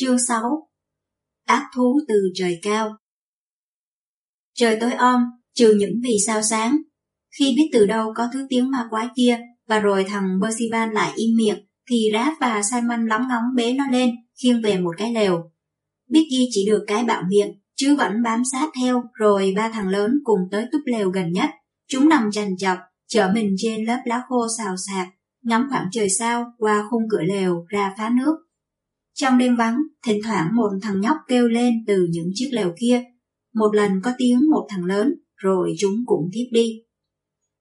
Chương 6 Ác thú từ trời cao Trời tối om, trừ những vì sao sáng. Khi biết từ đâu có thứ tiếng ma quái kia, và rồi thằng Percival lại im miệng, thì Rap và Simon lóng ngóng bế nó lên, khiêng về một cái lều. Biggie chỉ được cái bạo miệng, chứ vẫn bám sát theo, rồi ba thằng lớn cùng tới túp lều gần nhất. Chúng nằm chằn chọc, chở mình trên lớp lá khô xào xạc, ngắm khoảng trời sao qua khung cửa lều ra phá nước. Trong đêm vắng, thỉnh thoảng một thằng nhóc kêu lên từ những chiếc lều kia. Một lần có tiếng một thằng lớn, rồi chúng cũng tiếp đi.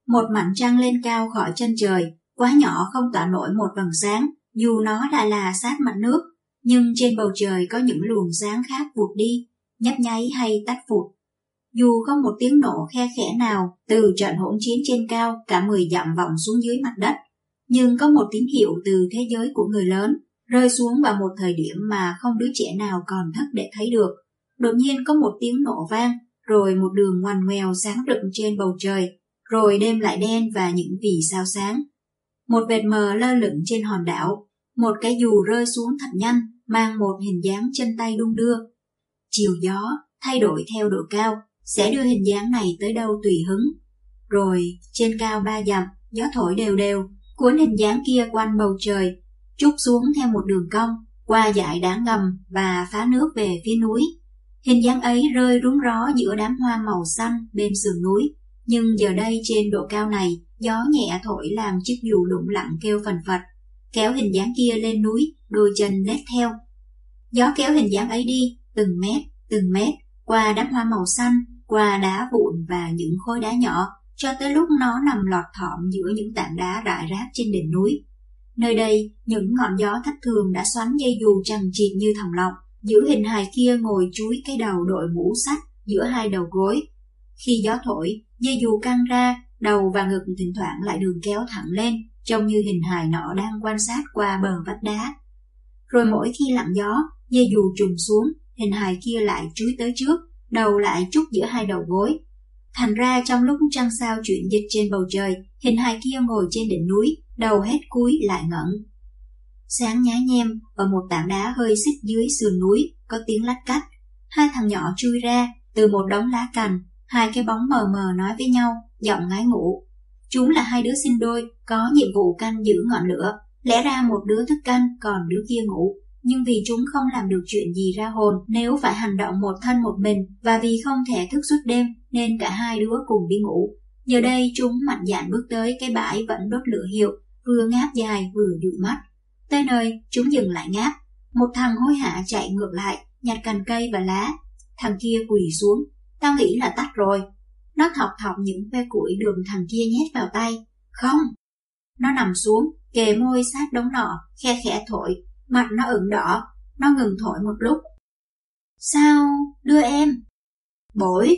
Một mảnh trăng lên cao khỏi chân trời, quá nhỏ không tỏa nổi một vầng sáng, dù nó đã là sát mặt nước, nhưng trên bầu trời có những luồng sáng khác vụt đi, nhấp nháy hay tắt phụt. Dù không một tiếng nổ khe khẽ nào từ trận hỗn chiến trên cao cả mười dặm vọng xuống dưới mặt đất, nhưng có một tín hiệu từ thế giới của người lớn rơi xuống vào một thời điểm mà không đứa trẻ nào còn thức để thấy được. Đột nhiên có một tiếng nổ vang, rồi một đường ngoằn ngoèo sáng rực trên bầu trời, rồi đêm lại đen và những vì sao sáng. Một vệt mờ lơ lửng trên hòn đảo, một cái dù rơi xuống thật nhanh, mang một hình dáng chân tay đung đưa. Chiều gió thay đổi theo độ cao, sẽ đưa hình dáng này tới đâu tùy hứng. Rồi, trên cao ba dặm, gió thổi đều đều, cuốn hình dáng kia quanh bầu trời, trút xuống theo một đường cong, qua dải đá ngầm và phá nước về phía núi. Hình dáng ấy rơi rúng ró giữa đám hoa màu xanh bên sườn núi, nhưng giờ đây trên độ cao này, gió nhẹ thổi làm chiếc dù lụng lặng kêu phần phật, kéo hình dáng kia lên núi, đôi chân lết theo. Gió kéo hình dáng ấy đi, từng mét, từng mét, qua đám hoa màu xanh, qua đá vụn và những khối đá nhỏ, cho tới lúc nó nằm lọt thỏm giữa những tảng đá rải rác trên đỉnh núi. Nơi đây, những ngọn gió thất thường đã xoắn dây dù chằng chịt như thòng lọng, giữ hình hài kia ngồi chúi cái đầu đội mũ sắt giữa hai đầu gối. Khi gió thổi, dây dù căng ra, đầu và ngực thỉnh thoảng lại đường kéo thẳng lên, trông như hình hài nọ đang quan sát qua bờ vách đá. Rồi mỗi khi lặng gió, dây dù trùng xuống, hình hài kia lại chúi tới trước, đầu lại chút giữa hai đầu gối. Thành ra trong lúc trăng sao chuyển dịch trên bầu trời, hình hài kia ngồi trên đỉnh núi, đầu hết cuối lại ngẩn. Sáng nhá nhem, ở một tảng đá hơi xích dưới sườn núi, có tiếng lách cách. Hai thằng nhỏ chui ra, từ một đống lá cành, hai cái bóng mờ mờ nói với nhau, giọng ngái ngủ. Chúng là hai đứa sinh đôi, có nhiệm vụ canh giữ ngọn lửa. Lẽ ra một đứa thức canh, còn đứa kia ngủ. Nhưng vì chúng không làm được chuyện gì ra hồn nếu phải hành động một thân một mình và vì không thể thức suốt đêm nên cả hai đứa cùng đi ngủ. Giờ đây chúng mạnh dạn bước tới cái bãi vẫn đốt lửa hiệu vừa ngáp dài vừa dụi mắt. Tới nơi, chúng dừng lại ngáp. Một thằng hối hả chạy ngược lại, nhặt cành cây và lá. Thằng kia quỳ xuống. Tao nghĩ là tắt rồi. Nó thọc thọc những que củi đường thằng kia nhét vào tay. Không. Nó nằm xuống, kề môi sát đống nọ, khe khẽ thổi. Mặt nó ửng đỏ. Nó ngừng thổi một lúc. Sao? Đưa em. Bổi.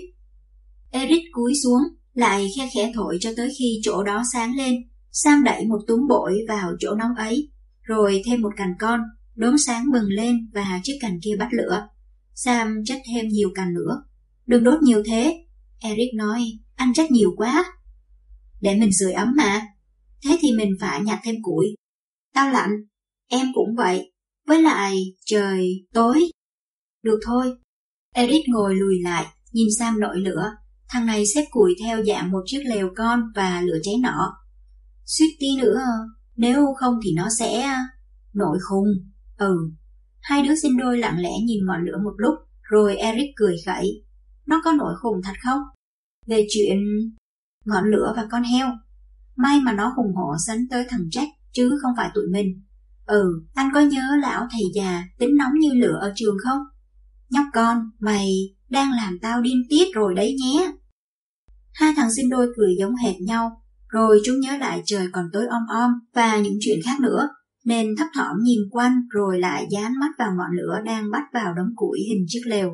Eric cúi xuống, lại khe khẽ thổi cho tới khi chỗ đó sáng lên. Sam đẩy một túm bội vào chỗ nóng ấy, rồi thêm một cành con, đốm sáng bừng lên và chiếc cành kia bắt lửa. Sam chất thêm nhiều cành nữa. Đừng đốt nhiều thế. Eric nói, anh chất nhiều quá. Để mình sưởi ấm mà. Thế thì mình phải nhặt thêm củi. Tao lạnh, em cũng vậy. Với lại, trời tối. Được thôi. Eric ngồi lùi lại, nhìn Sam nội lửa. Thằng này xếp củi theo dạng một chiếc lều con và lửa cháy nọ. Suýt tí nữa, nếu không thì nó sẽ... À, Nội khùng. Ừ. Hai đứa sinh đôi lặng lẽ nhìn ngọn lửa một lúc, rồi Eric cười khẩy. Nó có nổi khùng thật không? Về chuyện... Ngọn lửa và con heo. May mà nó hùng hổ sánh tới thằng Jack, chứ không phải tụi mình. Ừ, anh có nhớ lão thầy già tính nóng như lửa ở trường không? Nhóc con, mày đang làm tao điên tiết rồi đấy nhé. Hai thằng sinh đôi cười giống hệt nhau, rồi chúng nhớ lại trời còn tối om om và những chuyện khác nữa, nên thấp thỏm nhìn quanh rồi lại dán mắt vào ngọn lửa đang bắt vào đống củi hình chiếc lều.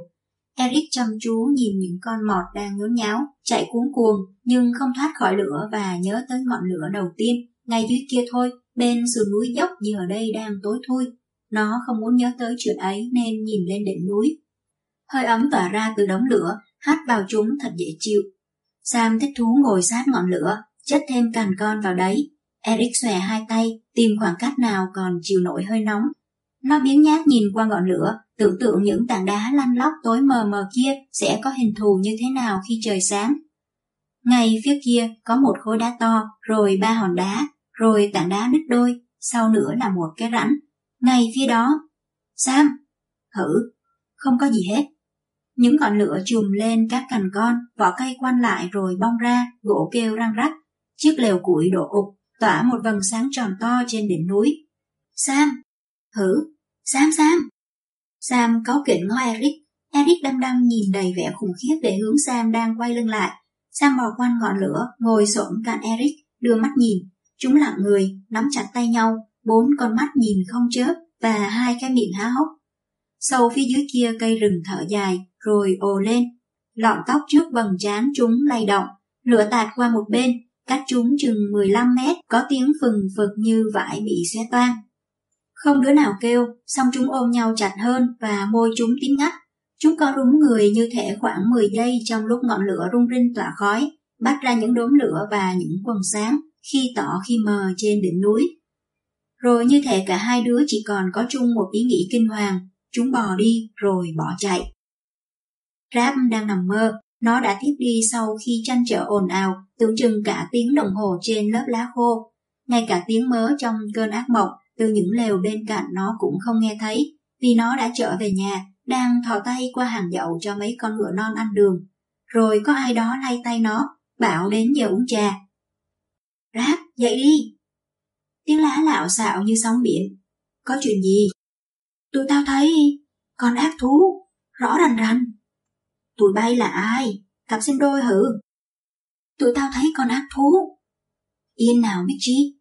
Eric chăm chú nhìn những con mọt đang nhốn nháo, chạy cuống cuồng nhưng không thoát khỏi lửa và nhớ tới ngọn lửa đầu tiên, ngay dưới kia thôi, bên sườn núi dốc giờ đây đang tối thui. Nó không muốn nhớ tới chuyện ấy nên nhìn lên đỉnh núi. Hơi ấm tỏa ra từ đống lửa, hắt vào chúng thật dễ chịu. Sam thích thú ngồi sát ngọn lửa, chất thêm cành con vào đấy. Eric xòe hai tay, tìm khoảng cách nào còn chịu nổi hơi nóng. Nó biến nhát nhìn qua ngọn lửa, tưởng tượng những tảng đá lăn lóc tối mờ mờ kia sẽ có hình thù như thế nào khi trời sáng. Ngay phía kia có một khối đá to, rồi ba hòn đá, rồi tảng đá đứt đôi, sau nữa là một cái rãnh. Ngay phía đó, Sam, hử, không có gì hết. Những ngọn lửa chùm lên các cành con, vỏ cây quanh lại rồi bong ra, gỗ kêu răng rắc. Chiếc lều củi đổ ụp, tỏa một vầng sáng tròn to trên đỉnh núi. Sam, hử, Sam Sam. Sam cáu kỉnh ngó Eric. Eric đăm đăm nhìn đầy vẻ khủng khiếp về hướng Sam đang quay lưng lại. Sam bò quanh ngọn lửa, ngồi xổm cạnh Eric, đưa mắt nhìn. Chúng lặng người, nắm chặt tay nhau, bốn con mắt nhìn không chớp và hai cái miệng há hốc. Sâu phía dưới kia cây rừng thở dài, rồi ồ lên. Lọn tóc trước vầng trán chúng lay động, lửa tạt qua một bên, cách chúng chừng 15 mét, có tiếng phừng phực như vải bị xé toan. Không đứa nào kêu, xong chúng ôm nhau chặt hơn và môi chúng tím ngắt. Chúng co rúm người như thể khoảng 10 giây trong lúc ngọn lửa rung rinh tỏa khói, bắt ra những đốm lửa và những quần sáng, khi tỏ khi mờ trên đỉnh núi. Rồi như thể cả hai đứa chỉ còn có chung một ý nghĩ kinh hoàng, chúng bò đi rồi bỏ chạy. Ráp đang nằm mơ, nó đã tiếp đi sau khi tranh trở ồn ào, tưởng chừng cả tiếng đồng hồ trên lớp lá khô. Ngay cả tiếng mớ trong cơn ác mộng từ những lều bên cạnh nó cũng không nghe thấy, vì nó đã trở về nhà, đang thò tay qua hàng dậu cho mấy con ngựa non ăn đường. Rồi có ai đó lay tay nó, bảo đến giờ uống trà. Ráp, dậy đi! Tiếng lá lạo xạo như sóng biển. Có chuyện gì? Tụi tao thấy con ác thú, rõ rành rành. Tụi bay là ai? Cặp sinh đôi hử? Tụi tao thấy con ác thú. Yên nào Mitchie?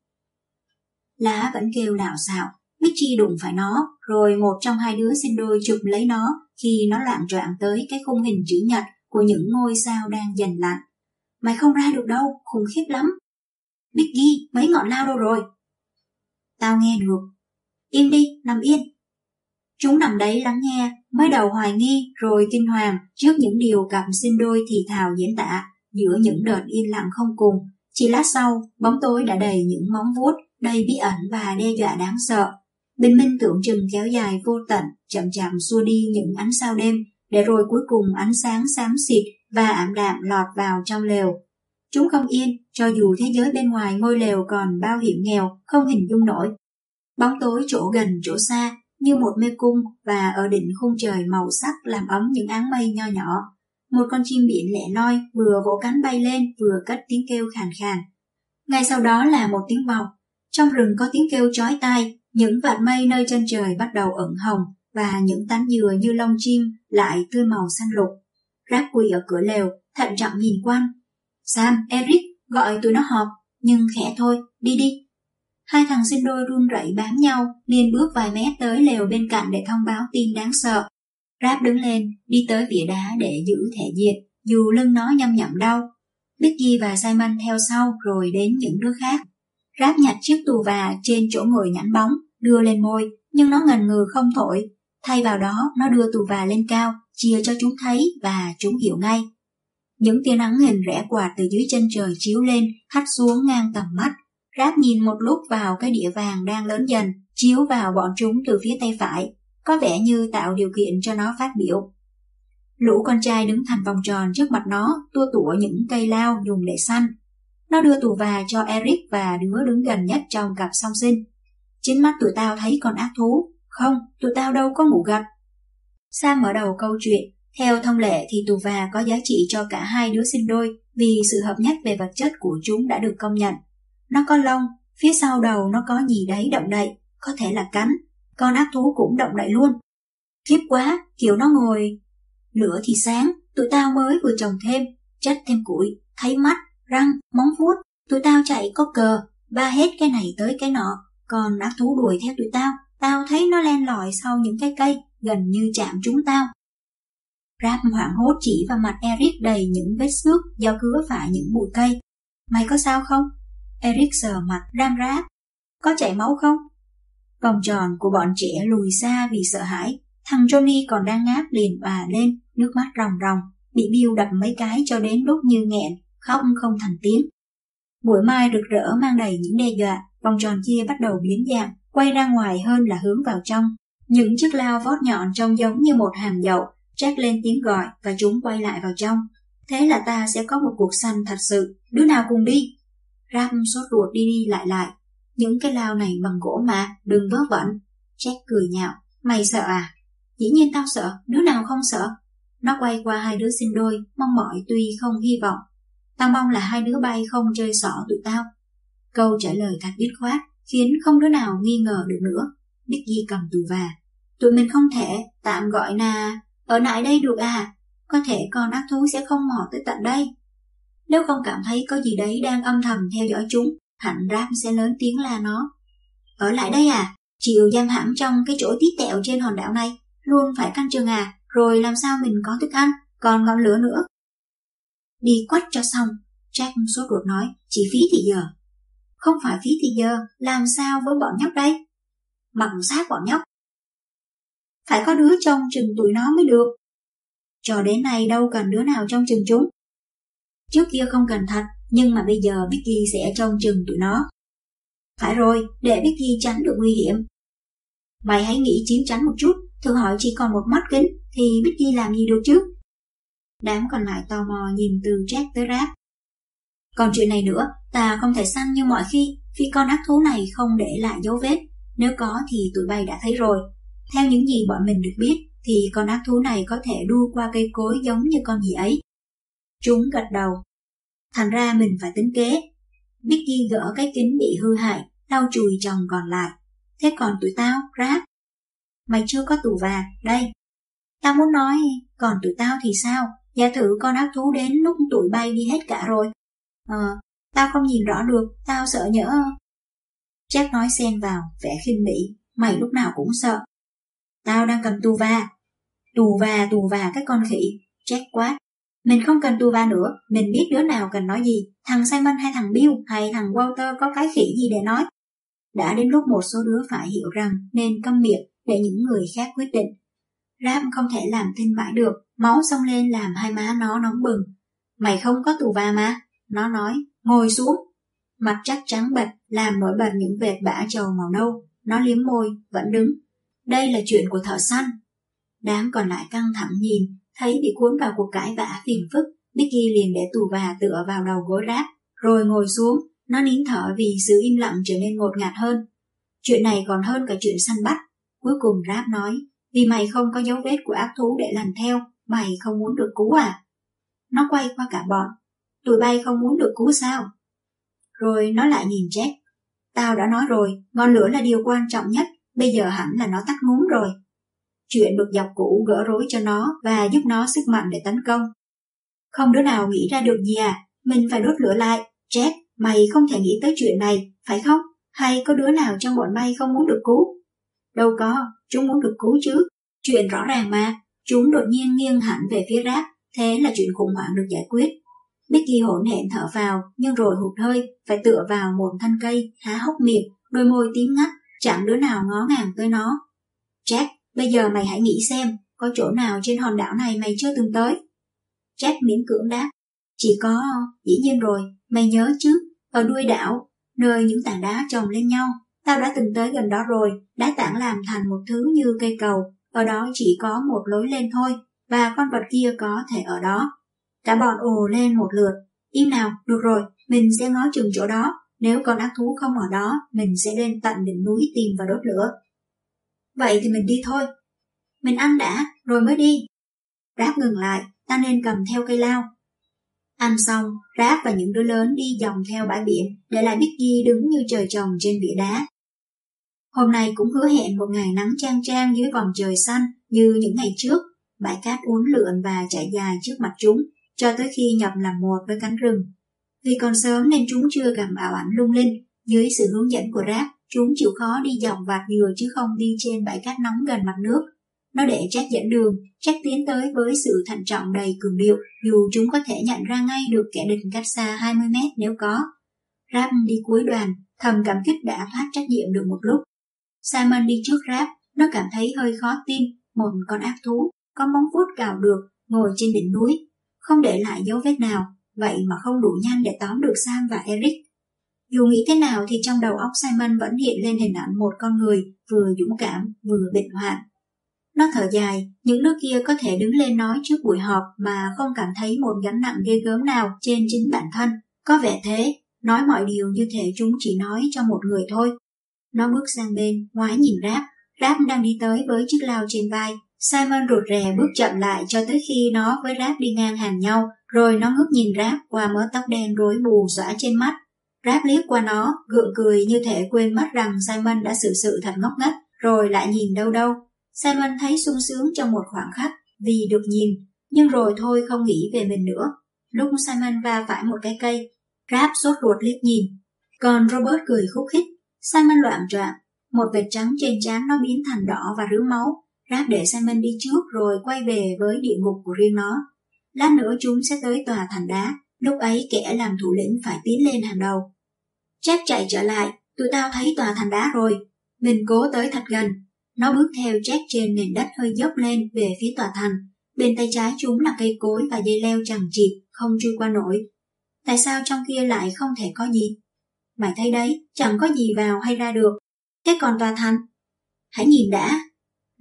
Lá vẫn kêu lạo xạo. Mitchie đụng phải nó, rồi một trong hai đứa sinh đôi chụp lấy nó khi nó loạn troạn tới cái khung hình chữ nhật của những ngôi sao đang dần lạnh. Mày không ra được đâu, khủng khiếp lắm. Biggie, mấy ngọn lao đâu rồi? Tao nghe được. Im đi, nằm yên. Chúng nằm đấy lắng nghe, mới đầu hoài nghi rồi kinh hoàng trước những điều cặp sinh đôi thì thào diễn tả giữa những đợt im lặng không cùng. Chỉ lát sau, bóng tối đã đầy những móng vuốt, đầy bí ẩn và đe dọa đáng sợ. Bình minh tưởng chừng kéo dài vô tận, chậm chậm xua đi những ánh sao đêm, để rồi cuối cùng ánh sáng xám xịt và ảm đạm lọt vào trong lều. Chúng không yên, cho dù thế giới bên ngoài ngôi lều còn bao hiểm nghèo, không hình dung nổi. Bóng tối chỗ gần chỗ xa, như một mê cung và ở đỉnh khung trời màu sắc làm ấm những áng mây nho nhỏ. Một con chim biển lẻ loi vừa vỗ cánh bay lên vừa cất tiếng kêu khàn khàn. Ngay sau đó là một tiếng vọng. Trong rừng có tiếng kêu chói tai, những vạt mây nơi chân trời bắt đầu ửng hồng và những tán dừa như lông chim lại tươi màu xanh lục. Rác quỳ ở cửa lều, thận trọng nhìn quanh. Sam, Eric, gọi tụi nó họp, nhưng khẽ thôi, đi đi, Hai thằng sinh đôi run rẩy bám nhau, liền bước vài mét tới lều bên cạnh để thông báo tin đáng sợ. Ráp đứng lên, đi tới vỉa đá để giữ thể diện, dù lưng nó nhâm nhậm đau. bicky và Simon theo sau rồi đến những đứa khác. Ráp nhặt chiếc tù và trên chỗ ngồi nhẵn bóng, đưa lên môi, nhưng nó ngần ngừ không thổi. Thay vào đó, nó đưa tù và lên cao, chia cho chúng thấy và chúng hiểu ngay. Những tia nắng hình rẽ quạt từ dưới chân trời chiếu lên, hắt xuống ngang tầm mắt, Ráp nhìn một lúc vào cái đĩa vàng đang lớn dần, chiếu vào bọn chúng từ phía tay phải, có vẻ như tạo điều kiện cho nó phát biểu. Lũ con trai đứng thành vòng tròn trước mặt nó, tua tủa những cây lao dùng để săn. Nó đưa tù và cho Eric và đứa đứng gần nhất trong cặp song sinh. Chính mắt tụi tao thấy con ác thú. Không, tụi tao đâu có ngủ gật. Sam mở đầu câu chuyện. Theo thông lệ thì tù và có giá trị cho cả hai đứa sinh đôi vì sự hợp nhất về vật chất của chúng đã được công nhận. Nó có lông, phía sau đầu nó có gì đấy động đậy, có thể là cánh. Con ác thú cũng động đậy luôn. Khiếp quá, kiểu nó ngồi. Lửa thì sáng, tụi tao mới vừa trồng thêm, chất thêm củi, thấy mắt, răng, móng vuốt. Tụi tao chạy có cờ, ba hết cái này tới cái nọ. Còn ác thú đuổi theo tụi tao, tao thấy nó len lỏi sau những cái cây, gần như chạm chúng tao. Rap hoảng hốt chỉ vào mặt Eric đầy những vết xước do cứa phải những bụi cây. Mày có sao không? Eric sờ mặt ram ráp. Có chảy máu không? Vòng tròn của bọn trẻ lùi xa vì sợ hãi. Thằng Johnny còn đang ngáp liền bà lên, nước mắt ròng ròng, bị Bill đập mấy cái cho đến lúc như nghẹn, khóc không thành tiếng. Buổi mai rực rỡ mang đầy những đe dọa, vòng tròn kia bắt đầu biến dạng, quay ra ngoài hơn là hướng vào trong. Những chiếc lao vót nhọn trông giống như một hàm dậu, Jack lên tiếng gọi và chúng quay lại vào trong. Thế là ta sẽ có một cuộc săn thật sự, đứa nào cùng đi. Ram sốt ruột đi đi lại lại. Những cái lao này bằng gỗ mà, đừng vớ vẩn. Jack cười nhạo, mày sợ à? Dĩ nhiên tao sợ, đứa nào không sợ. Nó quay qua hai đứa sinh đôi, mong mỏi tuy không hy vọng. Tao mong là hai đứa bay không chơi xỏ tụi tao. Câu trả lời thật dứt khoát, khiến không đứa nào nghi ngờ được nữa. Nicky cầm tù và. Tụi mình không thể, tạm gọi là, ở lại đây được à? Có thể con ác thú sẽ không mò tới tận đây. Nếu không cảm thấy có gì đấy đang âm thầm theo dõi chúng, hẳn ram sẽ lớn tiếng la nó. Ở lại đây à? Chịu giam hãm trong cái chỗ tí tẹo trên hòn đảo này, luôn phải canh chừng à, rồi làm sao mình có thức ăn, còn ngọn lửa nữa. Đi quách cho xong, Jack sốt ruột nói, chỉ phí thì giờ. Không phải phí thì giờ, làm sao với bọn nhóc đây? Mặc xác bọn nhóc. Phải có đứa trong chừng tụi nó mới được. Cho đến nay đâu cần đứa nào trong chừng chúng. Trước kia không cần thật, nhưng mà bây giờ Vicky sẽ trông chừng tụi nó. Phải rồi, để Vicky tránh được nguy hiểm. Mày hãy nghĩ chín tránh một chút, thử hỏi chỉ còn một mắt kính thì Vicky làm gì được chứ? Đám còn lại tò mò nhìn từ Jack tới Rap. Còn chuyện này nữa, ta không thể săn như mọi khi vì con ác thú này không để lại dấu vết. Nếu có thì tụi bay đã thấy rồi. Theo những gì bọn mình được biết thì con ác thú này có thể đu qua cây cối giống như con gì ấy. Chúng gật đầu. Thành ra mình phải tính kế. Bicky gỡ cái kính bị hư hại, lau chùi chồng còn lại. Thế còn tụi tao, rác. Mày chưa có tù và, đây. Tao muốn nói, còn tụi tao thì sao? Giả thử con ác thú đến lúc tụi bay đi hết cả rồi. Ờ, tao không nhìn rõ được, tao sợ nhỡ. Jack nói xen vào, vẻ khinh bỉ, mày lúc nào cũng sợ. Tao đang cầm tù va. Tù va, tù va cái con khỉ. Jack quát. Mình không cần tu va nữa, mình biết đứa nào cần nói gì, thằng Simon hay thằng Bill hay thằng Walter có cái khỉ gì để nói. Đã đến lúc một số đứa phải hiểu rằng nên câm miệng để những người khác quyết định. Rap không thể làm tin mãi được, máu xông lên làm hai má nó nóng bừng. Mày không có tù va mà, nó nói, ngồi xuống. Mặt chắc trắng bạch, làm nổi bật những vệt bã trầu màu nâu. Nó liếm môi, vẫn đứng. Đây là chuyện của thợ săn. Đám còn lại căng thẳng nhìn, thấy bị cuốn vào cuộc cãi vã phiền phức. Nicky liền để tù và tựa vào đầu gối ráp, rồi ngồi xuống. Nó nín thở vì sự im lặng trở nên ngột ngạt hơn. Chuyện này còn hơn cả chuyện săn bắt. Cuối cùng ráp nói, vì mày không có dấu vết của ác thú để làm theo, mày không muốn được cứu à? Nó quay qua cả bọn, tụi bay không muốn được cứu sao? Rồi nó lại nhìn Jack. Tao đã nói rồi, ngọn lửa là điều quan trọng nhất, bây giờ hẳn là nó tắt ngúm rồi. Chuyện được dọc cũ gỡ rối cho nó và giúp nó sức mạnh để tấn công. Không đứa nào nghĩ ra được gì à, mình phải đốt lửa lại. Jack, mày không thể nghĩ tới chuyện này, phải không? Hay có đứa nào trong bọn mày không muốn được cứu? Đâu có, chúng muốn được cứu chứ. Chuyện rõ ràng mà, chúng đột nhiên nghiêng hẳn về phía rác, thế là chuyện khủng hoảng được giải quyết. Mickey hỗn hển thở vào, nhưng rồi hụt hơi, phải tựa vào một thân cây, há hốc miệng, đôi môi tím ngắt, chẳng đứa nào ngó ngàng tới nó. Jack, bây giờ mày hãy nghĩ xem, có chỗ nào trên hòn đảo này mày chưa từng tới? Jack miễn cưỡng đáp, chỉ có, dĩ nhiên rồi, mày nhớ chứ, ở đuôi đảo, nơi những tảng đá chồng lên nhau, tao đã từng tới gần đó rồi, đá tảng làm thành một thứ như cây cầu, ở đó chỉ có một lối lên thôi, và con vật kia có thể ở đó. Cả bọn ồ lên một lượt. Im nào, được rồi, mình sẽ ngó chừng chỗ đó. Nếu con ác thú không ở đó, mình sẽ lên tận đỉnh núi tìm và đốt lửa. Vậy thì mình đi thôi. Mình ăn đã, rồi mới đi. Ráp ngừng lại, ta nên cầm theo cây lao. Ăn xong, Ráp và những đứa lớn đi dòng theo bãi biển, để lại Biggie đứng như trời trồng trên bia đá. Hôm nay cũng hứa hẹn một ngày nắng trang trang dưới vòng trời xanh như những ngày trước. Bãi cát uốn lượn và chạy dài trước mặt chúng cho tới khi nhập làm một với cánh rừng. Vì còn sớm nên chúng chưa gặp ảo ảnh lung linh, dưới sự hướng dẫn của ráp chúng chịu khó đi dòng vạt dừa chứ không đi trên bãi cát nóng gần mặt nước. Nó để Jack dẫn đường, Jack tiến tới với sự thận trọng đầy cường điệu, dù chúng có thể nhận ra ngay được kẻ địch cách xa 20 mét nếu có. Rap đi cuối đoàn, thầm cảm kích đã thoát trách nhiệm được một lúc. Simon đi trước Rap, nó cảm thấy hơi khó tin, một con ác thú, có móng vuốt cào được, ngồi trên đỉnh núi, không để lại dấu vết nào, vậy mà không đủ nhanh để tóm được Sam và Eric. Dù nghĩ thế nào thì trong đầu óc Simon vẫn hiện lên hình ảnh một con người vừa dũng cảm vừa bệnh hoạn. Nó thở dài, những đứa kia có thể đứng lên nói trước buổi họp mà không cảm thấy một gánh nặng ghê gớm nào trên chính bản thân. Có vẻ thế, nói mọi điều như thể chúng chỉ nói cho một người thôi. Nó bước sang bên, ngoái nhìn Ráp. Ráp đang đi tới với chiếc lao trên vai. Simon rụt rè bước chậm lại cho tới khi nó với Ráp đi ngang hàng nhau, rồi nó ngước nhìn Ráp qua mớ tóc đen rối bù xõa trên mắt. Ráp liếc qua nó, gượng cười như thể quên mất rằng Simon đã xử sự thật ngốc nghếch, rồi lại nhìn đâu đâu. Simon thấy sung sướng trong một khoảng khắc vì được nhìn, nhưng rồi thôi không nghĩ về mình nữa. Lúc Simon va phải một cái cây, Ráp sốt ruột liếc nhìn, còn Robert cười khúc khích. Simon loạn troạn, một vệt trắng trên trán nó biến thành đỏ và rướm máu. Ráp để Simon đi trước rồi quay về với địa ngục của riêng nó. Lát nữa chúng sẽ tới tòa thành đá, lúc ấy kẻ làm thủ lĩnh phải tiến lên hàng đầu. Jack chạy trở lại, tụi tao thấy tòa thành đá rồi. Mình cố tới thật gần. Nó bước theo Jack trên nền đất hơi dốc lên về phía tòa thành. Bên tay trái chúng là cây cối và dây leo chẳng chịt, không trôi qua nổi. Tại sao trong kia lại không thể có gì? Mày thấy đấy, chẳng có gì vào hay ra được. Thế còn tòa thành? Hãy nhìn đã.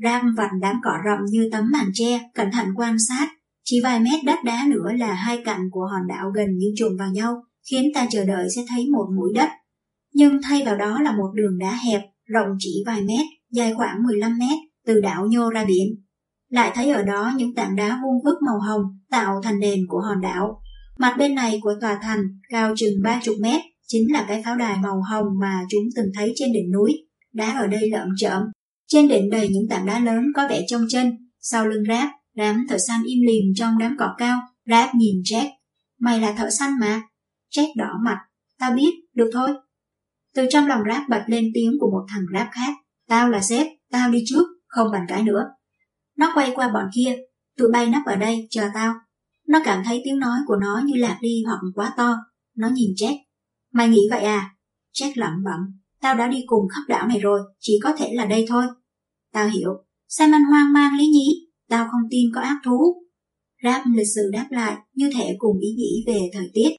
Ram vặn đám cỏ rậm như tấm màn tre, cẩn thận quan sát. Chỉ vài mét đất đá nữa là hai cạnh của hòn đảo gần như trùng vào nhau, khiến ta chờ đợi sẽ thấy một mũi đất. Nhưng thay vào đó là một đường đá hẹp, rộng chỉ vài mét, dài khoảng 15 mét, từ đảo nhô ra biển. Lại thấy ở đó những tảng đá vuông vức màu hồng tạo thành nền của hòn đảo. Mặt bên này của tòa thành cao chừng 30 mét, chính là cái pháo đài màu hồng mà chúng từng thấy trên đỉnh núi. Đá ở đây lợm chợm, trên đỉnh đầy những tảng đá lớn có vẻ trông chân, sau lưng ráp, đám thợ săn im lìm trong đám cỏ cao. Ráp nhìn Jack, mày là thợ săn mà. Jack đỏ mặt, tao biết, được thôi. Từ trong lòng rap bật lên tiếng của một thằng rap khác, tao là sếp, tao đi trước, không bàn cãi nữa. Nó quay qua bọn kia, tụi bay nấp ở đây, chờ tao. Nó cảm thấy tiếng nói của nó như lạc đi hoặc quá to. Nó nhìn Jack, Mày nghĩ vậy à? Jack lẩm bẩm. Tao đã đi cùng khắp đảo này rồi, chỉ có thể là đây thôi. Tao hiểu. Simon hoang mang lý nhí. Tao không tin có ác thú. Rap lịch sự đáp lại, như thể cùng ý nghĩ về thời tiết.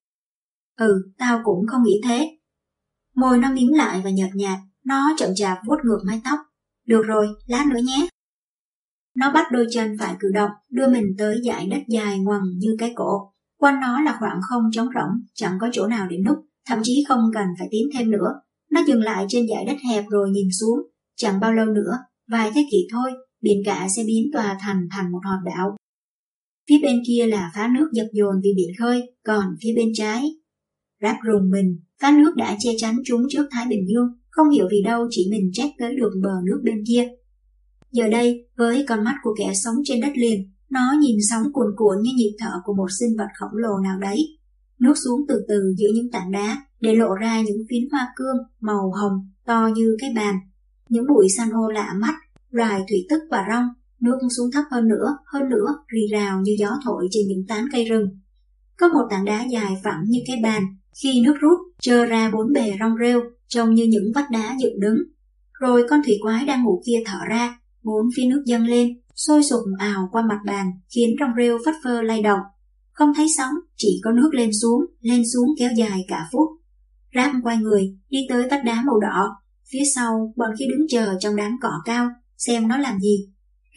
Ừ, tao cũng không nghĩ thế. Môi nó miếng lại và nhợt nhạt, nó chậm chạp vuốt ngược mái tóc. Được rồi, lát nữa nhé. Nó bắt đôi chân phải cử động, đưa mình tới dải đất dài ngoằn như cái cổ. Quanh nó là khoảng không trống rỗng, chẳng có chỗ nào để núp thậm chí không cần phải tiến thêm nữa. Nó dừng lại trên dải đất hẹp rồi nhìn xuống, chẳng bao lâu nữa, vài thế kỷ thôi, biển cả sẽ biến tòa thành thành một hòn đảo. Phía bên kia là phá nước dập dồn vì biển khơi, còn phía bên trái. Rap rùng mình, phá nước đã che chắn chúng trước Thái Bình Dương, không hiểu vì đâu chỉ mình trách tới được bờ nước bên kia. Giờ đây, với con mắt của kẻ sống trên đất liền, nó nhìn sóng cuồn cuộn như nhịp thở của một sinh vật khổng lồ nào đấy, Nước xuống từ từ giữa những tảng đá để lộ ra những phiến hoa cương màu hồng to như cái bàn. Những bụi san hô lạ mắt, loài thủy tức và rong, nước xuống thấp hơn nữa, hơn nữa, rì rào như gió thổi trên những tán cây rừng. Có một tảng đá dài phẳng như cái bàn, khi nước rút, trơ ra bốn bề rong rêu, trông như những vách đá dựng đứng. Rồi con thủy quái đang ngủ kia thở ra, bốn phía nước dâng lên, sôi sục ào qua mặt bàn, khiến rong rêu phất phơ lay động. Không thấy sóng, chỉ có nước lên xuống, lên xuống kéo dài cả phút. Ráp quay người, đi tới vách đá màu đỏ. Phía sau, bọn kia đứng chờ trong đám cỏ cao, xem nó làm gì.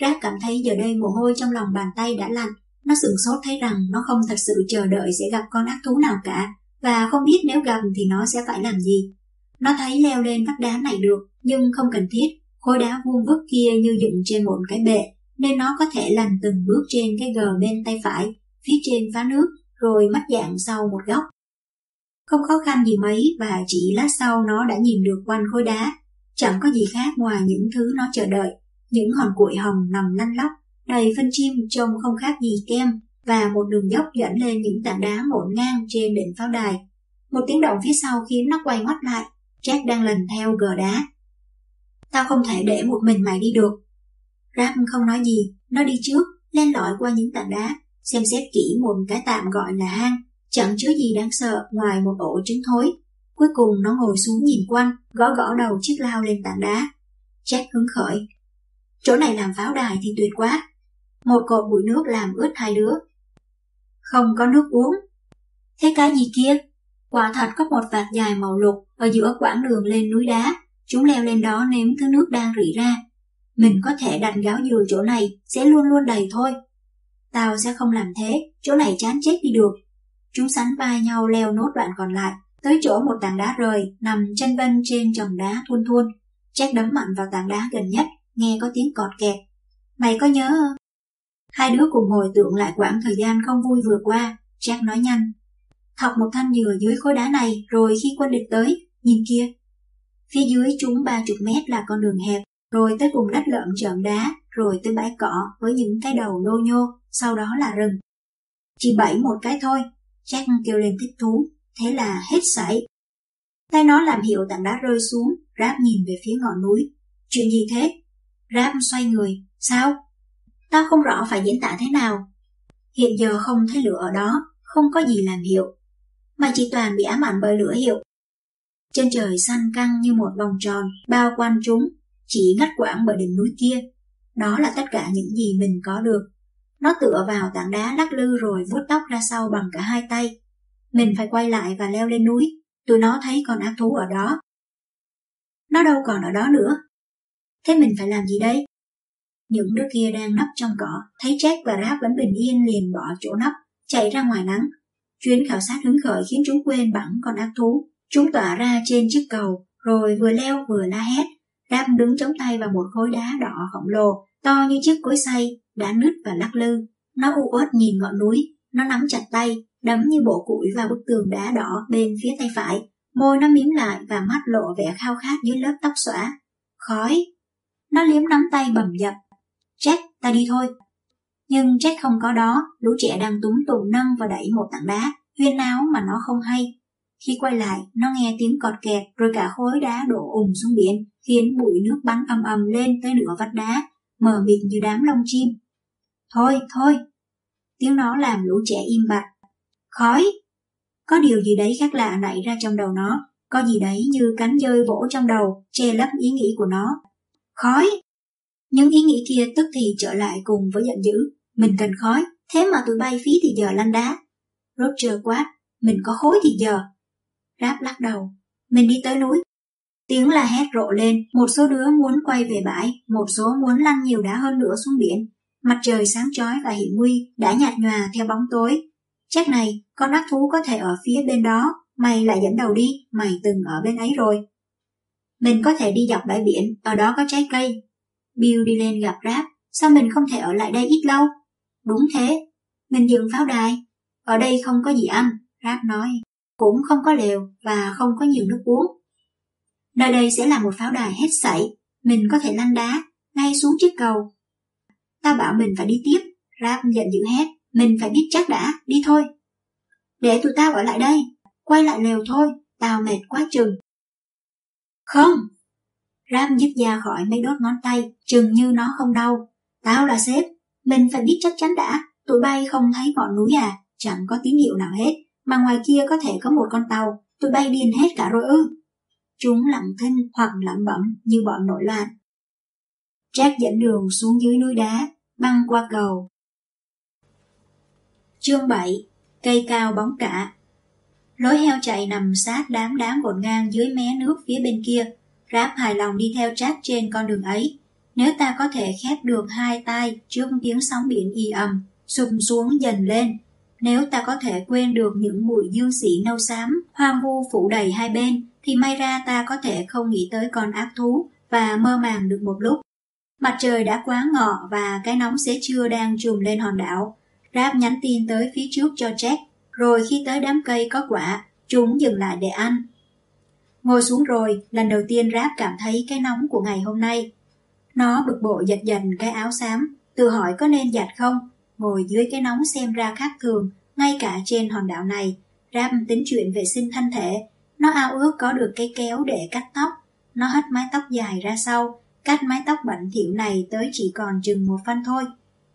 Ráp cảm thấy giờ đây mồ hôi trong lòng bàn tay đã lạnh. Nó sửng sốt thấy rằng nó không thật sự chờ đợi sẽ gặp con ác thú nào cả, và không biết nếu gặp thì nó sẽ phải làm gì. Nó thấy leo lên vách đá này được, nhưng không cần thiết. Khối đá vuông vức kia như dựng trên một cái bệ, nên nó có thể lần từng bước trên cái gờ bên tay phải phía trên phá nước, rồi mắt dạng sau một góc. Không khó khăn gì mấy và chỉ lát sau nó đã nhìn được quanh khối đá. Chẳng có gì khác ngoài những thứ nó chờ đợi. Những hòn cuội hồng nằm lăn lóc, đầy phân chim trông không khác gì kem và một đường dốc dẫn lên những tảng đá ngổn ngang trên đỉnh pháo đài. Một tiếng động phía sau khiến nó quay ngoắt lại. Jack đang lần theo gờ đá. Tao không thể để một mình mày đi được. Rap không nói gì, nó đi trước, len lỏi qua những tảng đá, xem xét kỹ một cái tạm gọi là hang, chẳng chứa gì đáng sợ ngoài một ổ trứng thối. Cuối cùng nó ngồi xuống nhìn quanh, gõ gõ đầu chiếc lao lên tảng đá. Jack hứng khởi. Chỗ này làm pháo đài thì tuyệt quá. Một cột bụi nước làm ướt hai đứa. Không có nước uống. Thế cái gì kia? Quả thật có một vạt dài màu lục ở giữa quãng đường lên núi đá. Chúng leo lên đó nếm thứ nước đang rỉ ra. Mình có thể đặt gáo dừa chỗ này, sẽ luôn luôn đầy thôi. Tao sẽ không làm thế, chỗ này chán chết đi được. Chúng sắn vai nhau leo nốt đoạn còn lại, tới chỗ một tảng đá rời, nằm chân bên trên chồng đá thun thun. Jack đấm mạnh vào tảng đá gần nhất, nghe có tiếng cọt kẹt. Mày có nhớ Hai đứa cùng hồi tưởng lại quãng thời gian không vui vừa qua, Jack nói nhanh. Thọc một thanh dừa dưới khối đá này rồi khi quân địch tới, nhìn kia. Phía dưới chúng ba chục mét là con đường hẹp, rồi tới vùng đất lợm trợm đá, rồi tới bãi cỏ với những cái đầu lô nhô, sau đó là rừng. Chỉ bảy một cái thôi, Jack kêu lên thích thú, thế là hết sảy. Tay nó làm hiệu tảng đá rơi xuống, Ráp nhìn về phía ngọn núi. Chuyện gì thế? Ráp xoay người, sao? Tao không rõ phải diễn tả thế nào. Hiện giờ không thấy lửa ở đó, không có gì làm hiệu. Mà chỉ toàn bị ám ảnh bởi lửa hiệu. Trên trời xanh căng như một vòng tròn, bao quanh chúng, chỉ ngắt quãng bởi đỉnh núi kia. Đó là tất cả những gì mình có được. Nó tựa vào tảng đá lắc lư rồi vuốt tóc ra sau bằng cả hai tay. Mình phải quay lại và leo lên núi, tụi nó thấy con ác thú ở đó. Nó đâu còn ở đó nữa. Thế mình phải làm gì đây? Những đứa kia đang nấp trong cỏ, thấy Jack và Rap vẫn bình yên liền bỏ chỗ nấp, chạy ra ngoài nắng. Chuyến khảo sát hứng khởi khiến chúng quên bẵng con ác thú. Chúng tỏa ra trên chiếc cầu, rồi vừa leo vừa la hét. Rap đứng chống tay vào một khối đá đỏ khổng lồ, to như chiếc cối xay, đã nứt và lắc lư. Nó u uất nhìn ngọn núi, nó nắm chặt tay, đấm như bộ củi vào bức tường đá đỏ bên phía tay phải. Môi nó miếm lại và mắt lộ vẻ khao khát dưới lớp tóc xõa. Khói. Nó liếm nắm tay bầm dập, Jack, ta đi thôi. Nhưng Jack không có đó, lũ trẻ đang túm tùng nâng và đẩy một tảng đá, huyên áo mà nó không hay. Khi quay lại, nó nghe tiếng cọt kẹt rồi cả khối đá đổ ùng xuống biển, khiến bụi nước bắn âm ầm lên tới nửa vách đá, mờ mịt như đám lông chim. Thôi, thôi! Tiếng nó làm lũ trẻ im bặt. Khói! Có điều gì đấy khác lạ nảy ra trong đầu nó, có gì đấy như cánh dơi vỗ trong đầu, che lấp ý nghĩ của nó. Khói! Những ý nghĩ kia tức thì trở lại cùng với giận dữ. Mình cần khói, thế mà tụi bay phí thì giờ lăn đá. Roger quát, mình có khối thì giờ. Ráp lắc đầu, mình đi tới núi. Tiếng là hét rộ lên, một số đứa muốn quay về bãi, một số muốn lăn nhiều đá hơn nữa xuống biển. Mặt trời sáng chói và hiểm nguy đã nhạt nhòa theo bóng tối. Chắc này, con ác thú có thể ở phía bên đó, mày lại dẫn đầu đi, mày từng ở bên ấy rồi. Mình có thể đi dọc bãi biển, ở đó có trái cây, Bill đi lên gặp Rap, sao mình không thể ở lại đây ít lâu? Đúng thế, mình dựng pháo đài. Ở đây không có gì ăn, Rap nói. Cũng không có lều và không có nhiều nước uống. Nơi đây sẽ là một pháo đài hết sảy, mình có thể lăn đá, ngay xuống chiếc cầu. Tao bảo mình phải đi tiếp, Rap giận dữ hét, mình phải biết chắc đã, đi thôi. Để tụi tao ở lại đây, quay lại lều thôi, tao mệt quá chừng. Không, Ráp nhích da khỏi mấy đốt ngón tay, chừng như nó không đau. Tao là sếp, mình phải biết chắc chắn đã, tụi bay không thấy ngọn núi à, chẳng có tín hiệu nào hết, mà ngoài kia có thể có một con tàu, tụi bay điên hết cả rồi ư. Chúng lặng thinh hoặc lẩm bẩm như bọn nổi loạn. Jack dẫn đường xuống dưới núi đá, băng qua cầu. Chương 7 Cây cao bóng cả Lối heo chạy nằm sát đám đám bột ngang dưới mé nước phía bên kia, Ráp hài lòng đi theo Jack trên con đường ấy. Nếu ta có thể khép được hai tay trước tiếng sóng biển y ầm, sụp xuống dần lên. Nếu ta có thể quên được những bụi dương sĩ nâu xám, hoang vu phủ đầy hai bên, thì may ra ta có thể không nghĩ tới con ác thú và mơ màng được một lúc. Mặt trời đã quá ngọ và cái nóng xế trưa đang trùm lên hòn đảo. Ráp nhắn tin tới phía trước cho Jack, rồi khi tới đám cây có quả, chúng dừng lại để ăn. Ngồi xuống rồi, lần đầu tiên Ráp cảm thấy cái nóng của ngày hôm nay. Nó bực bộ giật dành cái áo xám, tự hỏi có nên giặt không? Ngồi dưới cái nóng xem ra khác thường, ngay cả trên hòn đảo này. Ráp tính chuyện vệ sinh thân thể. Nó ao ước có được cái kéo để cắt tóc. Nó hất mái tóc dài ra sau, cắt mái tóc bẩn thỉu này tới chỉ còn chừng một phân thôi.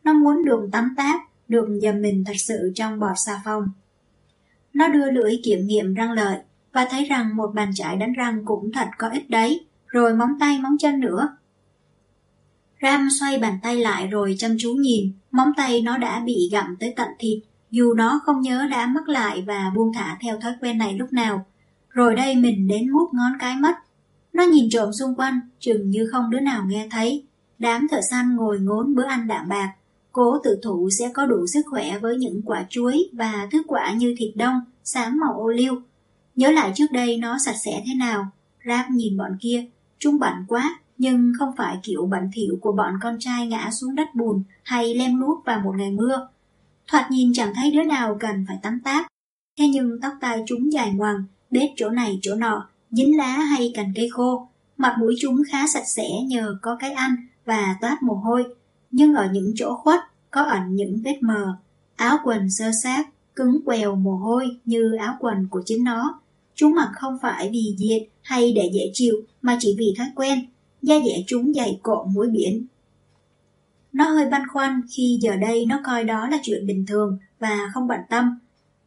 Nó muốn đường tắm táp, đường dầm mình thật sự trong bọt xà phòng. Nó đưa lưỡi kiểm nghiệm răng lợi, và thấy rằng một bàn chải đánh răng cũng thật có ích đấy, rồi móng tay móng chân nữa. Ram xoay bàn tay lại rồi chăm chú nhìn, móng tay nó đã bị gặm tới tận thịt, dù nó không nhớ đã mắc lại và buông thả theo thói quen này lúc nào. Rồi đây mình đến mút ngón cái mất. Nó nhìn trộm xung quanh, chừng như không đứa nào nghe thấy. Đám thợ săn ngồi ngốn bữa ăn đạm bạc, cố tự thụ sẽ có đủ sức khỏe với những quả chuối và thức quả như thịt đông, sáng màu ô liu. Nhớ lại trước đây nó sạch sẽ thế nào, Rap nhìn bọn kia, chúng bẩn quá, nhưng không phải kiểu bẩn thỉu của bọn con trai ngã xuống đất bùn hay lem luốc vào một ngày mưa. Thoạt nhìn chẳng thấy đứa nào cần phải tắm táp. Thế nhưng tóc tai chúng dài ngoằng, bết chỗ này chỗ nọ, dính lá hay cành cây khô. Mặt mũi chúng khá sạch sẽ nhờ có cái ăn và toát mồ hôi. Nhưng ở những chỗ khuất có ẩn những vết mờ. Áo quần sơ sát, cứng quèo mồ hôi như áo quần của chính nó. Chúng mặc không phải vì diệt hay để dễ chịu mà chỉ vì thói quen. Da dẻ chúng dày cộm muối biển. Nó hơi băn khoăn khi giờ đây nó coi đó là chuyện bình thường và không bận tâm.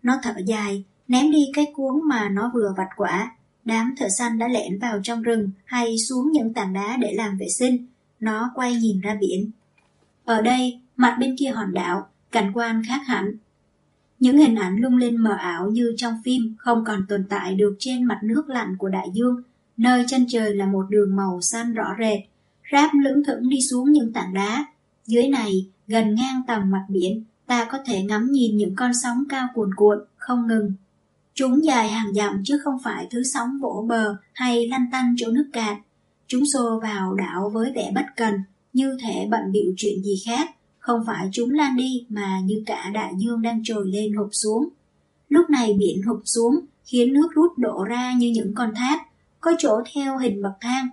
Nó thở dài, ném đi cái cuốn mà nó vừa vặt quả. Đám thợ săn đã lẻn vào trong rừng hay xuống những tảng đá để làm vệ sinh. Nó quay nhìn ra biển. Ở đây, mặt bên kia hòn đảo, cảnh quan khác hẳn. Những hình ảnh lung linh mờ ảo như trong phim không còn tồn tại được trên mặt nước lạnh của đại dương, nơi chân trời là một đường màu xanh rõ rệt. Ráp lững thững đi xuống những tảng đá. Dưới này, gần ngang tầm mặt biển, ta có thể ngắm nhìn những con sóng cao cuồn cuộn, không ngừng. Chúng dài hàng dặm chứ không phải thứ sóng vỗ bờ hay lăn tăn chỗ nước cạn. Chúng xô vào đảo với vẻ bất cần, như thể bận bịu chuyện gì khác. Không phải chúng lan đi mà như cả đại dương đang trồi lên hụp xuống. Lúc này biển hụp xuống, khiến nước rút đổ ra như những con thác, có chỗ theo hình bậc thang.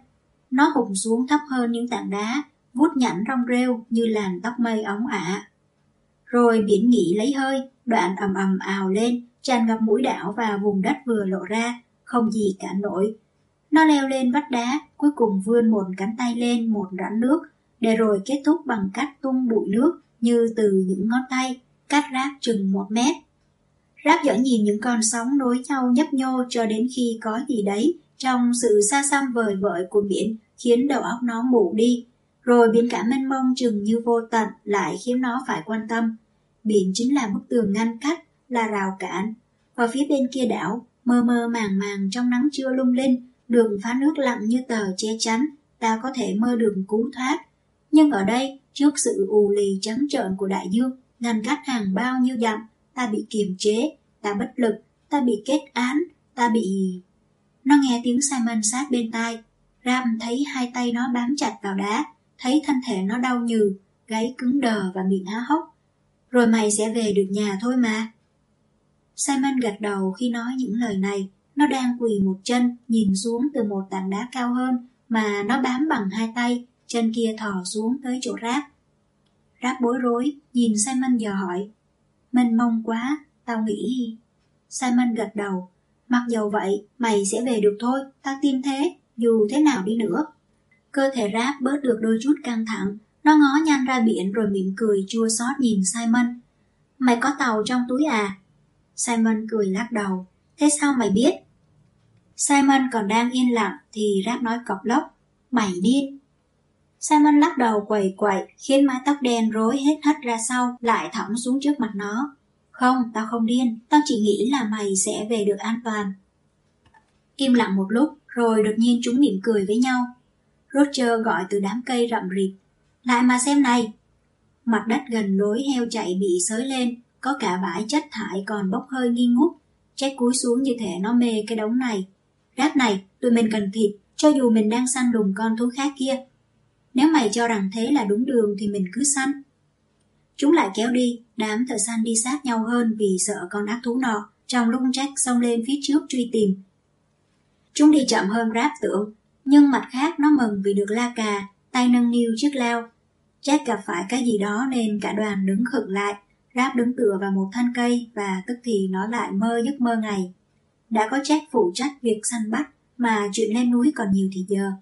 Nó hụp xuống thấp hơn những tảng đá, vút nhẵn rong rêu như làn tóc mây ống ả. Rồi biển nghỉ lấy hơi, đoạn ầm ầm ào lên, tràn ngập mũi đảo và vùng đất vừa lộ ra, không gì cả nổi. Nó leo lên vách đá, cuối cùng vươn một cánh tay lên một rãnh nước, để rồi kết thúc bằng cách tung bụi nước như từ những ngón tay, cắt ráp chừng một mét. Ráp dõi nhìn những con sóng nối nhau nhấp nhô cho đến khi có gì đấy trong sự xa xăm vời vợi của biển khiến đầu óc nó mù đi, rồi biển cả mênh mông chừng như vô tận lại khiến nó phải quan tâm. Biển chính là bức tường ngăn cách, là rào cản. Và phía bên kia đảo, mơ mơ màng màng trong nắng trưa lung linh, đường phá nước lặng như tờ che chắn, ta có thể mơ đường cứu thoát nhưng ở đây, trước sự ù lì trắng trợn của đại dương, ngăn cách hàng bao nhiêu dặm, ta bị kiềm chế, ta bất lực, ta bị kết án, ta bị... Nó nghe tiếng Simon sát bên tai. Ram thấy hai tay nó bám chặt vào đá, thấy thân thể nó đau nhừ, gáy cứng đờ và miệng há hốc. Rồi mày sẽ về được nhà thôi mà. Simon gật đầu khi nói những lời này. Nó đang quỳ một chân, nhìn xuống từ một tảng đá cao hơn mà nó bám bằng hai tay, chân kia thò xuống tới chỗ rác. Rác bối rối, nhìn Simon giờ hỏi. Mình mong quá, tao nghĩ... Simon gật đầu. Mặc dầu vậy, mày sẽ về được thôi, tao tin thế, dù thế nào đi nữa. Cơ thể rác bớt được đôi chút căng thẳng, nó ngó nhanh ra biển rồi mỉm cười chua xót nhìn Simon. Mày có tàu trong túi à? Simon cười lắc đầu. Thế sao mày biết? Simon còn đang yên lặng thì ráp nói cọc lóc Mày điên, Simon lắc đầu quầy quậy, khiến mái tóc đen rối hết hất ra sau, lại thõng xuống trước mặt nó. Không, tao không điên, tao chỉ nghĩ là mày sẽ về được an toàn. Im lặng một lúc, rồi đột nhiên chúng mỉm cười với nhau. Roger gọi từ đám cây rậm rịt. Lại mà xem này! Mặt đất gần lối heo chạy bị sới lên, có cả bãi chất thải còn bốc hơi nghi ngút. Jack cúi xuống như thể nó mê cái đống này. Rác này, tụi mình cần thịt, cho dù mình đang săn đùng con thú khác kia. Nếu mày cho rằng thế là đúng đường thì mình cứ săn. Chúng lại kéo đi, đám thợ săn đi sát nhau hơn vì sợ con ác thú nọ, trong lúc Jack xông lên phía trước truy tìm. Chúng đi chậm hơn Rap tưởng, nhưng mặt khác nó mừng vì được la cà, tay nâng niu chiếc lao. Jack gặp phải cái gì đó nên cả đoàn đứng khựng lại, Rap đứng tựa vào một thân cây và tức thì nó lại mơ giấc mơ ngày. Đã có Jack phụ trách việc săn bắt, mà chuyện lên núi còn nhiều thì giờ.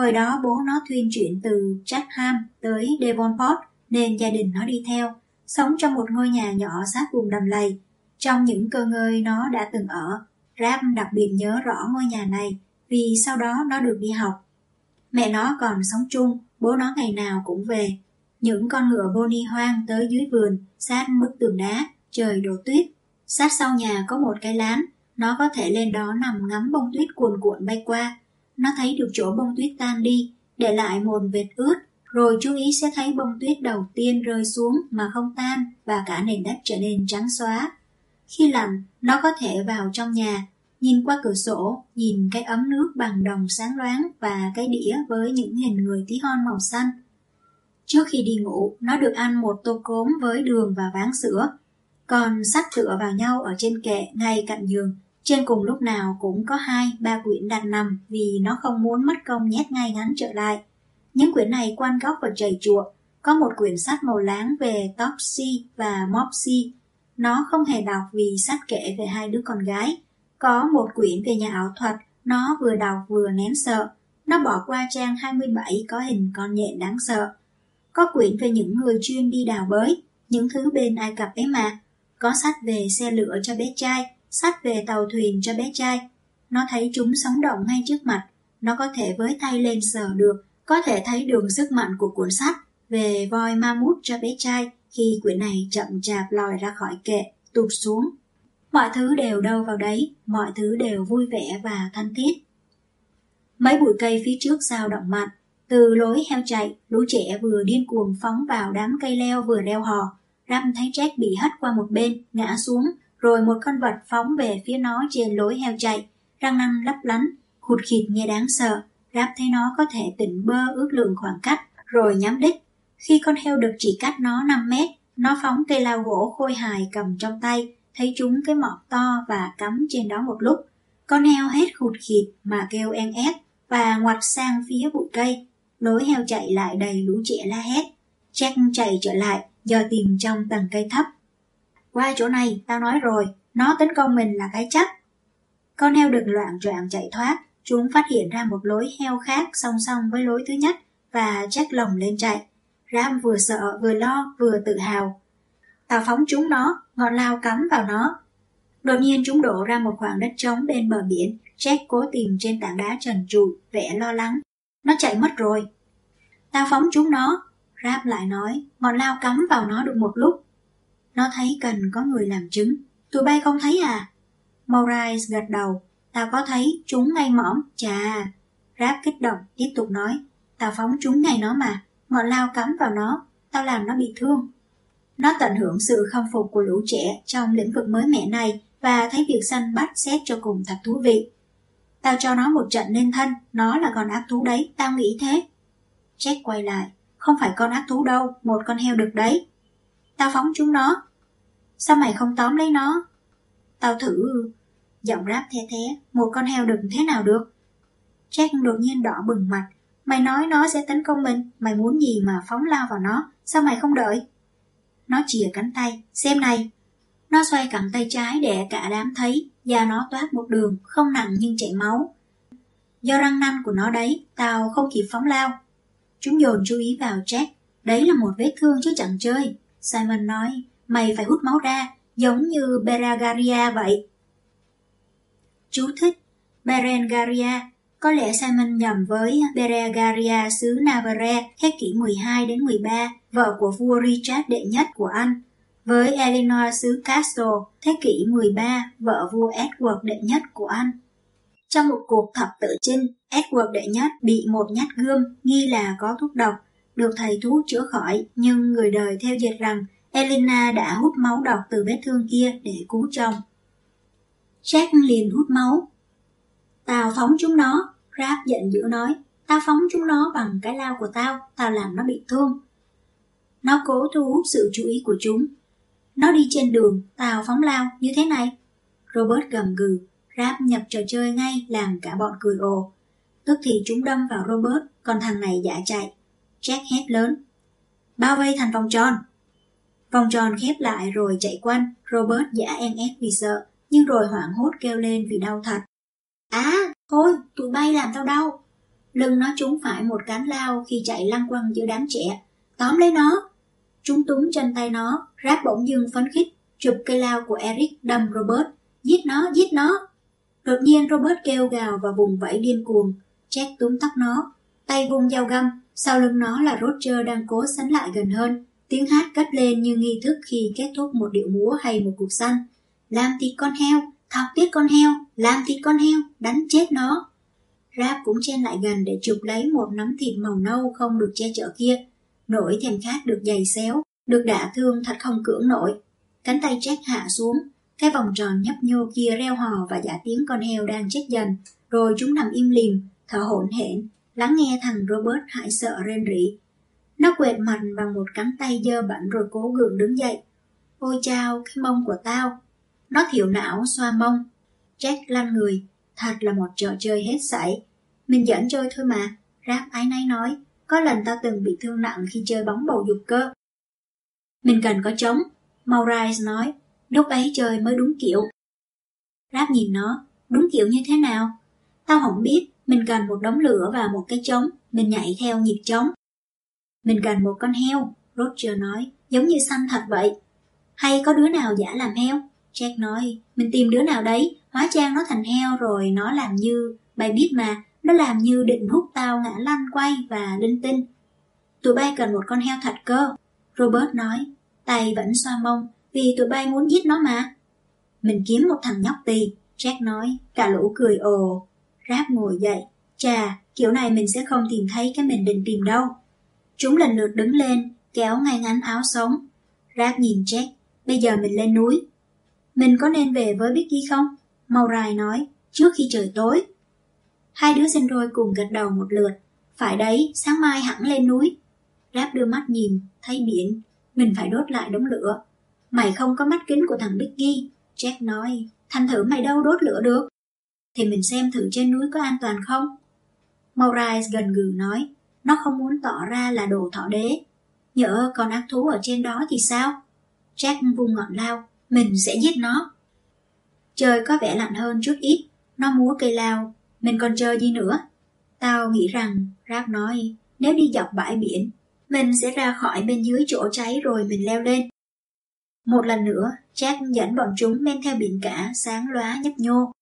Hồi đó bố nó thuyên chuyển từ Chatham tới Devonport nên gia đình nó đi theo, sống trong một ngôi nhà nhỏ sát vùng đầm lầy. Trong những cơ ngơi nó đã từng ở, Ram đặc biệt nhớ rõ ngôi nhà này vì sau đó nó được đi học. Mẹ nó còn sống chung, bố nó ngày nào cũng về. Những con ngựa Bonnie hoang tới dưới vườn, sát bức tường đá, trời đổ tuyết. Sát sau nhà có một cái lán, nó có thể lên đó nằm ngắm bông tuyết cuồn cuộn bay qua. Nó thấy được chỗ bông tuyết tan đi, để lại một vệt ướt, rồi chú ý sẽ thấy bông tuyết đầu tiên rơi xuống mà không tan và cả nền đất trở nên trắng xóa. Khi lạnh, nó có thể vào trong nhà, nhìn qua cửa sổ, nhìn cái ấm nước bằng đồng sáng loáng và cái đĩa với những hình người tí hon màu xanh. Trước khi đi ngủ, nó được ăn một tô cốm với đường và ván sữa, còn sách tựa vào nhau ở trên kệ ngay cạnh giường. Trên cùng lúc nào cũng có hai, ba quyển đặt nằm vì nó không muốn mất công nhét ngay ngắn trở lại. Những quyển này quan góc và chảy chuộng, Có một quyển sách màu láng về Topsy và Mopsy. Nó không hề đọc vì sách kể về hai đứa con gái. Có một quyển về nhà ảo thuật, nó vừa đọc vừa nén sợ. Nó bỏ qua trang 27 có hình con nhện đáng sợ. Có quyển về những người chuyên đi đào bới, những thứ bên Ai Cập ấy mà. Có sách về xe lửa cho bé trai, sách về tàu thuyền cho bé trai. Nó thấy chúng sống động ngay trước mặt, nó có thể với tay lên sờ được, có thể thấy đường sức mạnh của cuốn sách về voi ma mút cho bé trai khi quyển này chậm chạp lòi ra khỏi kệ, tụt xuống. Mọi thứ đều đâu vào đấy, mọi thứ đều vui vẻ và thân thiết. Mấy bụi cây phía trước sao động mạnh, từ lối heo chạy, lũ trẻ vừa điên cuồng phóng vào đám cây leo vừa đeo hò. Ram thấy Jack bị hất qua một bên, ngã xuống, rồi một con vật phóng về phía nó trên lối heo chạy, răng nanh lấp lánh, khụt khịt nghe đáng sợ. ráp thấy nó có thể tỉnh bơ ước lượng khoảng cách, rồi nhắm đích. Khi con heo được chỉ cách nó 5 mét, nó phóng cây lao gỗ khôi hài cầm trong tay, thấy chúng cái mọt to và cắm trên đó một lúc. Con heo hết khụt khịt mà kêu en ép và ngoặt sang phía bụi cây. Lối heo chạy lại đầy lũ trẻ la hét. Jack chạy trở lại, do tìm trong tầng cây thấp. Qua chỗ này, tao nói rồi, nó tấn công mình là cái chắc. Con heo đực loạn choạng chạy thoát, chúng phát hiện ra một lối heo khác song song với lối thứ nhất và chắc lồng lên chạy. Ram vừa sợ, vừa lo, vừa tự hào. Tao phóng chúng nó, ngọn lao cắm vào nó. Đột nhiên chúng đổ ra một khoảng đất trống bên bờ biển, Jack cố tìm trên tảng đá trần trụi, vẻ lo lắng. Nó chạy mất rồi. Tao phóng chúng nó, ram lại nói, ngọn lao cắm vào nó được một lúc. Nó thấy cần có người làm chứng. Tụi bay không thấy à? Maurice gật đầu. Tao có thấy, chúng ngay mõm. Chà. Ráp kích động, tiếp tục nói. Tao phóng chúng ngay nó mà. Ngọn lao cắm vào nó. Tao làm nó bị thương. Nó tận hưởng sự khâm phục của lũ trẻ trong lĩnh vực mới mẻ này và thấy việc săn bắt xét cho cùng thật thú vị. Tao cho nó một trận nên thân, nó là con ác thú đấy, tao nghĩ thế. Jack quay lại, không phải con ác thú đâu, một con heo đực đấy. Tao phóng chúng nó. Sao mày không tóm lấy nó? Tao thử... Giọng ráp the thế, một con heo đừng thế nào được? Jack đột nhiên đỏ bừng mặt. Mày nói nó sẽ tấn công mình, mày muốn gì mà phóng lao vào nó, sao mày không đợi? Nó chìa cánh tay, xem này. Nó xoay cẳng tay trái để cả đám thấy, da nó toát một đường, không nặng nhưng chảy máu. Do răng nanh của nó đấy, tao không kịp phóng lao. Chúng dồn chú ý vào Jack. Đấy là một vết thương chứ chẳng chơi. Simon nói, mày phải hút máu ra, giống như Berengaria vậy. Chú thích Berengaria có lẽ Simon nhầm với Berengaria xứ Navarre thế kỷ 12 đến 13, vợ của vua Richard đệ nhất của Anh, với Eleanor xứ Castle thế kỷ 13, vợ vua Edward đệ nhất của Anh. Trong một cuộc thập tự chinh, Edward đệ nhất bị một nhát gươm nghi là có thuốc độc, được thầy thuốc chữa khỏi, nhưng người đời theo dệt rằng Elena đã hút máu độc từ vết thương kia để cứu chồng. Jack liền hút máu. Tao phóng chúng nó, Rap giận dữ nói, tao phóng chúng nó bằng cái lao của tao, tao làm nó bị thương. Nó cố thu hút sự chú ý của chúng. Nó đi trên đường, tao phóng lao như thế này. Robert gầm gừ, Rap nhập trò chơi ngay làm cả bọn cười ồ. Tức thì chúng đâm vào Robert, còn thằng này giả chạy. Jack hét lớn. Bao vây thành vòng tròn. Vòng tròn khép lại rồi chạy quanh, Robert giả em ép vì sợ, nhưng rồi hoảng hốt kêu lên vì đau thật. Á, à, thôi, tụi bay làm tao đau. Lưng nó trúng phải một cán lao khi chạy lăng quăng giữa đám trẻ. Tóm lấy nó. Chúng túm chân tay nó, ráp bỗng dưng phấn khích, chụp cây lao của Eric đâm Robert. Giết nó, giết nó. Đột nhiên Robert kêu gào và vùng vẫy điên cuồng. Jack túm tóc nó, tay vung dao găm, sau lưng nó là Roger đang cố sánh lại gần hơn. Tiếng hát cất lên như nghi thức khi kết thúc một điệu múa hay một cuộc săn. Làm thịt con heo, thọc tiết con heo, làm thịt con heo, đánh chết nó. Rap cũng chen lại gần để chụp lấy một nắm thịt màu nâu không được che chở kia. Nỗi thèm khát được dày xéo, được đả thương thật không cưỡng nổi. Cánh tay Jack hạ xuống, cái vòng tròn nhấp nhô kia reo hò và giả tiếng con heo đang chết dần, rồi chúng nằm im lìm, thở hổn hển, lắng nghe thằng Robert hãi sợ rên rỉ. Nó quệt mặt bằng một cánh tay dơ bẩn rồi cố gượng đứng dậy. Ôi chao, cái mông của tao. Nó thiểu não xoa mông. Jack lăn người, thật là một trò chơi hết sảy. Mình dẫn chơi thôi mà, Rap ái nay nói, có lần tao từng bị thương nặng khi chơi bóng bầu dục cơ. Mình cần có trống, Maurice nói, lúc ấy chơi mới đúng kiểu. Rap nhìn nó, đúng kiểu như thế nào? Tao không biết, mình cần một đống lửa và một cái trống, mình nhảy theo nhịp trống. Mình cần một con heo, Roger nói, giống như xanh thật vậy. Hay có đứa nào giả làm heo? Jack nói, mình tìm đứa nào đấy, hóa trang nó thành heo rồi nó làm như, bay biết mà, nó làm như định hút tao ngã lăn quay và linh tinh. Tụi bay cần một con heo thật cơ, Robert nói, tay vẫn xoa mông, vì tụi bay muốn giết nó mà. Mình kiếm một thằng nhóc tì, Jack nói, cả lũ cười ồ. Ráp ngồi dậy, chà, kiểu này mình sẽ không tìm thấy cái mình định tìm đâu. Chúng lần lượt đứng lên, kéo ngay ngắn áo sống. Ráp nhìn Jack, bây giờ mình lên núi. Mình có nên về với Vicky không? Maurai nói, trước khi trời tối. Hai đứa sinh đôi cùng gật đầu một lượt. Phải đấy, sáng mai hẳn lên núi. Ráp đưa mắt nhìn, thấy biển. Mình phải đốt lại đống lửa. Mày không có mắt kính của thằng Biggie. Jack nói, thành thử mày đâu đốt lửa được. Thì mình xem thử trên núi có an toàn không? Maurice gần gừ nói, nó không muốn tỏ ra là đồ thọ đế. Nhỡ còn ác thú ở trên đó thì sao? Jack vung ngọn lao, mình sẽ giết nó. Trời có vẻ lạnh hơn chút ít, nó múa cây lao, mình còn chờ gì nữa? Tao nghĩ rằng, Rap nói, nếu đi dọc bãi biển, mình sẽ ra khỏi bên dưới chỗ cháy rồi mình leo lên. Một lần nữa, Jack dẫn bọn chúng men theo biển cả sáng lóa nhấp nhô.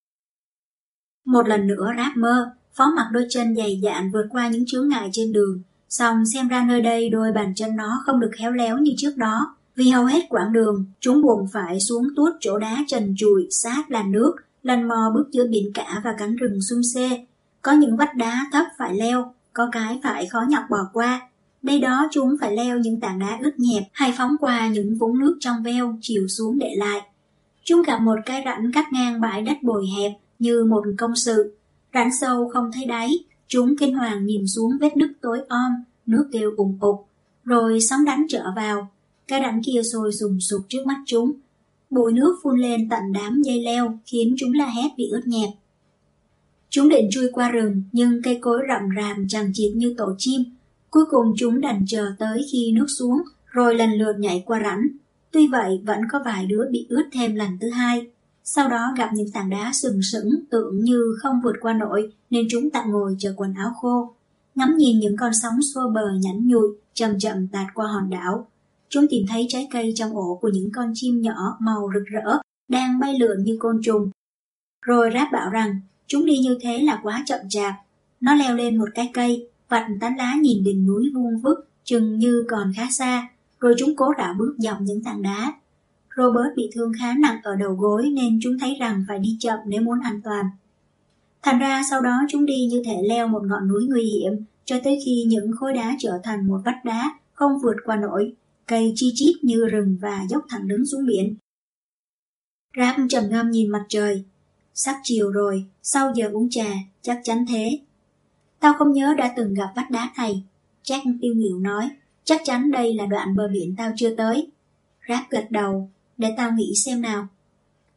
Một lần nữa ráp mơ, phó mặc đôi chân dày dạn vượt qua những chướng ngại trên đường, xong xem ra nơi đây đôi bàn chân nó không được khéo léo như trước đó. Vì hầu hết quãng đường, chúng buồn phải xuống tuốt chỗ đá trần trụi sát làn nước, lần mò bước giữa biển cả và cánh rừng xung xê. Có những vách đá thấp phải leo, có cái phải khó nhọc bỏ qua. Đây đó chúng phải leo những tảng đá ướt nhẹp hay phóng qua những vũng nước trong veo chiều xuống để lại. Chúng gặp một cái rãnh cắt ngang bãi đất bồi hẹp như một công sự. Rãnh sâu không thấy đáy, chúng kinh hoàng nhìn xuống vết đứt tối om, nước kêu ủng ục, rồi sóng đánh trở vào. Cái rãnh kia sôi sùng sục trước mắt chúng, Bụi nước phun lên tận đám dây leo khiến chúng la hét bị ướt nhẹp. Chúng định chui qua rừng nhưng cây cối rậm ràm chẳng chịt như tổ chim. Cuối cùng chúng đành chờ tới khi nước xuống rồi lần lượt nhảy qua rãnh. Tuy vậy vẫn có vài đứa bị ướt thêm lần thứ hai. Sau đó gặp những tảng đá sừng sững tưởng như không vượt qua nổi nên chúng tạm ngồi chờ quần áo khô. Ngắm nhìn những con sóng xô bờ nhẵn nhụi chậm chậm tạt qua hòn đảo chúng tìm thấy trái cây trong ổ của những con chim nhỏ màu rực rỡ, đang bay lượn như côn trùng. Rồi Ráp bảo rằng, chúng đi như thế là quá chậm chạp. Nó leo lên một cái cây, vạch tán lá nhìn đỉnh núi vuông vức, chừng như còn khá xa, rồi chúng cố đảo bước dọc những tảng đá. Robert bị thương khá nặng ở đầu gối nên chúng thấy rằng phải đi chậm nếu muốn an toàn. Thành ra sau đó chúng đi như thể leo một ngọn núi nguy hiểm cho tới khi những khối đá trở thành một vách đá không vượt qua nổi cây chi chít như rừng và dốc thẳng đứng xuống biển. Rap trầm ngâm nhìn mặt trời. Sắp chiều rồi, sau giờ uống trà, chắc chắn thế. Tao không nhớ đã từng gặp vách đá này. Jack tiêu nghỉu nói, chắc chắn đây là đoạn bờ biển tao chưa tới. Rap gật đầu, để tao nghĩ xem nào.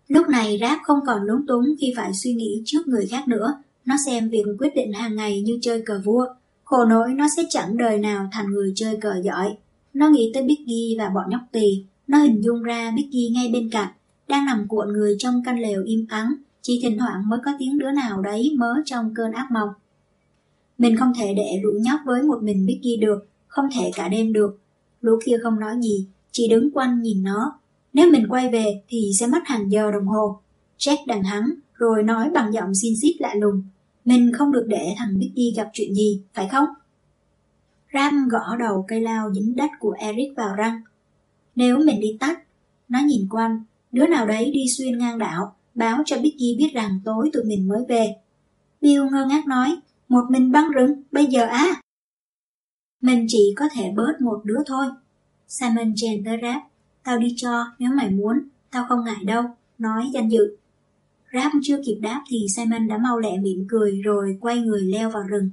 Lúc này Ráp không còn lúng túng khi phải suy nghĩ trước người khác nữa. Nó xem việc quyết định hàng ngày như chơi cờ vua. Khổ nỗi nó sẽ chẳng đời nào thành người chơi cờ giỏi. Nó nghĩ tới Biggie và bọn nhóc tỳ, nó hình dung ra Biggie ngay bên cạnh, đang nằm cuộn người trong căn lều im ắng, chỉ thỉnh thoảng mới có tiếng đứa nào đấy mớ trong cơn ác mộng. Mình không thể để lũ nhóc với một mình Biggie được, không thể cả đêm được. Lũ kia không nói gì, chỉ đứng quanh nhìn nó. Nếu mình quay về thì sẽ mất hàng giờ đồng hồ. Jack đằng hắn, rồi nói bằng giọng xin xít lạ lùng. Mình không được để thằng Biggie gặp chuyện gì, phải không? Ram gõ đầu cây lao dính đất của Eric vào răng. Nếu mình đi tắt, nó nhìn quanh, đứa nào đấy đi xuyên ngang đảo, báo cho Vicky biết rằng tối tụi mình mới về. Bill ngơ ngác nói, một mình băng rừng, bây giờ á. Mình chỉ có thể bớt một đứa thôi. Simon chèn tới ráp tao đi cho nếu mày muốn, tao không ngại đâu, nói danh dự. Rap chưa kịp đáp thì Simon đã mau lẹ mỉm cười rồi quay người leo vào rừng.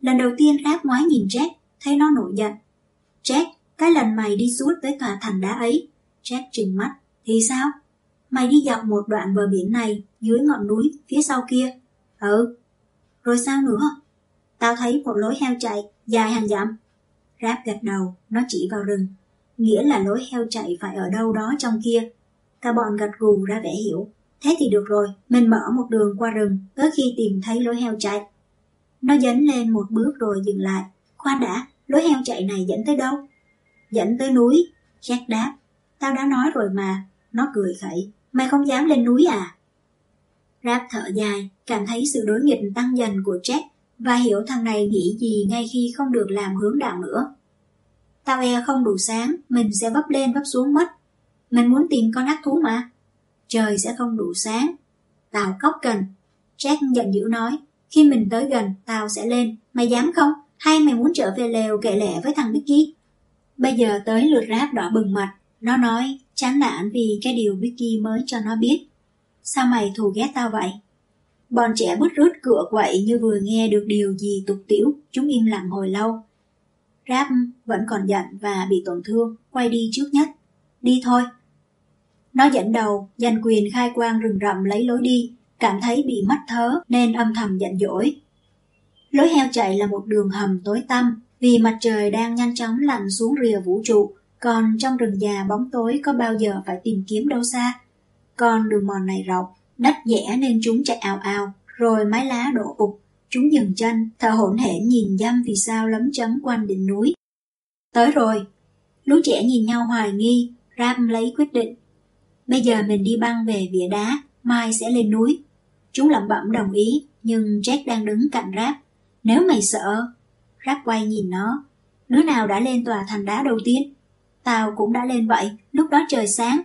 Lần đầu tiên Rap ngoái nhìn Jack, thấy nó nổi giận. Jack, cái lần mày đi suốt tới tòa thành đá ấy. Jack trừng mắt, thì sao? Mày đi dọc một đoạn bờ biển này, dưới ngọn núi, phía sau kia. Ừ. Rồi sao nữa? Tao thấy một lối heo chạy, dài hàng dặm. Rap gật đầu, nó chỉ vào rừng. Nghĩa là lối heo chạy phải ở đâu đó trong kia. Cả bọn gật gù ra vẻ hiểu. Thế thì được rồi, mình mở một đường qua rừng, tới khi tìm thấy lối heo chạy. Nó dấn lên một bước rồi dừng lại. Khoan đã, lối heo chạy này dẫn tới đâu? Dẫn tới núi. Jack đáp. Tao đã nói rồi mà. Nó cười khẩy. Mày không dám lên núi à? Rap thở dài, cảm thấy sự đối nghịch tăng dần của Jack và hiểu thằng này nghĩ gì ngay khi không được làm hướng đạo nữa. Tao e không đủ sáng, mình sẽ bấp lên bấp xuống mất. Mình muốn tìm con ác thú mà. Trời sẽ không đủ sáng. Tao cốc cần. Jack giận dữ nói, khi mình tới gần, tao sẽ lên. Mày dám không? Hay mày muốn trở về lều kệ lẻ với thằng Vicky? Bây giờ tới lượt ráp đỏ bừng mặt. Nó nói, chán nản vì cái điều Vicky mới cho nó biết. Sao mày thù ghét tao vậy? Bọn trẻ bứt rứt cửa quậy như vừa nghe được điều gì tục tiểu, chúng im lặng hồi lâu. Ráp vẫn còn giận và bị tổn thương, quay đi trước nhất. Đi thôi. Nó dẫn đầu, giành quyền khai quang rừng rậm lấy lối đi, cảm thấy bị mất thớ nên âm thầm giận dỗi. Lối heo chạy là một đường hầm tối tăm vì mặt trời đang nhanh chóng lặn xuống rìa vũ trụ, còn trong rừng già bóng tối có bao giờ phải tìm kiếm đâu xa. Còn đường mòn này rộng, đất dẻ nên chúng chạy ào ào, rồi mái lá đổ ụp. Chúng dừng chân, thở hổn hển nhìn dăm vì sao lấm chấm quanh đỉnh núi. Tới rồi. Lũ trẻ nhìn nhau hoài nghi, Ram lấy quyết định. Bây giờ mình đi băng về vỉa đá, mai sẽ lên núi. Chúng lẩm bẩm đồng ý, nhưng Jack đang đứng cạnh Rap. Nếu mày sợ... Rap quay nhìn nó. Đứa nào đã lên tòa thành đá đầu tiên? Tao cũng đã lên vậy, lúc đó trời sáng.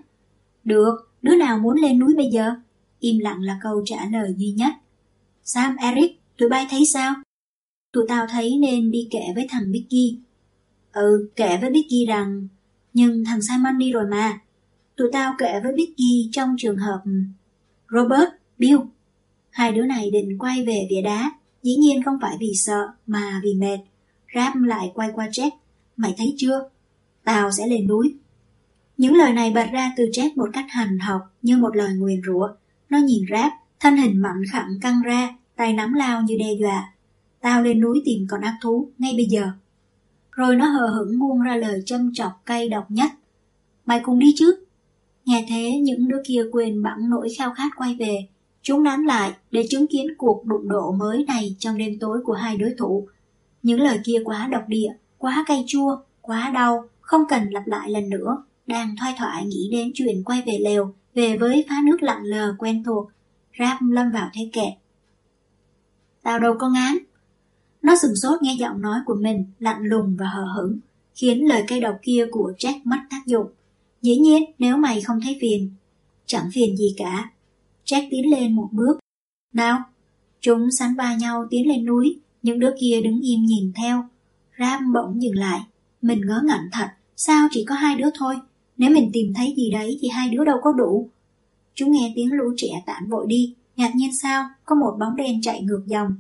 Được, đứa nào muốn lên núi bây giờ? Im lặng là câu trả lời duy nhất. Sam, Eric, tụi bay thấy sao? Tụi tao thấy nên đi kể với thằng bicky. Ừ, kể với bicky rằng... Nhưng thằng Simon đi rồi mà. Tụi tao kể với bicky trong trường hợp... Robert, Bill. Hai đứa này định quay về vỉa đá, dĩ nhiên không phải vì sợ mà vì mệt. Ram lại quay qua Jack. Mày thấy chưa? Tao sẽ lên núi. Những lời này bật ra từ Jack một cách hành học như một lời nguyền rủa. Nó nhìn Rap, thân hình mạnh khẳng căng ra, tay nắm lao như đe dọa. Tao lên núi tìm con ác thú, ngay bây giờ. Rồi nó hờ hững buông ra lời châm chọc cay độc nhất. Mày cùng đi chứ? Nghe thế những đứa kia quên bẵng nỗi khao khát quay về. Chúng nán lại để chứng kiến cuộc đụng độ mới này trong đêm tối của hai đối thủ. Những lời kia quá độc địa, quá cay chua, quá đau, không cần lặp lại lần nữa. Đang thoai thoại nghĩ đến chuyện quay về lều, về với phá nước lặng lờ quen thuộc. Rap lâm vào thế kẹt. Tao đâu có ngán. Nó sừng sốt nghe giọng nói của mình lạnh lùng và hờ hững, khiến lời cây độc kia của Jack mất tác dụng. Dĩ nhiên nếu mày không thấy phiền, chẳng phiền gì cả. Jack tiến lên một bước. Nào, chúng sánh vai nhau tiến lên núi, những đứa kia đứng im nhìn theo. Ram bỗng dừng lại, mình ngớ ngẩn thật, sao chỉ có hai đứa thôi? Nếu mình tìm thấy gì đấy thì hai đứa đâu có đủ. Chúng nghe tiếng lũ trẻ tản vội đi, ngạc nhiên sao, có một bóng đen chạy ngược dòng.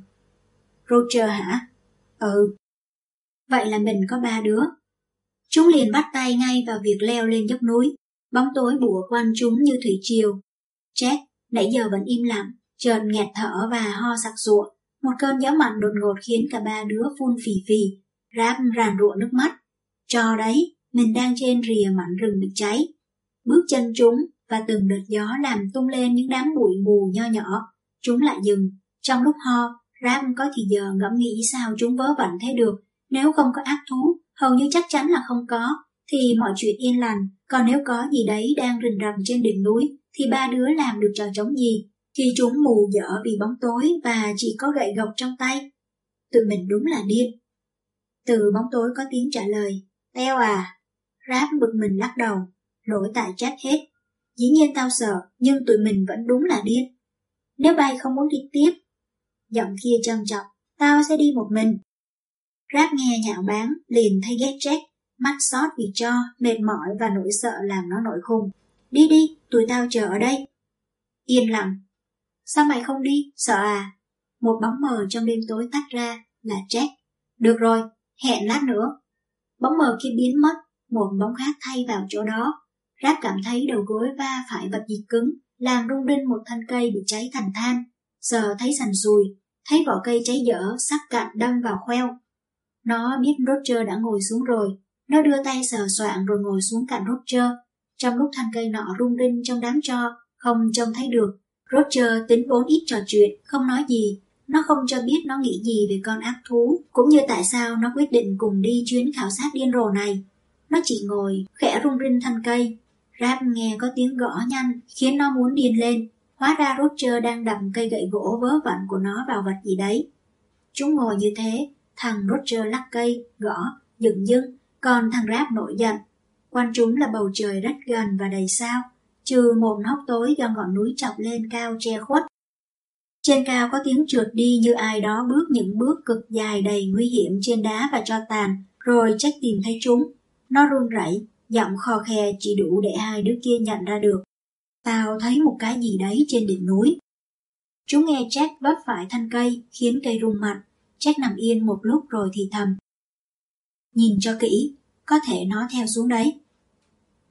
Roger hả? Ừ. Vậy là mình có ba đứa. Chúng liền bắt tay ngay vào việc leo lên dốc núi, bóng tối bủa quanh chúng như thủy triều. Jack nãy giờ vẫn im lặng, trợn nghẹt thở và ho sặc sụa. Một cơn gió mạnh đột ngột khiến cả ba đứa phun phì phì, ráp ràn rụa nước mắt. Cho đấy, mình đang trên rìa mảnh rừng bị cháy. Bước chân chúng và từng đợt gió làm tung lên những đám bụi mù nho nhỏ. Chúng lại dừng. Trong lúc ho, Ram có thì giờ ngẫm nghĩ sao chúng vớ vẩn thế được. Nếu không có ác thú, hầu như chắc chắn là không có, thì mọi chuyện yên lành. Còn nếu có gì đấy đang rình rầm trên đỉnh núi, thì ba đứa làm được trò chống gì? Khi chúng mù dở vì bóng tối và chỉ có gậy gộc trong tay. Tụi mình đúng là điên. Từ bóng tối có tiếng trả lời, teo à. Ráp bực mình lắc đầu, lỗi tại chết hết. Dĩ nhiên tao sợ, nhưng tụi mình vẫn đúng là điên. Nếu bay không muốn đi tiếp, giọng kia trân trọng, tao sẽ đi một mình. Rap nghe nhạo báng, liền thấy ghét Jack, mắt xót vì cho, mệt mỏi và nỗi sợ làm nó nổi khùng. Đi đi, tụi tao chờ ở đây. Yên lặng. Sao mày không đi, sợ à? Một bóng mờ trong đêm tối tắt ra, là Jack. Được rồi, hẹn lát nữa. Bóng mờ kia biến mất, một bóng khác thay vào chỗ đó. Ráp cảm thấy đầu gối va phải vật gì cứng, làm rung rinh một thân cây bị cháy thành than. Giờ thấy sành sùi, thấy vỏ cây cháy dở, sắc cạnh đâm vào khoeo. Nó biết Roger đã ngồi xuống rồi, nó đưa tay sờ soạn rồi ngồi xuống cạnh Roger. Trong lúc thân cây nọ rung rinh trong đám cho, không trông thấy được. Roger tính vốn ít trò chuyện, không nói gì. Nó không cho biết nó nghĩ gì về con ác thú, cũng như tại sao nó quyết định cùng đi chuyến khảo sát điên rồ này. Nó chỉ ngồi, khẽ rung rinh thân cây. Rap nghe có tiếng gõ nhanh, khiến nó muốn điên lên. Hóa ra Roger đang đầm cây gậy gỗ vớ vẩn của nó vào vật gì đấy. Chúng ngồi như thế, thằng Roger lắc cây, gõ, dựng dưng, còn thằng Rap nổi giận. Quan chúng là bầu trời rất gần và đầy sao, trừ một hốc tối do ngọn núi chọc lên cao che khuất. Trên cao có tiếng trượt đi như ai đó bước những bước cực dài đầy nguy hiểm trên đá và cho tàn, rồi trách tìm thấy chúng. Nó run rẩy, giọng kho khe chỉ đủ để hai đứa kia nhận ra được. Tao thấy một cái gì đấy trên đỉnh núi. Chúng nghe Jack vấp phải thân cây, khiến cây rung mạnh. Jack nằm yên một lúc rồi thì thầm. Nhìn cho kỹ, có thể nó theo xuống đấy.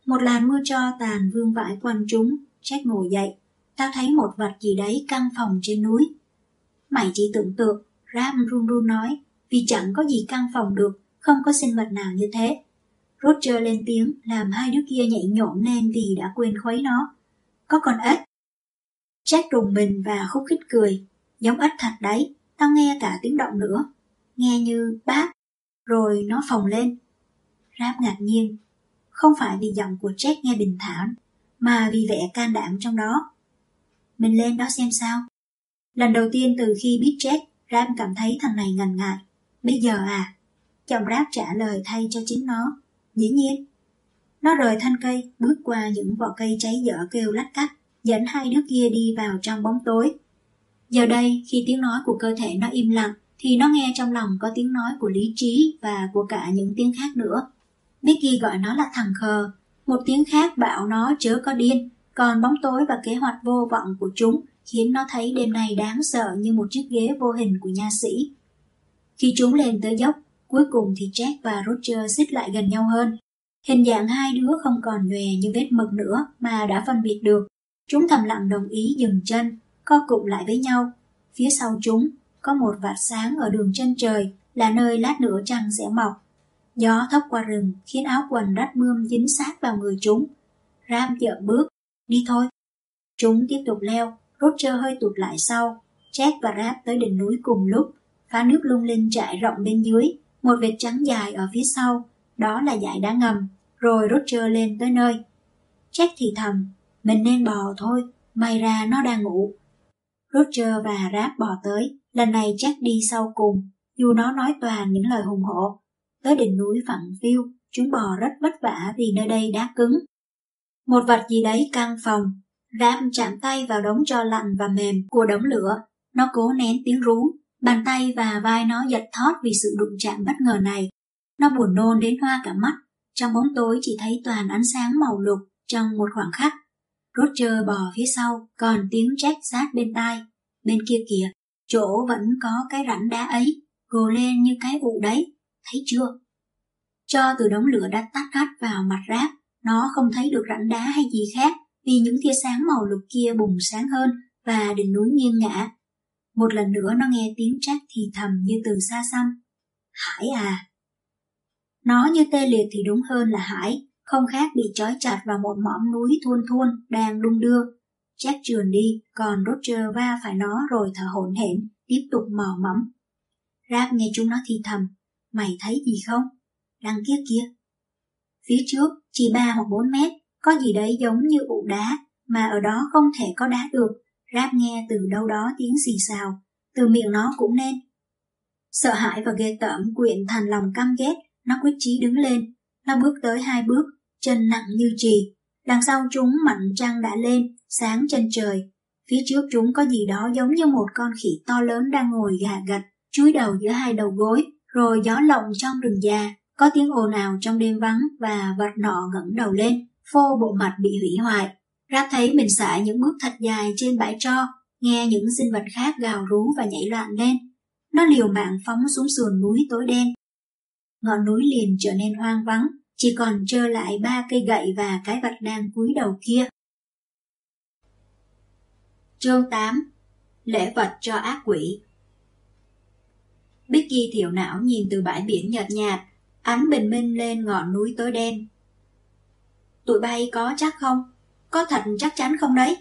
Một làn mưa cho tàn vương vãi quanh chúng, Jack ngồi dậy. Tao thấy một vật gì đấy căng phòng trên núi. Mày chỉ tưởng tượng, Ram run run nói, vì chẳng có gì căng phòng được, không có sinh vật nào như thế. Roger lên tiếng làm hai đứa kia nhảy nhộn lên vì đã quên khuấy nó. Có con ếch. Jack rùng mình và khúc khích cười. Giống ếch thật đấy, tao nghe cả tiếng động nữa. Nghe như bác. Rồi nó phồng lên. Rap ngạc nhiên. Không phải vì giọng của Jack nghe bình thản, mà vì vẻ can đảm trong đó. Mình lên đó xem sao. Lần đầu tiên từ khi biết Jack, Ram cảm thấy thằng này ngần ngại. Bây giờ à? Chồng Rap trả lời thay cho chính nó. Dĩ nhiên. Nó rời thân cây, bước qua những vỏ cây cháy dở kêu lách cách, dẫn hai đứa kia đi vào trong bóng tối. Giờ đây, khi tiếng nói của cơ thể nó im lặng, thì nó nghe trong lòng có tiếng nói của lý trí và của cả những tiếng khác nữa. Becky gọi nó là thằng khờ, một tiếng khác bảo nó chớ có điên, còn bóng tối và kế hoạch vô vọng của chúng khiến nó thấy đêm nay đáng sợ như một chiếc ghế vô hình của nha sĩ. Khi chúng lên tới dốc, Cuối cùng thì Jack và Roger xích lại gần nhau hơn. Hình dạng hai đứa không còn nhòe như vết mực nữa mà đã phân biệt được. Chúng thầm lặng đồng ý dừng chân, co cụm lại với nhau. Phía sau chúng có một vạt sáng ở đường chân trời là nơi lát nữa trăng sẽ mọc. Gió thốc qua rừng khiến áo quần rách mươm dính sát vào người chúng. Ram chợt bước, đi thôi. Chúng tiếp tục leo, Roger hơi tụt lại sau. Jack và Rap tới đỉnh núi cùng lúc, phá nước lung linh trải rộng bên dưới, một vệt trắng dài ở phía sau, đó là dải đá ngầm, rồi Roger lên tới nơi. Jack thì thầm, mình nên bò thôi, may ra nó đang ngủ. Roger và Rap bò tới, lần này Jack đi sau cùng, dù nó nói toàn những lời hùng hổ. Tới đỉnh núi phẳng phiêu, chúng bò rất vất vả vì nơi đây đá cứng. Một vật gì đấy căng phòng, Rap chạm tay vào đống cho lạnh và mềm của đống lửa, nó cố nén tiếng rú, Bàn tay và vai nó giật thót vì sự đụng chạm bất ngờ này. Nó buồn nôn đến hoa cả mắt. Trong bóng tối chỉ thấy toàn ánh sáng màu lục trong một khoảng khắc. Roger bò phía sau, còn tiếng Jack sát bên tai. Bên kia kìa, chỗ vẫn có cái rãnh đá ấy, gồ lên như cái ụ đấy, thấy chưa? Cho từ đống lửa đã tắt hắt vào mặt rác, nó không thấy được rãnh đá hay gì khác, vì những tia sáng màu lục kia bùng sáng hơn và đỉnh núi nghiêng ngã một lần nữa nó nghe tiếng Jack thì thầm như từ xa xăm. Hải à! Nó như tê liệt thì đúng hơn là Hải, không khác bị trói chặt vào một mỏm núi thun thun đang đung đưa. Jack trườn đi, còn Roger va phải nó rồi thở hổn hển, tiếp tục mò mẫm. Rap nghe chúng nó thì thầm, mày thấy gì không? Đằng kia kia. Phía trước, chỉ ba hoặc bốn mét, có gì đấy giống như ụ đá, mà ở đó không thể có đá được, ráp nghe từ đâu đó tiếng xì xào, từ miệng nó cũng nên. Sợ hãi và ghê tởm quyện thành lòng căm ghét, nó quyết chí đứng lên. Nó bước tới hai bước, chân nặng như trì. Đằng sau chúng mạnh trăng đã lên, sáng chân trời. Phía trước chúng có gì đó giống như một con khỉ to lớn đang ngồi gà gật, chúi đầu giữa hai đầu gối, rồi gió lộng trong rừng già. Có tiếng ồn ào trong đêm vắng và vật nọ ngẩng đầu lên, phô bộ mặt bị hủy hoại. Ráp thấy mình xả những bước thật dài trên bãi tro, nghe những sinh vật khác gào rú và nhảy loạn lên. Nó liều mạng phóng xuống sườn núi tối đen. Ngọn núi liền trở nên hoang vắng, chỉ còn trơ lại ba cây gậy và cái vật đang cúi đầu kia. Chương 8 Lễ vật cho ác quỷ Bicky thiểu não nhìn từ bãi biển nhợt nhạt, ánh bình minh lên ngọn núi tối đen. Tụi bay có chắc không? Có thật chắc chắn không đấy?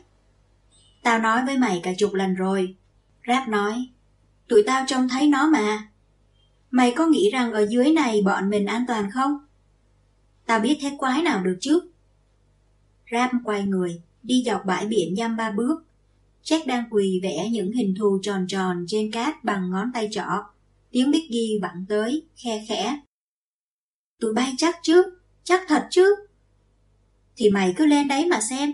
Tao nói với mày cả chục lần rồi. Rap nói, tụi tao trông thấy nó mà. Mày có nghĩ rằng ở dưới này bọn mình an toàn không? Tao biết thế quái nào được chứ? Ram quay người, đi dọc bãi biển dăm ba bước. Jack đang quỳ vẽ những hình thù tròn tròn trên cát bằng ngón tay trỏ. Tiếng Biggie vặn tới, khe khẽ. Tụi bay chắc chứ, chắc thật chứ. Thì mày cứ lên đấy mà xem.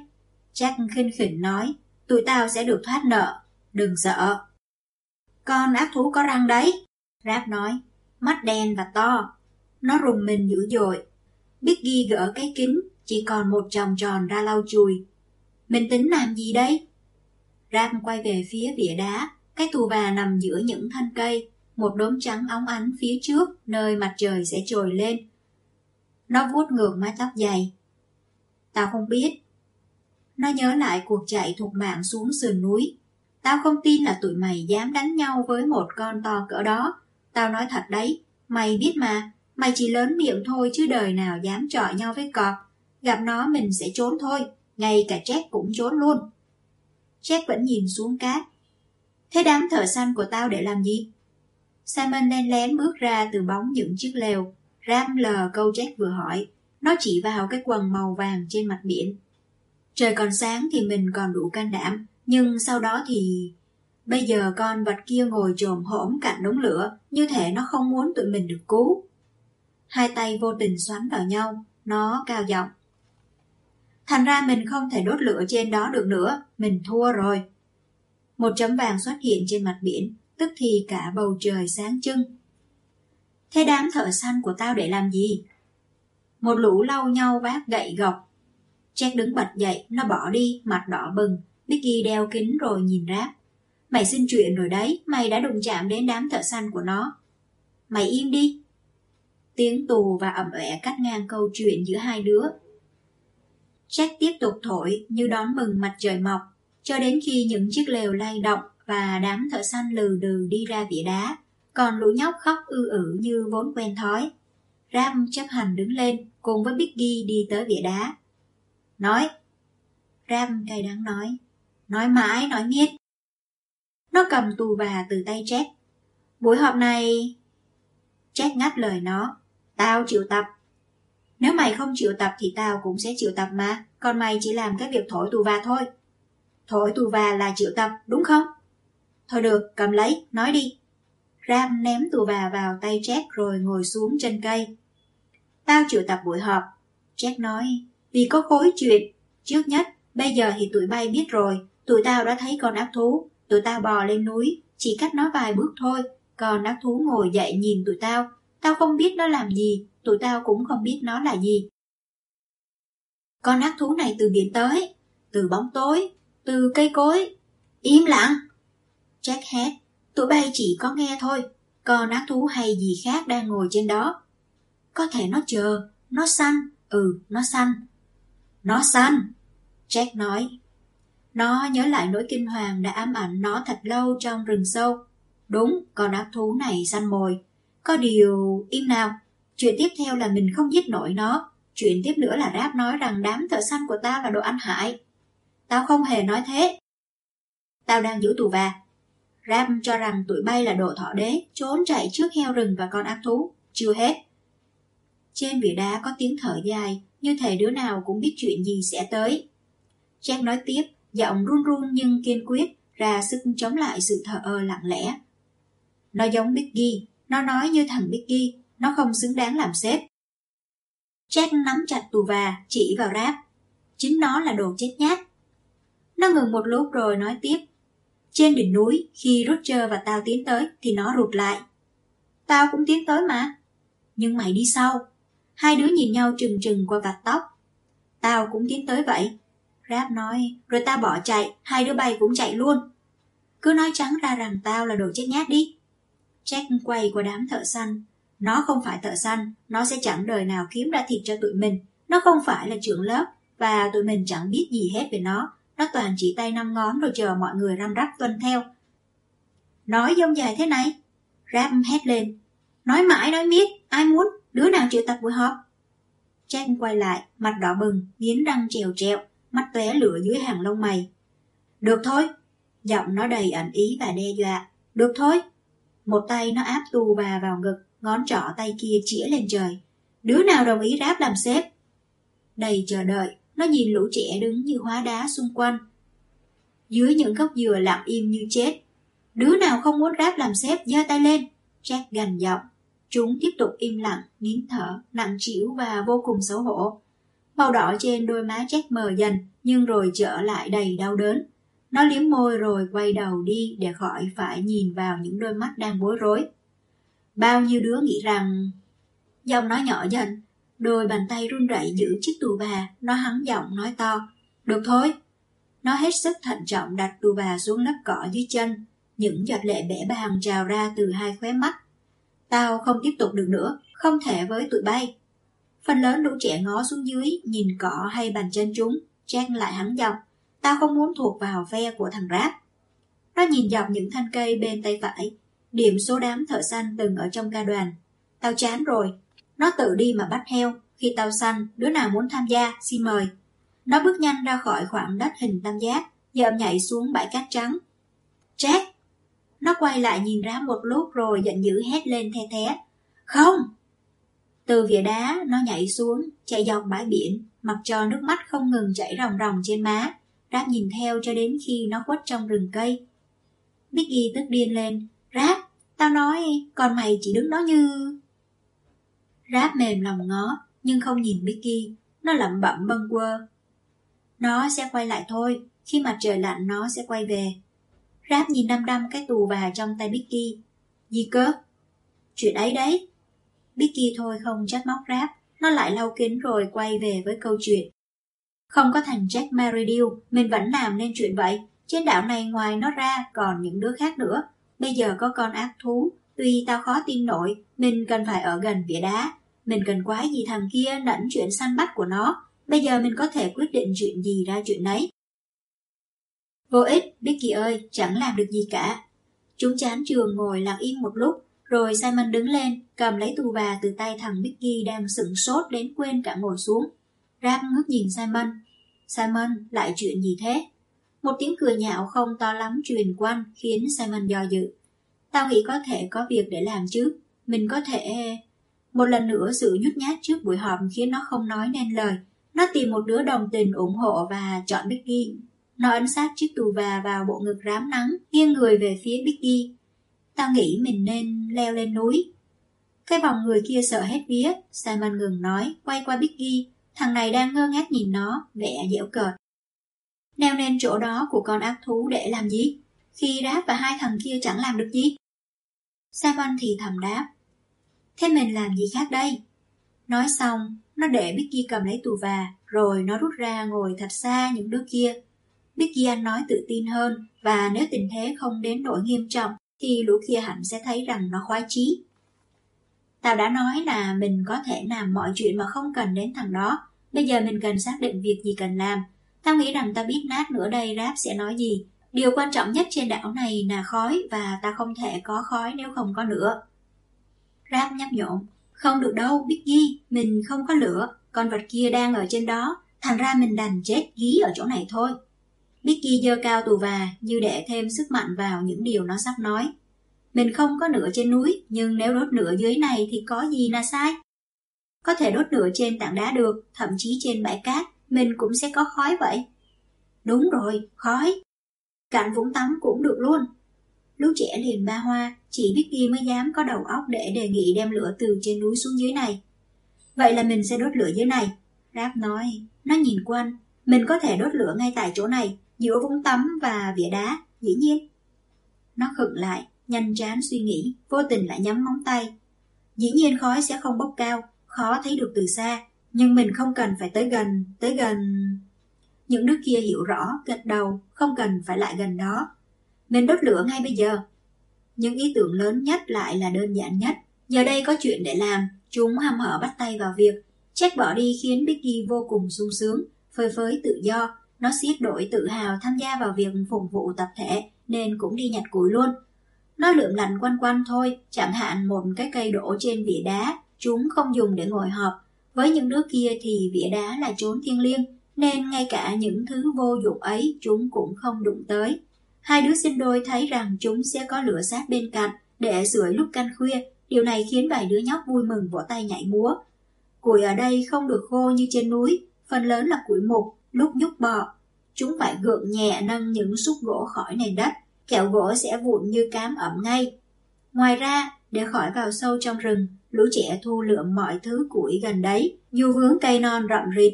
Jack khinh khỉnh nói, tụi tao sẽ được thoát nợ, đừng sợ. Con ác thú có răng đấy, Rap nói, mắt đen và to. Nó rùng mình dữ dội. Biggie gỡ cái kính, chỉ còn một vòng tròn ra lau chùi. Mình tính làm gì đây? Rap quay về phía vỉa đá, cái tù bà nằm giữa những thân cây, một đốm trắng óng ánh phía trước, nơi mặt trời sẽ trồi lên. Nó vuốt ngược mái tóc dày. Tao không biết. Nó nhớ lại cuộc chạy thuộc mạng xuống sườn núi. Tao không tin là tụi mày dám đánh nhau với một con to cỡ đó. Tao nói thật đấy, mày biết mà, mày chỉ lớn miệng thôi chứ đời nào dám trọ nhau với cọp. Gặp nó mình sẽ trốn thôi, ngay cả Jack cũng trốn luôn. Jack vẫn nhìn xuống cát. Thế đám thợ săn của tao để làm gì? Simon len lén bước ra từ bóng những chiếc lều, ram lờ câu Jack vừa hỏi. Nó chỉ vào cái quần màu vàng trên mặt biển. Trời còn sáng thì mình còn đủ can đảm, nhưng sau đó thì... Bây giờ con vật kia ngồi trồm hổm cạnh đống lửa, như thể nó không muốn tụi mình được cứu. Hai tay vô tình xoắn vào nhau, nó cao giọng. Thành ra mình không thể đốt lửa trên đó được nữa, mình thua rồi. Một chấm vàng xuất hiện trên mặt biển, tức thì cả bầu trời sáng trưng. Thế đám thợ săn của tao để làm gì? Một lũ lau nhau vác gậy gọc. Jack đứng bật dậy, nó bỏ đi, mặt đỏ bừng. Mickey đeo kính rồi nhìn ráp. Mày xin chuyện rồi đấy, mày đã đụng chạm đến đám thợ săn của nó. Mày im đi. Tiếng tù và ẩm ẻ cắt ngang câu chuyện giữa hai đứa. Jack tiếp tục thổi như đón mừng mặt trời mọc, cho đến khi những chiếc lều lay động và đám thợ săn lừ đừ đi ra vỉa đá, còn lũ nhóc khóc ư ử như vốn quen thói. Ram chấp hành đứng lên cùng với Biggie đi tới vỉa đá. Nói. Ram cay đắng nói. Nói mãi, nói miết. Nó cầm tù bà từ tay Jack. Buổi họp này... Jack ngắt lời nó. Tao chịu tập. Nếu mày không chịu tập thì tao cũng sẽ chịu tập mà. Còn mày chỉ làm cái việc thổi tù bà thôi. Thổi tù bà là chịu tập, đúng không? Thôi được, cầm lấy, nói đi. Ram ném tù bà vào tay Jack rồi ngồi xuống trên cây. Tao chịu tập buổi họp. Jack nói, vì có khối chuyện. Trước nhất, bây giờ thì tụi bay biết rồi, tụi tao đã thấy con ác thú. Tụi tao bò lên núi, chỉ cách nó vài bước thôi, còn ác thú ngồi dậy nhìn tụi tao. Tao không biết nó làm gì, tụi tao cũng không biết nó là gì. Con ác thú này từ biển tới, từ bóng tối, từ cây cối. Im lặng! Jack hét, tụi bay chỉ có nghe thôi, con ác thú hay gì khác đang ngồi trên đó. Có thể nó chờ, nó săn, ừ, nó săn. Nó săn! Jack nói, nó nhớ lại nỗi kinh hoàng đã ám ảnh nó thật lâu trong rừng sâu. Đúng, con ác thú này săn mồi. Có điều... im nào. Chuyện tiếp theo là mình không giết nổi nó. Chuyện tiếp nữa là Ráp nói rằng đám thợ săn của tao là đồ ăn hại. Tao không hề nói thế. Tao đang giữ tù và. Ráp cho rằng tụi bay là đồ thọ đế, trốn chạy trước heo rừng và con ác thú. Chưa hết. Trên bìa đá có tiếng thở dài, như thể đứa nào cũng biết chuyện gì sẽ tới. Jack nói tiếp, giọng run run nhưng kiên quyết, ra sức chống lại sự thờ ơ lặng lẽ. Nó giống Biggie, nó nói như thằng Biggie, nó không xứng đáng làm sếp. Jack nắm chặt tù và, chỉ vào rap. Chính nó là đồ chết nhát. Nó ngừng một lúc rồi nói tiếp. Trên đỉnh núi, khi Roger và tao tiến tới thì nó rụt lại. Tao cũng tiến tới mà. Nhưng mày đi sau. Hai đứa nhìn nhau trừng trừng qua vạt tóc. Tao cũng tiến tới vậy. Rap nói, rồi tao bỏ chạy, hai đứa bay cũng chạy luôn. Cứ nói trắng ra rằng tao là đồ chết nhát đi. Jack quay qua đám thợ săn. Nó không phải thợ săn, nó sẽ chẳng đời nào kiếm ra thịt cho tụi mình. Nó không phải là trưởng lớp, và tụi mình chẳng biết gì hết về nó. Nó toàn chỉ tay năm ngón rồi chờ mọi người răm rắp tuân theo. Nói dông dài thế này. Rap hét lên. Nói mãi nói miết, ai muốn, đứa nào chịu tập buổi họp. Jack quay lại, mặt đỏ bừng, nghiến răng trèo trẹo, mắt tóe lửa dưới hàng lông mày. Được thôi. Giọng nó đầy ẩn ý và đe dọa. Được thôi. Một tay nó áp tù bà vào ngực, ngón trỏ tay kia chĩa lên trời. Đứa nào đồng ý ráp làm sếp? Đầy chờ đợi, nó nhìn lũ trẻ đứng như hóa đá xung quanh. Dưới những gốc dừa lặng im như chết. Đứa nào không muốn ráp làm sếp giơ tay lên. Jack gằn giọng. Chúng tiếp tục im lặng, nín thở, nặng trĩu và vô cùng xấu hổ. Màu đỏ trên đôi má Jack mờ dần, nhưng rồi trở lại đầy đau đớn. Nó liếm môi rồi quay đầu đi để khỏi phải nhìn vào những đôi mắt đang bối rối. Bao nhiêu đứa nghĩ rằng... Giọng nó nhỏ dần, đôi bàn tay run rẩy giữ chiếc tù bà, nó hắn giọng nói to. Được thôi. Nó hết sức thận trọng đặt tù bà xuống lớp cỏ dưới chân. Những giọt lệ bẻ bàng trào ra từ hai khóe mắt. Tao không tiếp tục được nữa, không thể với tụi bay. Phần lớn lũ trẻ ngó xuống dưới, nhìn cỏ hay bàn chân chúng, Jack lại hắn dọc. Tao không muốn thuộc vào phe của thằng rap. Nó nhìn dọc những thân cây bên tay phải, điểm số đám thợ săn từng ở trong ca đoàn. Tao chán rồi. Nó tự đi mà bắt heo. Khi tao săn, đứa nào muốn tham gia, xin mời. Nó bước nhanh ra khỏi khoảng đất hình tam giác, dợm nhảy xuống bãi cát trắng. Jack! Nó quay lại nhìn ra một lúc rồi giận dữ hét lên the thé. Không! Từ vỉa đá, nó nhảy xuống, chạy dọc bãi biển, mặc cho nước mắt không ngừng chảy ròng ròng trên má. Ráp nhìn theo cho đến khi nó khuất trong rừng cây. Biggie tức điên lên. Ráp, tao nói, còn mày chỉ đứng đó như... Ráp mềm lòng ngó, nhưng không nhìn Biggie. Nó lẩm bẩm bâng quơ. Nó sẽ quay lại thôi, khi mặt trời lạnh nó sẽ quay về. Ráp nhìn đăm đăm cái tù bà trong tay Bicky. Gì cơ? Chuyện ấy đấy. Bicky thôi không trách móc Ráp, nó lại lau kính rồi quay về với câu chuyện. Không có thằng Jack Meridew, mình vẫn làm nên chuyện vậy. Trên đảo này ngoài nó ra còn những đứa khác nữa. Bây giờ có con ác thú, tuy tao khó tin nổi, mình cần phải ở gần vỉa đá. Mình cần quái gì thằng kia nẫn chuyện săn bắt của nó. Bây giờ mình có thể quyết định chuyện gì ra chuyện đấy. Vô ích, Becky ơi, chẳng làm được gì cả. Chúng chán trường ngồi lặng im một lúc, rồi Simon đứng lên, cầm lấy tù bà từ tay thằng Mickey đang sững sốt đến quên cả ngồi xuống. Rap ngước nhìn Simon. Simon, lại chuyện gì thế? Một tiếng cười nhạo không to lắm truyền quanh khiến Simon do dự. Tao nghĩ có thể có việc để làm chứ. Mình có thể... Một lần nữa sự nhút nhát trước buổi họp khiến nó không nói nên lời. Nó tìm một đứa đồng tình ủng hộ và chọn Becky. Nó ấn sát chiếc tù và vào bộ ngực rám nắng, nghiêng người về phía bicky Tao nghĩ mình nên leo lên núi. Cái vòng người kia sợ hết vía, Simon ngừng nói, quay qua bicky Thằng này đang ngơ ngác nhìn nó, vẻ dẻo cợt. Neo lên chỗ đó của con ác thú để làm gì? Khi đáp và hai thằng kia chẳng làm được gì? Simon thì thầm đáp. Thế mình làm gì khác đây? Nói xong, nó để bicky cầm lấy tù và, rồi nó rút ra ngồi thật xa những đứa kia. Becky anh nói tự tin hơn, và nếu tình thế không đến nỗi nghiêm trọng, thì lũ kia hẳn sẽ thấy rằng nó khoái chí. Tao đã nói là mình có thể làm mọi chuyện mà không cần đến thằng đó. Bây giờ mình cần xác định việc gì cần làm. Tao nghĩ rằng tao biết nát nữa đây Rap sẽ nói gì. Điều quan trọng nhất trên đảo này là khói và ta không thể có khói nếu không có lửa. Rap nhấp nhộn. Không được đâu, Biggie, mình không có lửa. Con vật kia đang ở trên đó, thành ra mình đành chết ghi ở chỗ này thôi. Mickey dơ cao tù và như để thêm sức mạnh vào những điều nó sắp nói. Mình không có nửa trên núi, nhưng nếu đốt nửa dưới này thì có gì là sai? Có thể đốt nửa trên tảng đá được, thậm chí trên bãi cát, mình cũng sẽ có khói vậy. Đúng rồi, khói. Cạnh vũng tắm cũng được luôn. lũ trẻ liền ba hoa, chỉ Mickey mới dám có đầu óc để đề nghị đem lửa từ trên núi xuống dưới này. Vậy là mình sẽ đốt lửa dưới này. Ráp nói, nó nhìn quanh, mình có thể đốt lửa ngay tại chỗ này, giữa vũng tắm và vỉa đá, dĩ nhiên. Nó khựng lại, nhanh chán suy nghĩ, vô tình lại nhắm móng tay. Dĩ nhiên khói sẽ không bốc cao, khó thấy được từ xa, nhưng mình không cần phải tới gần, tới gần... Những đứa kia hiểu rõ, gật đầu, không cần phải lại gần đó. Mình đốt lửa ngay bây giờ. Những ý tưởng lớn nhất lại là đơn giản nhất. Giờ đây có chuyện để làm, chúng ham hở bắt tay vào việc. Jack bỏ đi khiến Biggie vô cùng sung sướng, phơi phới tự do. Nó xiết đổi tự hào tham gia vào việc phục vụ tập thể nên cũng đi nhặt củi luôn. Nó lượm lạnh quanh quanh thôi, chẳng hạn một cái cây đổ trên vỉa đá, chúng không dùng để ngồi họp. Với những đứa kia thì vỉa đá là chốn thiêng liêng, nên ngay cả những thứ vô dụng ấy chúng cũng không đụng tới. Hai đứa sinh đôi thấy rằng chúng sẽ có lửa sát bên cạnh để sưởi lúc canh khuya. Điều này khiến vài đứa nhóc vui mừng vỗ tay nhảy múa. Củi ở đây không được khô như trên núi, phần lớn là củi mục, lúc nhúc bọ. Chúng phải gượng nhẹ nâng những xúc gỗ khỏi nền đất, kẹo gỗ sẽ vụn như cám ẩm ngay. Ngoài ra, để khỏi vào sâu trong rừng, lũ trẻ thu lượm mọi thứ củi gần đấy, dù hướng cây non rậm rịt.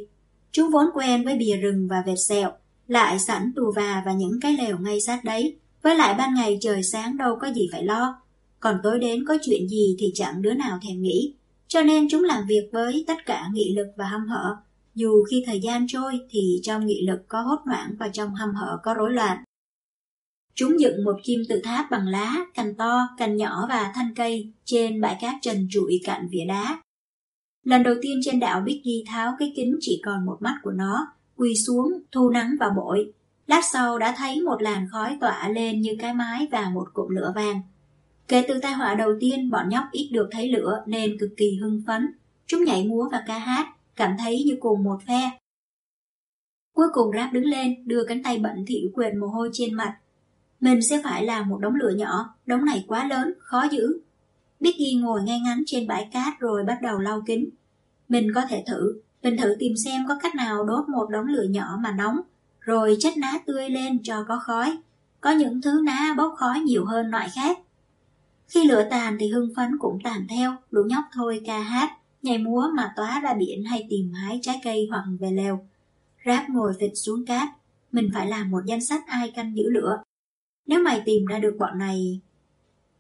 Chúng vốn quen với bìa rừng và vệt sẹo, lại sẵn tù và và những cái lều ngay sát đấy. Với lại ban ngày trời sáng đâu có gì phải lo, còn tối đến có chuyện gì thì chẳng đứa nào thèm nghĩ. Cho nên chúng làm việc với tất cả nghị lực và hâm hở. Dù khi thời gian trôi thì trong nghị lực có hốt hoảng và trong hâm hở có rối loạn. Chúng dựng một kim tự tháp bằng lá, cành to, cành nhỏ và thân cây trên bãi cát trần trụi cạnh vỉa đá. Lần đầu tiên trên đảo Biggie tháo cái kính chỉ còn một mắt của nó, quỳ xuống, thu nắng vào bội. Lát sau đã thấy một làn khói tỏa lên như cái mái và một cụm lửa vàng. Kể từ tai họa đầu tiên, bọn nhóc ít được thấy lửa nên cực kỳ hưng phấn. Chúng nhảy múa và ca hát, cảm thấy như cùng một phe. Cuối cùng Rap đứng lên, đưa cánh tay bẩn thỉu quệt mồ hôi trên mặt. Mình sẽ phải làm một đống lửa nhỏ, đống này quá lớn, khó giữ. Biggie ngồi ngay ngắn trên bãi cát rồi bắt đầu lau kính. Mình có thể thử, mình thử tìm xem có cách nào đốt một đống lửa nhỏ mà nóng, rồi chất ná tươi lên cho có khói. Có những thứ ná bốc khói nhiều hơn loại khác. Khi lửa tàn thì hưng phấn cũng tàn theo, lũ nhóc thôi ca hát, nhảy múa mà tóa ra biển hay tìm hái trái cây hoặc về lều. Ráp ngồi phịch xuống cát, mình phải làm một danh sách ai canh giữ lửa. Nếu mày tìm ra được bọn này...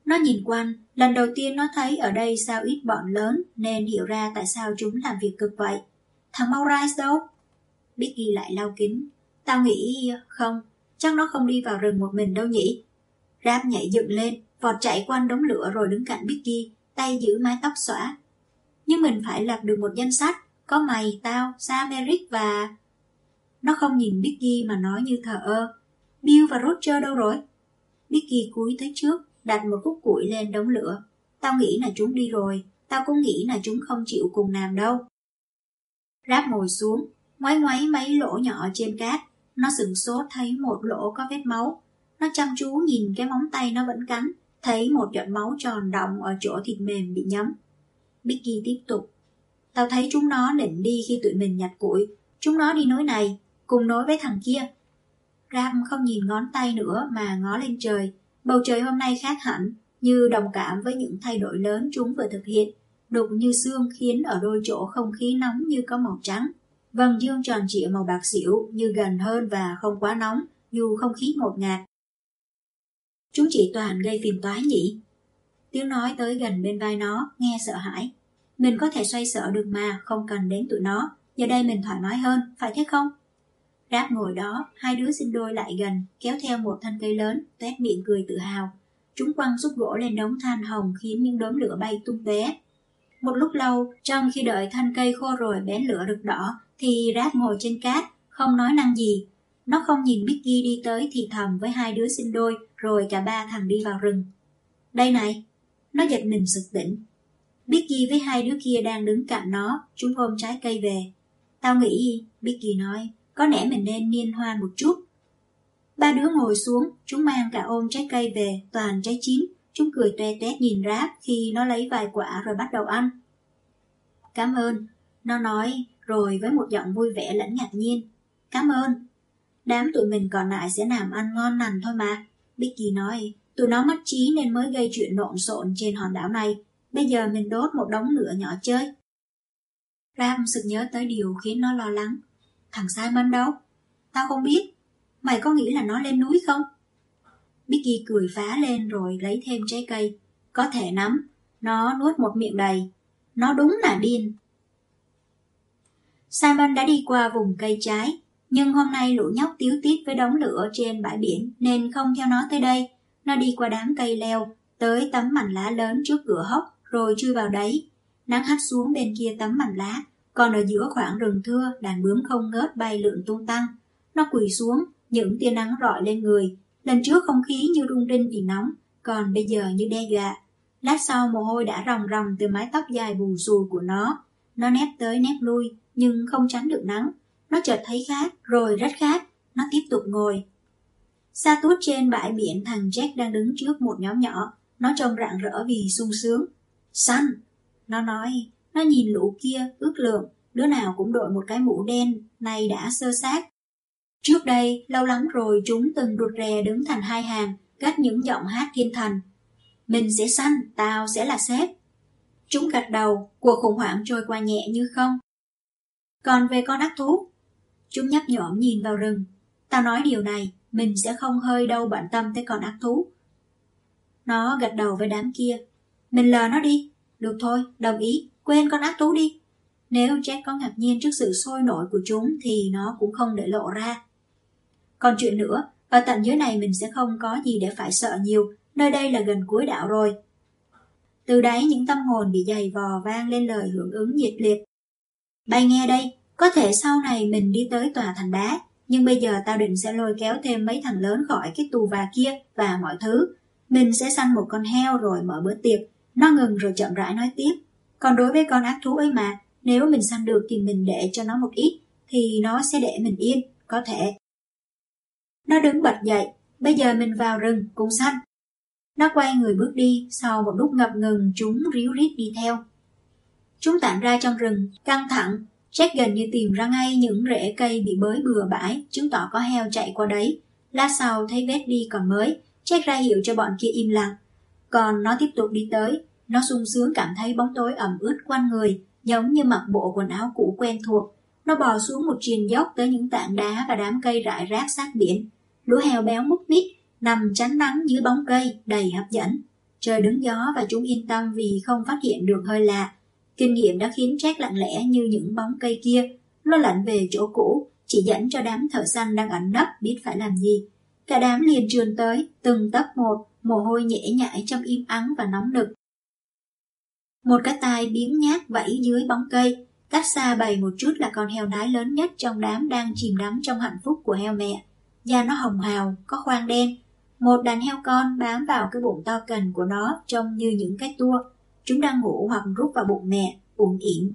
Nó nhìn quanh, lần đầu tiên nó thấy ở đây sao ít bọn lớn nên hiểu ra tại sao chúng làm việc cực vậy. Thằng Maurice đâu? Biggie lại lau kính. Tao nghĩ không, chắc nó không đi vào rừng một mình đâu nhỉ. Rap nhảy dựng lên, vọt chạy quanh đống lửa rồi đứng cạnh Biggie, tay giữ mái tóc xõa. Nhưng mình phải lập được một danh sách, có mày, tao, Sam, Eric và... Nó không nhìn Biggie mà nói như thờ ơ. Bill và Roger đâu rồi? Biggie cúi tới trước, đặt một khúc củi lên đống lửa. Tao nghĩ là chúng đi rồi, tao cũng nghĩ là chúng không chịu cùng làm đâu. Ráp ngồi xuống, ngoáy ngoáy mấy lỗ nhỏ trên cát. Nó sừng sốt thấy một lỗ có vết máu. Nó chăm chú nhìn cái móng tay nó vẫn cắn, thấy một giọt máu tròn đọng ở chỗ thịt mềm bị nhấm. Bicky tiếp tục. Tao thấy chúng nó định đi khi tụi mình nhặt củi. Chúng nó đi nối này, cùng nối với thằng kia. Ram không nhìn ngón tay nữa mà ngó lên trời. Bầu trời hôm nay khác hẳn, như đồng cảm với những thay đổi lớn chúng vừa thực hiện đục như xương khiến ở đôi chỗ không khí nóng như có màu trắng. Vầng dương tròn trịa màu bạc xỉu như gần hơn và không quá nóng, dù không khí ngột ngạt. Chúng chỉ toàn gây phiền toái nhỉ? Tiếng nói tới gần bên vai nó, nghe sợ hãi. Mình có thể xoay sở được mà, không cần đến tụi nó. Giờ đây mình thoải mái hơn, phải thế không? Ráp ngồi đó, hai đứa sinh đôi lại gần, kéo theo một thân cây lớn, tét miệng cười tự hào. Chúng quăng xúc gỗ lên đống than hồng khiến những đốm lửa bay tung tóe. Một lúc lâu, trong khi đợi thân cây khô rồi bén lửa rực đỏ, thì Ráp ngồi trên cát, không nói năng gì. Nó không nhìn Mickey đi tới thì thầm với hai đứa sinh đôi, rồi cả ba thằng đi vào rừng. Đây này, nó giật mình sực tỉnh. Bicky với hai đứa kia đang đứng cạnh nó, chúng ôm trái cây về. Tao nghĩ, Bicky nói, có lẽ mình nên niên hoa một chút. Ba đứa ngồi xuống, chúng mang cả ôm trái cây về, toàn trái chín, Chúng cười toe toét nhìn Ráp khi nó lấy vài quả rồi bắt đầu ăn. Cảm ơn, nó nói rồi với một giọng vui vẻ lẫn ngạc nhiên. Cảm ơn. Đám tụi mình còn lại sẽ làm ăn ngon lành thôi mà. Bicky nói, Tụi nó mất trí nên mới gây chuyện lộn xộn trên hòn đảo này. Bây giờ mình đốt một đống lửa nhỏ chơi. Ram sực nhớ tới điều khiến nó lo lắng. Thằng Simon đâu? Tao không biết. Mày có nghĩ là nó lên núi không? Bicky cười phá lên rồi lấy thêm trái cây. Có thể nắm. Nó nuốt một miệng đầy. Nó đúng là điên. Simon đã đi qua vùng cây trái, nhưng hôm nay lũ nhóc tiếu tiết với đống lửa trên bãi biển nên không theo nó tới đây. Nó đi qua đám cây leo, tới tấm mảnh lá lớn trước cửa hốc rồi chui vào đấy. Nắng hắt xuống bên kia tấm mảnh lá, còn ở giữa khoảng rừng thưa đàn bướm không ngớt bay lượn tung tăng. Nó quỳ xuống, những tia nắng rọi lên người. Lần trước không khí như rung rinh vì nóng, còn bây giờ như đe dọa. Lát sau mồ hôi đã ròng ròng từ mái tóc dài bù xù của nó. Nó nép tới nép lui, nhưng không tránh được nắng. Nó chợt thấy khát, rồi rất khát. Nó tiếp tục ngồi. Xa tút trên bãi biển thằng Jack đang đứng trước một nhóm nhỏ. Nó trông rạng rỡ vì sung sướng. Săn! Nó nói, nó nhìn lũ kia ước lượng, đứa nào cũng đội một cái mũ đen, nay đã sơ sát. Trước đây, lâu lắm rồi chúng từng rụt rè đứng thành hai hàng, cắt những giọng hát thiên thần Mình sẽ săn, tao sẽ là sếp. Chúng gật đầu, cuộc khủng hoảng trôi qua nhẹ như không. Còn về con ác thú, chúng nhấp nhõm nhìn vào rừng. Tao nói điều này, mình sẽ không hơi đâu bận tâm tới con ác thú. Nó gật đầu với đám kia. Mình lờ nó đi. Được thôi, đồng ý, quên con ác thú đi. Nếu Jack có ngạc nhiên trước sự sôi nổi của chúng thì nó cũng không để lộ ra. Còn chuyện nữa, ở tận dưới này mình sẽ không có gì để phải sợ nhiều, nơi đây là gần cuối đảo rồi. Từ đấy những tâm hồn bị dày vò vang lên lời hưởng ứng nhiệt liệt. Bay nghe đây, có thể sau này mình đi tới tòa thành đá, nhưng bây giờ tao định sẽ lôi kéo thêm mấy thằng lớn khỏi cái tù và kia và mọi thứ. Mình sẽ săn một con heo rồi mở bữa tiệc. Nó ngừng rồi chậm rãi nói tiếp. Còn đối với con ác thú ấy mà, nếu mình săn được thì mình để cho nó một ít, thì nó sẽ để mình yên, có thể. Nó đứng bật dậy, bây giờ mình vào rừng cùng săn. Nó quay người bước đi, sau một lúc ngập ngừng chúng ríu rít đi theo. Chúng tản ra trong rừng, căng thẳng, Jack gần như tìm ra ngay những rễ cây bị bới bừa bãi, chứng tỏ có heo chạy qua đấy. Lát sau thấy vết đi còn mới, Jack ra hiệu cho bọn kia im lặng. Còn nó tiếp tục đi tới, nó sung sướng cảm thấy bóng tối ẩm ướt quanh người, giống như mặc bộ quần áo cũ quen thuộc. Nó bò xuống một triền dốc tới những tảng đá và đám cây rải rác sát biển. Lũ heo béo mút mít, nằm tránh nắng dưới bóng cây, đầy hấp dẫn. Trời đứng gió và chúng yên tâm vì không phát hiện được hơi lạ. Kinh nghiệm đã khiến Jack lặng lẽ như những bóng cây kia. lo lắng về chỗ cũ, chỉ dẫn cho đám thợ săn đang ẩn nấp biết phải làm gì. Cả đám liền trườn tới, từng tấp một, mồ hôi nhễ nhại trong im ắng và nóng nực. Một cái tai biếng nhát vẫy dưới bóng cây, cách xa bầy một chút là con heo nái lớn nhất trong đám đang chìm đắm trong hạnh phúc của heo mẹ. Da nó hồng hào, có khoang đen. Một đàn heo con bám vào cái bụng to cần của nó trông như những cái tua. Chúng đang ngủ hoặc rút vào bụng mẹ, uống ỉm.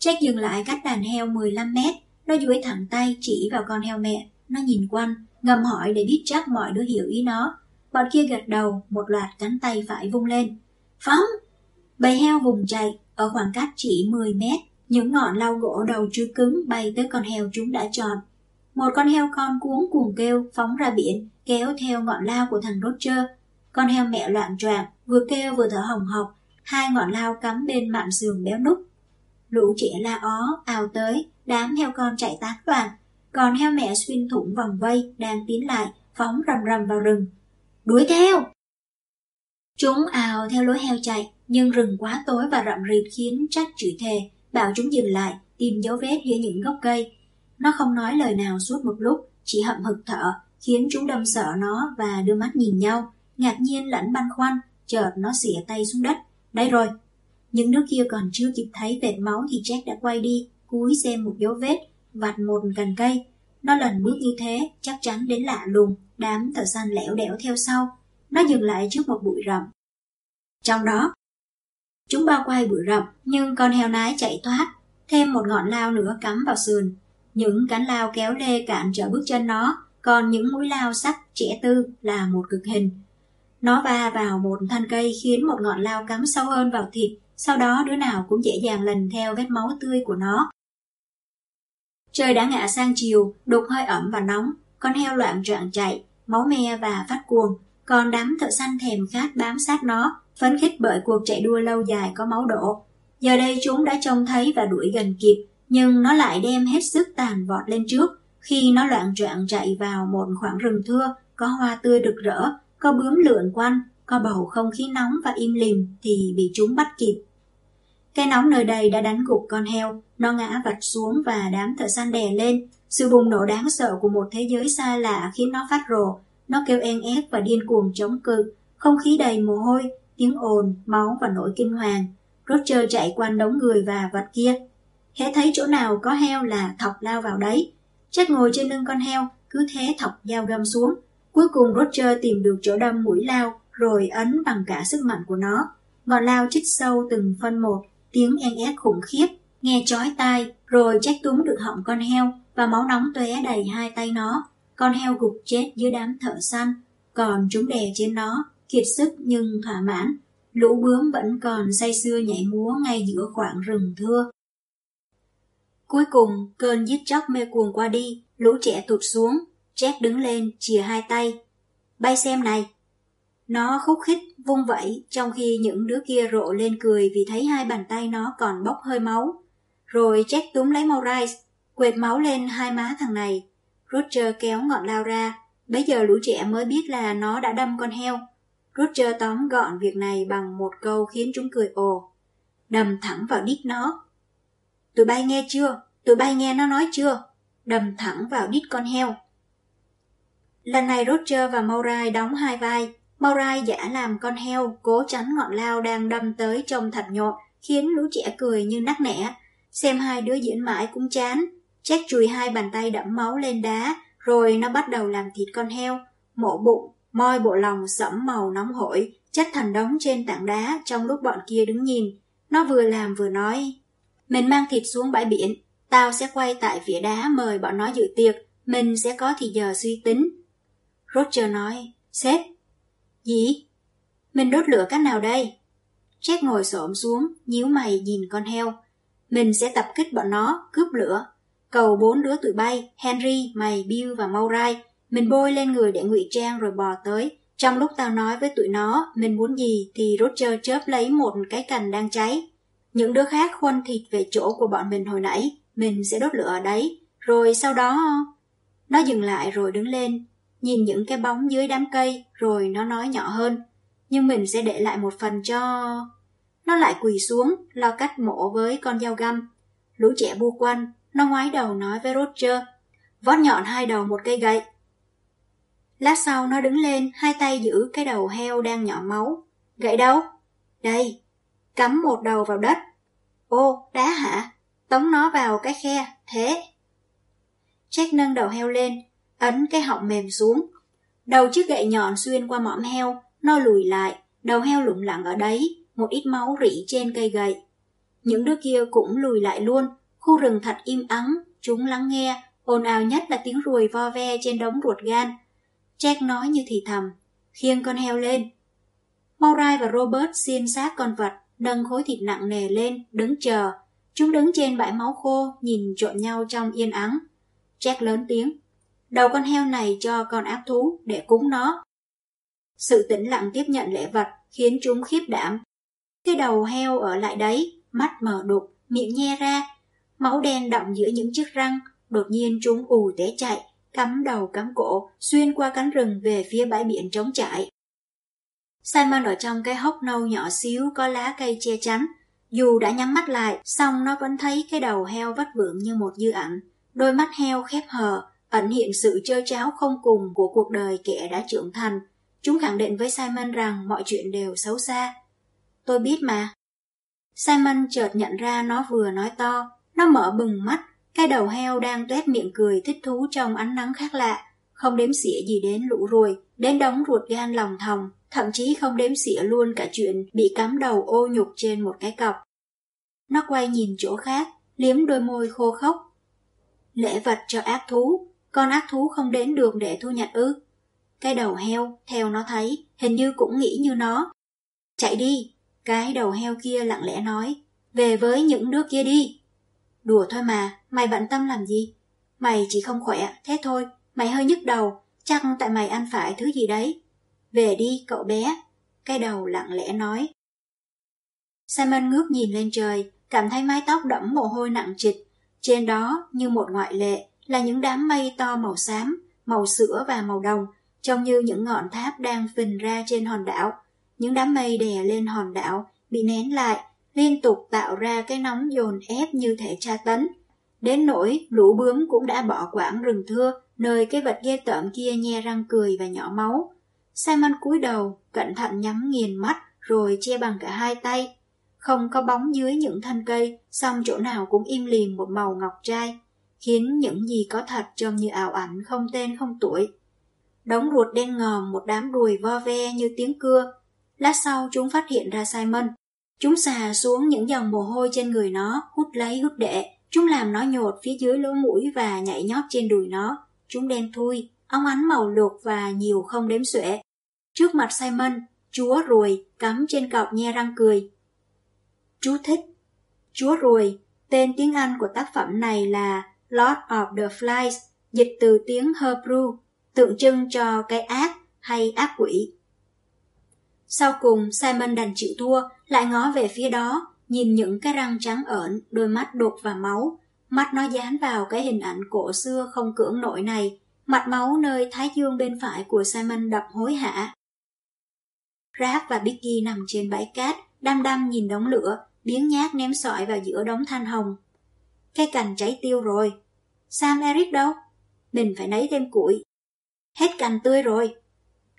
Jack dừng lại cách đàn heo 15 mét, nó duỗi thẳng tay chỉ vào con heo mẹ, nó nhìn quanh, ngầm hỏi để biết chắc mọi đứa hiểu ý nó. Bọn kia gật đầu, một loạt cánh tay phải vung lên. Phóng! Bầy heo vùng chạy, ở khoảng cách chỉ 10 mét, những ngọn lau gỗ đầu chưa cứng bay tới con heo chúng đã chọn. Một con heo con cuốn cuồng kêu phóng ra biển, kéo theo ngọn lao của thằng Roger. Con heo mẹ loạn choạng, vừa kêu vừa thở hồng hộc, hai ngọn lao cắm bên mạn giường béo núc. Lũ trẻ la ó, ào tới, đám heo con chạy tán loạn, còn heo mẹ xuyên thủng vòng vây đang tiến lại, phóng rầm rầm vào rừng. Đuổi theo! Chúng ào theo lối heo chạy, nhưng rừng quá tối và rậm rịt khiến trách chửi thề, bảo chúng dừng lại, tìm dấu vết giữa những gốc cây. Nó không nói lời nào suốt một lúc, chỉ hậm hực thở, khiến chúng đâm sợ nó và đưa mắt nhìn nhau, ngạc nhiên lẫn băn khoăn, chợt nó xỉa tay xuống đất. Đây rồi! Những đứa kia còn chưa kịp thấy vệt máu thì Jack đã quay đi, cúi xem một dấu vết, vặt một cành cây. Nó lần bước như thế, chắc chắn đến lạ lùng, đám thợ săn lẻo đẻo theo sau. Nó dừng lại trước một bụi rậm. Trong đó, chúng bao quay bụi rậm, nhưng con heo nái chạy thoát, thêm một ngọn lao nữa cắm vào sườn. Những cánh lao kéo lê cản trở bước chân nó, còn những mũi lao sắc trẻ tư là một cực hình. Nó va vào một thân cây khiến một ngọn lao cắm sâu hơn vào thịt, sau đó đứa nào cũng dễ dàng lần theo vết máu tươi của nó. Trời đã ngã sang chiều, đục hơi ẩm và nóng, con heo loạn trạng chạy, máu me và phát cuồng. còn đám thợ săn thèm khát bám sát nó, phấn khích bởi cuộc chạy đua lâu dài có máu đổ. Giờ đây chúng đã trông thấy và đuổi gần kịp, nhưng nó lại đem hết sức tàn vọt lên trước, khi nó loạn trạng chạy vào một khoảng rừng thưa, có hoa tươi rực rỡ, có bướm lượn quanh, có bầu không khí nóng và im lìm thì bị chúng bắt kịp. Cái nóng nơi đây đã đánh gục con heo, nó ngã vạch xuống và đám thợ săn đè lên. Sự bùng nổ đáng sợ của một thế giới xa lạ khiến nó phát rồ, nó kêu en ép và điên cuồng chống cự, không khí đầy mồ hôi, tiếng ồn, máu và nỗi kinh hoàng. Roger chạy quanh đống người và vật kia. Hễ thấy chỗ nào có heo là thọc lao vào đấy. Chết ngồi trên lưng con heo, cứ thế thọc dao găm xuống. Cuối cùng Roger tìm được chỗ đâm mũi lao, rồi ấn bằng cả sức mạnh của nó. Ngọn lao chích sâu từng phân một, tiếng en ép khủng khiếp, nghe chói tai, rồi chắc túm được họng con heo và máu nóng tóe đầy hai tay nó. Con heo gục chết dưới đám thợ săn, còn chúng đè trên nó, kiệt sức nhưng thỏa mãn. Lũ bướm vẫn còn say sưa nhảy múa ngay giữa khoảng rừng thưa. Cuối cùng, cơn giết chóc mê cuồng qua đi, lũ trẻ tụt xuống, Jack đứng lên, chìa hai tay. Bay xem này. Nó khúc khích, vung vẩy, trong khi những đứa kia rộ lên cười vì thấy hai bàn tay nó còn bốc hơi máu. Rồi Jack túm lấy Maurice, quệt máu lên hai má thằng này. Roger kéo ngọn lao ra, bấy giờ lũ trẻ mới biết là nó đã đâm con heo. Roger tóm gọn việc này bằng một câu khiến chúng cười ồ. Đâm thẳng vào đít nó. Tụi bay nghe chưa? Tụi bay nghe nó nói chưa? Đâm thẳng vào đít con heo. Lần này Roger và Maurai đóng hai vai. Maurai giả làm con heo, cố tránh ngọn lao đang đâm tới trông thật nhộn, khiến lũ trẻ cười như nắc nẻ. Xem hai đứa diễn mãi cũng chán. Jack chùi hai bàn tay đẫm máu lên đá, rồi nó bắt đầu làm thịt con heo, mổ bụng, moi bộ lòng sẫm màu nóng hổi, chất thành đống trên tảng đá trong lúc bọn kia đứng nhìn. Nó vừa làm vừa nói, mình mang thịt xuống bãi biển, tao sẽ quay tại phía đá mời bọn nó dự tiệc, mình sẽ có thì giờ suy tính. Roger nói, sếp. Gì? Mình đốt lửa cách nào đây? Jack ngồi xổm xuống, nhíu mày nhìn con heo. Mình sẽ tập kích bọn nó, cướp lửa. Cầu bốn đứa tụi bay, Henry, mày, Bill và Maurai. Mình bôi lên người để ngụy trang rồi bò tới. Trong lúc tao nói với tụi nó mình muốn gì thì Roger chớp lấy một cái cành đang cháy. Những đứa khác khuân thịt về chỗ của bọn mình hồi nãy, mình sẽ đốt lửa ở đấy. Rồi sau đó... Nó dừng lại rồi đứng lên, nhìn những cái bóng dưới đám cây, rồi nó nói nhỏ hơn. Nhưng mình sẽ để lại một phần cho... Nó lại quỳ xuống, lo cắt mổ với con dao găm. Lũ trẻ bu quanh, nó ngoái đầu nói với Roger. Vót nhọn hai đầu một cây gậy. Lát sau nó đứng lên, hai tay giữ cái đầu heo đang nhỏ máu. Gậy đâu? Đây. Cắm một đầu vào đất. Ô, đá hả? Tống nó vào cái khe, thế. Jack nâng đầu heo lên, ấn cái họng mềm xuống. Đầu chiếc gậy nhọn xuyên qua mõm heo, nó lùi lại, đầu heo lủng lẳng ở đấy, một ít máu rỉ trên cây gậy. Những đứa kia cũng lùi lại luôn, khu rừng thật im ắng, chúng lắng nghe, ồn ào nhất là tiếng ruồi vo ve trên đống ruột gan. Jack nói như thì thầm, khiêng con heo lên. Maurai và Robert xiên xác con vật, nâng khối thịt nặng nề lên, đứng chờ. Chúng đứng trên bãi máu khô, nhìn trộn nhau trong yên ắng. Jack lớn tiếng, đầu con heo này cho con ác thú để cúng nó. Sự tĩnh lặng tiếp nhận lễ vật khiến chúng khiếp đảm. Cái đầu heo ở lại đấy, mắt mở đục, miệng nhe ra, máu đen đọng giữa những chiếc răng, đột nhiên chúng ù té chạy, cắm đầu cắm cổ, xuyên qua cánh rừng về phía bãi biển trống trải. Simon ở trong cái hốc nâu nhỏ xíu có lá cây che chắn. Dù đã nhắm mắt lại, song nó vẫn thấy cái đầu heo vắt vượng như một dư ảnh. Đôi mắt heo khép hờ, ẩn hiện sự chơi cháo không cùng của cuộc đời kẻ đã trưởng thành. Chúng khẳng định với Simon rằng mọi chuyện đều xấu xa. Tôi biết mà. Simon chợt nhận ra nó vừa nói to, nó mở bừng mắt, cái đầu heo đang tuét miệng cười thích thú trong ánh nắng khác lạ, không đếm xỉa gì đến lũ ruồi, đến đống ruột gan lòng thòng, thậm chí không đếm xỉa luôn cả chuyện bị cắm đầu ô nhục trên một cái cọc. Nó quay nhìn chỗ khác, liếm đôi môi khô khốc. Lễ vật cho ác thú, con ác thú không đến được để thu nhặt ư. Cái đầu heo, theo nó thấy, hình như cũng nghĩ như nó. Chạy đi, cái đầu heo kia lặng lẽ nói, về với những đứa kia đi. Đùa thôi mà, mày bận tâm làm gì? Mày chỉ không khỏe, thế thôi, mày hơi nhức đầu, chắc tại mày ăn phải thứ gì đấy. Về đi cậu bé. Cái đầu lặng lẽ nói. Simon ngước nhìn lên trời, cảm thấy mái tóc đẫm mồ hôi nặng trịch. Trên đó, như một ngoại lệ, là những đám mây to màu xám, màu sữa và màu đồng, trông như những ngọn tháp đang phình ra trên hòn đảo. Những đám mây đè lên hòn đảo, bị nén lại, liên tục tạo ra cái nóng dồn ép như thể tra tấn. Đến nỗi lũ bướm cũng đã bỏ quãng rừng thưa, nơi cái vật ghê tởm kia nhe răng cười và nhỏ máu. Simon cúi đầu, cẩn thận nhắm nghiền mắt, rồi che bằng cả hai tay. Không có bóng dưới những thân cây, song chỗ nào cũng im lìm một màu ngọc trai, khiến những gì có thật trông như ảo ảnh không tên không tuổi. Đống ruột đen ngòm một đám đùi vo ve như tiếng cưa. Lát sau chúng phát hiện ra Simon. Chúng xà xuống những dòng mồ hôi trên người nó, hút lấy hút đệ. Chúng làm nó nhột phía dưới lỗ mũi và nhảy nhót trên đùi nó. Chúng đen thui, óng ánh màu luộc và nhiều không đếm xuể. Trước mặt Simon, chúa ruồi cắm trên cọc nhe răng cười. Chú thích Chúa ruồi, tên tiếng Anh của tác phẩm này là Lord of the Flies, dịch từ tiếng Hebrew, tượng trưng cho cái ác hay ác quỷ. Sau cùng, Simon đành chịu thua, lại ngó về phía đó, nhìn những cái răng trắng ẩn, đôi mắt đục và máu. Mắt nó dán vào cái hình ảnh cổ xưa không cưỡng nổi này, mặt máu nơi thái dương bên phải của Simon đập hối hả. Rác và Bicky nằm trên bãi cát, đăm đăm nhìn đống lửa, biếng nhác ném sỏi vào giữa đống than hồng cây cành cháy tiêu rồi. Sam Eric đâu? Mình phải lấy thêm củi. Hết cành tươi rồi.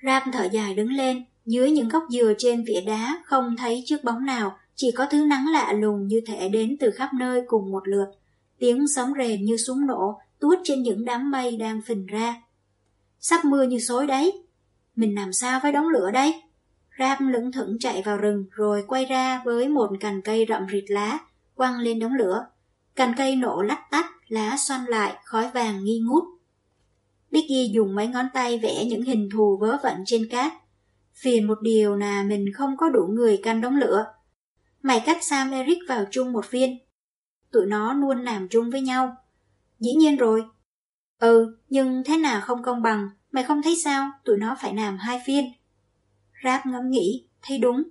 Ram thở dài đứng lên, dưới những góc dừa trên vỉa đá không thấy chiếc bóng nào, chỉ có thứ nắng lạ lùng như thể đến từ khắp nơi cùng một lượt. Tiếng sóng rền như súng nổ, tuốt trên những đám mây đang phình ra. Sắp mưa như xối đấy. Mình làm sao với đống lửa đây? Ram lững thững chạy vào rừng rồi quay ra với một cành cây rậm rịt lá, quăng lên đống lửa. Cành cây nổ lách tách, lá xoăn lại, khói vàng nghi ngút. Biggie dùng mấy ngón tay vẽ những hình thù vớ vẩn trên cát. Phiền một điều là mình không có đủ người canh đống lửa. Mày cắt Sam Eric vào chung một viên. Tụi nó luôn làm chung với nhau. Dĩ nhiên rồi. Ừ, nhưng thế nào không công bằng, mày không thấy sao tụi nó phải làm hai phiên. Rap ngẫm nghĩ, thấy đúng.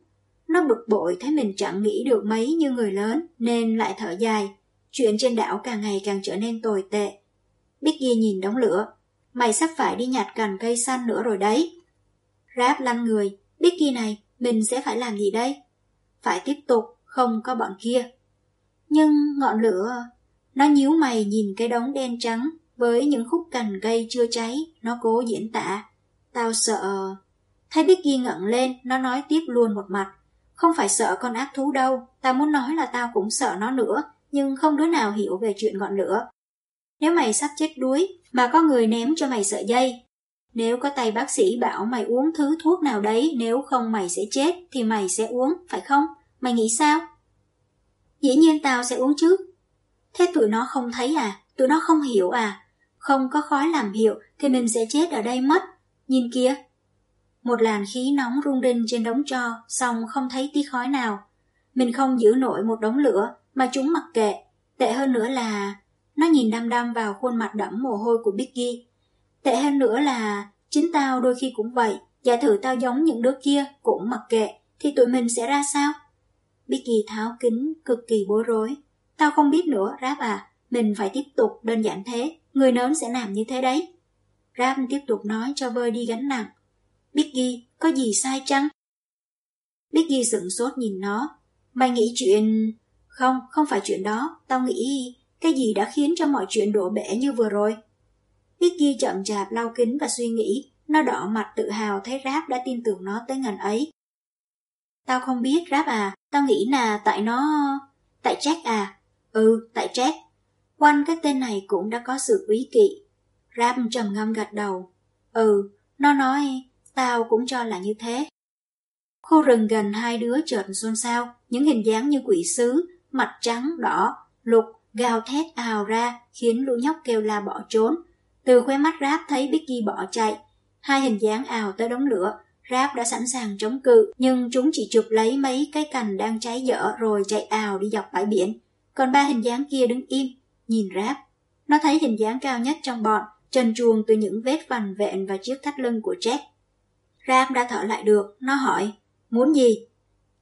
Nó bực bội thấy mình chẳng nghĩ được mấy như người lớn, nên lại thở dài. Chuyện trên đảo càng ngày càng trở nên tồi tệ. Biggie nhìn đống lửa. Mày sắp phải đi nhặt cành cây xanh nữa rồi đấy. Rap lăn người. Biggie này, mình sẽ phải làm gì đây? Phải tiếp tục, không có bọn kia. Nhưng ngọn lửa... Nó nhíu mày nhìn cái đống đen trắng với những khúc cành cây chưa cháy, nó cố diễn tả. Tao sợ... Thấy Biggie ngẩng lên, nó nói tiếp luôn một mặt. Không phải sợ con ác thú đâu, tao muốn nói là tao cũng sợ nó nữa, nhưng không đứa nào hiểu về chuyện ngọn lửa. Nếu mày sắp chết đuối, mà có người ném cho mày sợi dây, nếu có tay bác sĩ bảo mày uống thứ thuốc nào đấy, nếu không mày sẽ chết, thì mày sẽ uống, phải không? Mày nghĩ sao? Dĩ nhiên tao sẽ uống chứ. Thế tụi nó không thấy à? Tụi nó không hiểu à? Không có khói làm hiệu thì mình sẽ chết ở đây mất. Nhìn kia, một làn khí nóng rung rinh trên đống tro, xong không thấy tí khói nào. Mình không giữ nổi một đống lửa, mà chúng mặc kệ. Tệ hơn nữa là... Nó nhìn đăm đăm vào khuôn mặt đẫm mồ hôi của Biggie. Tệ hơn nữa là... Chính tao đôi khi cũng vậy. Giả thử tao giống những đứa kia, cũng mặc kệ, thì tụi mình sẽ ra sao? Biggie tháo kính, cực kỳ bối rối. Tao không biết nữa, Rap à. Mình phải tiếp tục, đơn giản thế. Người lớn sẽ làm như thế đấy. Rap tiếp tục nói cho vơi đi gánh nặng. Biggie, có gì sai chăng? Biggie sửng sốt nhìn nó. Mày nghĩ chuyện... Không, không phải chuyện đó. Tao nghĩ cái gì đã khiến cho mọi chuyện đổ bể như vừa rồi. Vicky chậm chạp lau kính và suy nghĩ. Nó đỏ mặt tự hào thấy Rap đã tin tưởng nó tới ngần ấy. Tao không biết Rap à, tao nghĩ là tại nó... Tại Jack à? Ừ, tại Jack. Quanh cái tên này cũng đã có sự quý kỵ. Rap trầm ngâm gật đầu. Ừ, nó nói Tao cũng cho là như thế. Khu rừng gần hai đứa chợt xôn xao, những hình dáng như quỷ sứ, mặt trắng, đỏ, lục, gào thét ào ra, khiến lũ nhóc kêu la bỏ trốn. Từ khóe mắt Ráp thấy Bicky bỏ chạy, hai hình dáng ào tới đống lửa, Ráp đã sẵn sàng chống cự, nhưng chúng chỉ chụp lấy mấy cái cành đang cháy dở rồi chạy ào đi dọc bãi biển. Còn ba hình dáng kia đứng im, nhìn Ráp. Nó thấy hình dáng cao nhất trong bọn, trần truồng từ những vết vằn vẹn và chiếc thắt lưng của Jack. ráp đã thở lại được, nó hỏi, muốn gì?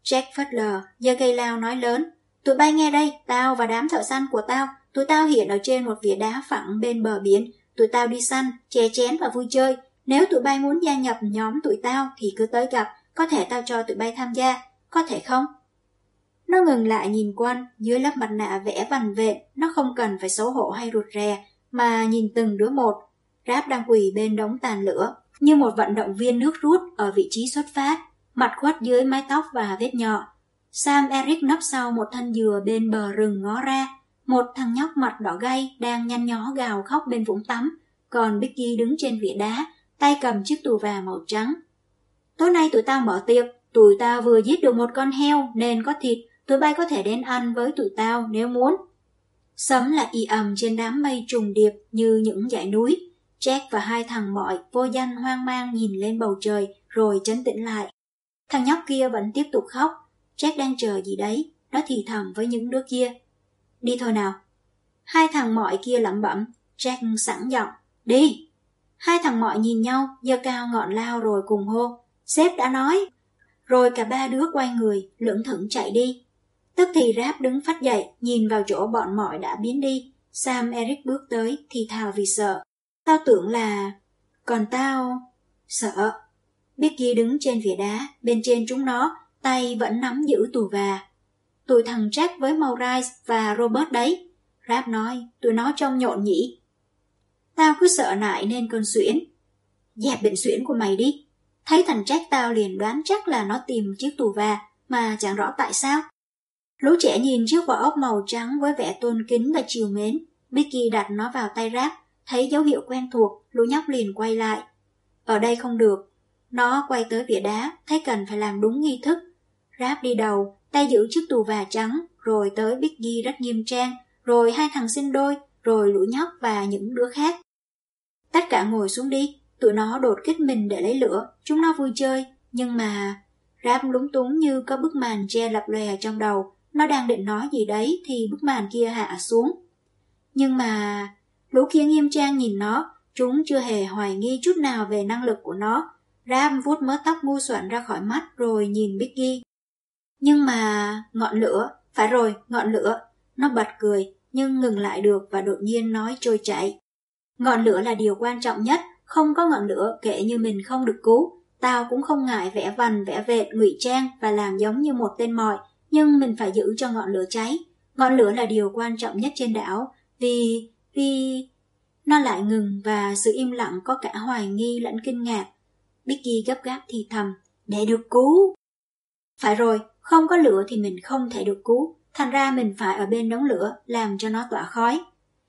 Jack phất lờ, giơ cây lao nói lớn, tụi bay nghe đây, tao và đám thợ săn của tao, tụi tao hiện ở trên một vỉa đá phẳng bên bờ biển, tụi tao đi săn, chè chén và vui chơi. Nếu tụi bay muốn gia nhập nhóm tụi tao thì cứ tới gặp, có thể tao cho tụi bay tham gia, có thể không? Nó ngừng lại nhìn quanh, dưới lớp mặt nạ vẽ vằn vện, nó không cần phải xấu hổ hay rụt rè, mà nhìn từng đứa một. Ráp đang quỳ bên đống tàn lửa, như một vận động viên nước rút ở vị trí xuất phát, mặt khuất dưới mái tóc và vết nhọ. Sam Eric nấp sau một thân dừa bên bờ rừng ngó ra, một thằng nhóc mặt đỏ gay đang nhăn nhó gào khóc bên vũng tắm, còn Bicky đứng trên vỉa đá, tay cầm chiếc tù và màu trắng. Tối nay tụi tao mở tiệc, tụi tao vừa giết được một con heo nên có thịt, tụi bay có thể đến ăn với tụi tao nếu muốn. Sấm là y ầm trên đám mây trùng điệp như những dãy núi. Jack và hai thằng mọi vô danh hoang mang nhìn lên bầu trời rồi chấn tĩnh lại. Thằng nhóc kia vẫn tiếp tục khóc. Jack đang chờ gì đấy, nó thì thầm với những đứa kia. Đi thôi nào. Hai thằng mọi kia lẩm bẩm, Jack sẵn giọng, đi. Hai thằng mọi nhìn nhau, giơ cao ngọn lao rồi cùng hô. Sếp đã nói. Rồi cả ba đứa quay người, lưỡng thững chạy đi. Tức thì Ráp đứng phát dậy, nhìn vào chỗ bọn mọi đã biến đi. Sam Eric bước tới, thì thào vì sợ. Tao tưởng là... Còn tao... Sợ. Becky đứng trên vỉa đá, bên trên chúng nó, tay vẫn nắm giữ tù và. Tụi thằng Jack với Maurice và Robert đấy. Rap nói, tụi nó trông nhộn nhỉ. Tao cứ sợ nại nên cơn xuyễn. Dẹp bệnh xuyễn của mày đi. Thấy thằng Jack tao liền đoán chắc là nó tìm chiếc tù và, mà chẳng rõ tại sao. Lũ trẻ nhìn chiếc vỏ ốc màu trắng với vẻ tôn kính và chiều mến. Mickey đặt nó vào tay rap, thấy dấu hiệu quen thuộc, lũ nhóc liền quay lại. Ở đây không được. Nó quay tới vỉa đá, thấy cần phải làm đúng nghi thức. Ráp đi đầu, tay giữ chiếc tù và trắng, rồi tới Biggie rất nghiêm trang, rồi hai thằng sinh đôi, rồi lũ nhóc và những đứa khác. Tất cả ngồi xuống đi, tụi nó đột kích mình để lấy lửa, chúng nó vui chơi, nhưng mà... Ráp lúng túng như có bức màn che lập lòe trong đầu, nó đang định nói gì đấy thì bức màn kia hạ xuống. Nhưng mà... Lũ kia nghiêm trang nhìn nó, chúng chưa hề hoài nghi chút nào về năng lực của nó. Ram vuốt mớ tóc ngu xuẩn ra khỏi mắt rồi nhìn Biggie. Nhưng mà... ngọn lửa, phải rồi, ngọn lửa. Nó bật cười, nhưng ngừng lại được và đột nhiên nói trôi chảy. Ngọn lửa là điều quan trọng nhất, không có ngọn lửa kể như mình không được cứu. Tao cũng không ngại vẽ vằn, vẽ vệt, ngụy trang và làm giống như một tên mòi, nhưng mình phải giữ cho ngọn lửa cháy. Ngọn lửa là điều quan trọng nhất trên đảo, vì... vì... Nó lại ngừng và sự im lặng có cả hoài nghi lẫn kinh ngạc. bicky gấp gáp thì thầm, để được cứu. Phải rồi, không có lửa thì mình không thể được cứu, thành ra mình phải ở bên đống lửa làm cho nó tỏa khói.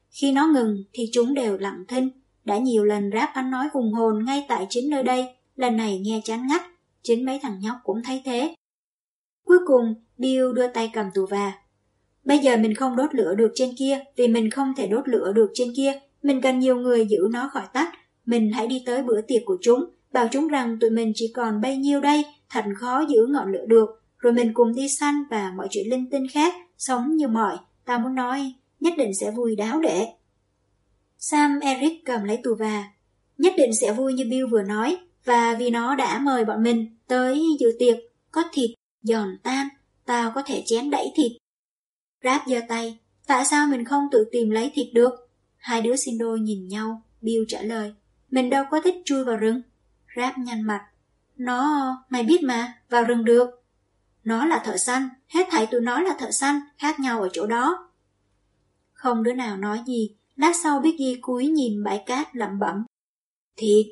Khi nó ngừng thì chúng đều lặng thinh, đã nhiều lần ráp anh nói hùng hồn ngay tại chính nơi đây, lần này nghe chán ngắt, chính mấy thằng nhóc cũng thấy thế. Cuối cùng, Bill đưa tay cầm tù và. Bây giờ mình không đốt lửa được trên kia, vì mình không thể đốt lửa được trên kia, mình cần nhiều người giữ nó khỏi tắt. Mình hãy đi tới bữa tiệc của chúng, bảo chúng rằng tụi mình chỉ còn bấy nhiêu đây, thật khó giữ ngọn lửa được, rồi mình cùng đi săn và mọi chuyện linh tinh khác, sống như mọi, ta muốn nói, nhất định sẽ vui đáo để. Sam Eric cầm lấy tù và, nhất định sẽ vui như Bill vừa nói, và vì nó đã mời bọn mình tới dự tiệc, có thịt, giòn tan, tao có thể chén đẩy thịt. Rap giơ tay, tại sao mình không tự tìm lấy thịt được? Hai đứa xin đôi nhìn nhau, Bill trả lời, mình đâu có thích chui vào rừng. Rap nhăn mặt, nó, mày biết mà, vào rừng được. Nó là thợ săn, hết thảy tụi nó là thợ săn, khác nhau ở chỗ đó. Không đứa nào nói gì, lát sau biết ghi cúi nhìn bãi cát lẩm bẩm. Thịt!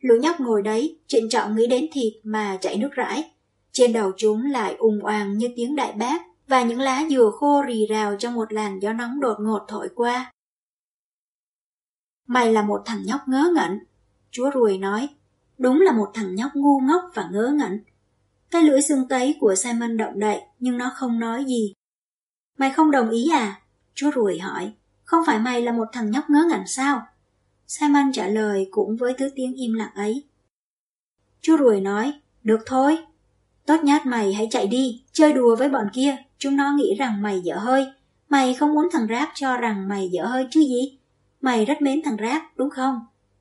Lũ nhóc ngồi đấy, trịnh trọng nghĩ đến thịt mà chảy nước rãi. Trên đầu chúng lại ùng oàng như tiếng đại bác và những lá dừa khô rì rào trong một làn gió nóng đột ngột thổi qua. Mày là một thằng nhóc ngớ ngẩn, chúa ruồi nói. Đúng là một thằng nhóc ngu ngốc và ngớ ngẩn. Cái lưỡi xương tấy của Simon động đậy nhưng nó không nói gì. Mày không đồng ý à? Chúa ruồi hỏi. Không phải mày là một thằng nhóc ngớ ngẩn sao? Simon trả lời cũng với thứ tiếng im lặng ấy. Chú ruồi nói, được thôi. Tốt nhất mày hãy chạy đi, chơi đùa với bọn kia, chúng nó nghĩ rằng mày dở hơi. Mày không muốn thằng rác cho rằng mày dở hơi chứ gì? Mày rất mến thằng rác đúng không?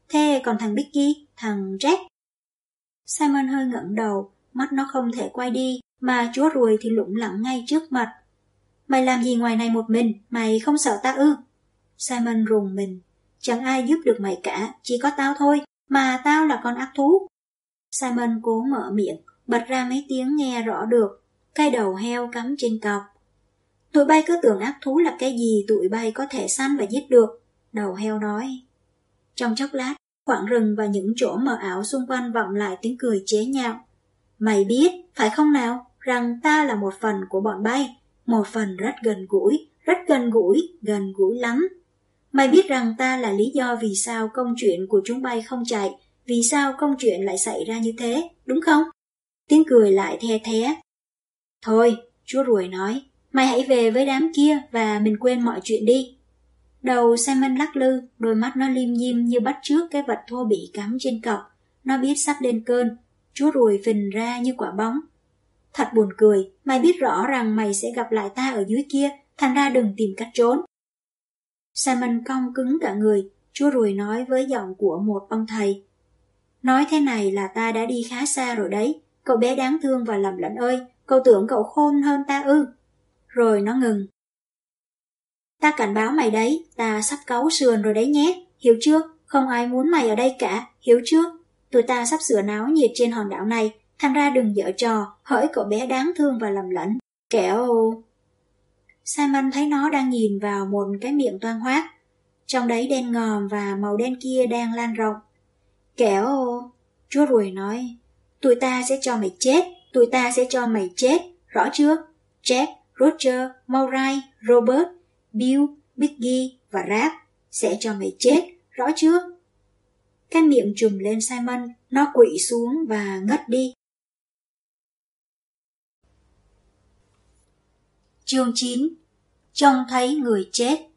Thế còn thằng Bicky, thằng Jack? Simon hơi ngẩng đầu, mắt nó không thể quay đi, mà chúa ruồi thì lủng lẳng ngay trước mặt. Mày làm gì ngoài này một mình, mày không sợ ta ư? Simon rùng mình. Chẳng ai giúp được mày cả, chỉ có tao thôi, mà tao là con ác thú. Simon cố mở miệng, bật ra mấy tiếng nghe rõ được, cái đầu heo cắm trên cọc. Tụi bay cứ tưởng ác thú là cái gì tụi bay có thể săn và giết được, đầu heo nói. Trong chốc lát, khoảng rừng và những chỗ mờ ảo xung quanh vọng lại tiếng cười chế nhạo. Mày biết, phải không nào, rằng ta là một phần của bọn bay, một phần rất gần gũi, rất gần gũi, gần gũi lắm. Mày biết rằng ta là lý do vì sao công chuyện của chúng bay không chạy, vì sao công chuyện lại xảy ra như thế, đúng không? Tiếng cười lại the thế. Thôi, chúa ruồi nói, mày hãy về với đám kia và mình quên mọi chuyện đi. Đầu Simon lắc lư, đôi mắt nó lim dim như bắt trước cái vật thô bị cắm trên cọc. Nó biết sắp lên cơn, chú ruồi phình ra như quả bóng. Thật buồn cười, mày biết rõ rằng mày sẽ gặp lại ta ở dưới kia, thành ra đừng tìm cách trốn. Simon cong cứng cả người, chú ruồi nói với giọng của một ông thầy. Nói thế này là ta đã đi khá xa rồi đấy, cậu bé đáng thương và lầm lẫn ơi, cậu tưởng cậu khôn hơn ta ư. Rồi nó ngừng. Ta cảnh báo mày đấy, ta sắp cáu sườn rồi đấy nhé, hiểu chưa? Không ai muốn mày ở đây cả, hiểu chưa? Tụi ta sắp sửa náo nhiệt trên hòn đảo này, thành ra đừng dở trò, hỡi cậu bé đáng thương và lầm lẫn. Kẻo... Simon thấy nó đang nhìn vào một cái miệng toan hoác. Trong đấy đen ngòm và màu đen kia đang lan rộng. Kẻo... Chúa ruồi nói, tụi ta sẽ cho mày chết, tụi ta sẽ cho mày chết, rõ chưa? Jack, Roger, Maury, Robert, Bill, Biggie và Rap sẽ cho mày chết, rõ chưa? Cái miệng trùm lên Simon, nó quỵ xuống và ngất đi. Chương 9 Trông thấy người chết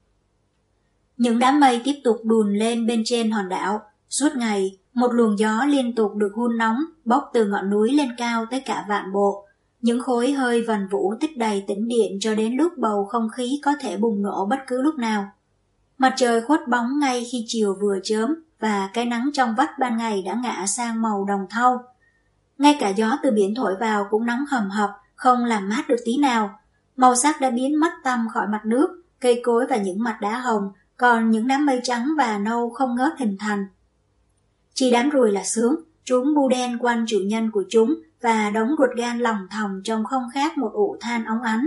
Những đám mây tiếp tục đùn lên bên trên hòn đảo. Suốt ngày, một luồng gió liên tục được hun nóng, bốc từ ngọn núi lên cao tới cả vạn bộ. Những khối hơi vần vũ tích đầy tĩnh điện cho đến lúc bầu không khí có thể bùng nổ bất cứ lúc nào. Mặt trời khuất bóng ngay khi chiều vừa chớm và cái nắng trong vắt ban ngày đã ngã sang màu đồng thau. Ngay cả gió từ biển thổi vào cũng nóng hầm hập, không làm mát được tí nào. Màu sắc đã biến mất tăm khỏi mặt nước, cây cối và những mặt đá hồng, còn những đám mây trắng và nâu không ngớt hình thành. Chỉ đám ruồi là sướng, chúng bu đen quanh chủ nhân của chúng và đóng ruột gan lòng thòng trông không khác một ụ than óng ánh.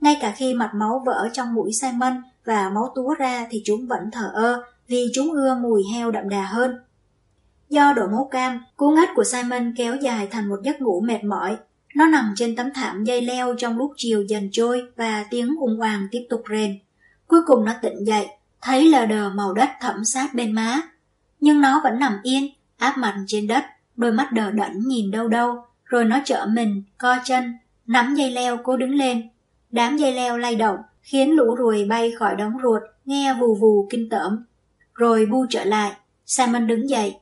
Ngay cả khi mặt máu vỡ trong mũi Simon và máu túa ra thì chúng vẫn thở ơ vì chúng ưa mùi heo đậm đà hơn. Do đổ máu cam, cuốn ngất của Simon kéo dài thành một giấc ngủ mệt mỏi. Nó nằm trên tấm thảm dây leo trong lúc chiều dần trôi và tiếng ung hoàng tiếp tục rền. Cuối cùng nó tỉnh dậy, thấy lờ đờ màu đất thẩm sát bên má. Nhưng nó vẫn nằm yên, áp mặt trên đất, đôi mắt đờ đẫn nhìn đâu đâu, rồi nó trở mình, co chân, nắm dây leo cố đứng lên. Đám dây leo lay động, khiến lũ ruồi bay khỏi đống ruột, nghe vù vù kinh tởm. Rồi bu trở lại, Simon đứng dậy.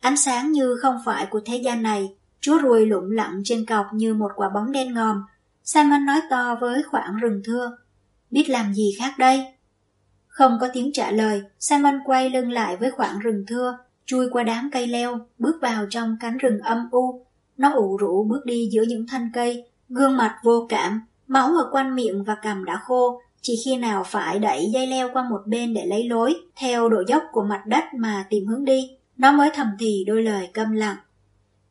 Ánh sáng như không phải của thế gian này, chúa ruồi lủng lặng trên cọc như một quả bóng đen ngòm. Simon nói to với khoảng rừng thưa. Biết làm gì khác đây? Không có tiếng trả lời, Simon quay lưng lại với khoảng rừng thưa, chui qua đám cây leo, bước vào trong cánh rừng âm u. Nó ủ rũ bước đi giữa những thân cây, gương mặt vô cảm, máu ở quanh miệng và cằm đã khô, chỉ khi nào phải đẩy dây leo qua một bên để lấy lối, theo độ dốc của mặt đất mà tìm hướng đi, nó mới thầm thì đôi lời câm lặng.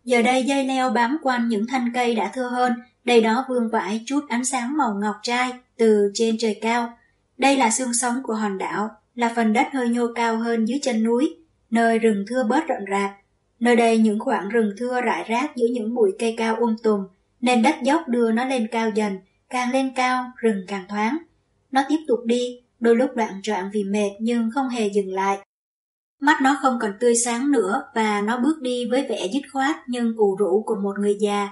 Giờ đây dây leo bám quanh những thân cây đã thưa hơn, đây đó vương vãi chút ánh sáng màu ngọc trai từ trên trời cao. Đây là xương sống của hòn đảo, là phần đất hơi nhô cao hơn dưới chân núi, nơi rừng thưa bớt rậm rạp. Nơi đây những khoảng rừng thưa rải rác giữa những bụi cây cao um tùm, nên đất dốc đưa nó lên cao dần, càng lên cao, rừng càng thoáng. Nó tiếp tục đi, đôi lúc đoạn trạng vì mệt nhưng không hề dừng lại. Mắt nó không còn tươi sáng nữa và nó bước đi với vẻ dứt khoát nhưng ủ rũ của một người già.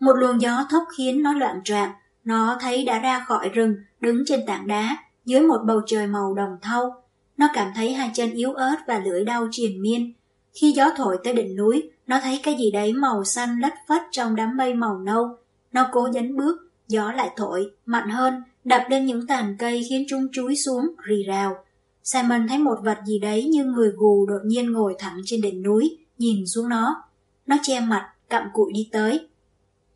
Một luồng gió thốc khiến nó loạn trạng, nó thấy đã ra khỏi rừng, đứng trên tảng đá, dưới một bầu trời màu đồng thau. Nó cảm thấy hai chân yếu ớt và lưỡi đau triền miên. Khi gió thổi tới đỉnh núi, nó thấy cái gì đấy màu xanh lất phất trong đám mây màu nâu. Nó cố dấn bước, gió lại thổi, mạnh hơn, đập lên những tàn cây khiến chúng chúi xuống, rì rào. Simon thấy một vật gì đấy như người gù đột nhiên ngồi thẳng trên đỉnh núi, nhìn xuống nó. Nó che mặt, cặm cụi đi tới.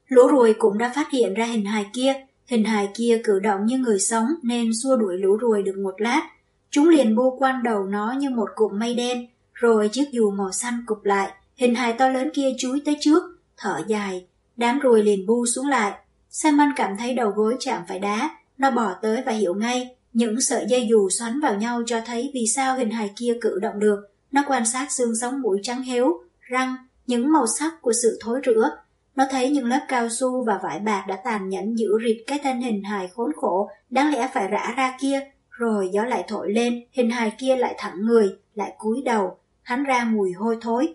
Lũ ruồi cũng đã phát hiện ra hình hài kia, hình hài kia cử động như người sống nên xua đuổi lũ ruồi được một lát. Chúng liền bu quanh đầu nó như một cụm mây đen, rồi chiếc dù màu xanh cụp lại, hình hài to lớn kia chúi tới trước, thở dài, đám ruồi liền bu xuống lại. Simon cảm thấy đầu gối chạm phải đá, nó bỏ tới và hiểu ngay, những sợi dây dù xoắn vào nhau cho thấy vì sao hình hài kia cử động được. Nó quan sát xương sống mũi trắng héo, răng, những màu sắc của sự thối rữa. Nó thấy những lớp cao su và vải bạc đã tàn nhẫn giữ rịt cái thân hình hài khốn khổ, đáng lẽ phải rã ra kia, rồi gió lại thổi lên, hình hài kia lại thẳng người, lại cúi đầu, hắn ra mùi hôi thối.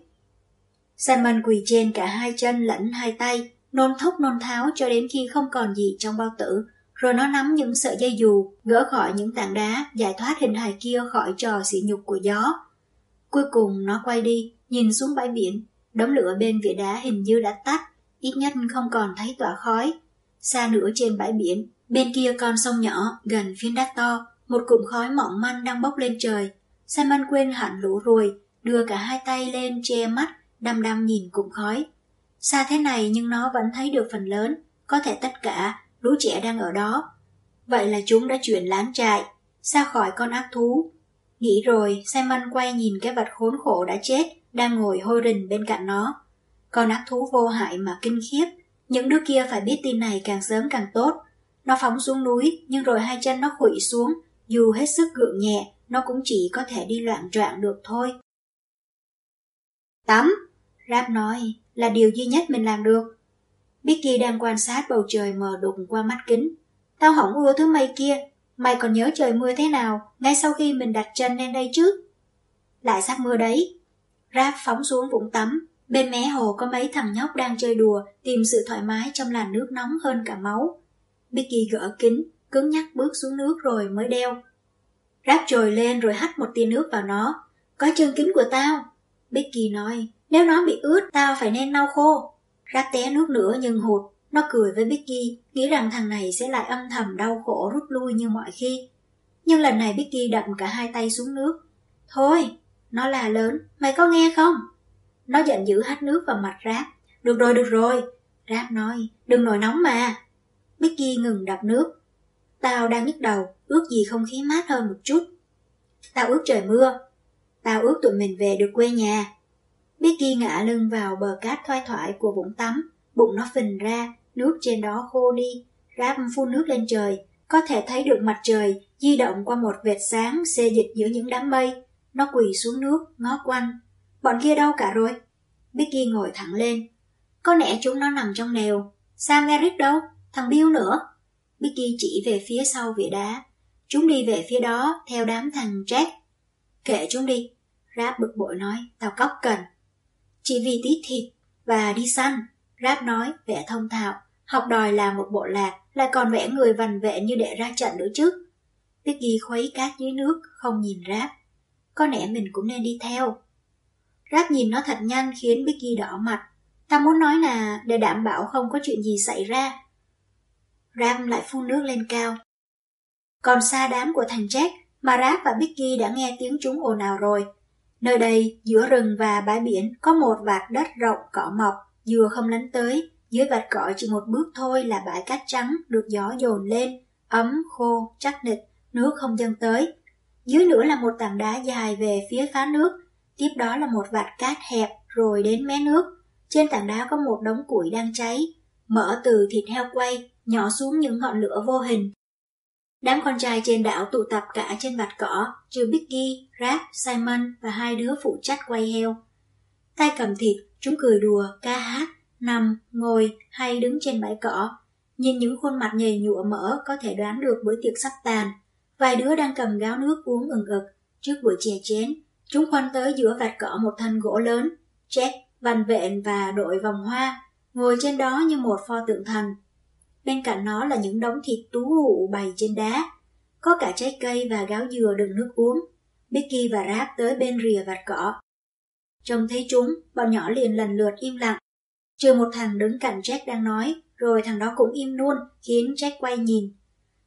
Simon quỳ trên cả hai chân lẫn hai tay, nôn thốc nôn tháo cho đến khi không còn gì trong bao tử, rồi nó nắm những sợi dây dù, gỡ khỏi những tảng đá, giải thoát hình hài kia khỏi trò sỉ nhục của gió. Cuối cùng nó quay đi, nhìn xuống bãi biển, đống lửa bên vỉa đá hình như đã tắt, ít nhất không còn thấy tỏa khói. Xa nữa trên bãi biển, bên kia con sông nhỏ, gần phiên đá to, một cụm khói mỏng manh đang bốc lên trời. Simon quên hẳn lũ ruồi, đưa cả hai tay lên che mắt, đăm đăm nhìn cụm khói. Xa thế này nhưng nó vẫn thấy được phần lớn, có thể tất cả, lũ trẻ đang ở đó. Vậy là chúng đã chuyển lán trại, xa khỏi con ác thú. Nghĩ rồi, Simon quay nhìn cái vật khốn khổ đã chết, đang ngồi hôi rình bên cạnh nó. Con ác thú vô hại mà kinh khiếp, những đứa kia phải biết tin này càng sớm càng tốt. Nó phóng xuống núi, nhưng rồi hai chân nó khủy xuống, dù hết sức gượng nhẹ, nó cũng chỉ có thể đi loạn troạn được thôi. Tắm, Rap nói, là điều duy nhất mình làm được. Bicky đang quan sát bầu trời mờ đục qua mắt kính. Tao hỏng ưa thứ mây kia, mày còn nhớ trời mưa thế nào ngay sau khi mình đặt chân lên đây chứ? Lại sắp mưa đấy. Ráp phóng xuống vũng tắm, bên mé hồ có mấy thằng nhóc đang chơi đùa, tìm sự thoải mái trong làn nước nóng hơn cả máu. Bicky gỡ kính, cứng nhắc bước xuống nước rồi mới đeo. Ráp trồi lên rồi hắt một tia nước vào nó. Có chân kính của tao. Becky nói, nếu nó bị ướt, tao phải nên lau khô. Rác té nước nữa nhưng hụt. Nó cười với Bicky, nghĩ rằng thằng này sẽ lại âm thầm đau khổ rút lui như mọi khi. Nhưng lần này Bicky đập cả hai tay xuống nước. Thôi, nó là lớn, mày có nghe không? Nó giận dữ hắt nước vào mặt Ráp. Được rồi, được rồi. Ráp nói, đừng nổi nóng mà. Bicky ngừng đập nước. Tao đang nhức đầu, ước gì không khí mát hơn một chút. Tao ước trời mưa. Tao ước tụi mình về được quê nhà. Becky ngã lưng vào bờ cát thoai thoải của vũng tắm, bụng nó phình ra, nước trên đó khô đi, ráp phun nước lên trời, có thể thấy được mặt trời di động qua một vệt sáng xê dịch giữa những đám mây. Nó quỳ xuống nước, ngó quanh. Bọn kia đâu cả rồi? Becky ngồi thẳng lên. Có lẽ chúng nó nằm trong nèo. Sam Merrick đâu? Thằng Bill nữa. Becky chỉ về phía sau vỉa đá. Chúng đi về phía đó, theo đám thằng Jack. Kệ chúng đi. Rap bực bội nói, tao cóc cần. Chỉ vì tí thịt và đi săn, Rap nói vẻ thông thạo, học đòi là một bộ lạc, lại còn vẽ người vằn vẹ như để ra trận nữa chứ. Vicky khuấy cát dưới nước, không nhìn Rap. Có lẽ mình cũng nên đi theo. Rap nhìn nó thật nhanh khiến Vicky đỏ mặt. Ta muốn nói là để đảm bảo không có chuyện gì xảy ra. Ram lại phun nước lên cao. Còn xa đám của thằng Jack, mà Rap và Vicky đã nghe tiếng chúng ồn ào rồi. Nơi đây, giữa rừng và bãi biển, có một vạt đất rộng cỏ mọc, dừa không lấn tới. Dưới vạt cỏ chỉ một bước thôi là bãi cát trắng được gió dồn lên, ấm, khô, chắc nịch, nước không dâng tới. Dưới nữa là một tảng đá dài về phía phá nước, tiếp đó là một vạt cát hẹp rồi đến mé nước. Trên tảng đá có một đống củi đang cháy, mỡ từ thịt heo quay, nhỏ xuống những ngọn lửa vô hình. Đám con trai trên đảo tụ tập cả trên vạt cỏ, trừ Biggie, Rap, Simon và hai đứa phụ trách quay heo. Tay cầm thịt, chúng cười đùa, ca hát, nằm, ngồi hay đứng trên bãi cỏ. Nhìn những khuôn mặt nhầy nhụa mỡ có thể đoán được bữa tiệc sắp tàn. Vài đứa đang cầm gáo nước uống ừng ực. Trước buổi chè chén, chúng khoanh tới giữa vạt cỏ một thanh gỗ lớn. Jack, văn vẹn và đội vòng hoa, ngồi trên đó như một pho tượng thần bên cạnh nó là những đống thịt tú hụ bày trên đá. Có cả trái cây và gáo dừa đựng nước uống. Becky và Rap tới bên rìa vạt cỏ. Trông thấy chúng, bọn nhỏ liền lần lượt im lặng. Trừ một thằng đứng cạnh Jack đang nói, rồi thằng đó cũng im luôn, khiến Jack quay nhìn.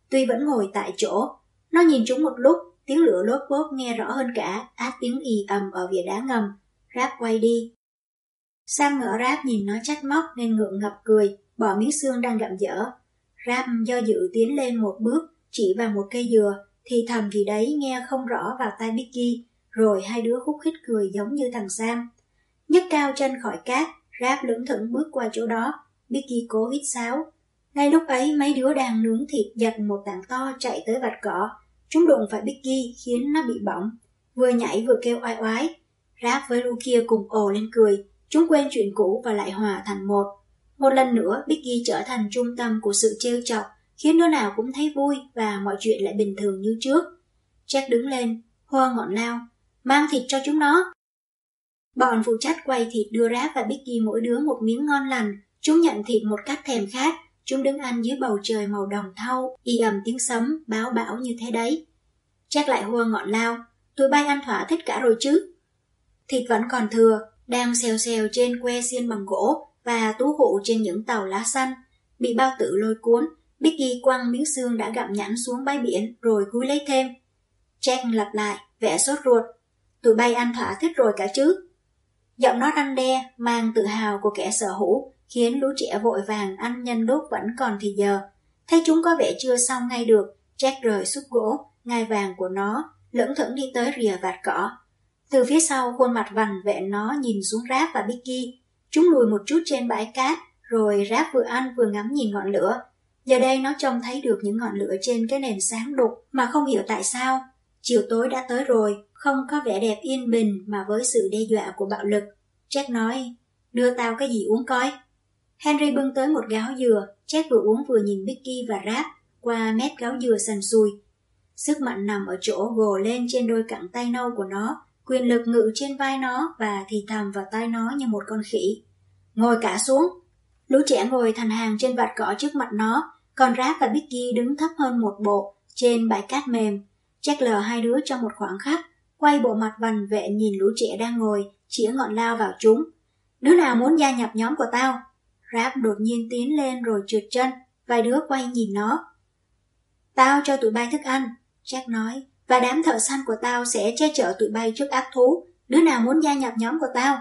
Tuy vẫn ngồi tại chỗ, nó nhìn chúng một lúc, tiếng lửa lốp bốt nghe rõ hơn cả át tiếng ì ầm ở vỉa đá ngầm. Rap quay đi. Sam ngỡ Rap nhìn nó trách móc nên ngượng ngập cười, bỏ miếng xương đang gặm dở. Rap do dự tiến lên một bước, chỉ vào một cây dừa, thì thầm gì đấy nghe không rõ vào tai Bicky, rồi hai đứa khúc khích cười giống như thằng Sam. nhấc cao chân khỏi cát, Rap lững thững bước qua chỗ đó, Bicky cố hít sáo. Ngay lúc ấy mấy đứa đang nướng thịt giật một tảng to chạy tới vạt cỏ, chúng đụng phải Bicky khiến nó bị bỏng, vừa nhảy vừa kêu oai oái. Rap với Lukia cùng ồ lên cười, chúng quên chuyện cũ và lại hòa thành một. Một lần nữa, Bicky trở thành trung tâm của sự trêu chọc, khiến đứa nào cũng thấy vui và mọi chuyện lại bình thường như trước. Jack đứng lên, hoa ngọn lao, mang thịt cho chúng nó. Bọn phụ trách quay thịt đưa Rap và Bicky mỗi đứa một miếng ngon lành, chúng nhận thịt một cách thèm khát, chúng đứng ăn dưới bầu trời màu đồng thau, y ầm tiếng sấm, báo bão như thế đấy. Jack lại hua ngọn lao, tụi bay ăn thỏa thích cả rồi chứ. Thịt vẫn còn thừa, đang xèo xèo trên que xiên bằng gỗ và tú hụ trên những tàu lá xanh, bị bao tử lôi cuốn, Bicky quăng miếng xương đã gặm nhẵn xuống bãi biển rồi cúi lấy thêm. Jack lặp lại, vẻ sốt ruột. Tụi bay ăn thỏa thích rồi cả chứ. Giọng nói răng đe, mang tự hào của kẻ sở hữu, khiến lũ trẻ vội vàng ăn nhân đốt vẫn còn thì giờ. Thấy chúng có vẻ chưa xong ngay được, Jack rời xúc gỗ, ngai vàng của nó, lững thững đi tới rìa vạt cỏ. Từ phía sau khuôn mặt vằn vẹn nó nhìn xuống Ráp và Bicky. Chúng lùi một chút trên bãi cát, rồi Ráp vừa ăn vừa ngắm nhìn ngọn lửa. Giờ đây nó trông thấy được những ngọn lửa trên cái nền sáng đục mà không hiểu tại sao. Chiều tối đã tới rồi, không có vẻ đẹp yên bình mà với sự đe dọa của bạo lực. Jack nói, đưa tao cái gì uống coi. Henry bưng tới một gáo dừa, Jack vừa uống vừa nhìn Bicky và ráp qua mét gáo dừa sần sùi. Sức mạnh nằm ở chỗ gồ lên trên đôi cẳng tay nâu của nó, quyền lực ngự trên vai nó và thì thầm vào tai nó như một con khỉ. Ngồi cả xuống. Lũ trẻ ngồi thành hàng trên vạt cỏ trước mặt nó, còn Rap và Bicky đứng thấp hơn một bộ trên bãi cát mềm. Jack lờ hai đứa trong một khoảng khắc, quay bộ mặt vằn vệ nhìn lũ trẻ đang ngồi, chĩa ngọn lao vào chúng. Đứa nào muốn gia nhập nhóm của tao? Rap đột nhiên tiến lên rồi trượt chân, vài đứa quay nhìn nó. Tao cho tụi bay thức ăn, Jack nói, và đám thợ săn của tao sẽ che chở tụi bay trước ác thú. Đứa nào muốn gia nhập nhóm của tao?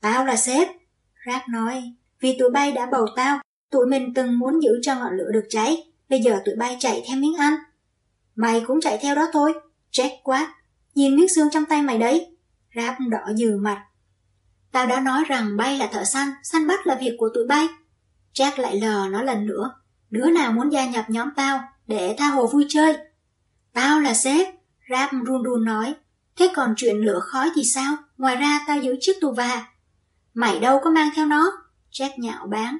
Tao là sếp, Rác nói, vì tụi bay đã bầu tao, tụi mình từng muốn giữ cho ngọn lửa được cháy, bây giờ tụi bay chạy theo miếng ăn. Mày cũng chạy theo đó thôi, Jack quát, nhìn miếng xương trong tay mày đấy. Rác đỏ dừ mặt. Tao đã nói rằng bay là thợ săn, săn bắt là việc của tụi bay. Jack lại lờ nó lần nữa. Đứa nào muốn gia nhập nhóm tao để tha hồ vui chơi? Tao là sếp, Rap run run nói. Thế còn chuyện lửa khói thì sao? Ngoài ra tao giữ chiếc tù và. Mày đâu có mang theo nó? Jack nhạo bán.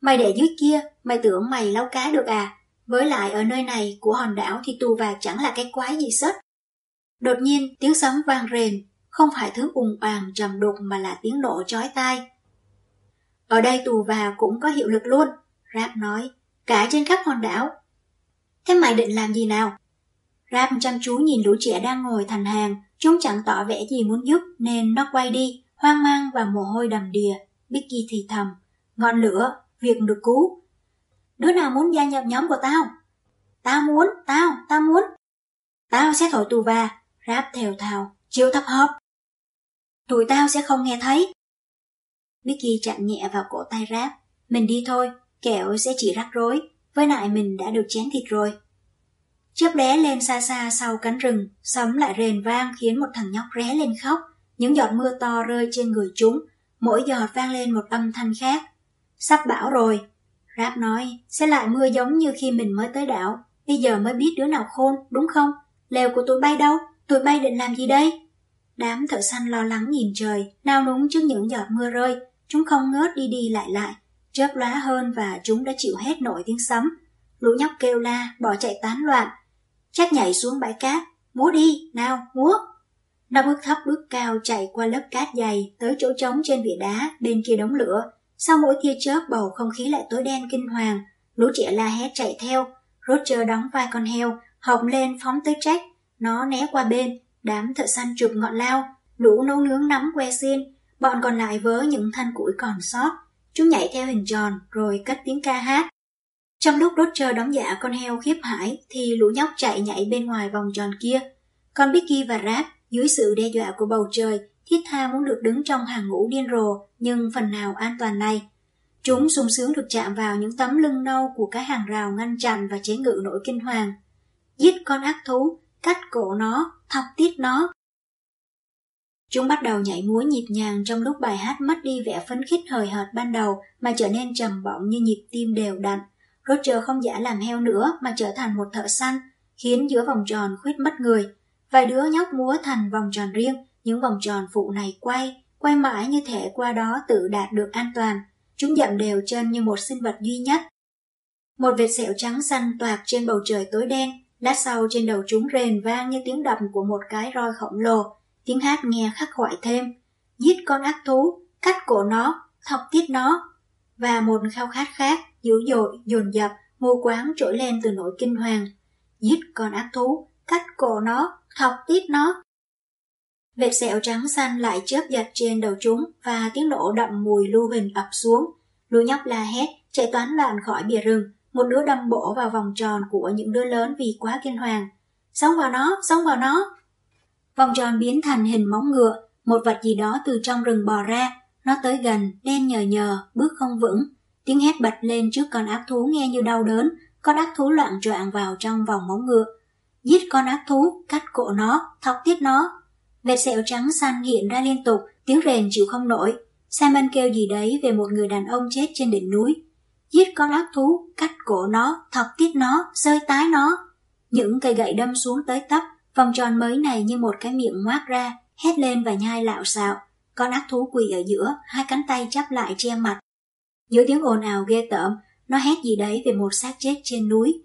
Mày để dưới kia, mày tưởng mày lau cá được à? Với lại ở nơi này của hòn đảo thì tù và chẳng là cái quái gì sất. Đột nhiên tiếng sấm vang rền, không phải thứ ùng oàng trầm đục mà là tiếng nổ chói tai. Ở đây tù và cũng có hiệu lực luôn, Rap nói, cả trên khắp hòn đảo. Thế mày định làm gì nào? Rap chăm chú nhìn lũ trẻ đang ngồi thành hàng, chúng chẳng tỏ vẻ gì muốn giúp nên nó quay đi, hoang mang và mồ hôi đầm đìa. Bicky thì thầm, ngọn lửa, việc được cứu. Đứa nào muốn gia nhập nhóm của tao? Tao muốn, tao, tao muốn. Tao sẽ thổi tù và, Rap thèo thào, chiêu thấp hop. Tụi tao sẽ không nghe thấy. Bicky chạm nhẹ vào cổ tay Rap. Mình đi thôi, kẹo sẽ chỉ rắc rối. Với lại mình đã được chén thịt rồi. Chớp lé lên xa xa sau cánh rừng, sấm lại rền vang khiến một thằng nhóc ré lên khóc. Những giọt mưa to rơi trên người chúng, mỗi giọt vang lên một âm thanh khác. Sắp bão rồi. Rap nói, sẽ lại mưa giống như khi mình mới tới đảo. Bây giờ mới biết đứa nào khôn, đúng không? Lều của tụi bay đâu? Tụi bay định làm gì đây? Đám thợ săn lo lắng nhìn trời, nao núng trước những giọt mưa rơi. Chúng không ngớt đi đi lại lại, chớp lóa hơn và chúng đã chịu hết nổi tiếng sấm. Lũ nhóc kêu la, bỏ chạy tán loạn, Chắc nhảy xuống bãi cát, múa đi, nào, múa. Nó bước thấp bước cao chạy qua lớp cát dày tới chỗ trống trên vỉa đá bên kia đống lửa. Sau mỗi tia chớp bầu không khí lại tối đen kinh hoàng, lũ trẻ la hét chạy theo. Roger đóng vai con heo, hồng lên phóng tới trách. Nó né qua bên, đám thợ săn chụp ngọn lao, lũ nấu nướng nắm que xiên, bọn còn lại vớ những thanh củi còn sót. Chúng nhảy theo hình tròn rồi cất tiếng ca hát. Trong lúc Roger đóng giả dạ con heo khiếp hải thì lũ nhóc chạy nhảy bên ngoài vòng tròn kia. con Bicky và Rap dưới sự đe dọa của bầu trời, thiết tha muốn được đứng trong hàng ngũ điên rồ nhưng phần nào an toàn này. Chúng sung sướng được chạm vào những tấm lưng nâu của cái hàng rào ngăn chặn và chế ngự nỗi kinh hoàng. Giết con ác thú, cắt cổ nó, thọc tiết nó. Chúng bắt đầu nhảy múa nhịp nhàng trong lúc bài hát mất đi vẻ phấn khích hời hợt ban đầu mà trở nên trầm bổng như nhịp tim đều đặn. Roger không giả làm heo nữa mà trở thành một thợ săn, khiến giữa vòng tròn khuyết mất người. Vài đứa nhóc múa thành vòng tròn riêng, những vòng tròn phụ này quay, quay mãi như thể qua đó tự đạt được an toàn. Chúng dậm đều chân như một sinh vật duy nhất. Một vệt sẹo trắng xanh toạc trên bầu trời tối đen, lát sau trên đầu chúng rền vang như tiếng đập của một cái roi khổng lồ. Tiếng hát nghe khắc khoải thêm. Giết con ác thú, cắt cổ nó, thọc tiết nó. Và một khao khát khác, dữ dội, dồn dập, mù quán trỗi lên từ nỗi kinh hoàng. Giết con ác thú, cắt cổ nó, thọc tiết nó. Vệt sẹo trắng xanh lại chớp giật trên đầu chúng và tiếng nổ đậm mùi lưu hình ập xuống. Lũ nhóc la hét, chạy toán loạn khỏi bìa rừng, một đứa đâm bổ vào vòng tròn của những đứa lớn vì quá kinh hoàng. sống vào nó, sống vào nó. Vòng tròn biến thành hình móng ngựa, một vật gì đó từ trong rừng bò ra. Nó tới gần, đen nhờ nhờ, bước không vững. Tiếng hét bật lên trước con ác thú nghe như đau đớn, con ác thú loạn choạng vào trong vòng móng ngựa. Giết con ác thú, cắt cổ nó, thọc tiết nó, Vệt sẹo trắng xanh hiện ra liên tục, tiếng rền chịu không nổi. Simon kêu gì đấy về một người đàn ông chết trên đỉnh núi. Giết con ác thú, cắt cổ nó, thọc tiết nó, rơi tái nó. Những cây gậy đâm xuống tới tấp, vòng tròn mới này như một cái miệng ngoác ra, hét lên và nhai lạo xạo. Con ác thú quỳ ở giữa, hai cánh tay chắp lại che mặt. Giữa tiếng ồn ào ghê tởm, nó hét gì đấy về một xác chết trên núi.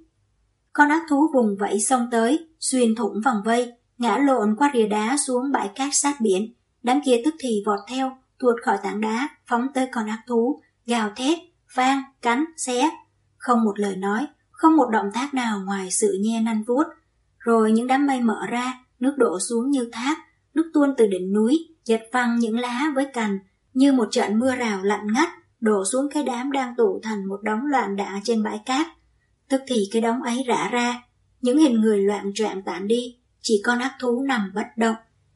Con ác thú vùng vẫy xông tới, xuyên thủng vòng vây, ngã lộn qua rìa đá xuống bãi cát sát biển. Đám kia tức thì vọt theo, tuột khỏi tảng đá, phóng tới con ác thú, gào thét, vang, cắn, xé. Không một lời nói, không một động tác nào ngoài sự nhe nanh vuốt. Rồi những đám mây mở ra, nước đổ xuống như thác, nước tuôn từ đỉnh núi, giật văng những lá với cành, như một trận mưa rào lạnh ngắt, đổ xuống cái đám đang tụ thành một đống loạn đạ trên bãi cát. Tức thì cái đống ấy rã ra, những hình người loạn trạng tản đi, chỉ con ác thú nằm bất động,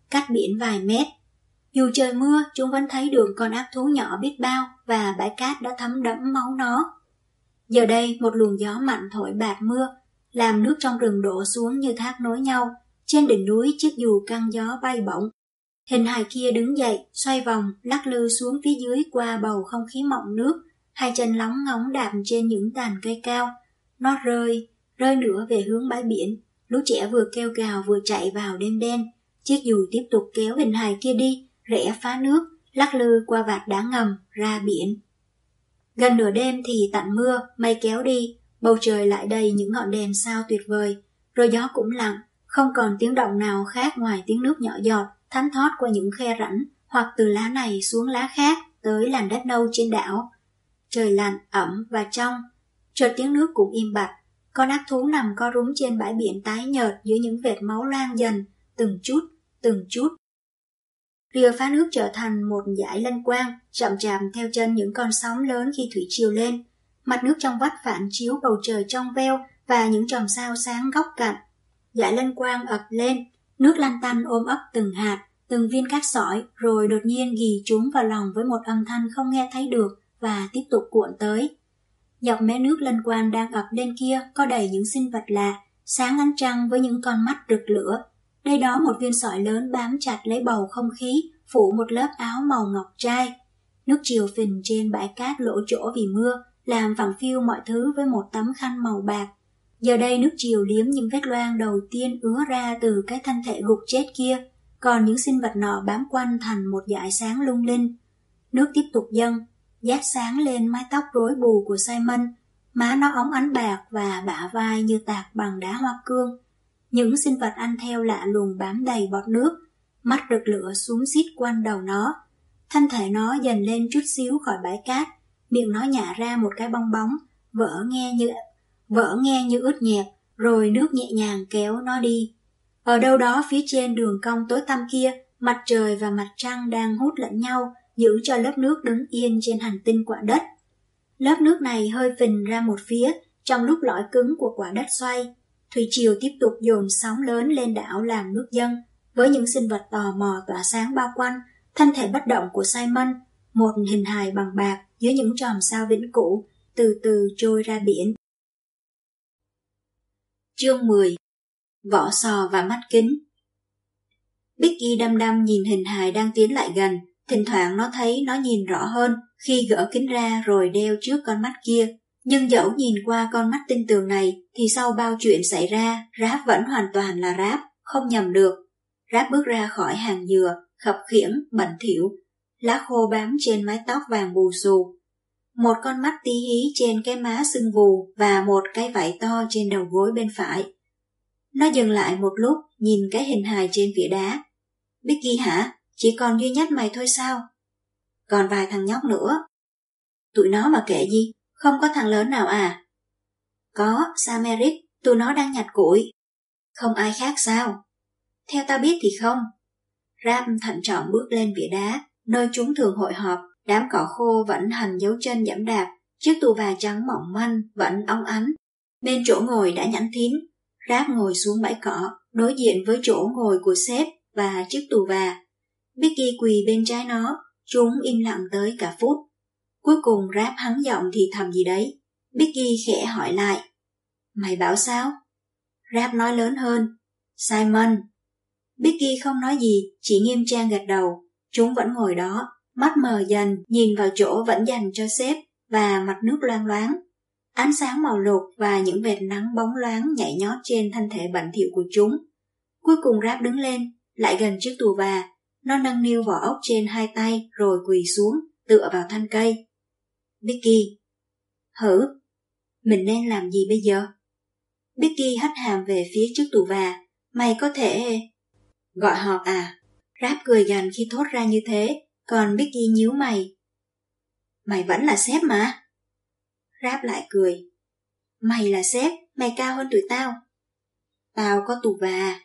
cách biển vài mét. Dù trời mưa, chúng vẫn thấy đường con ác thú nhỏ biết bao và bãi cát đã thấm đẫm máu nó. Giờ đây, một luồng gió mạnh thổi bạt mưa, làm nước trong rừng đổ xuống như thác nối nhau. Trên đỉnh núi chiếc dù căng gió bay bổng. Hình hài kia đứng dậy, xoay vòng, lắc lư xuống phía dưới qua bầu không khí mọng nước, hai chân lóng ngóng đạp trên những tàn cây cao. Nó rơi, rơi nữa về hướng bãi biển, Lũ trẻ vừa kêu gào vừa chạy vào đêm đen. Chiếc dù tiếp tục kéo hình hài kia đi, rẽ phá nước, lắc lư qua vạt đá ngầm, ra biển. Gần nửa đêm thì tạnh mưa, mây kéo đi, bầu trời lại đầy những ngọn đèn sao tuyệt vời. Rồi gió cũng lặng, không còn tiếng động nào khác ngoài tiếng nước nhỏ giọt, thánh thót qua những khe rãnh, hoặc từ lá này xuống lá khác, tới làn đất nâu trên đảo. Trời lạnh, ẩm và trong, chợt tiếng nước cũng im bặt, con ác thú nằm co rúm trên bãi biển tái nhợt dưới những vệt máu loang dần, từng chút, từng chút. Rìa phá nước trở thành một dải lân quang, chậm chạp theo chân những con sóng lớn khi thủy triều lên. Mặt nước trong vắt phản chiếu bầu trời trong veo và những chòm sao sáng góc cạnh. Dải lân quang ập lên, nước lăn tăn ôm ấp từng hạt, từng viên cát sỏi rồi đột nhiên ghi chúng vào lòng với một âm thanh không nghe thấy được và tiếp tục cuộn tới. Dọc mé nước lân quan đang ập lên kia có đầy những sinh vật lạ, sáng ánh trăng với những con mắt rực lửa. Đây đó một viên sỏi lớn bám chặt lấy bầu không khí, phủ một lớp áo màu ngọc trai. Nước chiều phình trên bãi cát lỗ chỗ vì mưa, làm phẳng phiu mọi thứ với một tấm khăn màu bạc. Giờ đây nước chiều liếm những vết loang đầu tiên ứa ra từ cái thân thể gục chết kia, còn những sinh vật nọ bám quanh thành một dải sáng lung linh. Nước tiếp tục dâng, dát sáng lên mái tóc rối bù của Simon, má nó óng ánh bạc và bả vai như tạc bằng đá hoa cương. Những sinh vật ăn theo lạ lùng bám đầy bọt nước, mắt rực lửa xuống xít quanh đầu nó. Thân thể nó dần lên chút xíu khỏi bãi cát, miệng nó nhả ra một cái bong bóng, vỡ nghe như vỡ nghe như ướt nhẹp, rồi nước nhẹ nhàng kéo nó đi. Ở đâu đó phía trên đường cong tối tăm kia, mặt trời và mặt trăng đang hút lẫn nhau, giữ cho lớp nước đứng yên trên hành tinh quả đất. Lớp nước này hơi phình ra một phía trong lúc lõi cứng của quả đất xoay. Thủy triều tiếp tục dồn sóng lớn lên đảo làm nước dâng. với những sinh vật tò mò tỏa sáng bao quanh, thân thể bất động của Simon, một hình hài bằng bạc dưới những tròm sao vĩnh cửu, từ từ trôi ra biển. Chương 10 Vỏ sò và mắt kính Bicky đăm đăm nhìn hình hài đang tiến lại gần, thỉnh thoảng nó thấy nó nhìn rõ hơn khi gỡ kính ra rồi đeo trước con mắt kia. Nhưng dẫu nhìn qua con mắt tinh tường này thì sau bao chuyện xảy ra, Ráp vẫn hoàn toàn là Ráp, không nhầm được. Ráp bước ra khỏi hàng dừa, khập khiễng, bẩn thỉu, lá khô bám trên mái tóc vàng bù xù. Một con mắt tí hí trên cái má sưng vù và một cái vảy to trên đầu gối bên phải. Nó dừng lại một lúc, nhìn cái hình hài trên vỉa đá. Bicky hả? Chỉ còn duy nhất mày thôi sao? Còn vài thằng nhóc nữa. Tụi nó mà kệ gì, không có thằng lớn nào à? Có, Sameric, tụi nó đang nhặt củi. Không ai khác sao? Theo ta biết thì không. Ram thận trọng bước lên vỉa đá, nơi chúng thường hội họp, đám cỏ khô vẫn hành dấu chân dẫm đạp, chiếc tù và trắng mỏng manh vẫn óng ánh. Bên chỗ ngồi đã nhẵn thín, Ráp ngồi xuống bãi cỏ, đối diện với chỗ ngồi của sếp và chiếc tù và. Becky quỳ bên trái nó, chúng im lặng tới cả phút. Cuối cùng Ráp hắn giọng thì thầm gì đấy. Becky khẽ hỏi lại. Mày bảo sao? Ráp nói lớn hơn. Simon. Becky không nói gì, chỉ nghiêm trang gật đầu. Chúng vẫn ngồi đó, mắt mờ dần, nhìn vào chỗ vẫn dành cho sếp và mặt nước loang loáng. Ánh sáng màu lục và những vệt nắng bóng loáng nhảy nhót trên thân thể bẩn thỉu của chúng. Cuối cùng Ráp đứng lên, lại gần chiếc tù và, nó nâng niu vỏ ốc trên hai tay rồi quỳ xuống, tựa vào thân cây. Becky. Hử? Mình nên làm gì bây giờ? Becky hất hàm về phía trước tù và. Mày có thể... Gọi họ à? Ráp cười gằn khi thốt ra như thế, còn Biggie nhíu mày. Mày vẫn là sếp mà. Ráp lại cười. Mày là sếp, mày cao hơn tụi tao. Tao có tù và.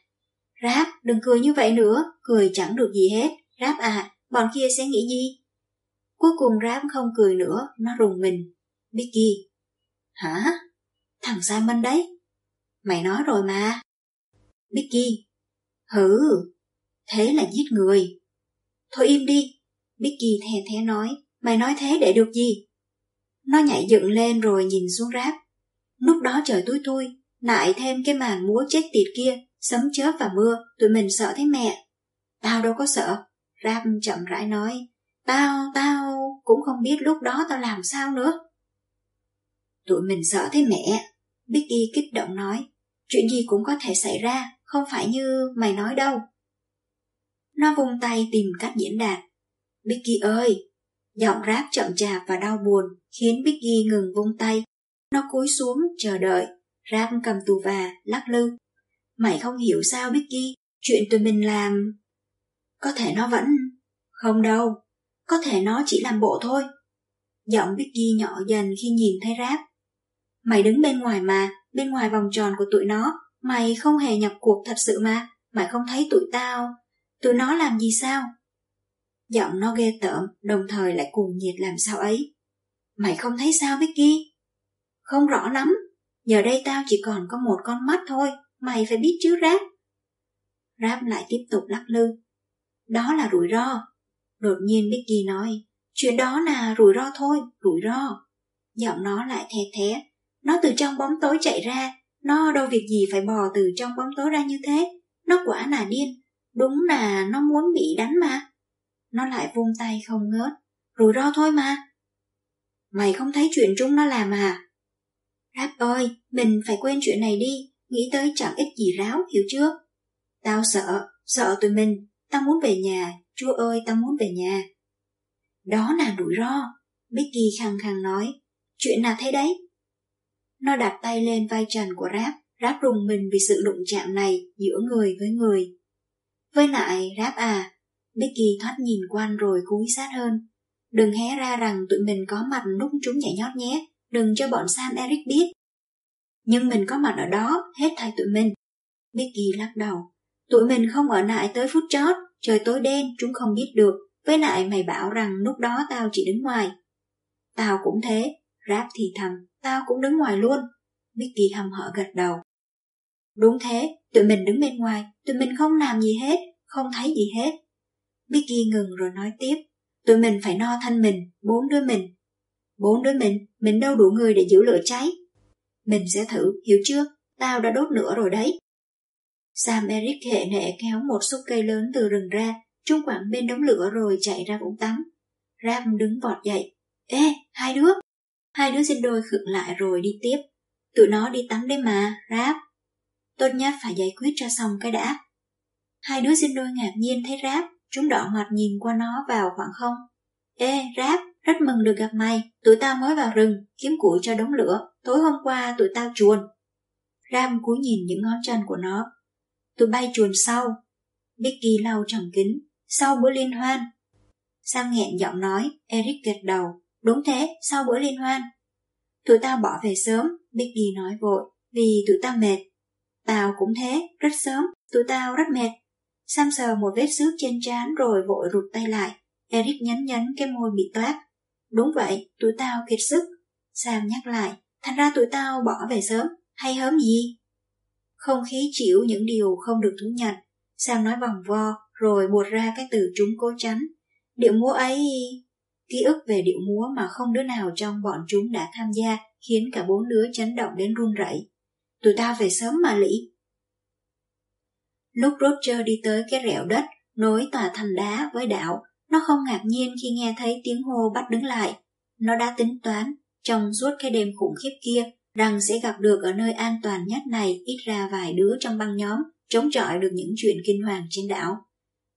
Ráp, đừng cười như vậy nữa, cười chẳng được gì hết. Ráp à, bọn kia sẽ nghĩ gì? Cuối cùng Ráp không cười nữa, nó rùng mình. Biggie. Hả? Thằng Simon đấy. Mày nói rồi mà. Biggie. Hử, thế là giết người. Thôi im đi. Bicky thè thé nói. Mày nói thế để được gì? Nó nhảy dựng lên rồi nhìn xuống ráp. Lúc đó trời tối thui, lại thêm cái màn múa chết tiệt kia, sấm chớp và mưa, tụi mình sợ thấy mẹ. Tao đâu có sợ. ráp chậm rãi nói, tao, tao cũng không biết lúc đó tao làm sao nữa. Tụi mình sợ thấy mẹ. Bicky kích động nói, chuyện gì cũng có thể xảy ra, không phải như mày nói đâu. Nó vung tay tìm cách diễn đạt. Bicky ơi, Giọng ráp chậm chạp và đau buồn khiến Biggie ngừng vung tay. Nó cúi xuống chờ đợi, ráp cầm tù và lắc lư. Mày không hiểu sao Biggie, chuyện tụi mình làm... Có thể nó vẫn... Không đâu, có thể nó chỉ làm bộ thôi. Giọng Biggie nhỏ dần khi nhìn thấy ráp. Mày đứng bên ngoài mà, bên ngoài vòng tròn của tụi nó, mày không hề nhập cuộc thật sự mà, mày không thấy tụi tao. Tụi nó làm gì sao? Giọng nó ghê tởm, đồng thời lại cuồng nhiệt làm sao ấy. Mày không thấy sao Vicky? Không rõ lắm, giờ đây tao chỉ còn có một con mắt thôi, mày phải biết chứ Ráp. Ráp lại tiếp tục lắc lư. Đó là rủi ro. Đột nhiên Vicky nói, chuyện đó là rủi ro thôi, rủi ro. Giọng nó lại thè thé, nó từ trong bóng tối chạy ra, nó đâu việc gì phải bò từ trong bóng tối ra như thế, nó quả là điên, đúng là nó muốn bị đánh mà. Nó lại vung tay không ngớt. Rủi ro thôi mà. Mày không thấy chuyện chúng nó làm à? Rap ơi, mình phải quên chuyện này đi, nghĩ tới chẳng ích gì ráo, hiểu chưa? Tao sợ, sợ tụi mình, tao muốn về nhà, chúa ơi tao muốn về nhà. Đó là rủi ro, Becky khăng khăng nói, chuyện nào thế đấy? Nó đặt tay lên vai trần của Rap, Rap rùng mình vì sự đụng chạm này giữa người với người. Với lại, Rap à, Becky thoát nhìn quanh rồi cúi sát hơn. Đừng hé ra rằng tụi mình có mặt lúc chúng nhảy nhót nhé, đừng cho bọn Sam Eric biết. Nhưng mình có mặt ở đó, hết thay tụi mình. Becky lắc đầu. Tụi mình không ở lại tới phút chót, trời tối đen, chúng không biết được. Với lại mày bảo rằng lúc đó tao chỉ đứng ngoài. Tao cũng thế, Rap thì thầm, tao cũng đứng ngoài luôn. Becky hầm hở gật đầu. Đúng thế, tụi mình đứng bên ngoài, tụi mình không làm gì hết, không thấy gì hết. Vicky ngừng rồi nói tiếp, tụi mình phải no thân mình, bốn đứa mình. Bốn đứa mình, mình đâu đủ người để giữ lửa cháy. Mình sẽ thử, hiểu chưa? Tao đã đốt lửa rồi đấy. Sam Eric hệ nệ kéo một xúc cây lớn từ rừng ra, trung quảng bên đống lửa rồi chạy ra vũng tắm. Ram đứng vọt dậy. Ê, hai đứa! Hai đứa xin đôi khựng lại rồi đi tiếp. Tụi nó đi tắm đấy mà, Rap. Tốt nhất phải giải quyết cho xong cái đã. Hai đứa xin đôi ngạc nhiên thấy Rap, chúng đỏ mặt nhìn qua nó vào khoảng không. Ê, ráp, rất mừng được gặp mày, tụi tao mới vào rừng, kiếm củi cho đống lửa, tối hôm qua tụi tao chuồn. Ram cúi nhìn những ngón chân của nó. Tụi bay chuồn sau. Becky lau tròng kính, sau bữa liên hoan. Sam nghẹn giọng nói, Eric gật đầu. Đúng thế, sau bữa liên hoan. Tụi tao bỏ về sớm, Becky nói vội, vì tụi tao mệt. Tao cũng thế, rất sớm, tụi tao rất mệt. Sam sờ một vết xước trên trán rồi vội rụt tay lại. Eric nhấn nhấn cái môi bị toát. Đúng vậy, tụi tao kiệt sức. Sam nhắc lại, thành ra tụi tao bỏ về sớm, hay hớm gì? Không khí chịu những điều không được thú nhận. Sam nói vòng vo, rồi buột ra cái từ chúng cố tránh. Điệu múa ấy... Ký ức về điệu múa mà không đứa nào trong bọn chúng đã tham gia khiến cả bốn đứa chấn động đến run rẩy. Tụi tao về sớm mà lĩ. Lúc Roger đi tới cái rẹo đất nối tòa thành đá với đảo, nó không ngạc nhiên khi nghe thấy tiếng hô bắt đứng lại. Nó đã tính toán, trong suốt cái đêm khủng khiếp kia, rằng sẽ gặp được ở nơi an toàn nhất này ít ra vài đứa trong băng nhóm chống chọi được những chuyện kinh hoàng trên đảo.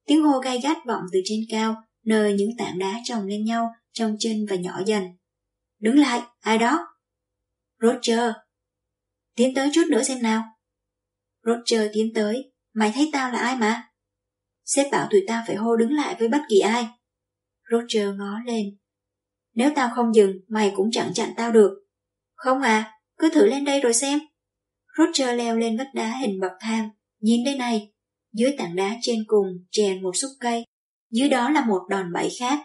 Tiếng hô gai gắt vọng từ trên cao, nơi những tảng đá chồng lên nhau, trong chân và nhỏ dần. Đứng lại, ai đó? Roger. Tiến tới chút nữa xem nào. Roger tiến tới, mày thấy tao là ai mà? Sếp bảo tụi tao phải hô đứng lại với bất kỳ ai. Roger ngó lên. Nếu tao không dừng, mày cũng chẳng chặn tao được. Không à, cứ thử lên đây rồi xem. Roger leo lên vách đá hình bậc thang. Nhìn đây này, dưới tảng đá trên cùng chèn một xúc cây. Dưới đó là một đòn bẩy khác.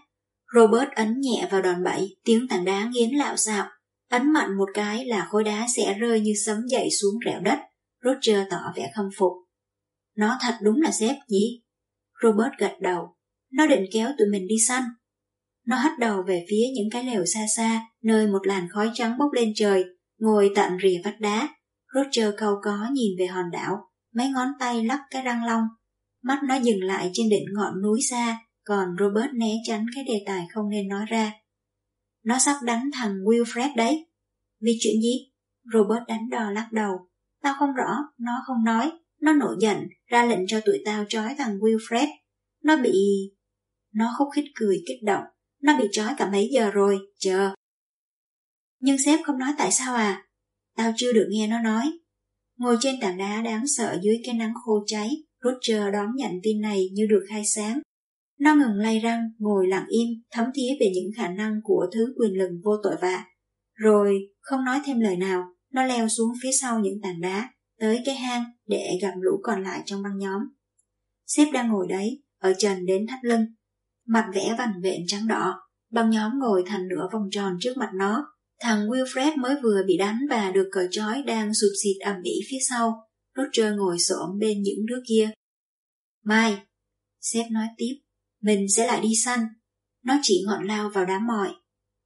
Robert ấn nhẹ vào đòn bẩy, tiếng tảng đá nghiến lạo xạo. Ấn mạnh một cái là khối đá sẽ rơi như sấm dậy xuống rẽo đất. Roger tỏ vẻ khâm phục. Nó thật đúng là dép nhỉ? Robert gật đầu. Nó định kéo tụi mình đi săn. Nó hất đầu về phía những cái lều xa xa, nơi một làn khói trắng bốc lên trời, ngồi tận rìa vách đá. Roger câu có nhìn về hòn đảo, mấy ngón tay lắc cái răng long. Mắt nó dừng lại trên đỉnh ngọn núi xa, còn Robert né tránh cái đề tài không nên nói ra. Nó sắp đánh thằng Wilfred đấy. Vì chuyện gì? Robert đánh đò lắc đầu. Tao không rõ, nó không nói. Nó nổi giận, ra lệnh cho tụi tao trói thằng Wilfred. Nó bị... Nó khúc khích cười kích động. Nó bị trói cả mấy giờ rồi, chờ. Nhưng sếp không nói tại sao à? Tao chưa được nghe nó nói. Ngồi trên tảng đá đáng sợ dưới cái nắng khô cháy, Roger đón nhận tin này như được khai sáng. Nó ngừng lay răng, ngồi lặng im, thấm thía về những khả năng của thứ quyền lực vô tội vạ. Rồi, không nói thêm lời nào, nó leo xuống phía sau những tảng đá, tới cái hang để gặp lũ còn lại trong băng nhóm. Sếp đang ngồi đấy, ở trần đến thắt lưng, mặt vẽ vằn vện trắng đỏ, băng nhóm ngồi thành nửa vòng tròn trước mặt nó. Thằng Wilfred mới vừa bị đánh và được cởi trói đang sụp xịt ẩm ĩ phía sau. Roger ngồi xổm bên những đứa kia. Mai, sếp nói tiếp, mình sẽ lại đi săn. Nó chỉ ngọn lao vào đám mỏi.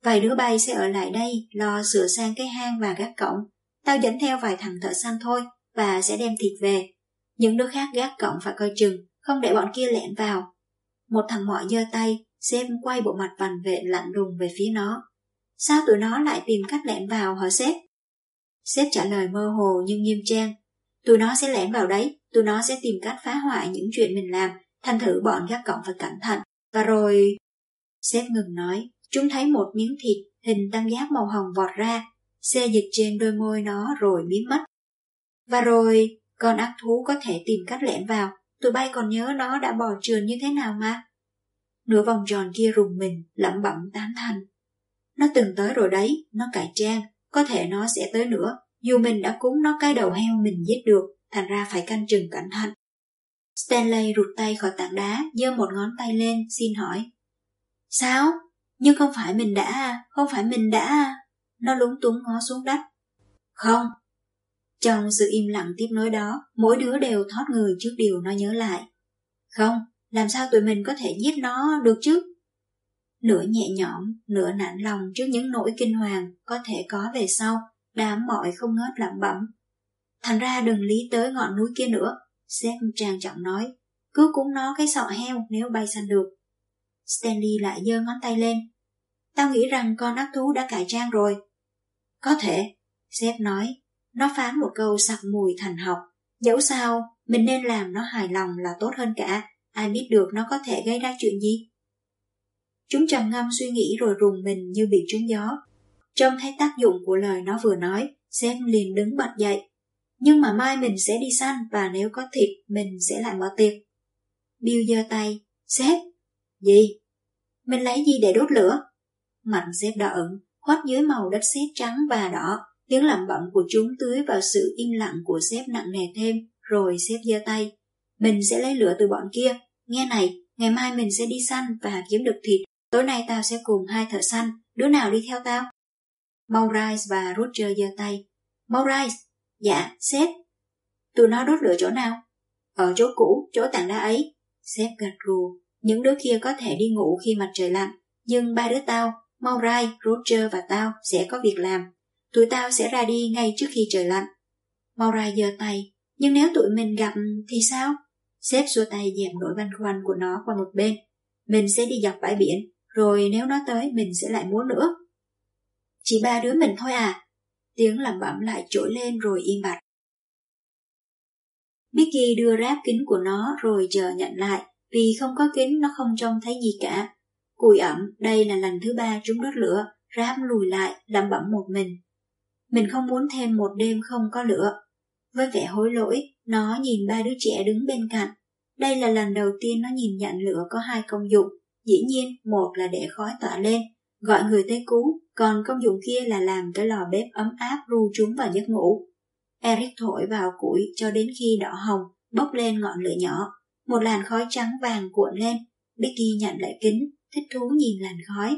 Vài đứa bay sẽ ở lại đây lo sửa sang cái hang và gác cổng. Tao dẫn theo vài thằng thợ săn thôi và sẽ đem thịt về. Những đứa khác gác cổng phải coi chừng, không để bọn kia lẹn vào. Một thằng mọi giơ tay, xem quay bộ mặt vằn vệ lạnh lùng về phía nó. Sao tụi nó lại tìm cách lẹn vào hả sếp? Sếp trả lời mơ hồ nhưng nghiêm trang. Tụi nó sẽ lẻn vào đấy, tụi nó sẽ tìm cách phá hoại những chuyện mình làm, thành thử bọn gác cổng phải cẩn thận. Và rồi... Sếp ngừng nói, chúng thấy một miếng thịt hình tam giác màu hồng vọt ra, xe dịch trên đôi môi nó rồi biến mắt. Và rồi, con ác thú có thể tìm cách lẻn vào, tụi bay còn nhớ nó đã bò trườn như thế nào mà. Nửa vòng tròn kia rùng mình, lẩm bẩm tán thành. Nó từng tới rồi đấy, nó cải trang, có thể nó sẽ tới nữa, dù mình đã cúng nó cái đầu heo mình giết được, thành ra phải canh chừng cẩn thận. Stanley rụt tay khỏi tảng đá, giơ một ngón tay lên, xin hỏi. Sao? Nhưng không phải mình đã, à? không phải mình đã... À? Nó lúng túng ngó xuống đất. Không. Trong sự im lặng tiếp nối đó, mỗi đứa đều thoát người trước điều nó nhớ lại. Không, làm sao tụi mình có thể giết nó được chứ? Nửa nhẹ nhõm, nửa nản lòng trước những nỗi kinh hoàng có thể có về sau, đám mọi không ngớt lẩm bẩm. Thành ra đừng lý tới ngọn núi kia nữa, sếp trang trọng nói, cứ cúng nó cái sọ heo nếu bay săn được. Stanley lại giơ ngón tay lên. Tao nghĩ rằng con ác thú đã cải trang rồi. Có thể, sếp nói, nó phán một câu sặc mùi thành học. Dẫu sao, mình nên làm nó hài lòng là tốt hơn cả, ai biết được nó có thể gây ra chuyện gì. Chúng trầm ngâm suy nghĩ rồi rùng mình như bị trúng gió. Trông thấy tác dụng của lời nó vừa nói, Xem liền đứng bật dậy. Nhưng mà mai mình sẽ đi săn và nếu có thịt mình sẽ lại mở tiệc. Bill giơ tay, sếp. Gì? Mình lấy gì để đốt lửa? mạnh sếp đỏ ửng, khuất dưới màu đất sét trắng và đỏ. Tiếng lẩm bẩm của chúng tưới vào sự im lặng của sếp nặng nề thêm, rồi sếp giơ tay. Mình sẽ lấy lửa từ bọn kia. Nghe này, ngày mai mình sẽ đi săn và kiếm được thịt. Tối nay tao sẽ cùng hai thợ săn, đứa nào đi theo tao? Maurice và Roger giơ tay. Maurice, dạ, sếp. Tụi nó đốt lửa chỗ nào? Ở chỗ cũ, chỗ tảng đá ấy. Sếp gật gù. Những đứa kia có thể đi ngủ khi mặt trời lặn, nhưng ba đứa tao, Maurice, Roger và tao sẽ có việc làm. Tụi tao sẽ ra đi ngay trước khi trời lạnh. mau ra giơ tay, nhưng nếu tụi mình gặp thì sao? Sếp xua tay dẹp nỗi băn khoăn của nó qua một bên. Mình sẽ đi dọc bãi biển, rồi nếu nó tới mình sẽ lại múa nữa. Chỉ ba đứa mình thôi à? Tiếng lẩm bẩm lại trỗi lên rồi im bặt. Mickey đưa ráp kính của nó rồi chờ nhận lại, vì không có kính nó không trông thấy gì cả. Cùi ẩm, đây là lần thứ ba chúng đốt lửa, ráp lùi lại, lẩm bẩm một mình. Mình không muốn thêm một đêm không có lửa. Với vẻ hối lỗi, nó nhìn ba đứa trẻ đứng bên cạnh. Đây là lần đầu tiên nó nhìn nhận lửa có hai công dụng. Dĩ nhiên, một là để khói tỏa lên, gọi người tới cứu, còn công dụng kia là làm cái lò bếp ấm áp ru chúng vào giấc ngủ. Eric thổi vào củi cho đến khi đỏ hồng, bốc lên ngọn lửa nhỏ. Một làn khói trắng vàng cuộn lên, Becky nhận lại kính, thích thú nhìn làn khói.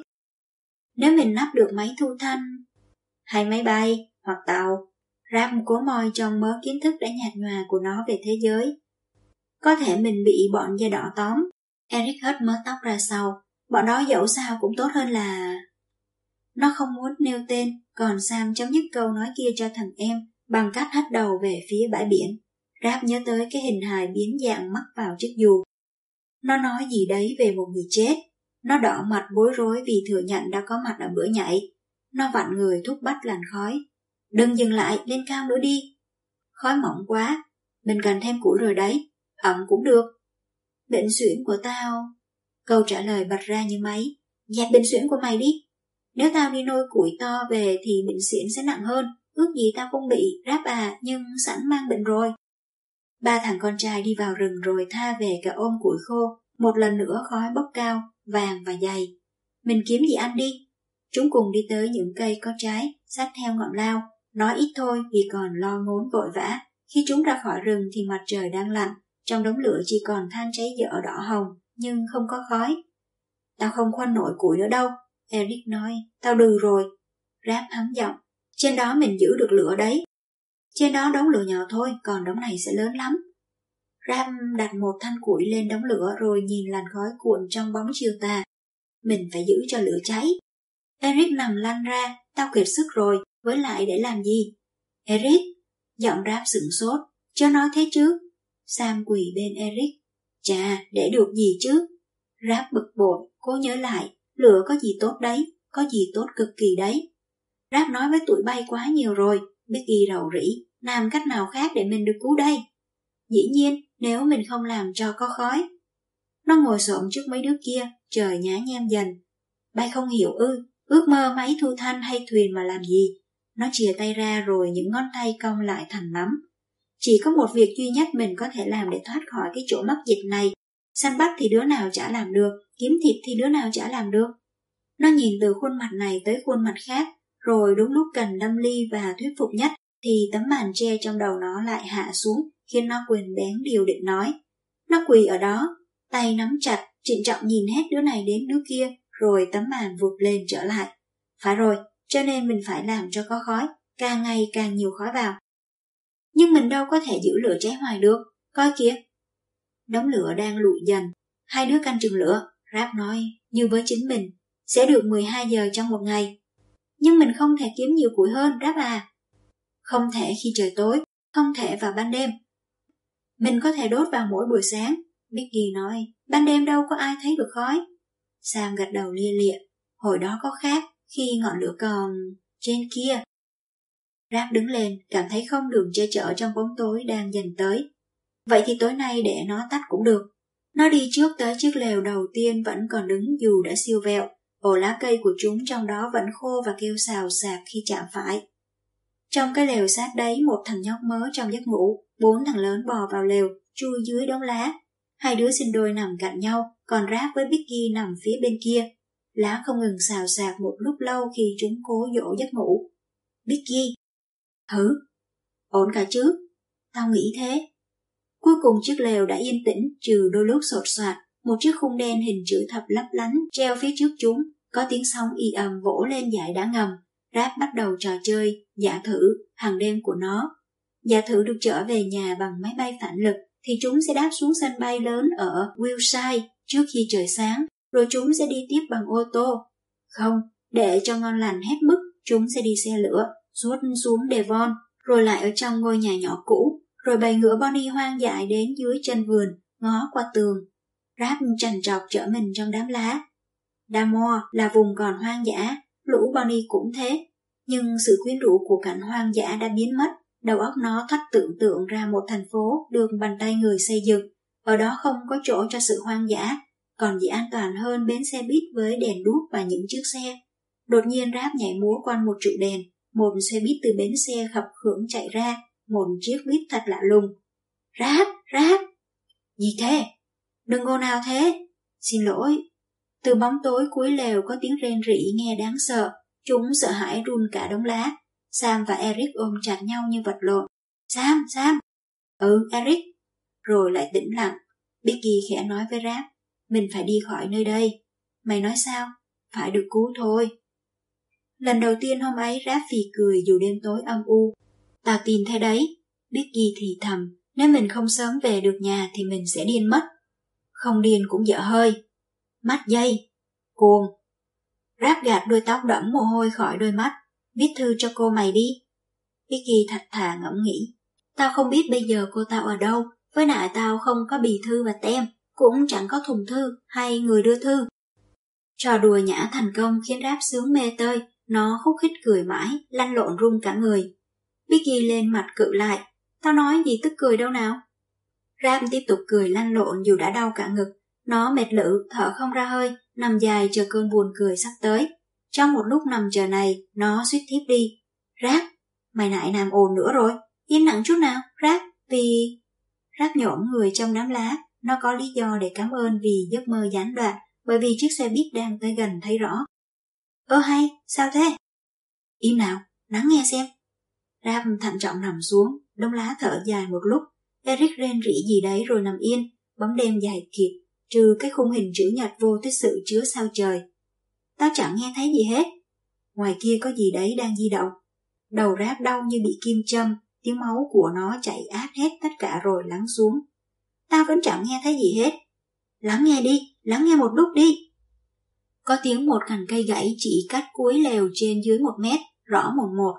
Nếu mình nắp được máy thu thanh, hay máy bay, hoặc tàu, Ram cố môi trong mớ kiến thức đã nhạt nhòa của nó về thế giới. Có thể mình bị bọn da đỏ tóm. Eric hất mớ tóc ra sau, bọn đó dẫu sao cũng tốt hơn là... Nó không muốn nêu tên, còn Sam chấm dứt câu nói kia cho thằng em bằng cách hất đầu về phía bãi biển. Ráp nhớ tới cái hình hài biến dạng mắc vào chiếc dù. Nó nói gì đấy về một người chết. Nó đỏ mặt bối rối vì thừa nhận đã có mặt ở bữa nhảy. Nó vặn người thúc bắt làn khói. Đừng dừng lại, lên cao nữa đi. Khói mỏng quá, mình cần thêm củi rồi đấy. Ẩm cũng được. Bệnh xuyển của tao... Câu trả lời bật ra như máy. Dẹp bệnh xuyển của mày đi. Nếu tao đi nôi củi to về thì bệnh xuyển sẽ nặng hơn. Ước gì tao không bị, ráp à, nhưng sẵn mang bệnh rồi. Ba thằng con trai đi vào rừng rồi tha về cả ôm củi khô, một lần nữa khói bốc cao, vàng và dày. Mình kiếm gì ăn đi. Chúng cùng đi tới những cây có trái, sát theo ngọn lao, nói ít thôi vì còn lo ngốn vội vã. Khi chúng ra khỏi rừng thì mặt trời đang lặn, trong đống lửa chỉ còn than cháy dở đỏ hồng, nhưng không có khói. Tao không khoan nổi củi nữa đâu, Eric nói, tao đừ rồi. Ráp hắn giọng, trên đó mình giữ được lửa đấy. Trên đó đống lửa nhỏ thôi, còn đống này sẽ lớn lắm. Ram đặt một thanh củi lên đống lửa rồi nhìn làn khói cuộn trong bóng chiều tà. Mình phải giữ cho lửa cháy. Eric nằm lăn ra, tao kiệt sức rồi, với lại để làm gì? Eric, giọng Ram sửng sốt, cho nói thế chứ. Sam quỳ bên Eric. Chà, để được gì chứ? Ráp bực bội, cố nhớ lại, lửa có gì tốt đấy, có gì tốt cực kỳ đấy. Ráp nói với tụi bay quá nhiều rồi, Becky rầu rĩ, làm cách nào khác để mình được cứu đây? Dĩ nhiên, nếu mình không làm cho có khói. Nó ngồi xổm trước mấy đứa kia, trời nhá nhem dần. Bay không hiểu ư, ước mơ máy thu thanh hay thuyền mà làm gì. Nó chìa tay ra rồi những ngón tay cong lại thành nắm. Chỉ có một việc duy nhất mình có thể làm để thoát khỏi cái chỗ mắc dịch này. Săn bắt thì đứa nào chả làm được, kiếm thịt thì đứa nào chả làm được. Nó nhìn từ khuôn mặt này tới khuôn mặt khác, rồi đúng lúc cần đâm ly và thuyết phục nhất thì tấm màn che trong đầu nó lại hạ xuống khiến nó quyền bén điều định nói. Nó quỳ ở đó, tay nắm chặt, trịnh trọng nhìn hết đứa này đến đứa kia, rồi tấm màn vụt lên trở lại. Phải rồi, cho nên mình phải làm cho có khói, càng ngày càng nhiều khói vào. Nhưng mình đâu có thể giữ lửa cháy hoài được, coi kìa. đống lửa đang lụi dần. Hai đứa canh chừng lửa, Rap nói, như với chính mình, sẽ được 12 giờ trong một ngày. Nhưng mình không thể kiếm nhiều củi hơn, Rap à. Không thể khi trời tối, không thể vào ban đêm. Mình có thể đốt vào mỗi buổi sáng, Mickey nói, ban đêm đâu có ai thấy được khói. Sam gật đầu lia lịa, hồi đó có khác, khi ngọn lửa còn trên kia. Rap đứng lên, cảm thấy không đường che chở trong bóng tối đang dần tới. Vậy thì tối nay để nó tắt cũng được. Nó đi trước tới chiếc lều đầu tiên vẫn còn đứng dù đã siêu vẹo, ổ lá cây của chúng trong đó vẫn khô và kêu xào xạc khi chạm phải. Trong cái lều sát đấy một thằng nhóc mớ trong giấc ngủ, bốn thằng lớn bò vào lều, chui dưới đống lá. Hai đứa sinh đôi nằm cạnh nhau, còn Ráp với Vicky nằm phía bên kia. Lá không ngừng xào xạc một lúc lâu khi chúng cố dỗ giấc ngủ. Vicky, Hử? Ổn cả chứ? Tao nghĩ thế. Cuối cùng chiếc lều đã yên tĩnh trừ đôi lúc sột soạt, một chiếc khung đen hình chữ thập lấp lánh treo phía trước chúng, có tiếng sóng y ầm vỗ lên dải đá ngầm. Ráp bắt đầu trò chơi, giả thử, hàng đêm của nó. Giả thử được trở về nhà bằng máy bay phản lực, thì chúng sẽ đáp xuống sân bay lớn ở Wilshire trước khi trời sáng, rồi chúng sẽ đi tiếp bằng ô tô. Không, để cho ngon lành hết mức, chúng sẽ đi xe lửa, suốt xuống Devon, rồi lại ở trong ngôi nhà nhỏ cũ, rồi bày ngựa Bonnie hoang dại đến dưới chân vườn, ngó qua tường. Ráp trằn trọc trở mình trong đám lá. Damore là vùng còn hoang dã, lũ Bonnie cũng thế. Nhưng sự quyến rũ của cảnh hoang dã đã biến mất, đầu óc nó thách tưởng tượng ra một thành phố được bàn tay người xây dựng. Ở đó không có chỗ cho sự hoang dã, còn gì an toàn hơn bến xe buýt với đèn đuốc và những chiếc xe. Đột nhiên Ráp nhảy múa quanh một trụ đèn, một xe buýt từ bến xe khập khưởng chạy ra, một chiếc buýt thật lạ lùng. Ráp, ráp! Gì thế? Đừng ngô nào thế! Xin lỗi. Từ bóng tối cuối lều có tiếng rên rỉ nghe đáng sợ. Chúng sợ hãi run cả đống lá. Sam và Eric ôm chặt nhau như vật lộn. Sam, Sam! Ừ, Eric. Rồi lại tĩnh lặng. Becky khẽ nói với Ráp. Mình phải đi khỏi nơi đây. Mày nói sao? Phải được cứu thôi. Lần đầu tiên hôm ấy Ráp phì cười dù đêm tối âm u. Tao tin thế đấy. Becky thì thầm, nếu mình không sớm về được nhà thì mình sẽ điên mất. Không điên cũng dở hơi. Mắt dây. Cuồng. Ráp gạt đôi tóc đẫm mồ hôi khỏi đôi mắt. Viết thư cho cô mày đi. Vicky thật thà ngẫm nghĩ. Tao không biết bây giờ cô tao ở đâu, với lại tao không có bì thư và tem, cũng chẳng có thùng thư hay người đưa thư. Trò đùa nhã thành công khiến Ráp sướng mê tơi, nó khúc khích cười mãi, lăn lộn run cả người. Vicky lên mặt cự lại. Tao nói gì tức cười đâu nào? Ram tiếp tục cười lăn lộn dù đã đau cả ngực. Nó mệt lử, thở không ra hơi, nằm dài chờ cơn buồn cười sắp tới. Trong một lúc nằm chờ này, nó suýt thiếp đi. Rác, mày lại nằm ồn nữa rồi. Im lặng chút nào, rác, vì... Rác nhổm người trong đám lá, nó có lý do để cảm ơn vì giấc mơ gián đoạn, bởi vì chiếc xe buýt đang tới gần thấy rõ. Ơ hay, sao thế? Im nào, lắng nghe xem. Rap thận trọng nằm xuống, đông lá thở dài một lúc. Eric rên rỉ gì đấy rồi nằm yên, bóng đêm dài kịp trừ cái khung hình chữ nhật vô tích sự chứa sao trời. Tao chẳng nghe thấy gì hết. Ngoài kia có gì đấy đang di động. Đầu ráp đau như bị kim châm, tiếng máu của nó chảy át hết tất cả rồi lắng xuống. Tao vẫn chẳng nghe thấy gì hết. Lắng nghe đi, lắng nghe một lúc đi. Có tiếng một cành cây gãy chỉ cắt cuối lều trên dưới một mét, rõ một một.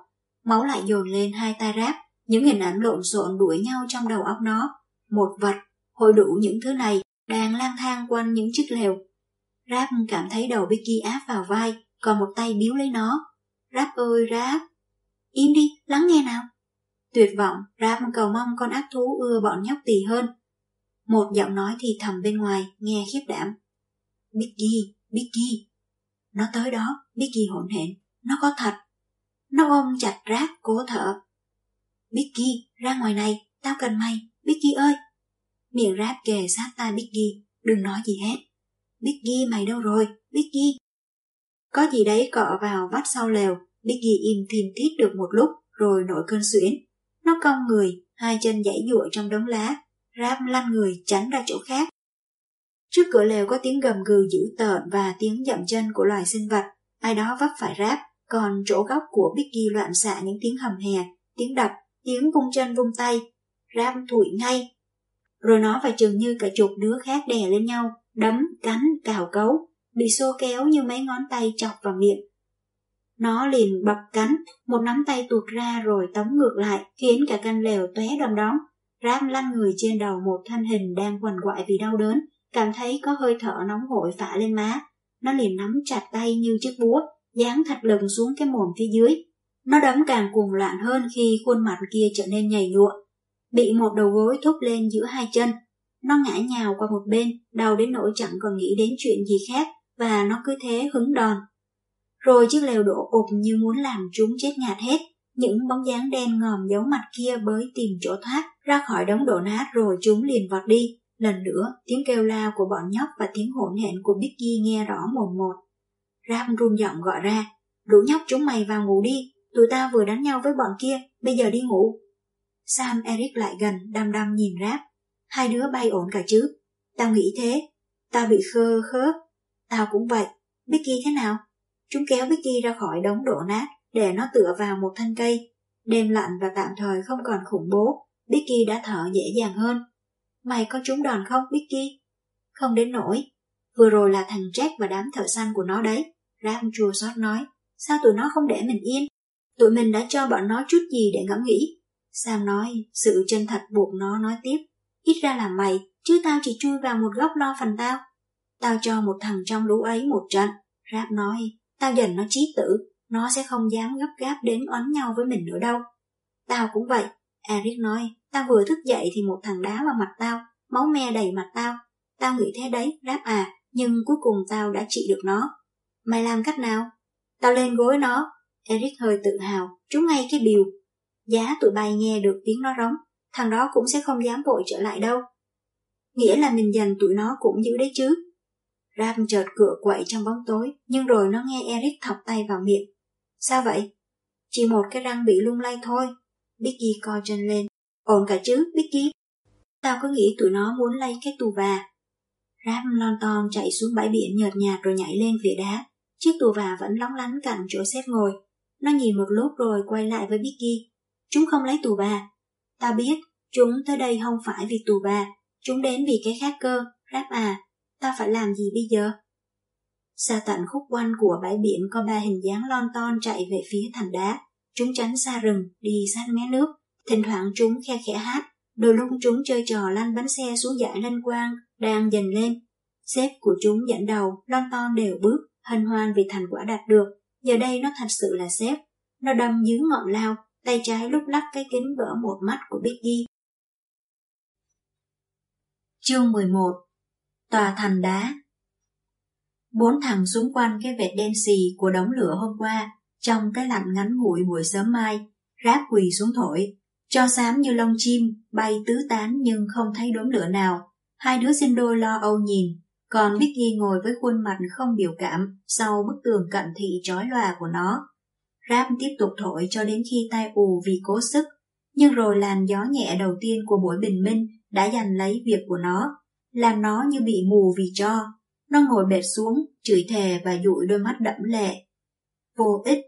Máu lại dồn lên hai tay ráp, những hình ảnh lộn xộn đuổi nhau trong đầu óc nó. Một vật, hội đủ những thứ này, đang lang thang quanh những chiếc lều. Ráp cảm thấy đầu Becky áp vào vai, còn một tay biếu lấy nó. Ráp ơi Ráp! Im đi, lắng nghe nào. Tuyệt vọng, Ráp cầu mong con ác thú ưa bọn nhóc tỳ hơn. Một giọng nói thì thầm bên ngoài, nghe khiếp đảm. Becky, Becky. Nó tới đó, Becky hỗn hển. Nó có thật. Nó ôm chặt Ráp cố thở. Becky, ra ngoài này, tao cần mày, Becky ơi. Miệng ráp kề sát tai Becky, đừng nói gì hết. Biggie mày đâu rồi, Biggie? Có gì đấy cọ vào vắt sau lều, Biggie im thìm thiết được một lúc, rồi nổi cơn suyễn. Nó cong người, hai chân dãy dụa trong đống lá, ráp lăn người tránh ra chỗ khác. Trước cửa lều có tiếng gầm gừ dữ tợn và tiếng dậm chân của loài sinh vật. Ai đó vấp phải ráp, còn chỗ góc của Biggie loạn xạ những tiếng hầm hè, tiếng đập, tiếng vung chân vung tay. Ráp thụi ngay. rồi nó và chừng như cả chục đứa khác đè lên nhau, đấm, cắn, cào cấu, bị xô kéo như mấy ngón tay chọc vào miệng. Nó liền bập cắn, một nắm tay tuột ra rồi tống ngược lại, khiến cả căn lều tóe đom đóm. Ram lăn người trên đầu một thân hình đang quằn quại vì đau đớn, cảm thấy có hơi thở nóng hổi phả lên má. Nó liền nắm chặt tay như chiếc búa, dán thật lừng xuống cái mồm phía dưới. Nó đấm càng cuồng loạn hơn khi khuôn mặt kia trở nên nhảy nhụa. Bị một đầu gối thúc lên giữa hai chân, nó ngã nhào qua một bên, đau đến nỗi chẳng còn nghĩ đến chuyện gì khác, và nó cứ thế hứng đòn. Rồi chiếc lều đổ ụp như muốn làm chúng chết ngạt hết. Những bóng dáng đen ngòm giấu mặt kia bới tìm chỗ thoát ra khỏi đống đổ nát rồi chúng liền vọt đi. Lần nữa, tiếng kêu la của bọn nhóc và tiếng hỗn hển của Biggie nghe rõ một một. Ram run giọng gọi ra, đủ nhóc chúng mày vào ngủ đi, tụi tao vừa đánh nhau với bọn kia, bây giờ đi ngủ. Sam Eric lại gần, đăm đăm nhìn Rap. Hai đứa bay ổn cả chứ? Tao nghĩ thế. Tao bị khơ khớp. Tao cũng vậy. Bicky thế nào? Chúng kéo Bicky ra khỏi đống đổ nát để nó tựa vào một thân cây. Đêm lạnh và tạm thời không còn khủng bố, Bicky đã thở dễ dàng hơn. Mày có trúng đòn không, Bicky? Không đến nổi. Vừa rồi là thằng Jack và đám thợ săn của nó đấy. Ram chua xót nói. Sao tụi nó không để mình yên? Tụi mình đã cho bọn nó chút gì để ngẫm nghĩ. Sam nói, sự chân thật buộc nó nói tiếp. Ít ra là mày, chứ tao chỉ chui vào một góc lo phần tao. Tao cho một thằng trong lũ ấy một trận. Rap nói, tao dần nó trí tử, nó sẽ không dám gấp gáp đến oán nhau với mình nữa đâu. Tao cũng vậy. Eric nói, tao vừa thức dậy thì một thằng đá vào mặt tao, máu me đầy mặt tao. Tao nghĩ thế đấy, Rap à, nhưng cuối cùng tao đã trị được nó. Mày làm cách nào? Tao lên gối nó. Eric hơi tự hào, trúng ngay cái biểu. Giá tụi bay nghe được tiếng nó rống, thằng đó cũng sẽ không dám vội trở lại đâu. Nghĩa là mình dành tụi nó cũng giữ đấy chứ. Ram chợt cửa quậy trong bóng tối, nhưng rồi nó nghe Eric thọc tay vào miệng. Sao vậy? Chỉ một cái răng bị lung lay thôi. Bicky co chân lên. Ổn cả chứ, Bicky? Tao có nghĩ tụi nó muốn lay cái tù và. Ram lon ton chạy xuống bãi biển nhợt nhạt rồi nhảy lên phía đá. Chiếc tù và vẫn lóng lánh cạnh chỗ xếp ngồi. Nó nhìn một lúc rồi quay lại với Bicky. Chúng không lấy tù bà ta biết, chúng tới đây không phải vì tù bà, Chúng đến vì cái khác cơ. Rap à, ta phải làm gì bây giờ? Xa tận khúc quanh của bãi biển có ba hình dáng lon ton chạy về phía thành đá. Chúng tránh xa rừng, đi sát mé nước. Thỉnh thoảng chúng khe khẽ hát. Đôi lúc chúng chơi trò lăn bánh xe xuống dải lanh quang, đang dần lên. Xếp của chúng dẫn đầu, lon ton đều bước, hân hoan vì thành quả đạt được. Giờ đây nó thật sự là xếp. Nó đâm dưới ngọn lao, tay trái lúc lắc cái kính vỡ một mắt của Biggie. Chương 11 Tòa thành đá Bốn thằng xung quanh cái vệt đen xì của đống lửa hôm qua, trong cái lạnh ngắn ngủi buổi sớm mai, ráp quỳ xuống thổi, cho xám như lông chim, bay tứ tán nhưng không thấy đốm lửa nào. Hai đứa sinh đôi lo âu nhìn, còn Biggie ngồi với khuôn mặt không biểu cảm sau bức tường cận thị trói lòa của nó. Rap tiếp tục thổi cho đến khi tay ù vì cố sức, nhưng rồi làn gió nhẹ đầu tiên của buổi bình minh đã giành lấy việc của nó, làm nó như bị mù vì cho. Nó ngồi bệt xuống, chửi thề và dụi đôi mắt đẫm lệ. Vô ích.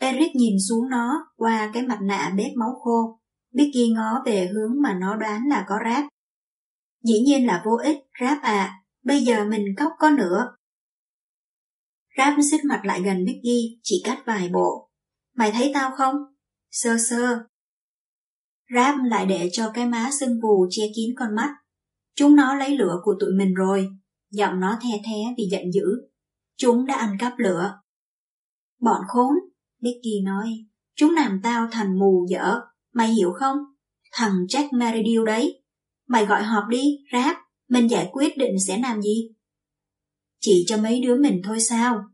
Eric nhìn xuống nó qua cái mặt nạ bếp máu khô. Bicky ngó về hướng mà nó đoán là có rap. Dĩ nhiên là vô ích, rap à, bây giờ mình cóc có nữa. Rap xích mặt lại gần Mickey, chỉ cách vài bộ. Mày thấy tao không? Sơ sơ. Rap lại để cho cái má sưng vù che kín con mắt. Chúng nó lấy lửa của tụi mình rồi. Giọng nó the thế vì giận dữ. Chúng đã ăn cắp lửa. Bọn khốn, Mickey nói. Chúng làm tao thành mù dở. Mày hiểu không? Thằng Jack Meridew đấy. Mày gọi họp đi, Rap. Mình giải quyết định sẽ làm gì? Chỉ cho mấy đứa mình thôi sao?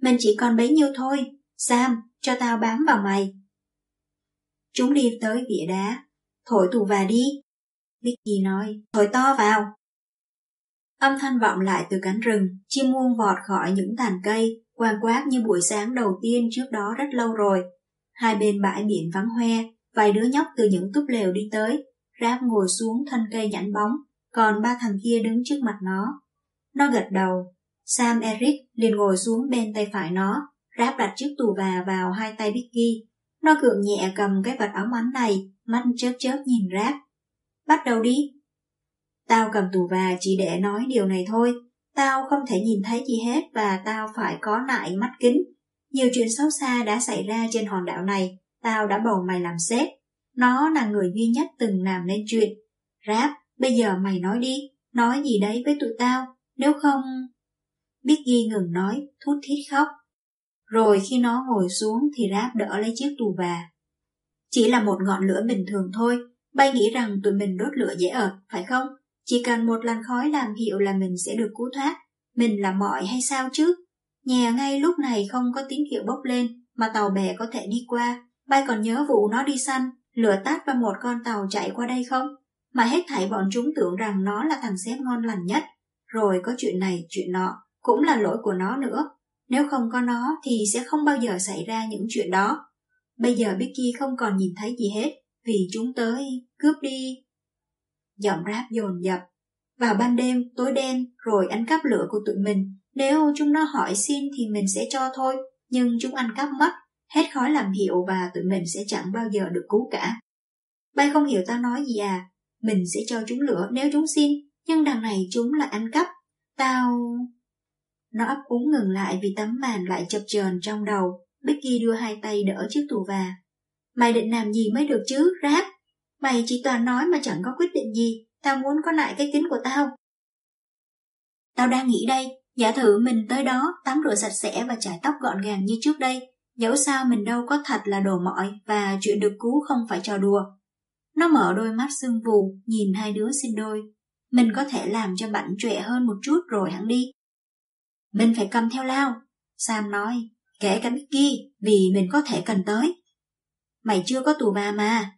Mình chỉ còn bấy nhiêu thôi. Sam, cho tao bám vào mày. Chúng đi tới vỉa đá. Thổi tù và đi. Vicky nói, thổi to vào. Âm thanh vọng lại từ cánh rừng, chim muông vọt khỏi những tàn cây, quang quát như buổi sáng đầu tiên trước đó rất lâu rồi. Hai bên bãi biển vắng hoe, vài đứa nhóc từ những túp lều đi tới, Ráp ngồi xuống thân cây nhẵn bóng, còn ba thằng kia đứng trước mặt nó. Nó gật đầu. Sam Eric liền ngồi xuống bên tay phải nó, Ráp đặt chiếc tù bà vào hai tay Vicky. Nó gượng nhẹ cầm cái vật ống ánh này, mắt chớp chớp nhìn Ráp. bắt đầu đi. Tao cầm tù bà chỉ để nói điều này thôi. Tao không thể nhìn thấy gì hết và tao phải có lại mắt kính. Nhiều chuyện xấu xa đã xảy ra trên hòn đảo này. Tao đã bầu mày làm sếp. Nó là người duy nhất từng làm nên chuyện. ráp bây giờ mày nói đi. Nói gì đấy với tụi tao. Nếu không... biết ghi ngừng nói, thút thít khóc. Rồi khi nó ngồi xuống thì ráp đỡ lấy chiếc tù bà Chỉ là một ngọn lửa bình thường thôi, bay nghĩ rằng tụi mình đốt lửa dễ ợt, phải không? Chỉ cần một làn khói làm hiệu là mình sẽ được cứu thoát. Mình là mọi hay sao chứ? Nhà ngay lúc này không có tín hiệu bốc lên, mà tàu bè có thể đi qua. Bay còn nhớ vụ nó đi săn, lửa tắt và một con tàu chạy qua đây không? Mà hết thảy bọn chúng tưởng rằng nó là thằng xếp ngon lành nhất. Rồi có chuyện này, chuyện nọ, cũng là lỗi của nó nữa. Nếu không có nó thì sẽ không bao giờ xảy ra những chuyện đó. Bây giờ Becky không còn nhìn thấy gì hết, vì chúng tới, cướp đi. Giọng rap dồn dập. Vào ban đêm, tối đen, rồi ăn cắp lửa của tụi mình. Nếu chúng nó hỏi xin thì mình sẽ cho thôi, nhưng chúng ăn cắp mất, hết khói làm hiệu và tụi mình sẽ chẳng bao giờ được cứu cả. Bay không hiểu tao nói gì à? Mình sẽ cho chúng lửa nếu chúng xin, nhưng đằng này chúng lại ăn cắp. Tao... Nó ấp úng ngừng lại vì tấm màn lại chập chờn trong đầu. Becky đưa hai tay đỡ chiếc tù và. Mày định làm gì mới được chứ, Rap? Mày chỉ toàn nói mà chẳng có quyết định gì. Tao muốn có lại cái kính của tao. Tao đang nghĩ đây, giả thử mình tới đó, tắm rửa sạch sẽ và chải tóc gọn gàng như trước đây. Dẫu sao mình đâu có thật là đồ mỏi và chuyện được cứu không phải trò đùa. Nó mở đôi mắt sưng vù, nhìn hai đứa sinh đôi. Mình có thể làm cho bạn trẻ hơn một chút rồi hẳn đi. Mình phải cầm theo lao. Sam nói, kể cả Mickey, vì mình có thể cần tới. Mày chưa có tù ba mà.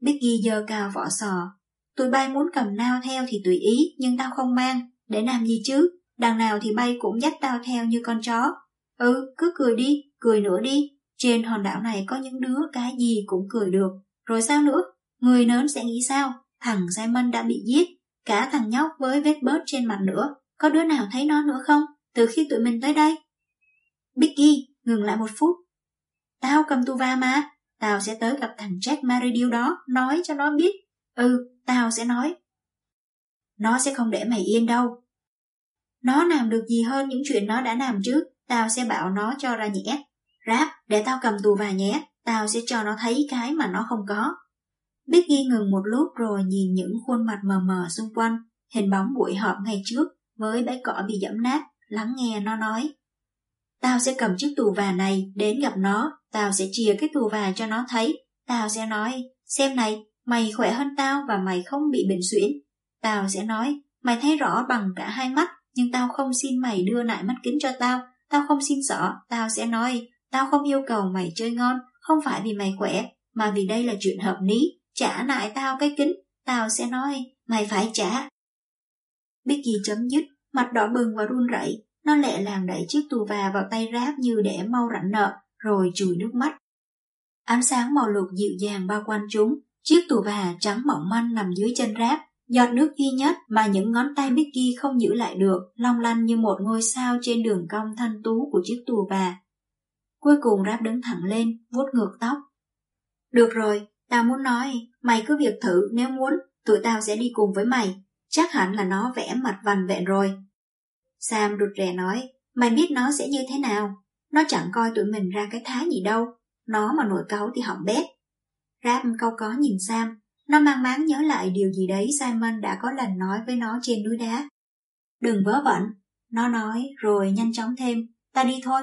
Mickey giơ cao vỏ sò. Tụi bay muốn cầm nao theo thì tùy ý, nhưng tao không mang. Để làm gì chứ? Đằng nào thì bay cũng dắt tao theo như con chó. Ừ, cứ cười đi, cười nữa đi. Trên hòn đảo này có những đứa cái gì cũng cười được. Rồi sao nữa? Người lớn sẽ nghĩ sao? Thằng Simon đã bị giết. Cả thằng nhóc với vết bớt trên mặt nữa. Có đứa nào thấy nó nữa không? từ khi tụi mình tới đây. Bicky, ngừng lại một phút. Tao cầm tu va mà, tao sẽ tới gặp thằng Jack maridio đó, nói cho nó biết. Ừ, tao sẽ nói. Nó sẽ không để mày yên đâu. Nó làm được gì hơn những chuyện nó đã làm trước, tao sẽ bảo nó cho ra nhẽ. Rap, để tao cầm tù và nhé, tao sẽ cho nó thấy cái mà nó không có. Biggie ngừng một lúc rồi nhìn những khuôn mặt mờ mờ xung quanh, hình bóng buổi họp ngày trước với bãi cỏ bị dẫm nát lắng nghe nó nói. Tao sẽ cầm chiếc tù và này đến gặp nó, tao sẽ chia cái tù và cho nó thấy. Tao sẽ nói, xem này, mày khỏe hơn tao và mày không bị bệnh suyễn. Tao sẽ nói, mày thấy rõ bằng cả hai mắt, nhưng tao không xin mày đưa lại mắt kính cho tao. Tao không xin rõ, tao sẽ nói, tao không yêu cầu mày chơi ngon, không phải vì mày khỏe, mà vì đây là chuyện hợp lý. Trả lại tao cái kính, tao sẽ nói, mày phải trả. Becky chấm dứt mặt đỏ bừng và run rẩy, nó lẹ làng đẩy chiếc tù và vào tay ráp như để mau rảnh nợ, rồi chùi nước mắt. Ánh sáng màu lục dịu dàng bao quanh chúng, chiếc tù và trắng mỏng manh nằm dưới chân ráp, giọt nước duy nhất mà những ngón tay Mickey không giữ lại được, long lanh như một ngôi sao trên đường cong thanh tú của chiếc tù và. Cuối cùng ráp đứng thẳng lên, vuốt ngược tóc. Được rồi, tao muốn nói, mày cứ việc thử nếu muốn, tụi tao sẽ đi cùng với mày, chắc hẳn là nó vẽ mặt vằn vẹn rồi. Sam rụt rè nói, mày biết nó sẽ như thế nào? Nó chẳng coi tụi mình ra cái thái gì đâu, nó mà nổi cáu thì hỏng bét. Rap câu có nhìn Sam, nó mang máng nhớ lại điều gì đấy Simon đã có lần nói với nó trên núi đá. Đừng vớ vẩn, nó nói rồi nhanh chóng thêm, ta đi thôi.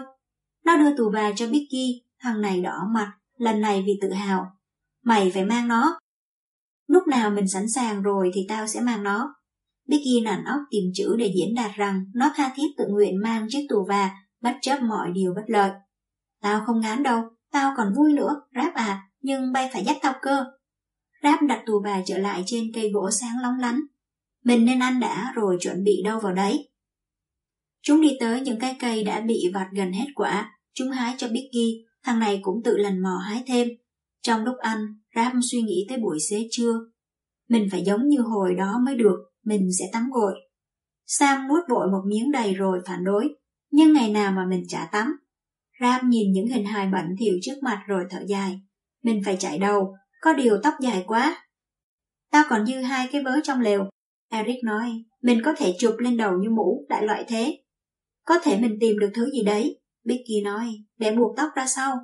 Nó đưa tù bà cho Bicky, thằng này đỏ mặt, lần này vì tự hào. Mày phải mang nó. Lúc nào mình sẵn sàng rồi thì tao sẽ mang nó. Becky nản óc tìm chữ để diễn đạt rằng nó tha thiết tự nguyện mang chiếc tù và bất chấp mọi điều bất lợi. Tao không ngán đâu, tao còn vui nữa, Ráp à, nhưng bay phải dắt tao cơ. Ráp đặt tù bà trở lại trên cây gỗ sáng lóng lánh. Mình nên ăn đã rồi chuẩn bị đâu vào đấy. Chúng đi tới những cái cây đã bị vặt gần hết quả, chúng hái cho Biggie, thằng này cũng tự lần mò hái thêm. Trong lúc ăn, ram suy nghĩ tới buổi xế trưa. Mình phải giống như hồi đó mới được, mình sẽ tắm gội. Sam nuốt vội một miếng đầy rồi phản đối, nhưng ngày nào mà mình chả tắm. Ram nhìn những hình hài bẩn thỉu trước mặt rồi thở dài. Mình phải chạy đầu, có điều tóc dài quá. Tao còn dư hai cái vớ trong lều. Eric nói, mình có thể chụp lên đầu như mũ, đại loại thế. Có thể mình tìm được thứ gì đấy. Becky nói, để buộc tóc ra sau.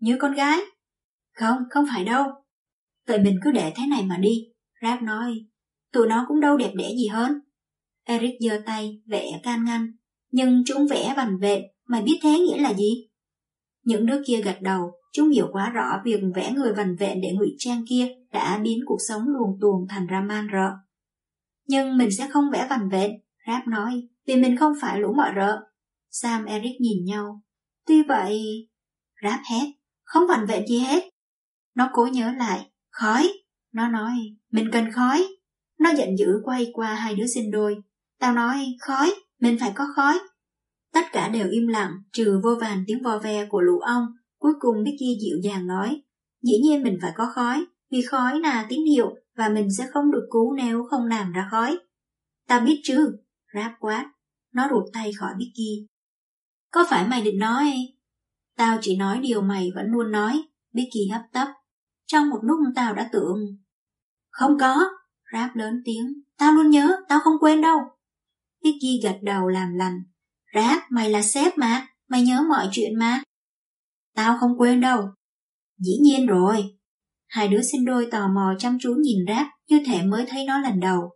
Như con gái. Không, không phải đâu. Vậy mình cứ để thế này mà đi. Rap nói, tụi nó cũng đâu đẹp đẽ gì hơn. Eric giơ tay, vẽ can ngăn. Nhưng chúng vẽ bằng vện, mày biết thế nghĩa là gì? Những đứa kia gật đầu, chúng hiểu quá rõ việc vẽ người vằn vện để ngụy trang kia đã biến cuộc sống luồn tuồng thành ra man rợ. Nhưng mình sẽ không vẽ vằn vện, Rap nói, vì mình không phải lũ mọi rợ. Sam Eric nhìn nhau. Tuy vậy... Rap hét, không vằn vện gì hết. Nó cố nhớ lại, khói. Nó nói, mình cần khói. Nó giận dữ quay qua hai đứa sinh đôi. Tao nói, khói, mình phải có khói. Tất cả đều im lặng, trừ vô vàn tiếng vo ve của lũ ong. Cuối cùng Becky dịu dàng nói, dĩ nhiên mình phải có khói, vì khói là tín hiệu và mình sẽ không được cứu nếu không làm ra khói. Tao biết chứ, rap quát, nó rụt tay khỏi Becky. Có phải mày định nói? Tao chỉ nói điều mày vẫn luôn nói, Becky hấp tấp. Trong một lúc tao đã tưởng. Không có, rap lớn tiếng, tao luôn nhớ, tao không quên đâu. Vicky gật đầu làm lành. Rap, mày là sếp mà, mày nhớ mọi chuyện mà. Tao không quên đâu. Dĩ nhiên rồi. Hai đứa sinh đôi tò mò chăm chú nhìn Rap như thể mới thấy nó lần đầu.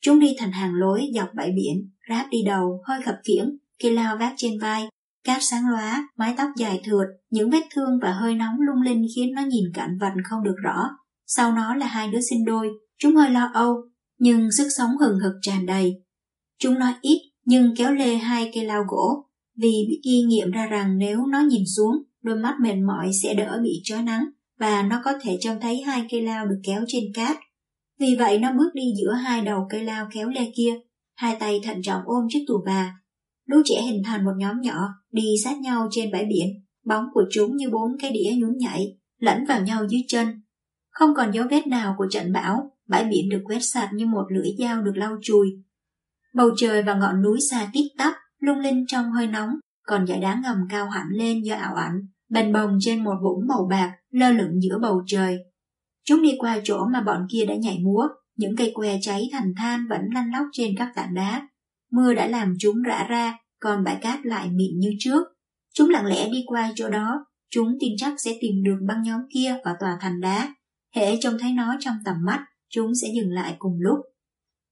Chúng đi thành hàng lối dọc bãi biển, Rap đi đầu, hơi khập khiễng, khi lao vác trên vai. Cát sáng lóa, mái tóc dài thượt, những vết thương và hơi nóng lung linh khiến nó nhìn cảnh vật không được rõ. Sau nó là hai đứa sinh đôi, chúng hơi lo âu, nhưng sức sống hừng hực tràn đầy. Chúng nói ít nhưng kéo lê hai cây lao gỗ, vì biết ghi nghiệm ra rằng nếu nó nhìn xuống, đôi mắt mệt mỏi sẽ đỡ bị chói nắng và nó có thể trông thấy hai cây lao được kéo trên cát. Vì vậy nó bước đi giữa hai đầu cây lao kéo lê kia, hai tay thận trọng ôm chiếc tù bà. Lũ trẻ hình thành một nhóm nhỏ, đi sát nhau trên bãi biển, bóng của chúng như bốn cái đĩa nhún nhảy, lẫn vào nhau dưới chân. Không còn dấu vết nào của trận bão, bãi biển được quét sạch như một lưỡi dao được lau chùi, Bầu trời và ngọn núi xa tít tắp, lung linh trong hơi nóng, còn dải đá ngầm cao hẳn lên do ảo ảnh, bền bồng trên một vũng màu bạc, lơ lửng giữa bầu trời. Chúng đi qua chỗ mà bọn kia đã nhảy múa, những cây que cháy thành than vẫn lăn lóc trên các tảng đá. Mưa đã làm chúng rã ra, còn bãi cát lại mịn như trước. Chúng lặng lẽ đi qua chỗ đó, chúng tin chắc sẽ tìm được băng nhóm kia và tòa thành đá. Hễ trông thấy nó trong tầm mắt, chúng sẽ dừng lại cùng lúc.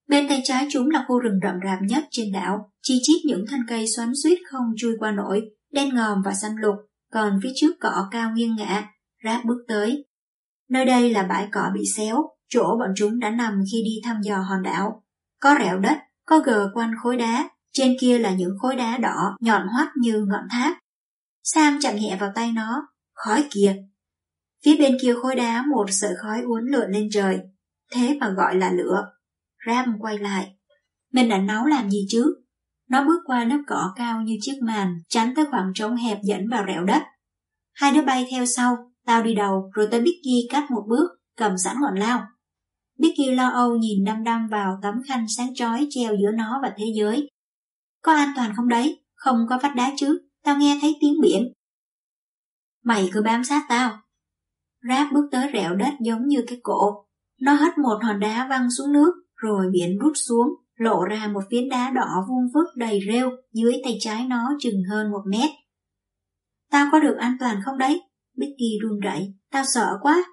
Bên tay trái chúng là khu rừng rậm rạp nhất trên đảo, chi chít những thân cây xoắn suýt không chui qua nổi, đen ngòm và xanh lục, còn phía trước cỏ cao nghiêng ngã, rác bước tới. Nơi đây là bãi cỏ bị xéo, chỗ bọn chúng đã nằm khi đi thăm dò hòn đảo. Có rẹo đất, có gờ quanh khối đá, trên kia là những khối đá đỏ nhọn hoắt như ngọn tháp. Sam chạm nhẹ vào tay nó, khói kìa. Phía bên kia khối đá một sợi khói uốn lượn lên trời, thế mà gọi là lửa. Ram quay lại. Mình đã nấu làm gì chứ? Nó bước qua lớp cỏ cao như chiếc màn, tránh tới khoảng trống hẹp dẫn vào rẹo đất. Hai đứa bay theo sau, tao đi đầu, rồi tới Bicky cắt một bước, cầm sẵn ngọn lao. Bicky lo âu nhìn đăm đăm vào tấm khăn sáng chói treo giữa nó và thế giới. Có an toàn không đấy? Không có vách đá chứ? Tao nghe thấy tiếng biển. Mày cứ bám sát tao. Ráp bước tới rẹo đất giống như cái cổ. Nó hất một hòn đá văng xuống nước, rồi biển rút xuống, lộ ra một phiến đá đỏ vuông vức đầy rêu dưới tay trái nó chừng hơn một mét. Tao có được an toàn không đấy? Becky run rẩy, tao sợ quá.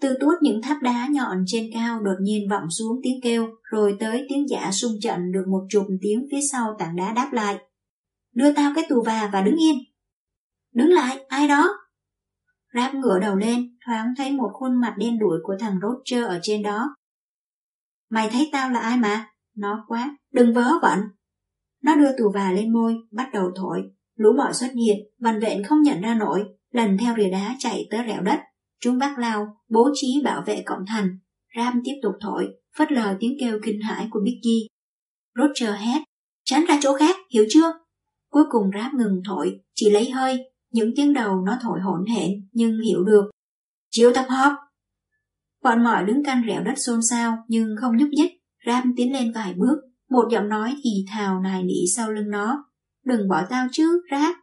Từ tuốt những tháp đá nhọn trên cao đột nhiên vọng xuống tiếng kêu, rồi tới tiếng giả sung trận được một chục tiếng phía sau tảng đá đáp lại. Đưa tao cái tù và và đứng yên. Đứng lại, ai đó? Ráp ngửa đầu lên, thoáng thấy một khuôn mặt đen đuổi của thằng Roger ở trên đó. Mày thấy tao là ai mà? Nó quá, đừng vớ vẩn. Nó đưa tù và lên môi, bắt đầu thổi. Lũ bọ xuất hiện, văn vẹn không nhận ra nổi, lần theo rìa đá chạy tới rẻo đất. Chúng Bắc lao, bố trí bảo vệ cổng thành. Ram tiếp tục thổi, phất lờ tiếng kêu kinh hãi của Bicky. Roger hét, tránh ra chỗ khác, hiểu chưa? Cuối cùng Ram ngừng thổi, chỉ lấy hơi, những tiếng đầu nó thổi hỗn hển nhưng hiểu được. Chiều tập họp, Bọn mọi đứng canh rẻo đất xôn xao nhưng không nhúc nhích. Ram tiến lên vài bước, một giọng nói thì thào nài nỉ sau lưng nó. Đừng bỏ tao chứ, Rap.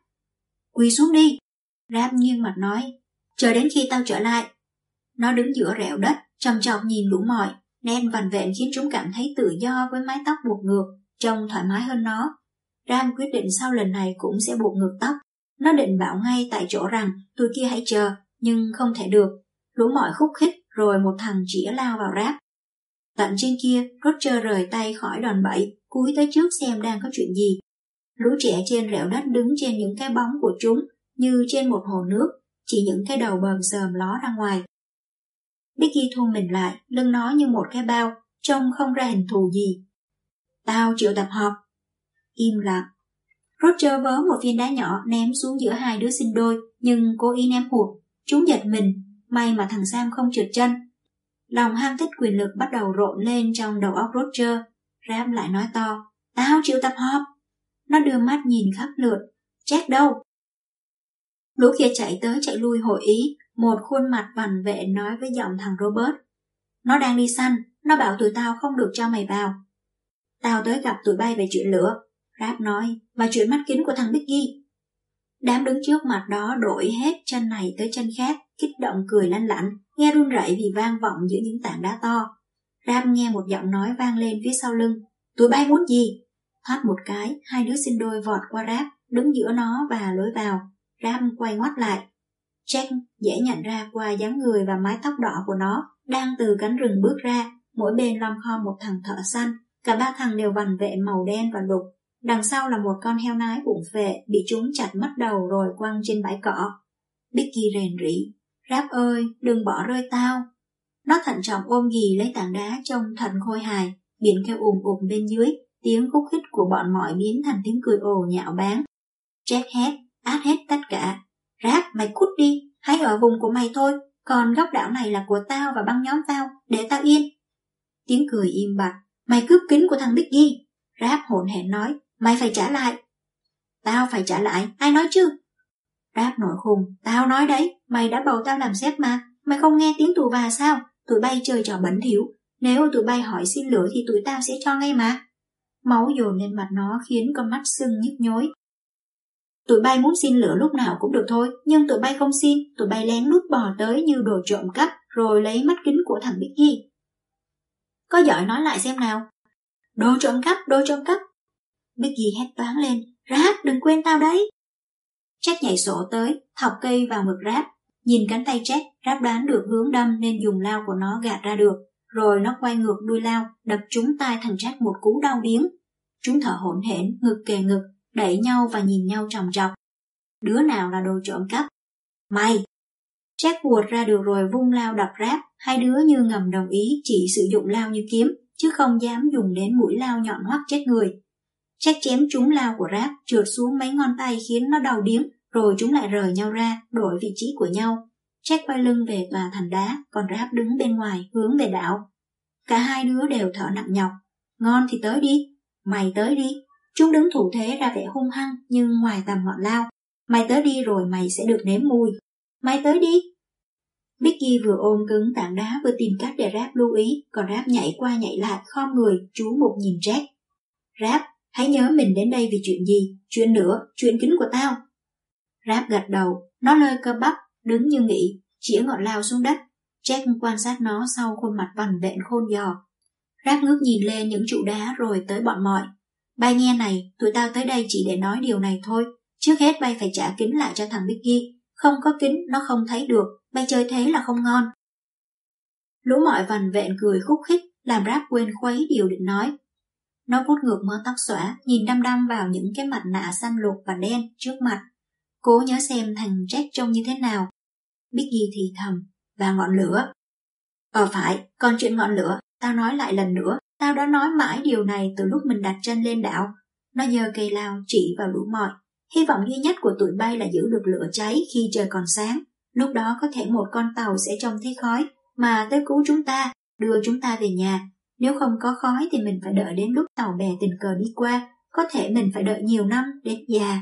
Quỳ xuống đi. Ram nghiêng mặt nói, chờ đến khi tao trở lại. Nó đứng giữa rẹo đất, trầm trọc nhìn lũ mỏi, nét vằn vẹn khiến chúng cảm thấy tự do với mái tóc buộc ngược, trông thoải mái hơn nó. Ram quyết định sau lần này cũng sẽ buộc ngược tóc. Nó định bảo ngay tại chỗ rằng tụi kia hãy chờ, nhưng không thể được. Lũ mỏi khúc khích rồi một thằng chĩa lao vào ráp. Tận trên kia, Roger rời tay khỏi đòn bẫy, cúi tới trước xem đang có chuyện gì. Lũ trẻ trên rẹo đất đứng trên những cái bóng của chúng, như trên một hồ nước, chỉ những cái đầu bờm sờm ló ra ngoài. Becky thu mình lại, lưng nó như một cái bao, trông không ra hình thù gì. Tao chịu tập họp. Im lặng. Roger vớ một viên đá nhỏ ném xuống giữa hai đứa sinh đôi, nhưng cố ý ném hụt. Chúng giật mình, may mà thằng Sam không trượt chân. Lòng ham thích quyền lực bắt đầu rộn lên trong đầu óc Roger. Ram lại nói to, tao chịu tập họp. Nó đưa mắt nhìn khắp lượt. Jack đâu? Lũ kia chạy tới chạy lui hội ý, một khuôn mặt vằn vệ nói với giọng thằng Robert. Nó đang đi săn, nó bảo tụi tao không được cho mày vào. Tao tới gặp tụi bay về chuyện lửa. Rap nói, và chuyện mắt kính của thằng Biggie. Đám đứng trước mặt đó đổi hết chân này tới chân khác, kích động cười lanh lạnh, nghe run rẩy vì vang vọng giữa những tảng đá to. Rap nghe một giọng nói vang lên phía sau lưng. Tụi bay muốn gì? Thoát một cái, hai đứa xin đôi vọt qua Rap, đứng giữa nó và lối vào. Ram quay ngoắt lại. Jack dễ nhận ra qua dáng người và mái tóc đỏ của nó đang từ cánh rừng bước ra, mỗi bên lom kho một thằng thợ săn, cả ba thằng đều vằn vệ màu đen và lục. Đằng sau là một con heo nái bụng phệ bị chúng chặt mất đầu rồi quăng trên bãi cỏ. Bicky rèn rỉ. Ráp ơi, đừng bỏ rơi tao. Nó thận trọng ôm ghì lấy tảng đá trông thật khôi hài, biển kêu ùm ùm bên dưới, tiếng khúc khích của bọn mọi biến thành tiếng cười ồ nhạo báng. Jack hét, át hết tất cả. Ráp, mày cút đi, hãy ở vùng của mày thôi, còn góc đảo này là của tao và băng nhóm tao, để tao yên. Tiếng cười im bặt, mày cướp kính của thằng Biggie. Ráp hồn hển nói, mày phải trả lại. Tao phải trả lại, ai nói chứ? Ráp nổi khùng, tao nói đấy, mày đã bầu tao làm sếp mà, mày không nghe tiếng tù và sao? Tụi bay chơi trò bẩn thỉu, nếu tụi bay hỏi xin lỗi thì tụi tao sẽ cho ngay mà. Máu dồn lên mặt nó khiến con mắt sưng nhức nhối, Tụi bay muốn xin lửa lúc nào cũng được thôi, nhưng tụi bay không xin, tụi bay lén lút bò tới như đồ trộm cắp, rồi lấy mắt kính của thằng Biggie. Có giỏi nói lại xem nào. Đồ trộm cắp, đồ trộm cắp. Biggie hét toáng lên, Ráp, đừng quên tao đấy. Jack nhảy sổ tới, thọc cây vào ngực Ráp. Nhìn cánh tay Jack, Ráp đoán được hướng đâm nên dùng lao của nó gạt ra được. Rồi nó quay ngược đuôi lao, đập trúng tay thằng Jack một cú đau điếng. Chúng thở hổn hển, ngực kề ngực, đẩy nhau và nhìn nhau tròng trọc. Đứa nào là đồ trộm cắp? Mày! Jack buột ra được rồi vung lao đập ráp, hai đứa như ngầm đồng ý chỉ sử dụng lao như kiếm, chứ không dám dùng đến mũi lao nhọn hoắt chết người. Jack chém trúng lao của ráp, trượt xuống mấy ngón tay khiến nó đau điếng, rồi chúng lại rời nhau ra, đổi vị trí của nhau. Jack quay lưng về tòa thành đá, còn ráp đứng bên ngoài, hướng về đảo. Cả hai đứa đều thở nặng nhọc. Ngon thì tới đi, mày tới đi, Chúng đứng thủ thế ra vẻ hung hăng nhưng ngoài tầm ngọn lao. Mày tới đi rồi mày sẽ được nếm mùi. Mày tới đi. Mickey vừa ôm cứng tảng đá vừa tìm cách để Rap lưu ý, còn Rap nhảy qua nhảy lại khom người, chú một nhìn Jack. Rap, hãy nhớ mình đến đây vì chuyện gì, chuyện nữa, chuyện kính của tao. Rap gật đầu, nó lơi cơ bắp, đứng như nghĩ, chĩa ngọn lao xuống đất. Jack quan sát nó sau khuôn mặt vằn vện khôn giò. Rap ngước nhìn lên những trụ đá rồi tới bọn mọi. Bay nghe này, tụi tao tới đây chỉ để nói điều này thôi. Trước hết bay phải trả kính lại cho thằng Mickey. Không có kính, nó không thấy được. Bay chơi thế là không ngon. Lũ mọi vằn vẹn cười khúc khích, làm rap quên khuấy điều định nói. Nó vuốt ngược mớ tóc xõa, nhìn đăm đăm vào những cái mặt nạ xanh lục và đen trước mặt. Cố nhớ xem thằng Jack trông như thế nào. Mickey thì thầm, và ngọn lửa. Ờ phải, còn chuyện ngọn lửa, tao nói lại lần nữa, Tao đã nói mãi điều này từ lúc mình đặt chân lên đảo. Nó nhờ cây lao chỉ vào lũ mọi Hy vọng duy nhất của tụi bay là giữ được lửa cháy khi trời còn sáng. Lúc đó có thể một con tàu sẽ trông thấy khói mà tới cứu chúng ta, đưa chúng ta về nhà. Nếu không có khói thì mình phải đợi đến lúc tàu bè tình cờ đi qua. Có thể mình phải đợi nhiều năm đến già.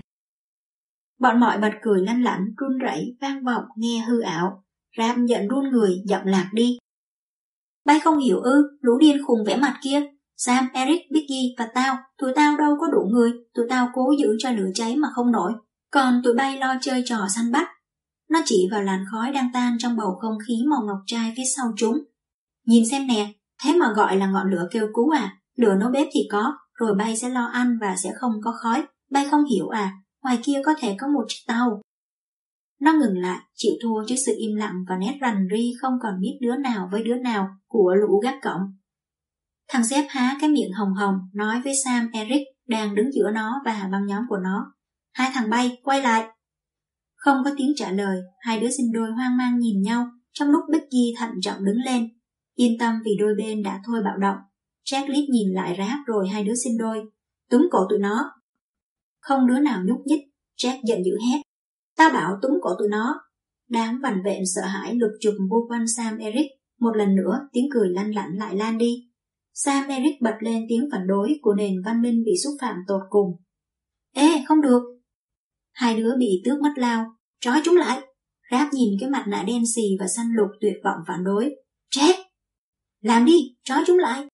Bọn mọi bật cười lanh lảnh, run rẩy, vang vọng, nghe hư ảo. Ram giận run người, giọng lạc đi. Bay không hiểu ư, lũ điên khùng vẽ mặt kia. Sam, Eric, Vicky và tao, tụi tao đâu có đủ người, tụi tao cố giữ cho lửa cháy mà không nổi. Còn tụi bay lo chơi trò săn bắt. Nó chỉ vào làn khói đang tan trong bầu không khí màu ngọc trai phía sau chúng. Nhìn xem nè, thế mà gọi là ngọn lửa kêu cứu à? Lửa nấu bếp thì có, rồi bay sẽ lo ăn và sẽ không có khói. Bay không hiểu à, ngoài kia có thể có một chiếc tàu. Nó ngừng lại, chịu thua trước sự im lặng và nét rành ri không còn biết đứa nào với đứa nào của lũ gác cổng. Thằng Zep há cái miệng hồng hồng nói với Sam Eric đang đứng giữa nó và băng nhóm của nó. Hai thằng bay, quay lại. Không có tiếng trả lời, hai đứa sinh đôi hoang mang nhìn nhau trong lúc Becky thận trọng đứng lên. Yên tâm vì đôi bên đã thôi bạo động. Jack liếc nhìn lại ráp rồi hai đứa sinh đôi. Túm cổ tụi nó. Không đứa nào nhúc nhích, Jack giận dữ hét. Tao bảo túm cổ tụi nó. Đám vằn vẹn sợ hãi lục chụp vô quanh Sam Eric. Một lần nữa tiếng cười lăn lặn lại lan đi. Sam Eric bật lên tiếng phản đối của nền văn minh bị xúc phạm tột cùng. Ê, không được. Hai đứa bị tước mất lao, trói chúng lại. Ráp nhìn cái mặt nạ đen xì và xanh lục tuyệt vọng phản đối. chết Làm đi, trói chúng lại.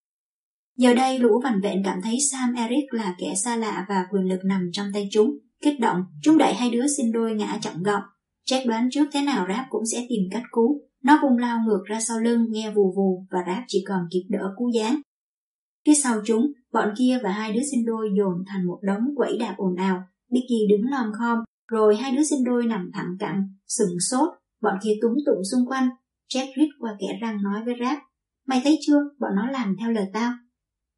Giờ đây lũ vằn vẹn cảm thấy Sam Eric là kẻ xa lạ và quyền lực nằm trong tay chúng. Kích động, chúng đẩy hai đứa sinh đôi ngã trọng gọng. Jack đoán trước thế nào ráp cũng sẽ tìm cách cứu. Nó vùng lao ngược ra sau lưng nghe vù vù và ráp chỉ còn kịp đỡ cú giáng. Phía sau chúng, bọn kia và hai đứa sinh đôi dồn thành một đống quẩy đạp ồn ào. Bicky đứng lom khom, rồi hai đứa sinh đôi nằm thẳng cẳng, sừng sốt, bọn kia túng tụng xung quanh. Jack rít qua kẻ răng nói với ráp. mày thấy chưa, bọn nó làm theo lời tao.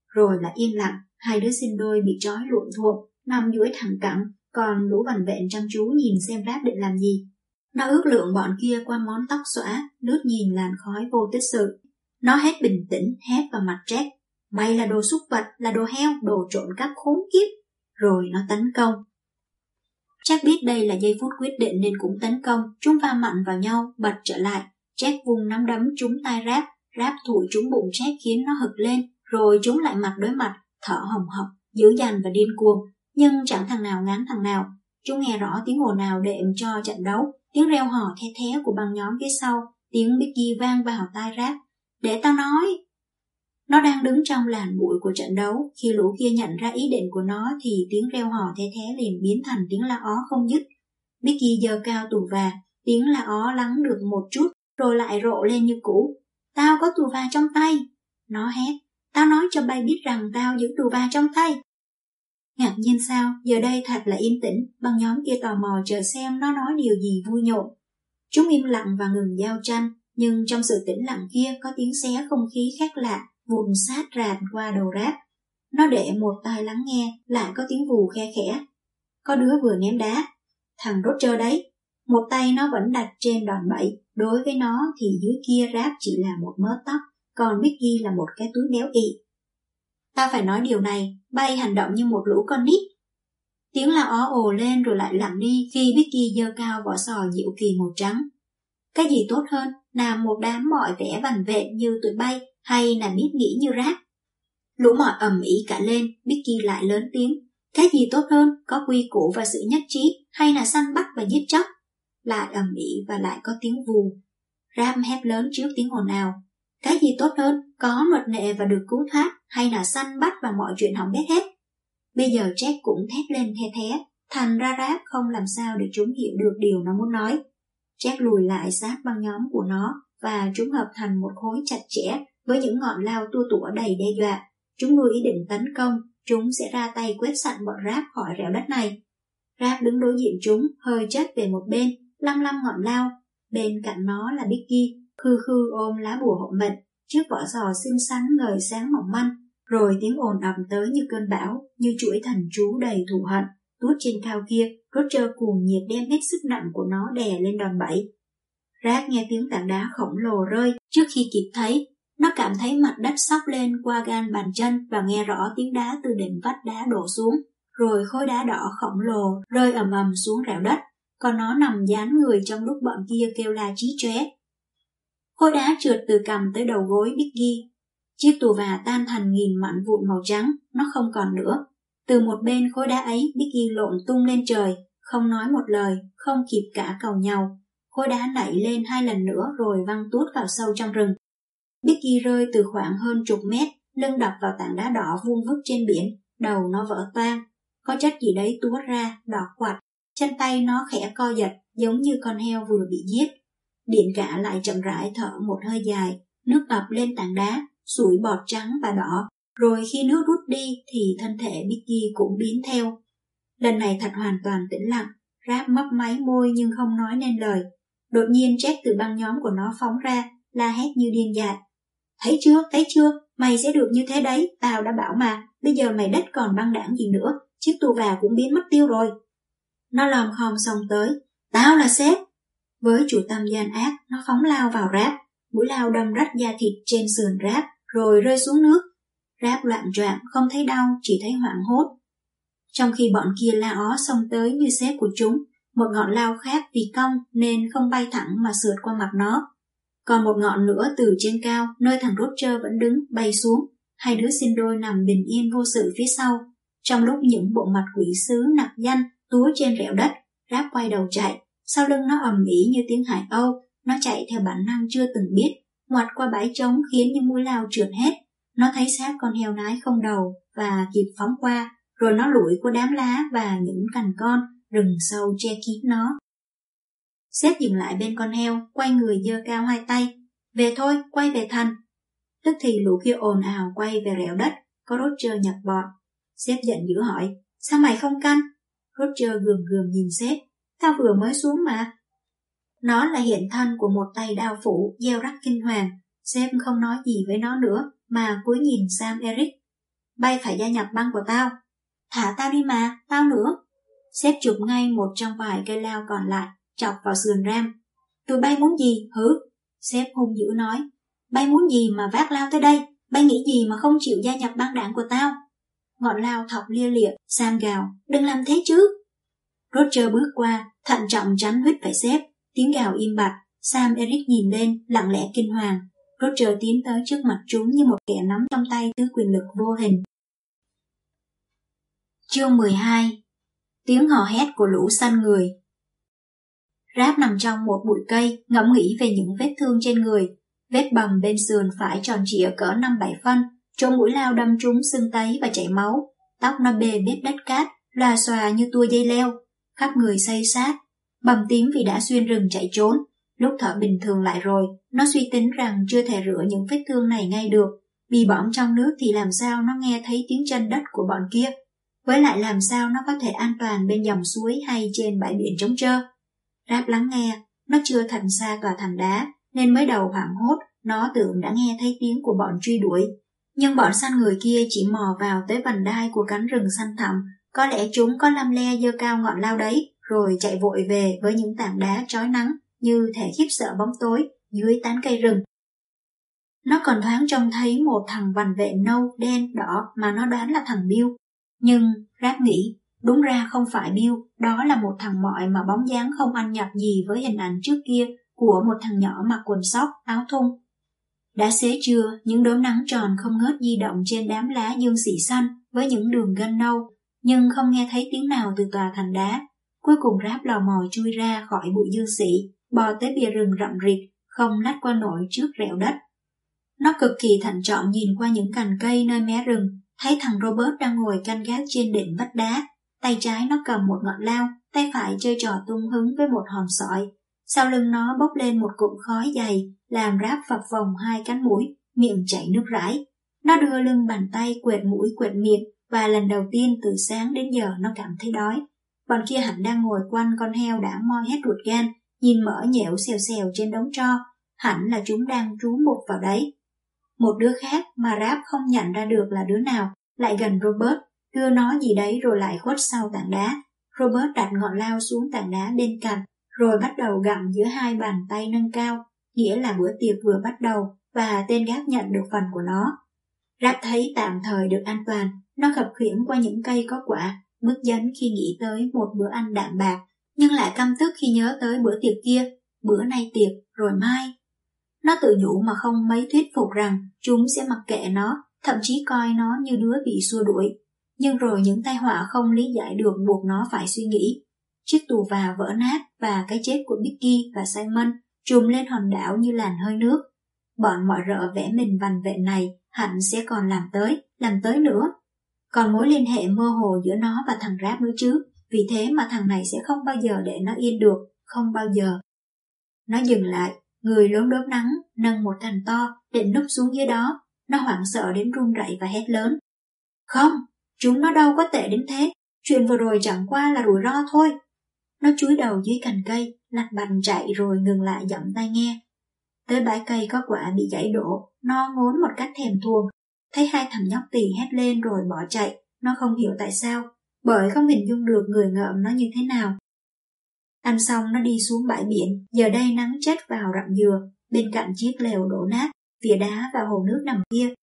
Rồi là im lặng, hai đứa sinh đôi bị trói luộm thuộm, nằm dưới thẳng cẳng, còn lũ vằn vẹn chăm chú nhìn xem Rap định làm gì. Nó ước lượng bọn kia qua món tóc xõa, lướt nhìn làn khói vô tích sự. Nó hết bình tĩnh, hét vào mặt Jack, Mày là đồ xúc vật, là đồ heo, đồ trộn cắp khốn kiếp. Rồi nó tấn công. Jack biết đây là giây phút quyết định nên cũng tấn công. Chúng va mạnh vào nhau, bật trở lại. Jack vùng nắm đấm trúng tay ráp. Ráp thủi trúng bụng Jack khiến nó hực lên. Rồi chúng lại mặt đối mặt, thở hồng hộc, dữ dằn và điên cuồng. Nhưng chẳng thằng nào ngán thằng nào. Chúng nghe rõ tiếng ồn nào đệm cho trận đấu. Tiếng reo hò the thé của băng nhóm phía sau. Tiếng Biggie vang vào tai rác. Để tao nói, nó đang đứng trong làn bụi của trận đấu, khi lũ kia nhận ra ý định của nó thì tiếng reo hò the thé liền biến thành tiếng la ó không dứt. Mickey giơ cao tù và, tiếng la ó lắng được một chút rồi lại rộ lên như cũ. Tao có tù và trong tay. Nó hét, tao nói cho bay biết rằng tao giữ tù và trong tay. Ngạc nhiên sao, giờ đây thật là yên tĩnh, băng nhóm kia tò mò chờ xem nó nói điều gì vui nhộn. Chúng im lặng và ngừng giao tranh, nhưng trong sự tĩnh lặng kia có tiếng xé không khí khác lạ vùng sát rạt qua đầu ráp. Nó để một tai lắng nghe, lại có tiếng vù khe khẽ. Có đứa vừa ném đá. Thằng Roger đấy. Một tay nó vẫn đặt trên đòn bẩy. Đối với nó thì dưới kia ráp chỉ là một mớ tóc, còn Biggie là một cái túi béo ị. Ta phải nói điều này, bay hành động như một lũ con nít. Tiếng là ó ồ lên rồi lại lặng đi khi Vicky giơ cao vỏ sò dịu kỳ màu trắng. Cái gì tốt hơn, là một đám mọi vẻ vằn vện như tụi bay hay là biết nghĩ như rác. Lũ mọi ầm ĩ cả lên, Vicky lại lớn tiếng. Cái gì tốt hơn, có quy củ và sự nhất trí, hay là săn bắt và giết chóc? Lại ầm ĩ và lại có tiếng vù. Ram hét lớn trước tiếng ồn ào. Cái gì tốt hơn, có luật lệ và được cứu thoát, hay là săn bắt và mọi chuyện hỏng bét hết? Bây giờ Jack cũng thét lên the thé, thành ra ráp không làm sao để chúng hiểu được điều nó muốn nói. Jack lùi lại sát băng nhóm của nó và chúng hợp thành một khối chặt chẽ với những ngọn lao tua tủa đầy đe dọa, chúng nuôi ý định tấn công, chúng sẽ ra tay quét sạch bọn ráp khỏi rẻo đất này. Ráp đứng đối diện chúng, hơi chết về một bên, lăm lăm ngọn lao. Bên cạnh nó là Bicky, khư khư ôm lá bùa hộ mệnh, chiếc vỏ giò xinh xắn ngời sáng mỏng manh, rồi tiếng ồn ầm tới như cơn bão, như chuỗi thần chú đầy thù hận. Tuốt trên cao kia, Roger cuồng nhiệt đem hết sức nặng của nó đè lên đòn bẩy. Rác nghe tiếng tảng đá khổng lồ rơi trước khi kịp thấy, nó cảm thấy mặt đất sóc lên qua gan bàn chân và nghe rõ tiếng đá từ đỉnh vách đá đổ xuống, rồi khối đá đỏ khổng lồ rơi ầm ầm xuống rào đất, còn nó nằm dán người trong lúc bọn kia kêu la chí chóe. Khối đá trượt từ cằm tới đầu gối Biggie. Chiếc tù và tan thành nghìn mảnh vụn màu trắng, nó không còn nữa. Từ một bên khối đá ấy, Biggie lộn tung lên trời, không nói một lời, không kịp cả cầu nhau. Khối đá nảy lên hai lần nữa rồi văng tuốt vào sâu trong rừng. Becky rơi từ khoảng hơn chục mét, lưng đập vào tảng đá đỏ vuông vức trên biển, đầu nó vỡ toang. Có chất gì đấy túa ra, đỏ quạt, chân tay nó khẽ co giật, giống như con heo vừa bị giết. Điện cả lại chậm rãi thở một hơi dài, nước ập lên tảng đá, sủi bọt trắng và đỏ, rồi khi nước rút đi thì thân thể Bicky cũng biến theo. Lần này thật hoàn toàn tĩnh lặng, Ráp mấp máy môi nhưng không nói nên lời. Đột nhiên Jack từ băng nhóm của nó phóng ra, la hét như điên dại. Thấy chưa, thấy chưa, mày sẽ được như thế đấy, tao đã bảo mà, bây giờ mày đất còn băng đảng gì nữa, chiếc tù và cũng biến mất tiêu rồi. Nó lòm khom xong tới, tao là sếp. Với chủ tâm gian ác, nó phóng lao vào ráp, mũi lao đâm rách da thịt trên sườn ráp, rồi rơi xuống nước. Ráp loạn choạng không thấy đau, chỉ thấy hoảng hốt. Trong khi bọn kia la ó xông tới như xếp của chúng, một ngọn lao khác vì cong nên không bay thẳng mà sượt qua mặt nó. Còn một ngọn nữa từ trên cao, nơi thằng Roger vẫn đứng, bay xuống. Hai đứa sinh đôi nằm bình yên vô sự phía sau. Trong lúc những bộ mặt quỷ sứ nặc danh túa trên rẻo đất, ráp quay đầu chạy. Sau lưng nó ầm ĩ như tiếng hải âu, nó chạy theo bản năng chưa từng biết, ngoặt qua bãi trống khiến những mũi lao trượt hết. Nó thấy xác con heo nái không đầu và kịp phóng qua, rồi nó lủi qua đám lá và những cành con, rừng sâu che kín nó. Sếp dừng lại bên con heo, quay người giơ cao hai tay. Về thôi, quay về thành. Tức thì lũ kia ồn ào quay về rẻo đất, có Roger nhập bọn. Sếp giận dữ hỏi, sao mày không canh? Roger gườm gườm nhìn sếp, tao vừa mới xuống mà. Nó là hiện thân của một tay đao phủ, gieo rắc kinh hoàng. Sếp không nói gì với nó nữa, mà cúi nhìn Sam Eric. Bay phải gia nhập băng của tao. Thả tao đi mà, tao nữa. Sếp chụp ngay một trong vài cây lao còn lại, chọc vào sườn ram. Tụi bay muốn gì, hứ Sếp hung dữ nói. Bay muốn gì mà vác lao tới đây? Bay nghĩ gì mà không chịu gia nhập băng đảng của tao? Ngọn lao thọc lia lịa, Sam gào, đừng làm thế chứ. Roger bước qua, thận trọng tránh huyết phải xếp tiếng gào im bặt. Sam Eric nhìn lên, lặng lẽ kinh hoàng. Roger tiến tới trước mặt chúng như một kẻ nắm trong tay thứ quyền lực vô hình. Chương 12 Tiếng hò hét của lũ săn người Ráp nằm trong một bụi cây, ngẫm nghĩ về những vết thương trên người. Vết bầm bên sườn phải tròn trịa cỡ 5-7 phân, chỗ mũi lao đâm trúng xương tấy và chảy máu. Tóc nó bề bết đất cát, loà xòa như tua dây leo, khắp người say sát. Bầm tím vì đã xuyên rừng chạy trốn. Lúc thở bình thường lại rồi, nó suy tính rằng chưa thể rửa những vết thương này ngay được. Bị bỏng trong nước thì làm sao nó nghe thấy tiếng chân đất của bọn kia. Với lại làm sao nó có thể an toàn bên dòng suối hay trên bãi biển trống trơ. Ráp lắng nghe, nó chưa thành xa tòa thành đá, nên mới đầu hoảng hốt, nó tưởng đã nghe thấy tiếng của bọn truy đuổi. Nhưng bọn săn người kia chỉ mò vào tới vành đai của cánh rừng xanh thẳm, có lẽ chúng có lăm le dơ cao ngọn lao đấy, rồi chạy vội về với những tảng đá trói nắng như thể khiếp sợ bóng tối dưới tán cây rừng. Nó còn thoáng trông thấy một thằng vằn vệ nâu, đen, đỏ mà nó đoán là thằng Bill. Nhưng Ráp nghĩ, đúng ra không phải Bill, đó là một thằng mọi mà bóng dáng không ăn nhập gì với hình ảnh trước kia của một thằng nhỏ mặc quần sóc, áo thun. Đã xế trưa, những đốm nắng tròn không ngớt di động trên đám lá dương xỉ xanh với những đường gân nâu, nhưng không nghe thấy tiếng nào từ tòa thành đá. Cuối cùng ráp lò mò chui ra khỏi bụi dương sĩ bò tới bìa rừng rậm rịt, không lách qua nổi trước rẹo đất. Nó cực kỳ thận trọng nhìn qua những cành cây nơi mé rừng, thấy thằng Robert đang ngồi canh gác trên đỉnh vách đá. Tay trái nó cầm một ngọn lao, tay phải chơi trò tung hứng với một hòn sỏi. Sau lưng nó bốc lên một cụm khói dày, làm ráp phập vòng hai cánh mũi, miệng chảy nước rãi. Nó đưa lưng bàn tay quẹt mũi quẹt miệng và lần đầu tiên từ sáng đến giờ nó cảm thấy đói. Bọn kia hẳn đang ngồi quanh con heo đã moi hết ruột gan, nhìn mỡ nhẽo xèo xèo trên đống tro, hẳn là chúng đang trú mục vào đấy. Một đứa khác mà Rap không nhận ra được là đứa nào, lại gần Robert, đưa nó gì đấy rồi lại khuất sau tảng đá. Robert đặt ngọn lao xuống tảng đá bên cạnh, rồi bắt đầu gặm giữa hai bàn tay nâng cao, nghĩa là bữa tiệc vừa bắt đầu và tên gác nhận được phần của nó. Rap thấy tạm thời được an toàn, nó khập khiễng qua những cây có quả, bước dấn khi nghĩ tới một bữa ăn đạm bạc, nhưng lại căm tức khi nhớ tới bữa tiệc kia, bữa nay tiệc, rồi mai. Nó tự nhủ mà không mấy thuyết phục rằng chúng sẽ mặc kệ nó, thậm chí coi nó như đứa bị xua đuổi. Nhưng rồi những tai họa không lý giải được buộc nó phải suy nghĩ. Chiếc tù và vỡ nát và cái chết của Bicky và Simon trùm lên hòn đảo như làn hơi nước. Bọn mọi rợ vẽ mình vằn vện này hẳn sẽ còn làm tới, làm tới nữa. Còn mối liên hệ mơ hồ giữa nó và thằng Ráp nữa chứ, vì thế mà thằng này sẽ không bao giờ để nó yên được, không bao giờ. Nó dừng lại, người lớn đốm nắng, nâng một thằng to, định núp xuống dưới đó. Nó hoảng sợ đến run rẩy và hét lớn. Không, chúng nó đâu có tệ đến thế, chuyện vừa rồi chẳng qua là rủi ro thôi. Nó chúi đầu dưới cành cây, lạch bành chạy rồi ngừng lại dậm tay nghe. Tới bãi cây có quả bị gãy đổ, nó ngốn một cách thèm thuồng. Thấy hai thằng nhóc tỳ hét lên rồi bỏ chạy, nó không hiểu tại sao, bởi không hình dung được người ngợm nó như thế nào. Ăn xong nó đi xuống bãi biển, giờ đây nắng chết vào rặng dừa, bên cạnh chiếc lều đổ nát, vỉa đá và hồ nước nằm kia.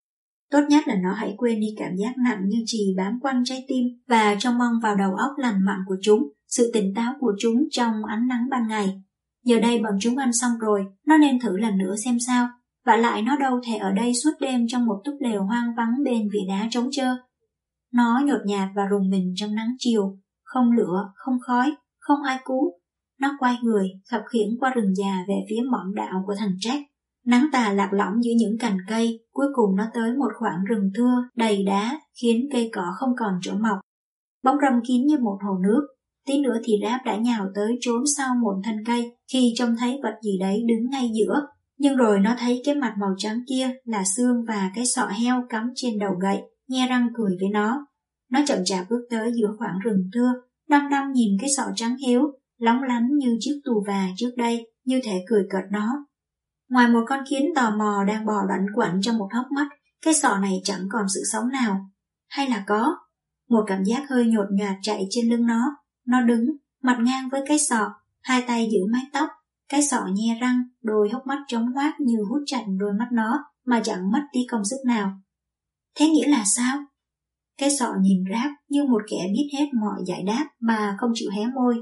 Tốt nhất là nó hãy quên đi cảm giác nặng như trì bám quanh trái tim và trông mong vào đầu óc lành mạnh của chúng, sự tỉnh táo của chúng trong ánh nắng ban ngày. Giờ đây bọn chúng ăn xong rồi, nó nên thử lần nữa xem sao. Và lại nó đâu thể ở đây suốt đêm trong một túp lều hoang vắng bên vỉa đá trống trơ. Nó nhột nhạt và rùng mình trong nắng chiều, không lửa, không khói, không ai cứu. Nó quay người, khập khiễng qua rừng già về phía mỏm đạo của thằng Jack. Nắng tà lạc lõng giữa những cành cây, cuối cùng nó tới một khoảng rừng thưa, đầy đá, khiến cây cỏ không còn chỗ mọc. Bóng râm kín như một hồ nước, tí nữa thì ráp đã nhào tới trốn sau một thân cây khi trông thấy vật gì đấy đứng ngay giữa. Nhưng rồi nó thấy cái mặt màu trắng kia là xương và cái sọ heo cắm trên đầu gậy, nghe răng cười với nó. Nó chậm chạp bước tới giữa khoảng rừng thưa, đăm đăm nhìn cái sọ trắng héo, lóng lánh như chiếc tù và trước đây, như thể cười cợt nó. Ngoài một con kiến tò mò đang bò loạn quẩn trong một hốc mắt, cái sọ này chẳng còn sự sống nào. Hay là có? Một cảm giác hơi nhột nhạt chạy trên lưng nó. Nó đứng, mặt ngang với cái sọ, hai tay giữ mái tóc, cái sọ nhe răng, đôi hốc mắt trống hoác như hút chặt đôi mắt nó mà chẳng mất đi công sức nào. Thế nghĩa là sao? Cái sọ nhìn ráp như một kẻ biết hết mọi giải đáp mà không chịu hé môi.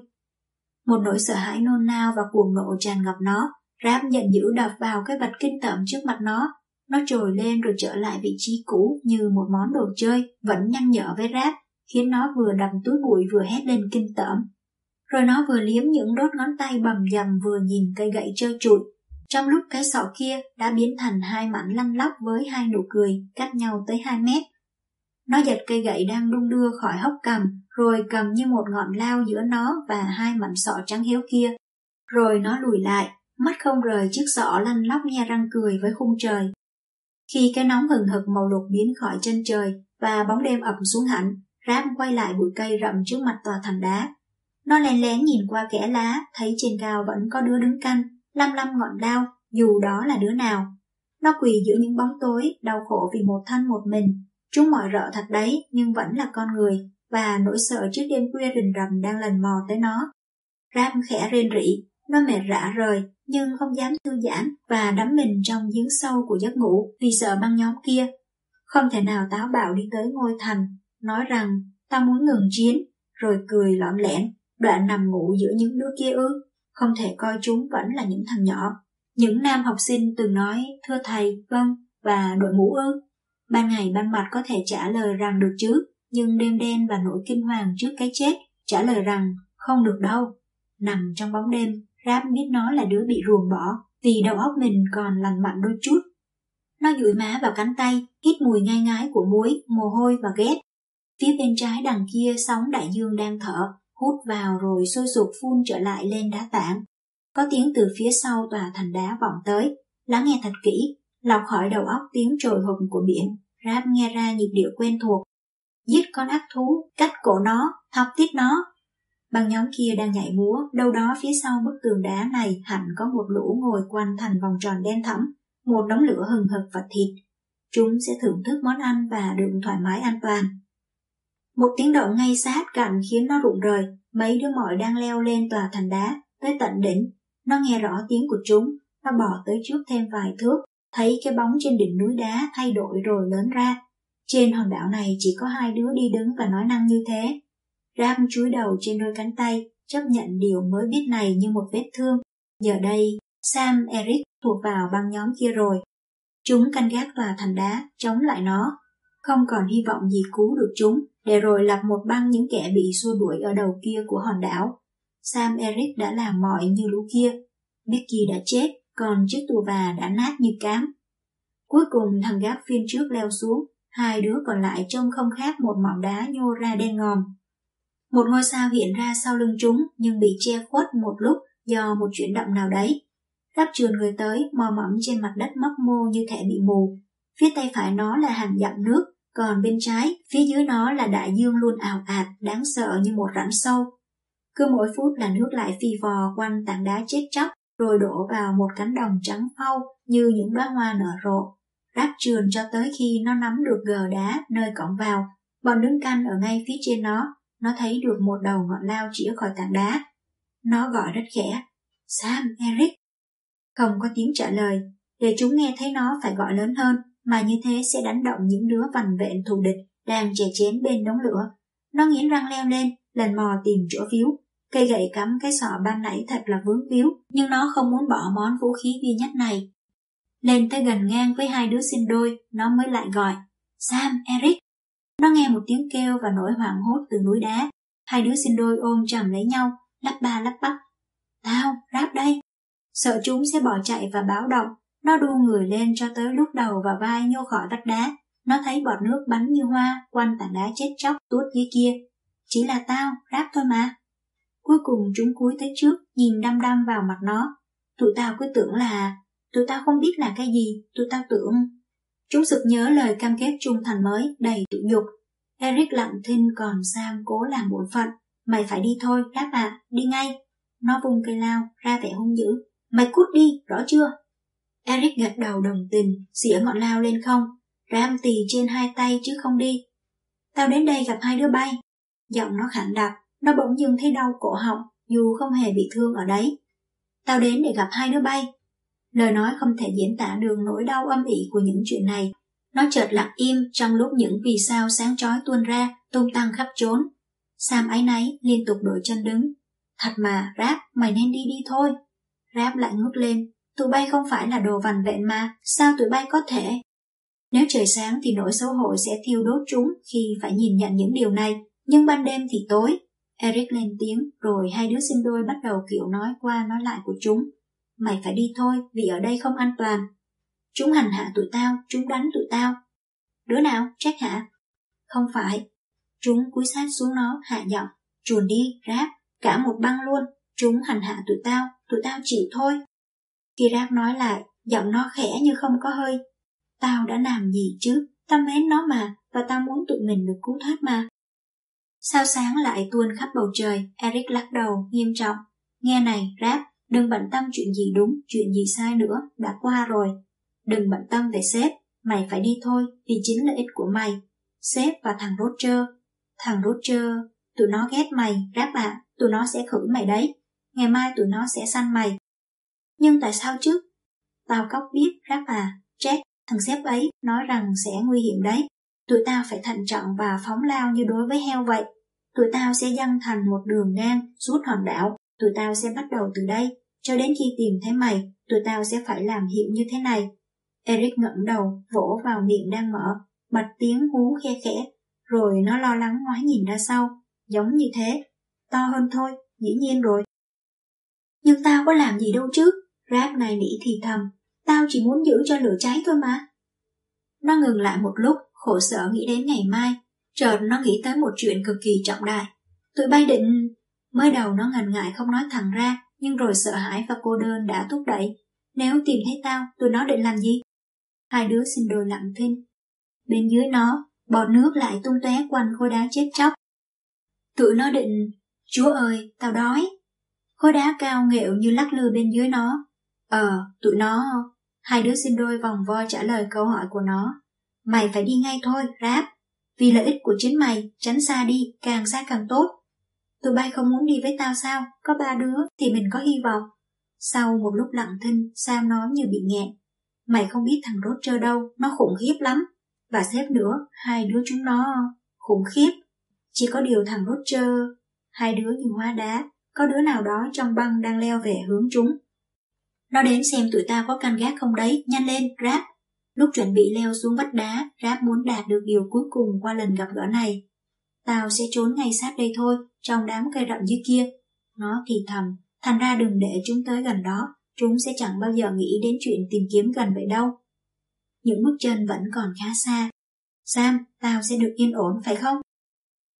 Một nỗi sợ hãi nôn nao và cuồng nộ tràn ngập nó, Ráp giận dữ đập vào cái vật kinh tởm trước mặt nó. Nó trồi lên rồi trở lại vị trí cũ như một món đồ chơi, vẫn nhăn nhở với Ráp, khiến nó vừa đầm túi bụi vừa hét lên kinh tởm. Rồi nó vừa liếm những đốt ngón tay bầm dầm vừa nhìn cây gậy trơ trụi. Trong lúc cái sọ kia đã biến thành hai mảnh lăn lóc với hai nụ cười cách nhau tới hai mét. Nó giật cây gậy đang đung đưa khỏi hốc cầm, rồi cầm như một ngọn lao giữa nó và hai mảnh sọ trắng hiếu kia. Rồi nó lùi lại, mắt không rời chiếc sọ lăn lóc nha răng cười với khung trời. Khi cái nóng hừng hực màu lục biến khỏi chân trời và bóng đêm ập xuống hẳn, ram quay lại bụi cây rậm trước mặt tòa thành đá. Nó lén lén nhìn qua kẽ lá, thấy trên cao vẫn có đứa đứng canh, lăm lăm ngọn đao, dù đó là đứa nào. Nó quỳ giữa những bóng tối, đau khổ vì một thân một mình. Chúng mọi rợ thật đấy, nhưng vẫn là con người, và nỗi sợ trước đêm khuya rình rầm đang lần mò tới nó. ram khẽ rên rỉ, nó mệt rã rời, nhưng không dám thư giãn và đắm mình trong giếng sâu của giấc ngủ vì sợ băng nhóm kia. Không thể nào táo bạo đi tới ngôi thành, nói rằng ta muốn ngừng chiến, rồi cười lõm lẻn, đoạn nằm ngủ giữa những đứa kia ư. Không thể coi chúng vẫn là những thằng nhỏ. Những nam học sinh từng nói thưa thầy, vâng, và đội mũ ư. Ban ngày ban mặt có thể trả lời rằng được chứ, nhưng đêm đen và nỗi kinh hoàng trước cái chết trả lời rằng không được đâu. Nằm trong bóng đêm, Rap biết nó là đứa bị ruồng bỏ, vì đầu óc mình còn lành mạnh đôi chút. Nó dụi má vào cánh tay, hít mùi ngai ngái của muối, mồ hôi và ghét. Phía bên trái đằng kia sóng đại dương đang thở, hút vào rồi sôi sụp phun trở lại lên đá tảng. Có tiếng từ phía sau tòa thành đá vọng tới, lắng nghe thật kỹ, lọc khỏi đầu óc tiếng trồi hùng của biển, Rap nghe ra nhịp điệu quen thuộc. Giết con ác thú, cắt cổ nó, học tiếp nó, Băng nhóm kia đang nhảy múa, đâu đó phía sau bức tường đá này hẳn có một lũ ngồi quanh thành vòng tròn đen thẫm, một đống lửa hừng hực và thịt. Chúng sẽ thưởng thức món ăn và được thoải mái an toàn. Một tiếng động ngay sát cạnh khiến nó rụng rời, mấy đứa mỏi đang leo lên tòa thành đá, tới tận đỉnh. Nó nghe rõ tiếng của chúng, nó bỏ tới trước thêm vài thước, thấy cái bóng trên đỉnh núi đá thay đổi rồi lớn ra. Trên hòn đảo này chỉ có hai đứa đi đứng và nói năng như thế, Ram chúi đầu trên đôi cánh tay, chấp nhận điều mới biết này như một vết thương. Giờ đây, Sam, Eric thuộc vào băng nhóm kia rồi. Chúng canh gác tòa thành đá, chống lại nó. Không còn hy vọng gì cứu được chúng, để rồi lập một băng những kẻ bị xua đuổi ở đầu kia của hòn đảo. Sam Eric đã làm mọi như lũ kia. Becky đã chết, còn chiếc tù và đã nát như cám. Cuối cùng thằng gác phiên trước leo xuống, hai đứa còn lại trông không khác một mỏng đá nhô ra đen ngòm. Một ngôi sao hiện ra sau lưng chúng nhưng bị che khuất một lúc do một chuyển động nào đấy. Rap trườn người tới, mò mẫm trên mặt đất mấp mô như thể bị mù. Phía tay phải nó là hàng dặm nước, còn bên trái, phía dưới nó là đại dương luôn ảo ạt, đáng sợ như một rãnh sâu. Cứ mỗi phút là nước lại phi vò quanh tảng đá chết chóc, rồi đổ vào một cánh đồng trắng phau như những đóa hoa nở rộ. Rác trườn cho tới khi nó nắm được gờ đá nơi cổng vào. Bọn đứng canh ở ngay phía trên nó, nó thấy được một đầu ngọn lao chĩa khỏi tảng đá. Nó gọi rất khẽ, Sam, Eric. Không có tiếng trả lời, để chúng nghe thấy nó phải gọi lớn hơn, mà như thế sẽ đánh động những đứa vằn vẹn thù địch đang chè chén bên đống lửa. Nó nghiến răng leo lên, lần mò tìm chỗ víu. Cây gậy cắm cái sọ ban nãy thật là vướng víu, nhưng nó không muốn bỏ món vũ khí duy nhất này. Lên tới gần ngang với hai đứa sinh đôi, nó mới lại gọi, Sam, Eric. Nó nghe một tiếng kêu và nỗi hoảng hốt từ núi đá. Hai đứa sinh đôi ôm chầm lấy nhau, lắp ba lắp bắp. Tao, ráp đây. Sợ chúng sẽ bỏ chạy và báo động, nó đu người lên cho tới lúc đầu và vai nhô khỏi vách đá. Nó thấy bọt nước bắn như hoa quanh tảng đá chết chóc tuốt dưới kia. Chỉ là tao, ráp thôi mà. Cuối cùng chúng cúi tới trước, nhìn đăm đăm vào mặt nó. Tụi tao cứ tưởng là... Tụi tao không biết là cái gì, tụi tao tưởng... Chúng sực nhớ lời cam kết trung thành mới, đầy tự nhục. Eric lặng thinh còn Sam cố làm bổn phận. Mày phải đi thôi, đáp à, đi ngay. Nó vung cây lao, ra vẻ hung dữ. Mày cút đi, rõ chưa? Eric gật đầu đồng tình, xỉa ngọn lao lên không. Ram tì trên hai tay chứ không đi. Tao đến đây gặp hai đứa bay. Giọng nó khẳng đặc, nó bỗng dưng thấy đau cổ họng, dù không hề bị thương ở đấy. Tao đến để gặp hai đứa bay. Lời nói không thể diễn tả được nỗi đau âm ỉ của những chuyện này. Nó chợt lặng im trong lúc những vì sao sáng chói tuôn ra, tung tăng khắp trốn. Sam ái náy liên tục đổi chân đứng. Thật mà, Rap, mày nên đi đi thôi. Rap lại ngước lên. Tụi bay không phải là đồ vằn vẹn mà, sao tụi bay có thể? Nếu trời sáng thì nỗi xấu hổ sẽ thiêu đốt chúng khi phải nhìn nhận những điều này, nhưng ban đêm thì tối. Eric lên tiếng, rồi hai đứa sinh đôi bắt đầu kiểu nói qua nói lại của chúng. Mày phải đi thôi, vì ở đây không an toàn. Chúng hành hạ tụi tao, chúng đánh tụi tao. Đứa nào, Jack hả? Không phải. Chúng cúi sát xuống nó, hạ giọng, chuồn đi, ráp, cả một băng luôn. Chúng hành hạ tụi tao, tụi tao chịu thôi. Kirak nói lại, giọng nó khẽ như không có hơi. Tao đã làm gì chứ, tao mến nó mà, và tao muốn tụi mình được cứu thoát mà. Sao sáng lại tuôn khắp bầu trời, Eric lắc đầu, nghiêm trọng. Nghe này, Rap, đừng bận tâm chuyện gì đúng, chuyện gì sai nữa, đã qua rồi. Đừng bận tâm về sếp, mày phải đi thôi, vì chính lợi ích của mày. Sếp và thằng Roger. Thằng Roger, tụi nó ghét mày, Rap ạ, à, tụi nó sẽ khử mày đấy. Ngày mai tụi nó sẽ săn mày. Nhưng tại sao chứ? Tao cóc biết, rác à, Jack, thằng sếp ấy, nói rằng sẽ nguy hiểm đấy. Tụi tao phải thận trọng và phóng lao như đối với heo vậy. Tụi tao sẽ dăng thành một đường ngang suốt hòn đảo. Tụi tao sẽ bắt đầu từ đây. Cho đến khi tìm thấy mày, tụi tao sẽ phải làm hiệu như thế này. Eric ngẩng đầu, vỗ vào miệng đang mở, bật tiếng hú khe khẽ, rồi nó lo lắng ngoái nhìn ra sau, giống như thế. To hơn thôi, dĩ nhiên rồi. Nhưng tao có làm gì đâu chứ, Rap này nỉ thì thầm, tao chỉ muốn giữ cho lửa cháy thôi mà. Nó ngừng lại một lúc, khổ sở nghĩ đến ngày mai, chợt nó nghĩ tới một chuyện cực kỳ trọng đại. Tụi bay định... Mới đầu nó ngần ngại không nói thẳng ra, nhưng rồi sợ hãi và cô đơn đã thúc đẩy. Nếu tìm thấy tao, tụi nó định làm gì? Hai đứa xin đôi lặng thinh. Bên dưới nó, bọt nước lại tung tóe quanh khối đá chết chóc. Tụi nó định, chúa ơi, tao đói. Khối đá cao nghệu như lắc lư bên dưới nó. Ờ, tụi nó... Hai đứa xin đôi vòng vo trả lời câu hỏi của nó. Mày phải đi ngay thôi, Rap. Vì lợi ích của chính mày, tránh xa đi, càng xa càng tốt. Tụi bay không muốn đi với tao sao? Có ba đứa thì mình có hy vọng. Sau một lúc lặng thinh, Sam nói như bị nghẹn. Mày không biết thằng Roger đâu, nó khủng khiếp lắm. Và xếp nữa, hai đứa chúng nó khủng khiếp. Chỉ có điều thằng Roger, hai đứa như hoa đá, có đứa nào đó trong băng đang leo về hướng chúng. Nó đến xem tụi ta có can gác không đấy, nhanh lên, ráp! Lúc chuẩn bị leo xuống vách đá, ráp muốn đạt được điều cuối cùng qua lần gặp gỡ này. Tao sẽ trốn ngay sát đây thôi, trong đám cây rậm dưới kia. Nó thì thầm, thành ra đừng để chúng tới gần đó, chúng sẽ chẳng bao giờ nghĩ đến chuyện tìm kiếm gần vậy đâu. Những bước chân vẫn còn khá xa. Sam, tao sẽ được yên ổn phải không?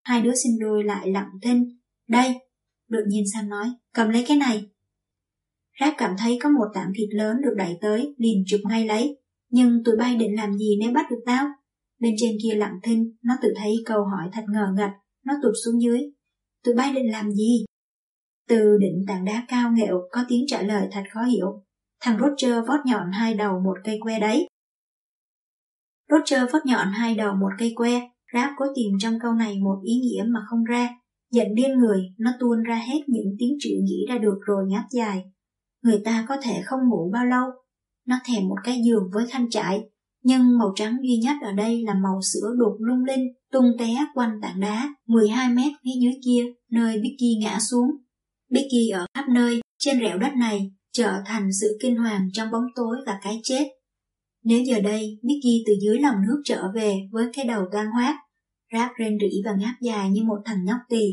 Hai đứa xin đôi lại lặng thinh. Đây, đột nhiên Sam nói, cầm lấy cái này. Rác cảm thấy có một tảng thịt lớn được đẩy tới, liền chụp ngay lấy. Nhưng tụi bay định làm gì nếu bắt được tao? Bên trên kia lặng thinh, nó tự thấy câu hỏi thật ngờ ngạch, nó tụt xuống dưới. Tụi bay định làm gì? Từ đỉnh tảng đá cao nghệu có tiếng trả lời thật khó hiểu. Thằng Roger vót nhọn hai đầu một cây que đấy. Roger vót nhọn hai đầu một cây que, rác cố tìm trong câu này một ý nghĩa mà không ra. Giận điên người, nó tuôn ra hết những tiếng chữ nghĩ ra được rồi ngáp dài. Người ta có thể không ngủ bao lâu. Nó thèm một cái giường với khăn trải, nhưng màu trắng duy nhất ở đây là màu sữa đục lung linh, tung té quanh tảng đá 12 mét phía dưới kia, nơi Bicky ngã xuống. Bicky ở khắp nơi, trên rẻo đất này, trở thành sự kinh hoàng trong bóng tối và cái chết. Nếu giờ đây bicky từ dưới lòng nước trở về với cái đầu gan hoác, ráp rên rỉ và ngáp dài như một thằng nhóc tỳ.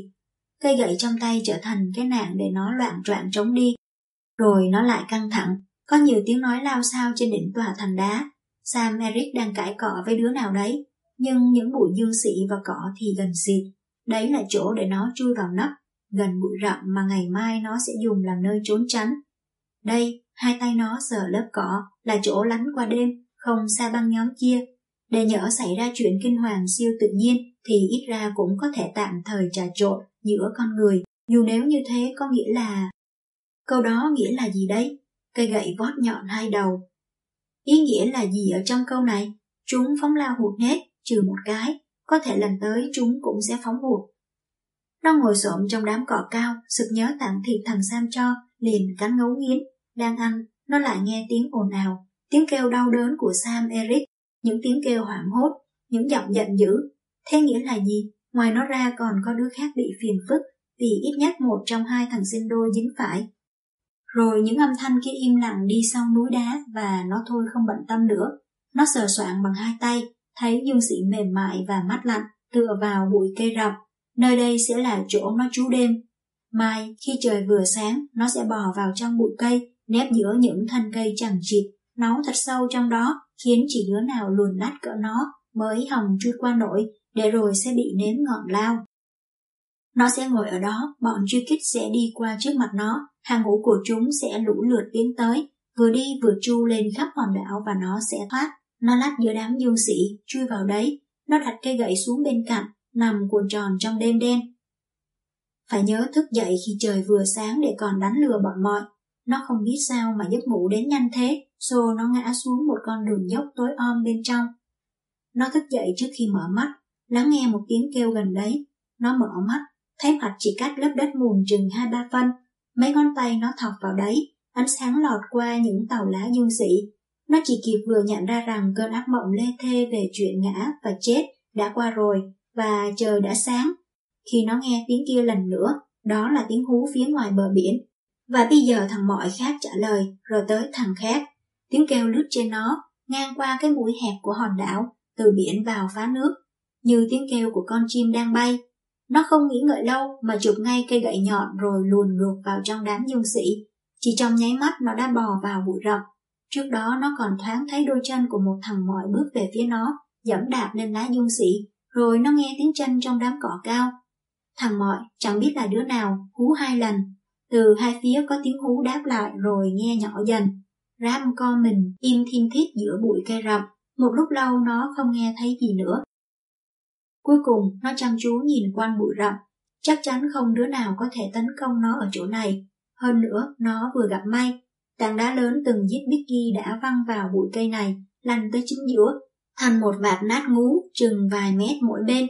Cây gậy trong tay trở thành cái nạn để nó loạn troạn trống đi. Rồi nó lại căng thẳng, có nhiều tiếng nói lao sao trên đỉnh tòa thành đá. Sam Eric đang cãi cọ với đứa nào đấy, nhưng những bụi dương xị và cỏ thì gần xịt. Đấy là chỗ để nó chui vào nấp, gần bụi rậm mà ngày mai nó sẽ dùng làm nơi trốn tránh. Đây, hai tay nó sờ lớp cỏ là chỗ lánh qua đêm, không xa băng nhóm kia. Để nhỡ xảy ra chuyện kinh hoàng siêu tự nhiên thì ít ra cũng có thể tạm thời trà trộn giữa con người, dù nếu như thế có nghĩa là... Câu đó nghĩa là gì đấy? Cây gậy vót nhọn hai đầu. Ý nghĩa là gì ở trong câu này? Chúng phóng lao hụt hết, trừ một cái, có thể lần tới chúng cũng sẽ phóng hụt. Nó ngồi xổm trong đám cỏ cao, sực nhớ tặng thịt thằng Sam cho, liền cắn ngấu nghiến, đang ăn, nó lại nghe tiếng ồn ào, tiếng kêu đau đớn của Sam Eric, những tiếng kêu hoảng hốt, những giọng giận dữ. Thế nghĩa là gì? Ngoài nó ra còn có đứa khác bị phiền phức, vì ít nhất một trong hai thằng sinh đôi dính phải. Rồi những âm thanh kia im lặng đi sau núi đá và nó thôi không bận tâm nữa. Nó sờ soạn bằng hai tay, thấy dương sĩ mềm mại và mát lạnh tựa vào bụi cây rậm. Nơi đây sẽ là chỗ nó trú đêm. Mai, khi trời vừa sáng, nó sẽ bò vào trong bụi cây nép giữa những thân cây chẳng chịt, náu thật sâu trong đó, khiến chỉ đứa nào luồn lách cỡ nó mới hòng chui qua nổi, để rồi sẽ bị nếm ngọn lao. Nó sẽ ngồi ở đó, bọn truy kích sẽ đi qua trước mặt nó, hàng ngũ của chúng sẽ lũ lượt tiến tới, vừa đi vừa chu lên khắp hòn đảo và nó sẽ thoát. Nó lách giữa đám dương sĩ, chui vào đấy, nó đặt cây gậy xuống bên cạnh, nằm cuộn tròn trong đêm đen. Phải nhớ thức dậy khi trời vừa sáng để còn đánh lừa bọn mọi, nó không biết sao mà giấc ngủ đến nhanh thế, xô nó ngã xuống một con đường dốc tối om bên trong. Nó thức dậy trước khi mở mắt, lắng nghe một tiếng kêu gần đấy. Nó mở mắt, thấy mặt chỉ cách lớp đất mùn chừng hai ba phân. Mấy ngón tay nó thọc vào đấy, ánh sáng lọt qua những tàu lá dương sĩ. Nó chỉ kịp vừa nhận ra rằng cơn ác mộng lê thê về chuyện ngã và chết đã qua rồi và trời đã sáng. Khi nó nghe tiếng kia lần nữa, đó là tiếng hú phía ngoài bờ biển và bây giờ thằng mọi khác trả lời, rồi tới thằng khác. Tiếng kêu lướt trên nó, ngang qua cái mũi hẹp của hòn đảo, từ biển vào phá nước, như tiếng kêu của con chim đang bay. Nó không nghĩ ngợi lâu mà chụp ngay cây gậy nhọn rồi luồn ngược vào trong đám dương sĩ. Chỉ trong nháy mắt nó đã bò vào bụi rậm. Trước đó nó còn thoáng thấy đôi chân của một thằng mọi bước về phía nó, dẫm đạp lên lá dương sĩ, rồi nó nghe tiếng chân trong đám cỏ cao. Thằng mọi chẳng biết là đứa nào hú hai lần từ hai phía có tiếng hú đáp lại rồi nghe nhỏ dần. Ram co mình im thiên thiết giữa bụi cây rậm, một lúc lâu nó không nghe thấy gì nữa. Cuối cùng nó chăm chú nhìn quanh bụi rậm, chắc chắn không đứa nào có thể tấn công nó ở chỗ này. Hơn nữa, nó vừa gặp may. Tảng đá lớn từng giết Bicky đã văng vào bụi cây này, lăn tới chính giữa, thành một vạt nát ngú chừng vài mét mỗi bên.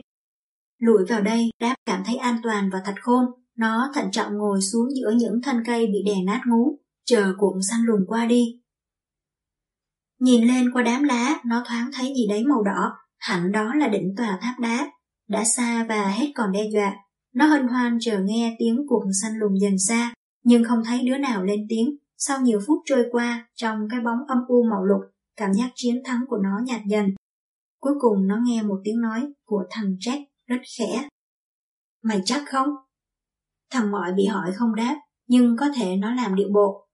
Lùi vào đây, Đáp cảm thấy an toàn và thật khôn, nó thận trọng ngồi xuống giữa những thân cây bị đè nát ngú, chờ cuộn săn lùng qua đi. Nhìn lên qua đám lá, nó thoáng thấy gì đấy màu đỏ, hẳn đó là đỉnh tòa tháp đá. Đã xa và hết còn đe dọa, nó hân hoan chờ nghe tiếng cuộn săn lùng dần xa, nhưng không thấy đứa nào lên tiếng. Sau nhiều phút trôi qua, trong cái bóng âm u màu lục, cảm giác chiến thắng của nó nhạt dần. Cuối cùng nó nghe một tiếng nói của thằng Jack rất khẽ. Mày chắc không? Thằng mọi bị hỏi không đáp, nhưng có thể nó làm điệu bộ.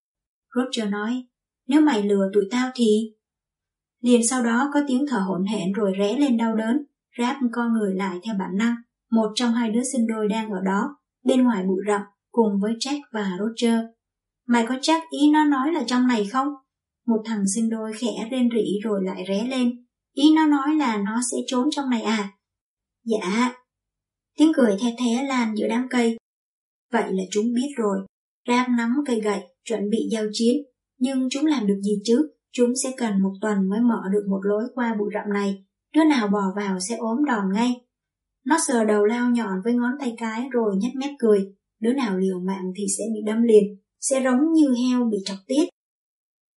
Roger nói, nếu mày lừa tụi tao thì... Liền sau đó có tiếng thở hổn hển rồi rẽ lên đau đớn, ráp con người lại theo bản năng. Một trong hai đứa sinh đôi đang ở đó, bên ngoài bụi rậm, cùng với Jack và Roger. Mày có chắc ý nó nói là trong này không? Một thằng sinh đôi khẽ rên rỉ rồi lại ré lên. Ý nó nói là nó sẽ trốn trong này à? Dạ. Tiếng cười the thế lan giữa đám cây. Vậy là chúng biết rồi. Ram nắm cây gậy, chuẩn bị giao chiến. Nhưng chúng làm được gì chứ? Chúng sẽ cần một tuần mới mở được một lối qua bụi rậm này. Đứa nào bò vào sẽ ốm đòn ngay. Nó sờ đầu lao nhọn với ngón tay cái rồi nhếch mép cười. Đứa nào liều mạng thì sẽ bị đâm liền, sẽ giống như heo bị chọc tiết.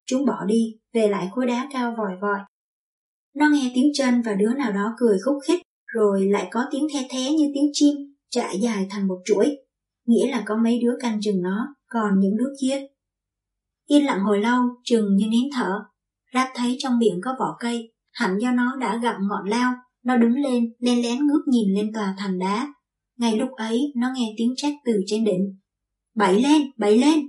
Chúng bỏ đi, về lại khối đá cao vòi vọi. Nó nghe tiếng chân và đứa nào đó cười khúc khích, rồi lại có tiếng the thé như tiếng chim, chạy dài thành một chuỗi. Nghĩa là có mấy đứa canh chừng nó, còn những đứa kia. Yên lặng hồi lâu, chừng như nín thở. Ráp thấy trong miệng có vỏ cây, hẳn do nó đã gặm ngọn lao, nó đứng lên, len lén ngước nhìn lên tòa thành đá. Ngay lúc ấy, nó nghe tiếng trách từ trên đỉnh. Bậy lên, bậy lên!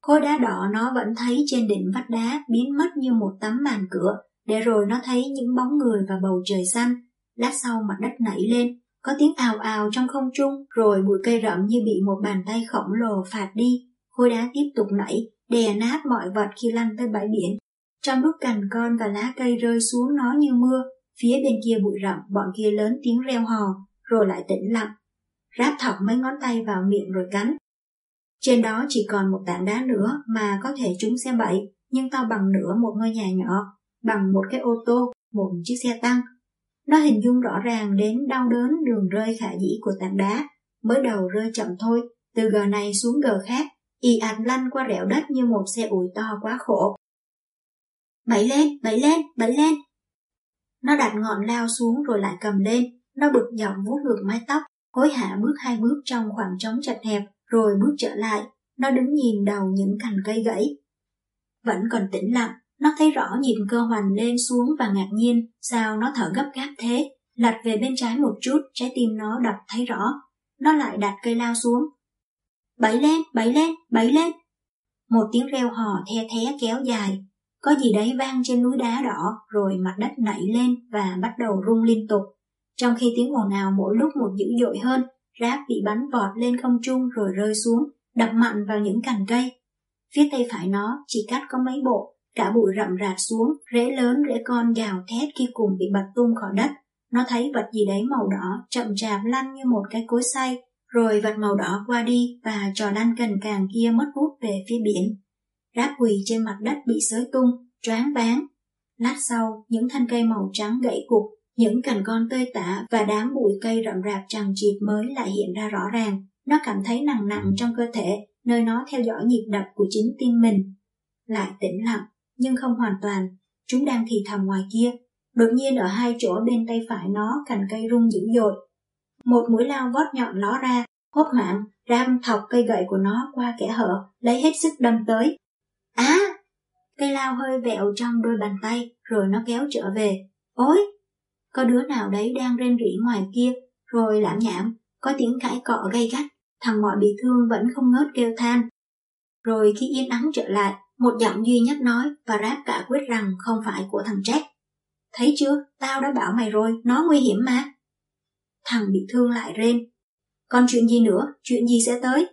Khối đá đỏ nó vẫn thấy trên đỉnh vách đá biến mất như một tấm màn cửa, để rồi nó thấy những bóng người và bầu trời xanh. Lát sau mặt đất nảy lên, có tiếng ào ào trong không trung, rồi bụi cây rậm như bị một bàn tay khổng lồ phạt đi. Khối đá tiếp tục nảy, đè nát mọi vật khi lăn tới bãi biển. Trong lúc cành con và lá cây rơi xuống nó như mưa, phía bên kia bụi rậm bọn kia lớn tiếng reo hò, rồi lại tĩnh lặng. Ráp thọc mấy ngón tay vào miệng rồi cắn. Trên đó chỉ còn một tảng đá nữa mà có thể chúng xem bậy, nhưng to bằng nửa một ngôi nhà nhỏ, bằng một cái ô tô, một chiếc xe tăng. Nó hình dung rõ ràng đến đau đớn đường rơi khả dĩ của tảng đá, mới đầu rơi chậm thôi, từ gờ này xuống gờ khác, y ạt lăn qua rẻo đất như một xe ủi to quá khổ. Bẫy lên, bẫy lên, bẫy lên. Nó đặt ngọn lao xuống rồi lại cầm lên, nó bực giọng vuốt ngược mái tóc, hối hả bước hai bước trong khoảng trống chật hẹp, rồi bước trở lại, nó đứng nhìn đầu những cành cây gãy. Vẫn còn tĩnh lặng, nó thấy rõ nhịp cơ hoành lên xuống và ngạc nhiên sao nó thở gấp gáp thế. Lật về bên trái một chút, trái tim nó đập thấy rõ. Nó lại đặt cây lao xuống. Bẫy lên, bẫy lên, bẫy lên. Một tiếng reo hò the thé kéo dài. Có gì đấy vang trên núi đá đỏ, rồi mặt đất nảy lên và bắt đầu rung liên tục. Trong khi tiếng ồn ào mỗi lúc một dữ dội hơn, rác bị bắn vọt lên không trung rồi rơi xuống, đập mạnh vào những cành cây. Phía tay phải nó chỉ cắt có mấy bộ, cả bụi rậm rạp xuống, rễ lớn rễ con gào thét khi cùng bị bật tung khỏi đất. Nó thấy vật gì đấy màu đỏ chậm chạp lăn như một cái cối xay, rồi vật màu đỏ qua đi và trò lăn cành càng kia mất hút về phía biển. Ráp quỳ trên mặt đất bị xới tung, choáng váng. Lát sau, những thân cây màu trắng gãy cục, những cành con tơi tả và đám bụi cây rậm rạp chằng chịt mới lại hiện ra rõ ràng. Nó cảm thấy nặng nặng trong cơ thể, nơi nó theo dõi nhịp đập của chính tim mình. Lại tĩnh lặng, nhưng không hoàn toàn, chúng đang thì thầm ngoài kia. Đột nhiên ở hai chỗ bên tay phải nó cành cây rung dữ dội. Một mũi lao vót nhọn ló ra, hốt hoảng, ram thọc cây gậy của nó qua kẻ hở, lấy hết sức đâm tới. Á! cây lao hơi vẹo trong đôi bàn tay, rồi nó kéo trở về. Ôi! Có đứa nào đấy đang rên rỉ ngoài kia, rồi lãm nhảm, có tiếng cãi cọ gay gắt, thằng mọi bị thương vẫn không ngớt kêu than. Rồi khi yên ắng trở lại, một giọng duy nhất nói và ráp cả quyết rằng không phải của thằng Jack. Thấy chưa, tao đã bảo mày rồi, nó nguy hiểm mà. Thằng bị thương lại rên. Còn chuyện gì nữa, chuyện gì sẽ tới?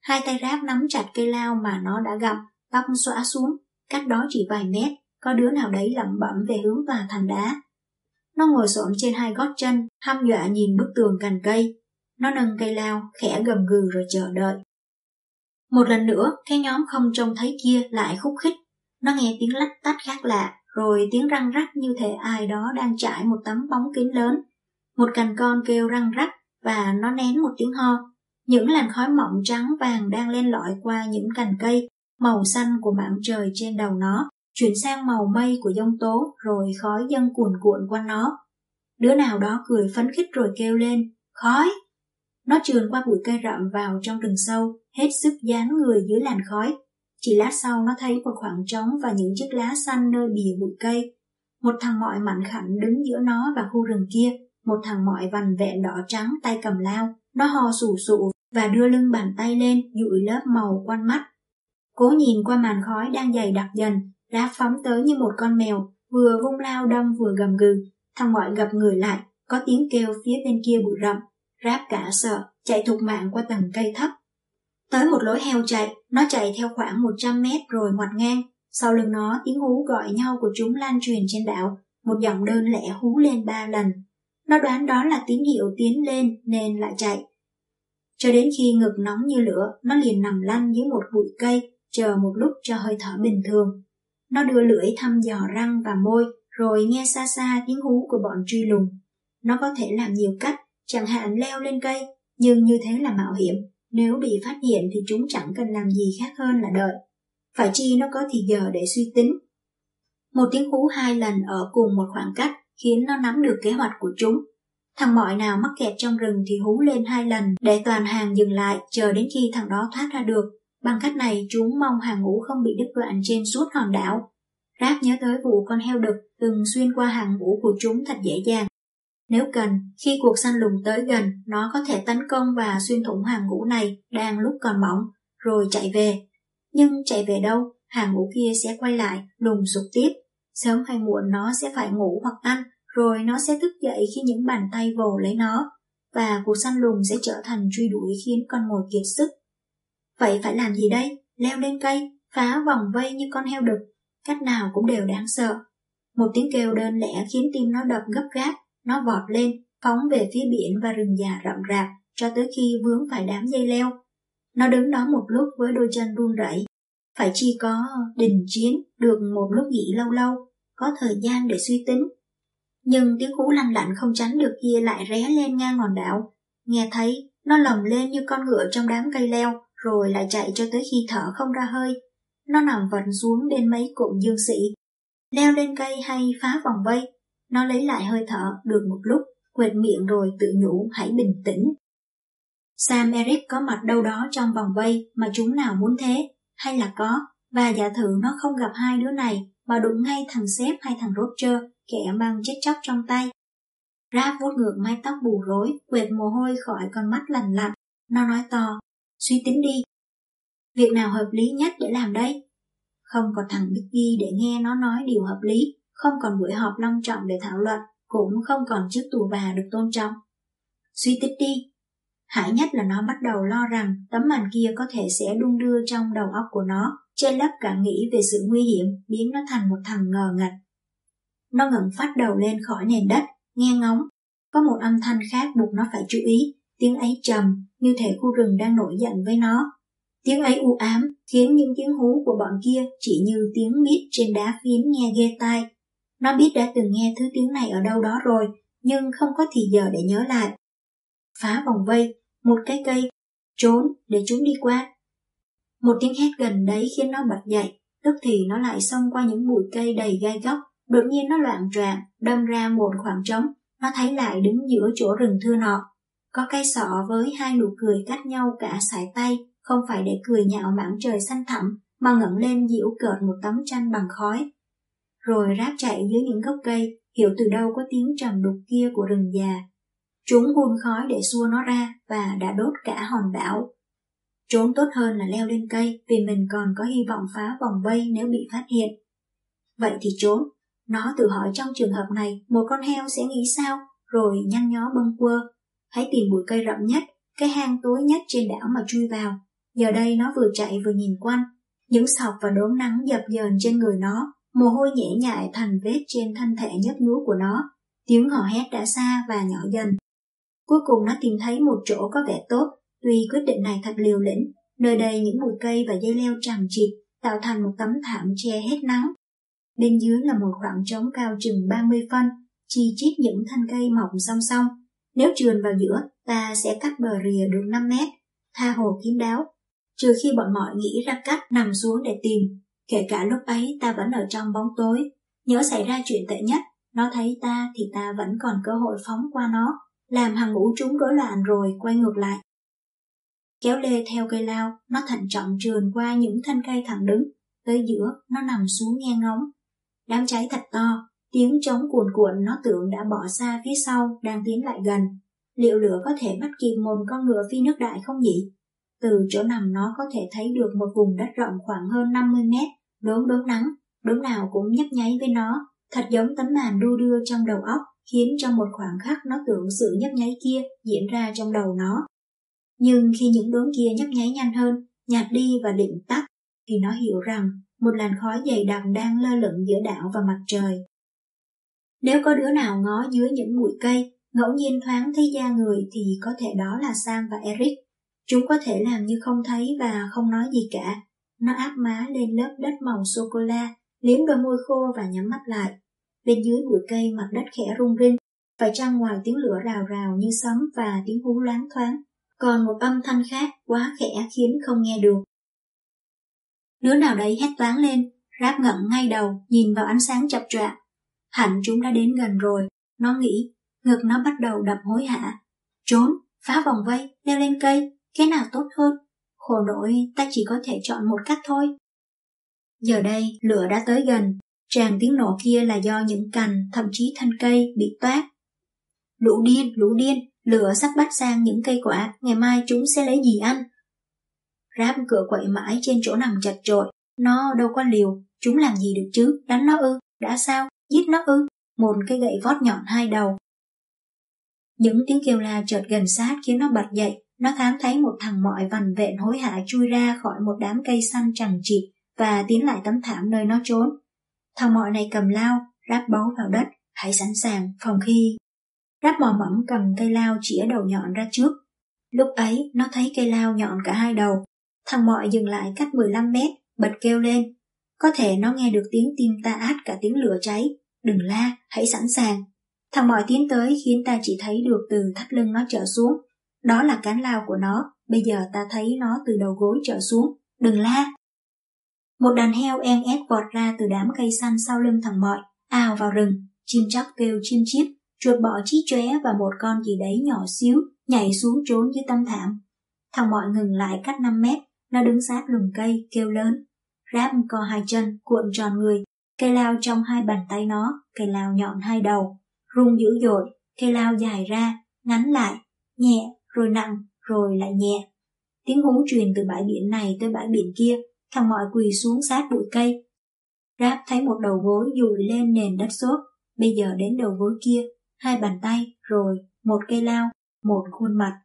Hai tay ráp nắm chặt cây lao mà nó đã gặp, bắp xõa xuống, cách đó chỉ vài mét, có đứa nào đấy lẩm bẩm về hướng tòa thành đá. Nó ngồi xổm trên hai gót chân, hăm dọa nhìn bức tường cành cây. Nó nâng cây lao, khẽ gầm gừ rồi chờ đợi. Một lần nữa, cái nhóm không trông thấy kia lại khúc khích. Nó nghe tiếng lách tách khác lạ, rồi tiếng răng rắc như thể ai đó đang trải một tấm bóng kính lớn. Một cành con kêu răng rắc và nó nén một tiếng ho. Những làn khói mỏng trắng vàng đang lên lỏi qua những cành cây, màu xanh của mảng trời trên đầu nó, chuyển sang màu mây của giông tố rồi khói dâng cuồn cuộn qua nó. Đứa nào đó cười phấn khích rồi kêu lên, khói! Nó trườn qua bụi cây rậm vào trong rừng sâu, hết sức dán người dưới làn khói. Chỉ lát sau nó thấy một khoảng trống và những chiếc lá xanh nơi bìa bụi cây. Một thằng mọi mạnh khảnh đứng giữa nó và khu rừng kia, một thằng mọi vằn vẹn đỏ trắng tay cầm lao. Nó hò sù sụ và đưa lưng bàn tay lên dụi lớp màu quanh mắt. Cố nhìn qua màn khói đang dày đặc dần, đã phóng tới như một con mèo, vừa vung lao đâm vừa gầm gừ. Thằng mọi gặp người lại, có tiếng kêu phía bên kia bụi rậm, ráp cả sợ, chạy thục mạng qua tầng cây thấp. Tới một lối heo chạy, nó chạy theo khoảng 100 mét rồi ngoặt ngang. Sau lưng nó, tiếng hú gọi nhau của chúng lan truyền trên đảo, một giọng đơn lẻ hú lên ba lần. Nó đoán đó là tín hiệu tiến lên nên lại chạy. Cho đến khi ngực nóng như lửa, nó liền nằm lăn dưới một bụi cây, chờ một lúc cho hơi thở bình thường. Nó đưa lưỡi thăm dò răng và môi, rồi nghe xa xa tiếng hú của bọn truy lùng. Nó có thể làm nhiều cách, chẳng hạn leo lên cây, nhưng như thế là mạo hiểm. Nếu bị phát hiện thì chúng chẳng cần làm gì khác hơn là đợi. Phải chi nó có thì giờ để suy tính. Một tiếng hú hai lần ở cùng một khoảng cách khiến nó nắm được kế hoạch của chúng. Thằng mọi nào mắc kẹt trong rừng thì hú lên hai lần để toàn hàng dừng lại chờ đến khi thằng đó thoát ra được. Bằng cách này chúng mong hàng ngũ không bị đứt đoạn trên suốt hòn đảo. Ráp nhớ tới vụ con heo đực từng xuyên qua hàng ngũ của chúng thật dễ dàng. Nếu cần, khi cuộc săn lùng tới gần, nó có thể tấn công và xuyên thủng hàng ngũ này đang lúc còn mỏng, rồi chạy về. Nhưng chạy về đâu, hàng ngũ kia sẽ quay lại, lùng sụp tiếp. Sớm hay muộn nó sẽ phải ngủ hoặc ăn, rồi nó sẽ thức dậy khi những bàn tay vồ lấy nó, và cuộc săn lùng sẽ trở thành truy đuổi khiến con mồi kiệt sức. Vậy phải làm gì đây? Leo lên cây, phá vòng vây như con heo đực, cách nào cũng đều đáng sợ. Một tiếng kêu đơn lẻ khiến tim nó đập gấp gáp, nó vọt lên, phóng về phía biển và rừng già rậm rạp, cho tới khi vướng phải đám dây leo. Nó đứng đó một lúc với đôi chân run rẩy. Phải chi có đình chiến được một lúc nghỉ lâu lâu, có thời gian để suy tính. Nhưng tiếng hú lanh lạnh không tránh được kia lại ré lên ngang ngọn đảo. Nghe thấy, nó lồng lên như con ngựa trong đám cây leo, rồi lại chạy cho tới khi thở không ra hơi. Nó nằm vật xuống bên mấy cụm dương sĩ. Leo lên cây hay phá vòng vây, nó lấy lại hơi thở được một lúc, quệt miệng rồi tự nhủ hãy bình tĩnh. Sam Eric có mặt đâu đó trong vòng vây mà chúng nào muốn thế, hay là có, và giả thử nó không gặp hai đứa này mà đụng ngay thằng Sếp hay thằng Roger, kẻ mang chết chóc trong tay. Rap vuốt ngược mái tóc bù rối, quệt mồ hôi khỏi con mắt lành lặn. Nó nói to, suy tính đi. Việc nào hợp lý nhất để làm đây? Không còn thằng Vicky để nghe nó nói điều hợp lý, không còn buổi họp long trọng để thảo luận, cũng không còn chiếc tù bà được tôn trọng. Suy tích đi. Hại nhất là nó bắt đầu lo rằng tấm màn kia có thể sẽ đung đưa trong đầu óc của nó, trên lấp cả nghĩ về sự nguy hiểm, biến nó thành một thằng ngờ ngạch. Nó ngẩng phát đầu lên khỏi nền đất, nghe ngóng. Có một âm thanh khác buộc nó phải chú ý, tiếng ấy trầm, như thể khu rừng đang nổi giận với nó. Tiếng ấy u ám, khiến những tiếng hú của bọn kia chỉ như tiếng mít trên đá phiến nghe ghê tai. Nó biết đã từng nghe thứ tiếng này ở đâu đó rồi, nhưng không có thì giờ để nhớ lại. Phá vòng vây, một cái cây, trốn để chúng đi qua. Một tiếng hét gần đấy khiến nó bật dậy, tức thì nó lại xông qua những bụi cây đầy gai góc, đột nhiên nó loạn troạn, đâm ra một khoảng trống, nó thấy lại đứng giữa chỗ rừng thưa nọ. Có cây sọ với hai nụ cười cách nhau cả sải tay, không phải để cười nhạo mảng trời xanh thẳm, mà ngẩng lên diễu cợt một tấm tranh bằng khói, rồi ráp chạy dưới những gốc cây, hiểu từ đâu có tiếng trầm đục kia của rừng già. Chúng hun khói để xua nó ra và đã đốt cả hòn đảo. Trốn tốt hơn là leo lên cây vì mình còn có hy vọng phá vòng vây nếu bị phát hiện. Vậy thì trốn. Nó tự hỏi trong trường hợp này một con heo sẽ nghĩ sao, rồi nhăn nhó bâng quơ. Hãy tìm bụi cây rậm nhất, cái hang tối nhất trên đảo mà chui vào. Giờ đây nó vừa chạy vừa nhìn quanh. Những sọc và đốm nắng dập dờn trên người nó Mồ hôi nhễ nhại thành vết trên thân thể nhấp nhúa của nó, tiếng hò hét đã xa và nhỏ dần. Cuối cùng nó tìm thấy một chỗ có vẻ tốt, tuy quyết định này thật liều lĩnh, nơi đây những bụi cây và dây leo tràn trịt, tạo thành một tấm thảm che hết nắng. Bên dưới là một khoảng trống cao chừng 30 phân, chi chít những thân cây mọc song song. Nếu trườn vào giữa, ta sẽ cắt bờ rìa được 5 mét, tha hồ kín đáo, trừ khi bọn mọi nghĩ ra cách nằm xuống để tìm Kể cả lúc ấy ta vẫn ở trong bóng tối, nhớ xảy ra chuyện tệ nhất, nó thấy ta thì ta vẫn còn cơ hội phóng qua nó, làm hàng ngũ chúng rối loạn rồi quay ngược lại. Kéo lê theo cây lao, nó thận trọng trườn qua những thanh cây thẳng đứng, tới giữa nó nằm xuống nghe ngóng. Đám cháy thật to, tiếng trống cuồn cuộn nó tưởng đã bỏ xa phía sau, đang tiến lại gần. Liệu lửa có thể bắt kịp một con ngựa phi nước đại không nhỉ? Từ chỗ nằm nó có thể thấy được một vùng đất rộng khoảng hơn 50 mét, đốm đốm nắng, đốm nào cũng nhấp nháy với nó, thật giống tấm màn đu đưa trong đầu óc, khiến trong một khoảng khắc nó tưởng sự nhấp nháy kia diễn ra trong đầu nó. Nhưng khi những đốm kia nhấp nháy nhanh hơn, nhạt đi và định tắt, thì nó hiểu rằng một làn khói dày đặc đang lơ lửng giữa đảo và mặt trời. Nếu có đứa nào ngó dưới những bụi cây, ngẫu nhiên thoáng thấy da người thì có thể đó là Sam và Eric. Chúng có thể làm như không thấy và không nói gì cả. Nó áp má lên lớp đất màu sô-cô-la, liếm đôi môi khô và nhắm mắt lại. Bên dưới bụi cây mặt đất khẽ rung rinh, phải chăng ngoài tiếng lửa rào rào như sấm và tiếng hú loáng thoáng, còn một âm thanh khác quá khẽ khiến không nghe được. Đứa nào đấy hét toáng lên, ráp ngậm ngay đầu, nhìn vào ánh sáng chập chọa. Hẳn chúng đã đến gần rồi, nó nghĩ, ngực nó bắt đầu đập hối hả. Trốn, phá vòng vây, leo lên cây, cái nào tốt hơn? Khổ nỗi, ta chỉ có thể chọn một cách thôi. Giờ đây, lửa đã tới gần, tràn tiếng nổ kia là do những cành, thậm chí thân cây bị toát. Lũ điên, lũ điên, lửa sắp bắt sang những cây quả, ngày mai chúng sẽ lấy gì ăn? Ráp cửa quậy mãi trên chỗ nằm chặt trội, nó đâu có liều, chúng làm gì được chứ, đánh nó ư, đã sao, giết nó ư, một cây gậy vót nhọn hai đầu. Những tiếng kêu la chợt gần sát khiến nó bật dậy, nó thám thấy một thằng mọi vằn vện hối hả chui ra khỏi một đám cây xanh chẳng chịt và tiến lại tấm thảm nơi nó trốn. Thằng mọi này cầm lao, ráp báu vào đất, hãy sẵn sàng phòng khi... Ráp mò mẫm cầm cây lao chĩa đầu nhọn ra trước. Lúc ấy, nó thấy cây lao nhọn cả hai đầu. Thằng mọi dừng lại cách 15 mét, bật kêu lên. Có thể nó nghe được tiếng tim ta át cả tiếng lửa cháy. Đừng la, hãy sẵn sàng. Thằng mọi tiến tới khiến ta chỉ thấy được từ thắt lưng nó trở xuống. Đó là cán lao của nó, bây giờ ta thấy nó từ đầu gối trở xuống. Đừng la, một đàn heo en ép vọt ra từ đám cây xanh sau lưng thằng mọi, ào vào rừng, chim chóc kêu chim chiếp, chuột bọ chí chóe và một con gì đấy nhỏ xíu nhảy xuống trốn dưới tâm thảm. Thằng mọi ngừng lại cách 5 mét, nó đứng sát lùm cây, kêu lớn. Ráp co hai chân, cuộn tròn người, cây lao trong hai bàn tay nó, cây lao nhọn hai đầu, rung dữ dội, cây lao dài ra, ngắn lại, nhẹ, rồi nặng, rồi lại nhẹ. Tiếng hú truyền từ bãi biển này tới bãi biển kia, thằng mọi quỳ xuống sát bụi cây. Ráp thấy một đầu gối dùi lên nền đất xốp, bây giờ đến đầu gối kia, hai bàn tay, rồi một cây lao, một khuôn mặt.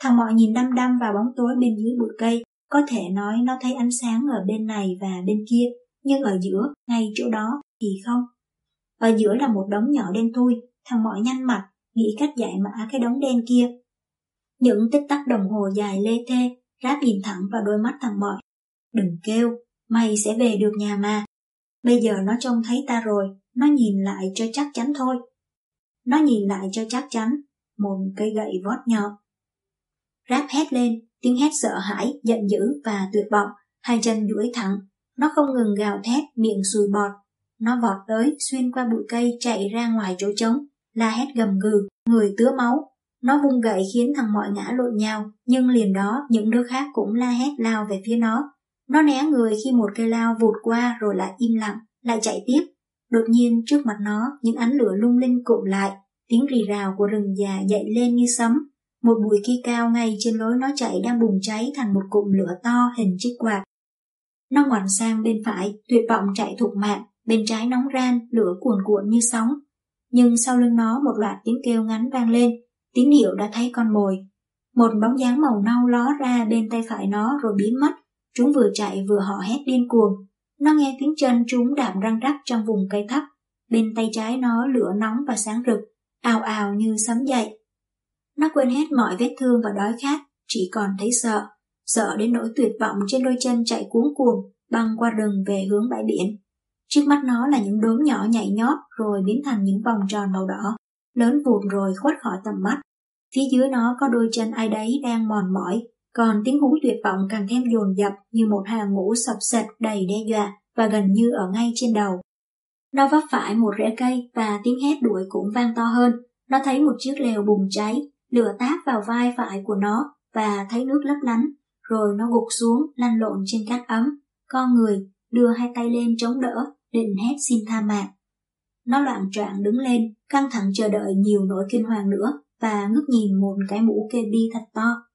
Thằng mọi nhìn đăm đăm vào bóng tối bên dưới bụi cây, có thể nói nó thấy ánh sáng ở bên này và bên kia, nhưng ở giữa, ngay chỗ đó, thì không. Ở giữa là một đống nhỏ đen thui, thằng mọi nhăn mặt, nghĩ cách giải mã cái đống đen kia. Những tích tắc đồng hồ dài lê thê, ráp nhìn thẳng vào đôi mắt thằng mọi, Đừng kêu, mày sẽ về được nhà mà. Bây giờ nó trông thấy ta rồi, nó nhìn lại cho chắc chắn thôi. Nó nhìn lại cho chắc chắn, một cây gậy vót nhọn. Ráp hét lên, tiếng hét sợ hãi, giận dữ và tuyệt vọng, hai chân duỗi thẳng. Nó không ngừng gào thét, miệng sùi bọt. Nó vọt tới, xuyên qua bụi cây chạy ra ngoài chỗ trống, la hét gầm gừ, người tứa máu. Nó vung gậy khiến thằng mọi ngã lộn nhau, nhưng liền đó những đứa khác cũng la hét lao về phía nó. Nó né người khi một cây lao vụt qua rồi lại im lặng, lại chạy tiếp. Đột nhiên trước mặt nó, những ánh lửa lung linh cụm lại, tiếng rì rào của rừng già dậy lên như sấm. Một bụi cây cao ngay trên lối nó chạy đang bùng cháy thành một cụm lửa to hình chiếc quạt. Nó ngoằn sang bên phải, tuyệt vọng chạy thục mạng, bên trái nóng ran, lửa cuồn cuộn như sóng. Nhưng sau lưng nó một loạt tiếng kêu ngắn vang lên, tín hiệu đã thấy con mồi. Một bóng dáng màu nâu ló ra bên tay phải nó rồi biến mất, Chúng vừa chạy vừa họ hét điên cuồng. Nó nghe tiếng chân chúng đạp răng rắc trong vùng cây thấp. Bên tay trái nó lửa nóng và sáng rực, ào ào như sấm dậy. Nó quên hết mọi vết thương và đói khát, chỉ còn thấy sợ. Sợ đến nỗi tuyệt vọng trên đôi chân chạy cuống cuồng, băng qua rừng về hướng bãi biển. Trước mắt nó là những đốm nhỏ nhảy nhót rồi biến thành những vòng tròn màu đỏ, lớn vụt rồi khuất khỏi tầm mắt. Phía dưới nó có đôi chân ai đấy đang mòn mỏi, còn tiếng hú tuyệt vọng càng thêm dồn dập như một hàng ngũ sập sạch đầy đe dọa và gần như ở ngay trên đầu. Nó vấp phải một rễ cây và tiếng hét đuổi cũng vang to hơn. Nó thấy một chiếc lều bùng cháy, lửa táp vào vai phải của nó và thấy nước lấp lánh, rồi nó gục xuống lăn lộn trên cát ấm. Con người đưa hai tay lên chống đỡ, định hét xin tha mạng. Nó loạn trạng đứng lên, căng thẳng chờ đợi nhiều nỗi kinh hoàng nữa và ngước nhìn một cái mũ kê bi thật to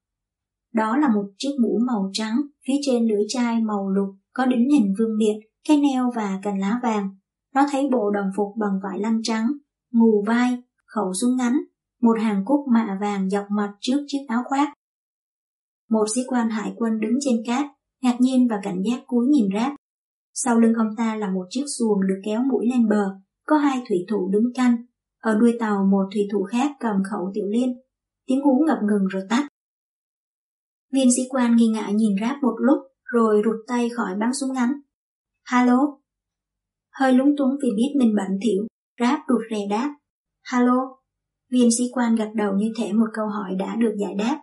đó là một chiếc mũ màu trắng, phía trên lưỡi chai màu lục, có đính hình vương miện, cái neo và cành lá vàng. Nó thấy bộ đồng phục bằng vải lanh trắng, ngù vai, khẩu súng ngắn, một hàng cúc mạ vàng dọc mặt trước chiếc áo khoác. Một sĩ quan hải quân đứng trên cát, ngạc nhiên và cảnh giác cúi nhìn rác. Sau lưng ông ta là một chiếc xuồng được kéo mũi lên bờ, có hai thủy thủ đứng canh. Ở đuôi tàu một thủy thủ khác cầm khẩu tiểu liên. Tiếng hú ngập ngừng rồi tắt. Viên sĩ quan nghi ngại nhìn ráp một lúc, rồi rụt tay khỏi bắn súng ngắn. Hello? Hơi lúng túng vì biết mình bận thiểu, ráp rụt rè đáp. Hello? Viên sĩ quan gật đầu như thể một câu hỏi đã được giải đáp.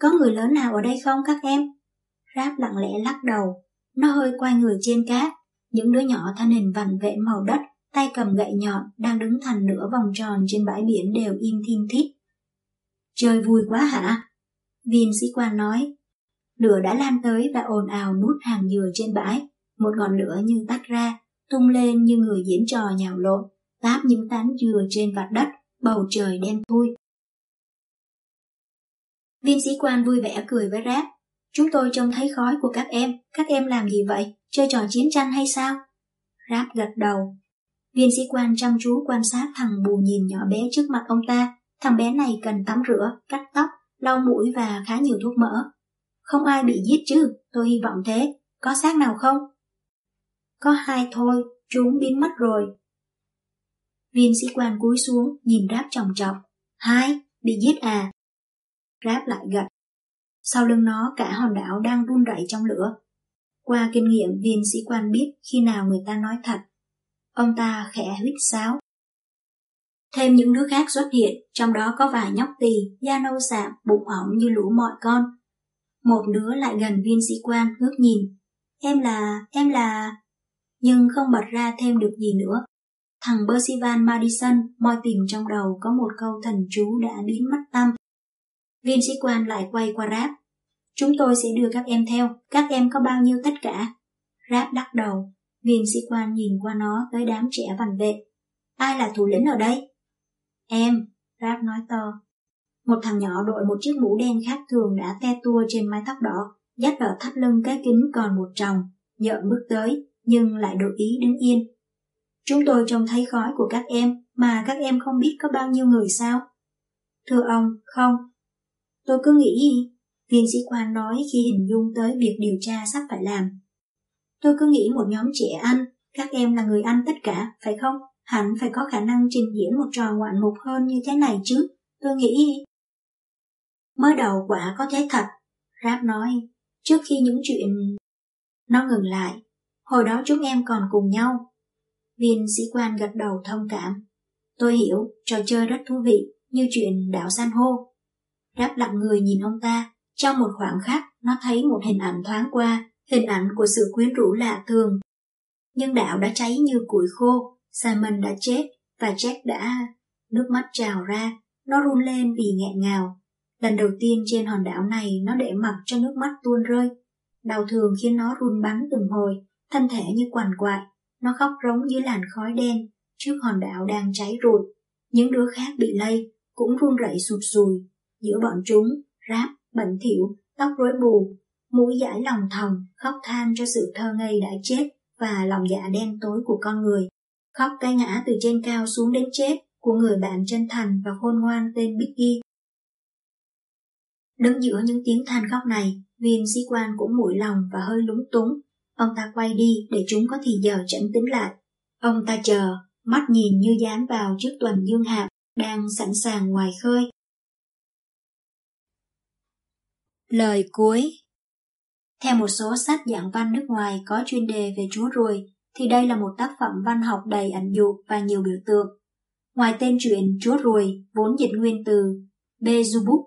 Có người lớn nào ở đây không các em? Ráp lặng lẽ lắc đầu. Nó hơi quay người trên cát. Những đứa nhỏ thân hình vằn vẹn màu đất, tay cầm gậy nhọn, đang đứng thành nửa vòng tròn trên bãi biển đều im thiên thít. Chơi vui quá hả? Viên sĩ quan nói. Lửa đã lan tới và ồn ào nút hàng dừa trên bãi. Một ngọn lửa như tắt ra, tung lên như người diễn trò nhào lộn, táp những tán dừa trên vạt đất, bầu trời đen thui. Viên sĩ quan vui vẻ cười với ráp. Chúng tôi trông thấy khói của các em, các em làm gì vậy? Chơi trò chiến tranh hay sao? Ráp gật đầu. Viên sĩ quan chăm chú quan sát thằng bù nhìn nhỏ bé trước mặt ông ta. Thằng bé này cần tắm rửa, cắt tóc, lau mũi và khá nhiều thuốc mỡ. Không ai bị giết chứ, tôi hy vọng thế. Có xác nào không? Có hai thôi, chúng biến mất rồi. Viên sĩ quan cúi xuống, nhìn ráp trọng trọng. Hai, bị giết à? Ráp lại gật. Sau lưng nó cả hòn đảo đang run rẩy trong lửa. Qua kinh nghiệm viên sĩ quan biết khi nào người ta nói thật. Ông ta khẽ huyết sáo. Thêm những đứa khác xuất hiện, trong đó có vài nhóc tỳ, da nâu sạm, bụng ỏng như lũ mọi con. Một đứa lại gần viên sĩ quan ngước nhìn. Em là, em là... Nhưng không bật ra thêm được gì nữa. Thằng Percival Madison moi tìm trong đầu có một câu thần chú đã biến mất tâm. Viên sĩ quan lại quay qua Ráp. Chúng tôi sẽ đưa các em theo, các em có bao nhiêu tất cả? Ráp đắc đầu, viên sĩ quan nhìn qua nó tới đám trẻ vằn vệ. Ai là thủ lĩnh ở đây? Em, rap nói to. Một thằng nhỏ đội một chiếc mũ đen khác thường đã te tua trên mái tóc đỏ, dắt ở thắt lưng cái kính còn một tròng, nhợn bước tới, nhưng lại đổi ý đứng yên. Chúng tôi trông thấy khói của các em, mà các em không biết có bao nhiêu người sao? Thưa ông, không, Tôi cứ nghĩ, gì viên sĩ quan nói khi hình dung tới việc điều tra sắp phải làm. Tôi cứ nghĩ một nhóm trẻ ăn, các em là người ăn tất cả, phải không? Hẳn phải có khả năng trình diễn một trò ngoạn mục hơn như thế này chứ, tôi nghĩ. Mới đầu quả có thế thật, Rap nói, trước khi những chuyện... Nó ngừng lại, hồi đó chúng em còn cùng nhau. Viên sĩ quan gật đầu thông cảm. Tôi hiểu, trò chơi rất thú vị, như chuyện đảo san hô. Ráp lặng người nhìn ông ta, trong một khoảng khắc nó thấy một hình ảnh thoáng qua, hình ảnh của sự quyến rũ lạ thường. Nhưng đảo đã cháy như củi khô, Simon đã chết và Jack đã... Nước mắt trào ra, nó run lên vì nghẹn ngào. Lần đầu tiên trên hòn đảo này nó để mặc cho nước mắt tuôn rơi. Đau thường khiến nó run bắn từng hồi, thân thể như quằn quại. Nó khóc rống dưới làn khói đen, trước hòn đảo đang cháy rụi. Những đứa khác bị lây, cũng run rẩy sụt sùi, giữa bọn chúng, ráp, bẩn thỉu tóc rối bù, mũi giải lòng thòng, khóc than cho sự thơ ngây đã chết và lòng dạ đen tối của con người. Khóc cái ngã từ trên cao xuống đến chết của người bạn chân thành và khôn ngoan tên Biggie. Đứng giữa những tiếng than khóc này, viên sĩ quan cũng mũi lòng và hơi lúng túng. Ông ta quay đi để chúng có thì giờ chẩn tính lại. Ông ta chờ, mắt nhìn như dán vào trước tuần dương hạp đang sẵn sàng ngoài khơi Lời cuối Theo một số sách dạng văn nước ngoài có chuyên đề về Chúa Ruồi, thì đây là một tác phẩm văn học đầy ẩn dụ và nhiều biểu tượng. Ngoài tên truyện Chúa Ruồi vốn dịch nguyên từ Bezubuk,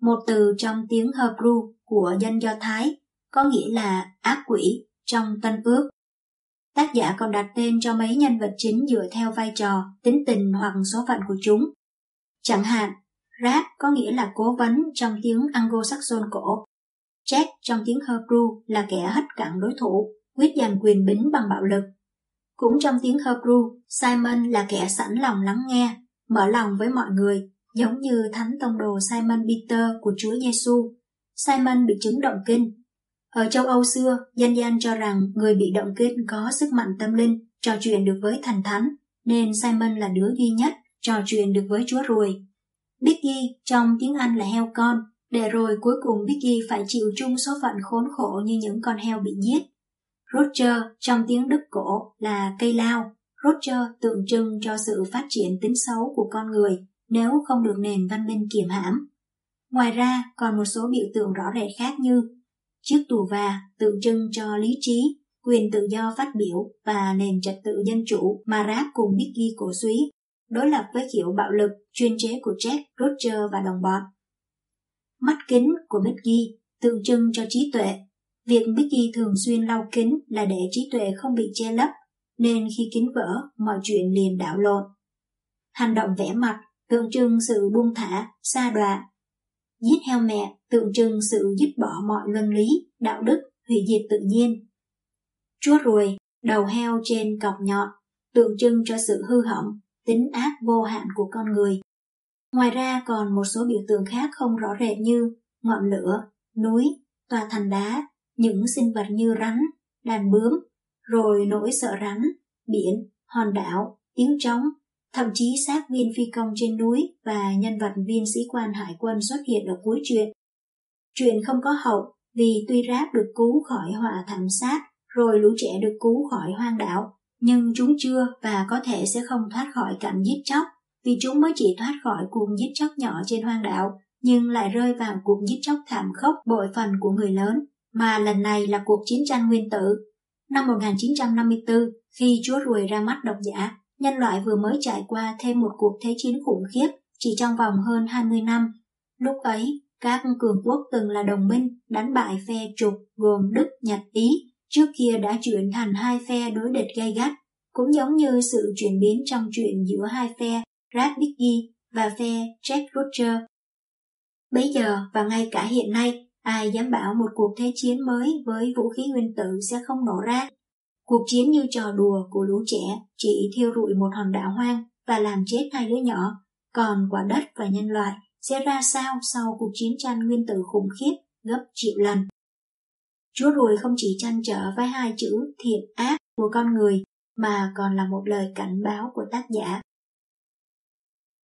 một từ trong tiếng Hebrew của dân Do Thái, có nghĩa là ác quỷ trong Tân Ước. Tác giả còn đặt tên cho mấy nhân vật chính dựa theo vai trò, tính tình hoặc số phận của chúng. Chẳng hạn, Rat có nghĩa là cố vấn trong tiếng Anglo-Saxon cổ. Jack trong tiếng Hebrew là kẻ hất cẳng đối thủ, quyết giành quyền bính bằng bạo lực. Cũng trong tiếng Hebrew, Simon là kẻ sẵn lòng lắng nghe, mở lòng với mọi người, giống như thánh tông đồ Simon Peter của Chúa Giêsu. Simon bị chứng động kinh. Ở châu Âu xưa, dân gian cho rằng người bị động kinh có sức mạnh tâm linh, trò chuyện được với thần thánh, nên Simon là đứa duy nhất trò chuyện được với Chúa Ruồi. Biggie trong tiếng Anh là heo con, để rồi cuối cùng Biggie phải chịu chung số phận khốn khổ như những con heo bị giết. Roger trong tiếng Đức cổ là cây lao. Roger tượng trưng cho sự phát triển tính xấu của con người nếu không được nền văn minh kiềm hãm. Ngoài ra còn một số biểu tượng rõ rệt khác như chiếc tù và tượng trưng cho lý trí, quyền tự do phát biểu và nền trật tự dân chủ mà Rap cùng Biggie cổ suý, đối lập với kiểu bạo lực chuyên chế của Jack, Roger và đồng bọn. Mắt kính của Biggie tượng trưng cho trí tuệ. Việc Mickey thường xuyên lau kính là để trí tuệ không bị che lấp, nên khi kính vỡ, mọi chuyện liền đảo lộn. Hành động vẽ mặt tượng trưng sự buông thả, xa đọa. Giết heo mẹ tượng trưng sự dứt bỏ mọi luân lý, đạo đức, hủy diệt tự nhiên. Chúa ruồi, đầu heo trên cọc nhọn, tượng trưng cho sự hư hỏng, tính ác vô hạn của con người. Ngoài ra còn một số biểu tượng khác không rõ rệt như ngọn lửa, núi, tòa thành đá, những sinh vật như rắn, đàn bướm, rồi nỗi sợ rắn, biển, hòn đảo, tiếng trống, thậm chí xác viên phi công trên núi và nhân vật viên sĩ quan hải quân xuất hiện ở cuối truyện. Chuyện không có hậu vì tuy Ráp được cứu khỏi họa thảm sát, rồi lũ trẻ được cứu khỏi hoang đảo, nhưng chúng chưa và có thể sẽ không thoát khỏi cảnh giết chóc vì chúng mới chỉ thoát khỏi cuộc giết chóc nhỏ trên hoang đảo, nhưng lại rơi vào cuộc giết chóc thảm khốc bội phần của người lớn, mà lần này là cuộc chiến tranh nguyên tử. Năm 1954, khi Chúa Ruồi ra mắt độc giả, nhân loại vừa mới trải qua thêm một cuộc thế chiến khủng khiếp chỉ trong vòng hơn 20 năm. Lúc ấy, các cường quốc từng là đồng minh đánh bại phe trục gồm Đức, Nhật, Ý, trước kia đã chuyển thành hai phe đối địch gay gắt, cũng giống như sự chuyển biến trong chuyện giữa hai phe Brad Biggie và phe Jack Roger. Bây giờ và ngay cả hiện nay, ai dám bảo một cuộc thế chiến mới với vũ khí nguyên tử sẽ không nổ ra. Cuộc chiến như trò đùa của lũ trẻ chỉ thiêu rụi một hòn đảo hoang và làm chết hai đứa nhỏ, còn quả đất và nhân loại sẽ ra sao sau cuộc chiến tranh nguyên tử khủng khiếp gấp triệu lần. Chúa Rùi không chỉ chăn trở với hai chữ thiện ác của con người mà còn là một lời cảnh báo của tác giả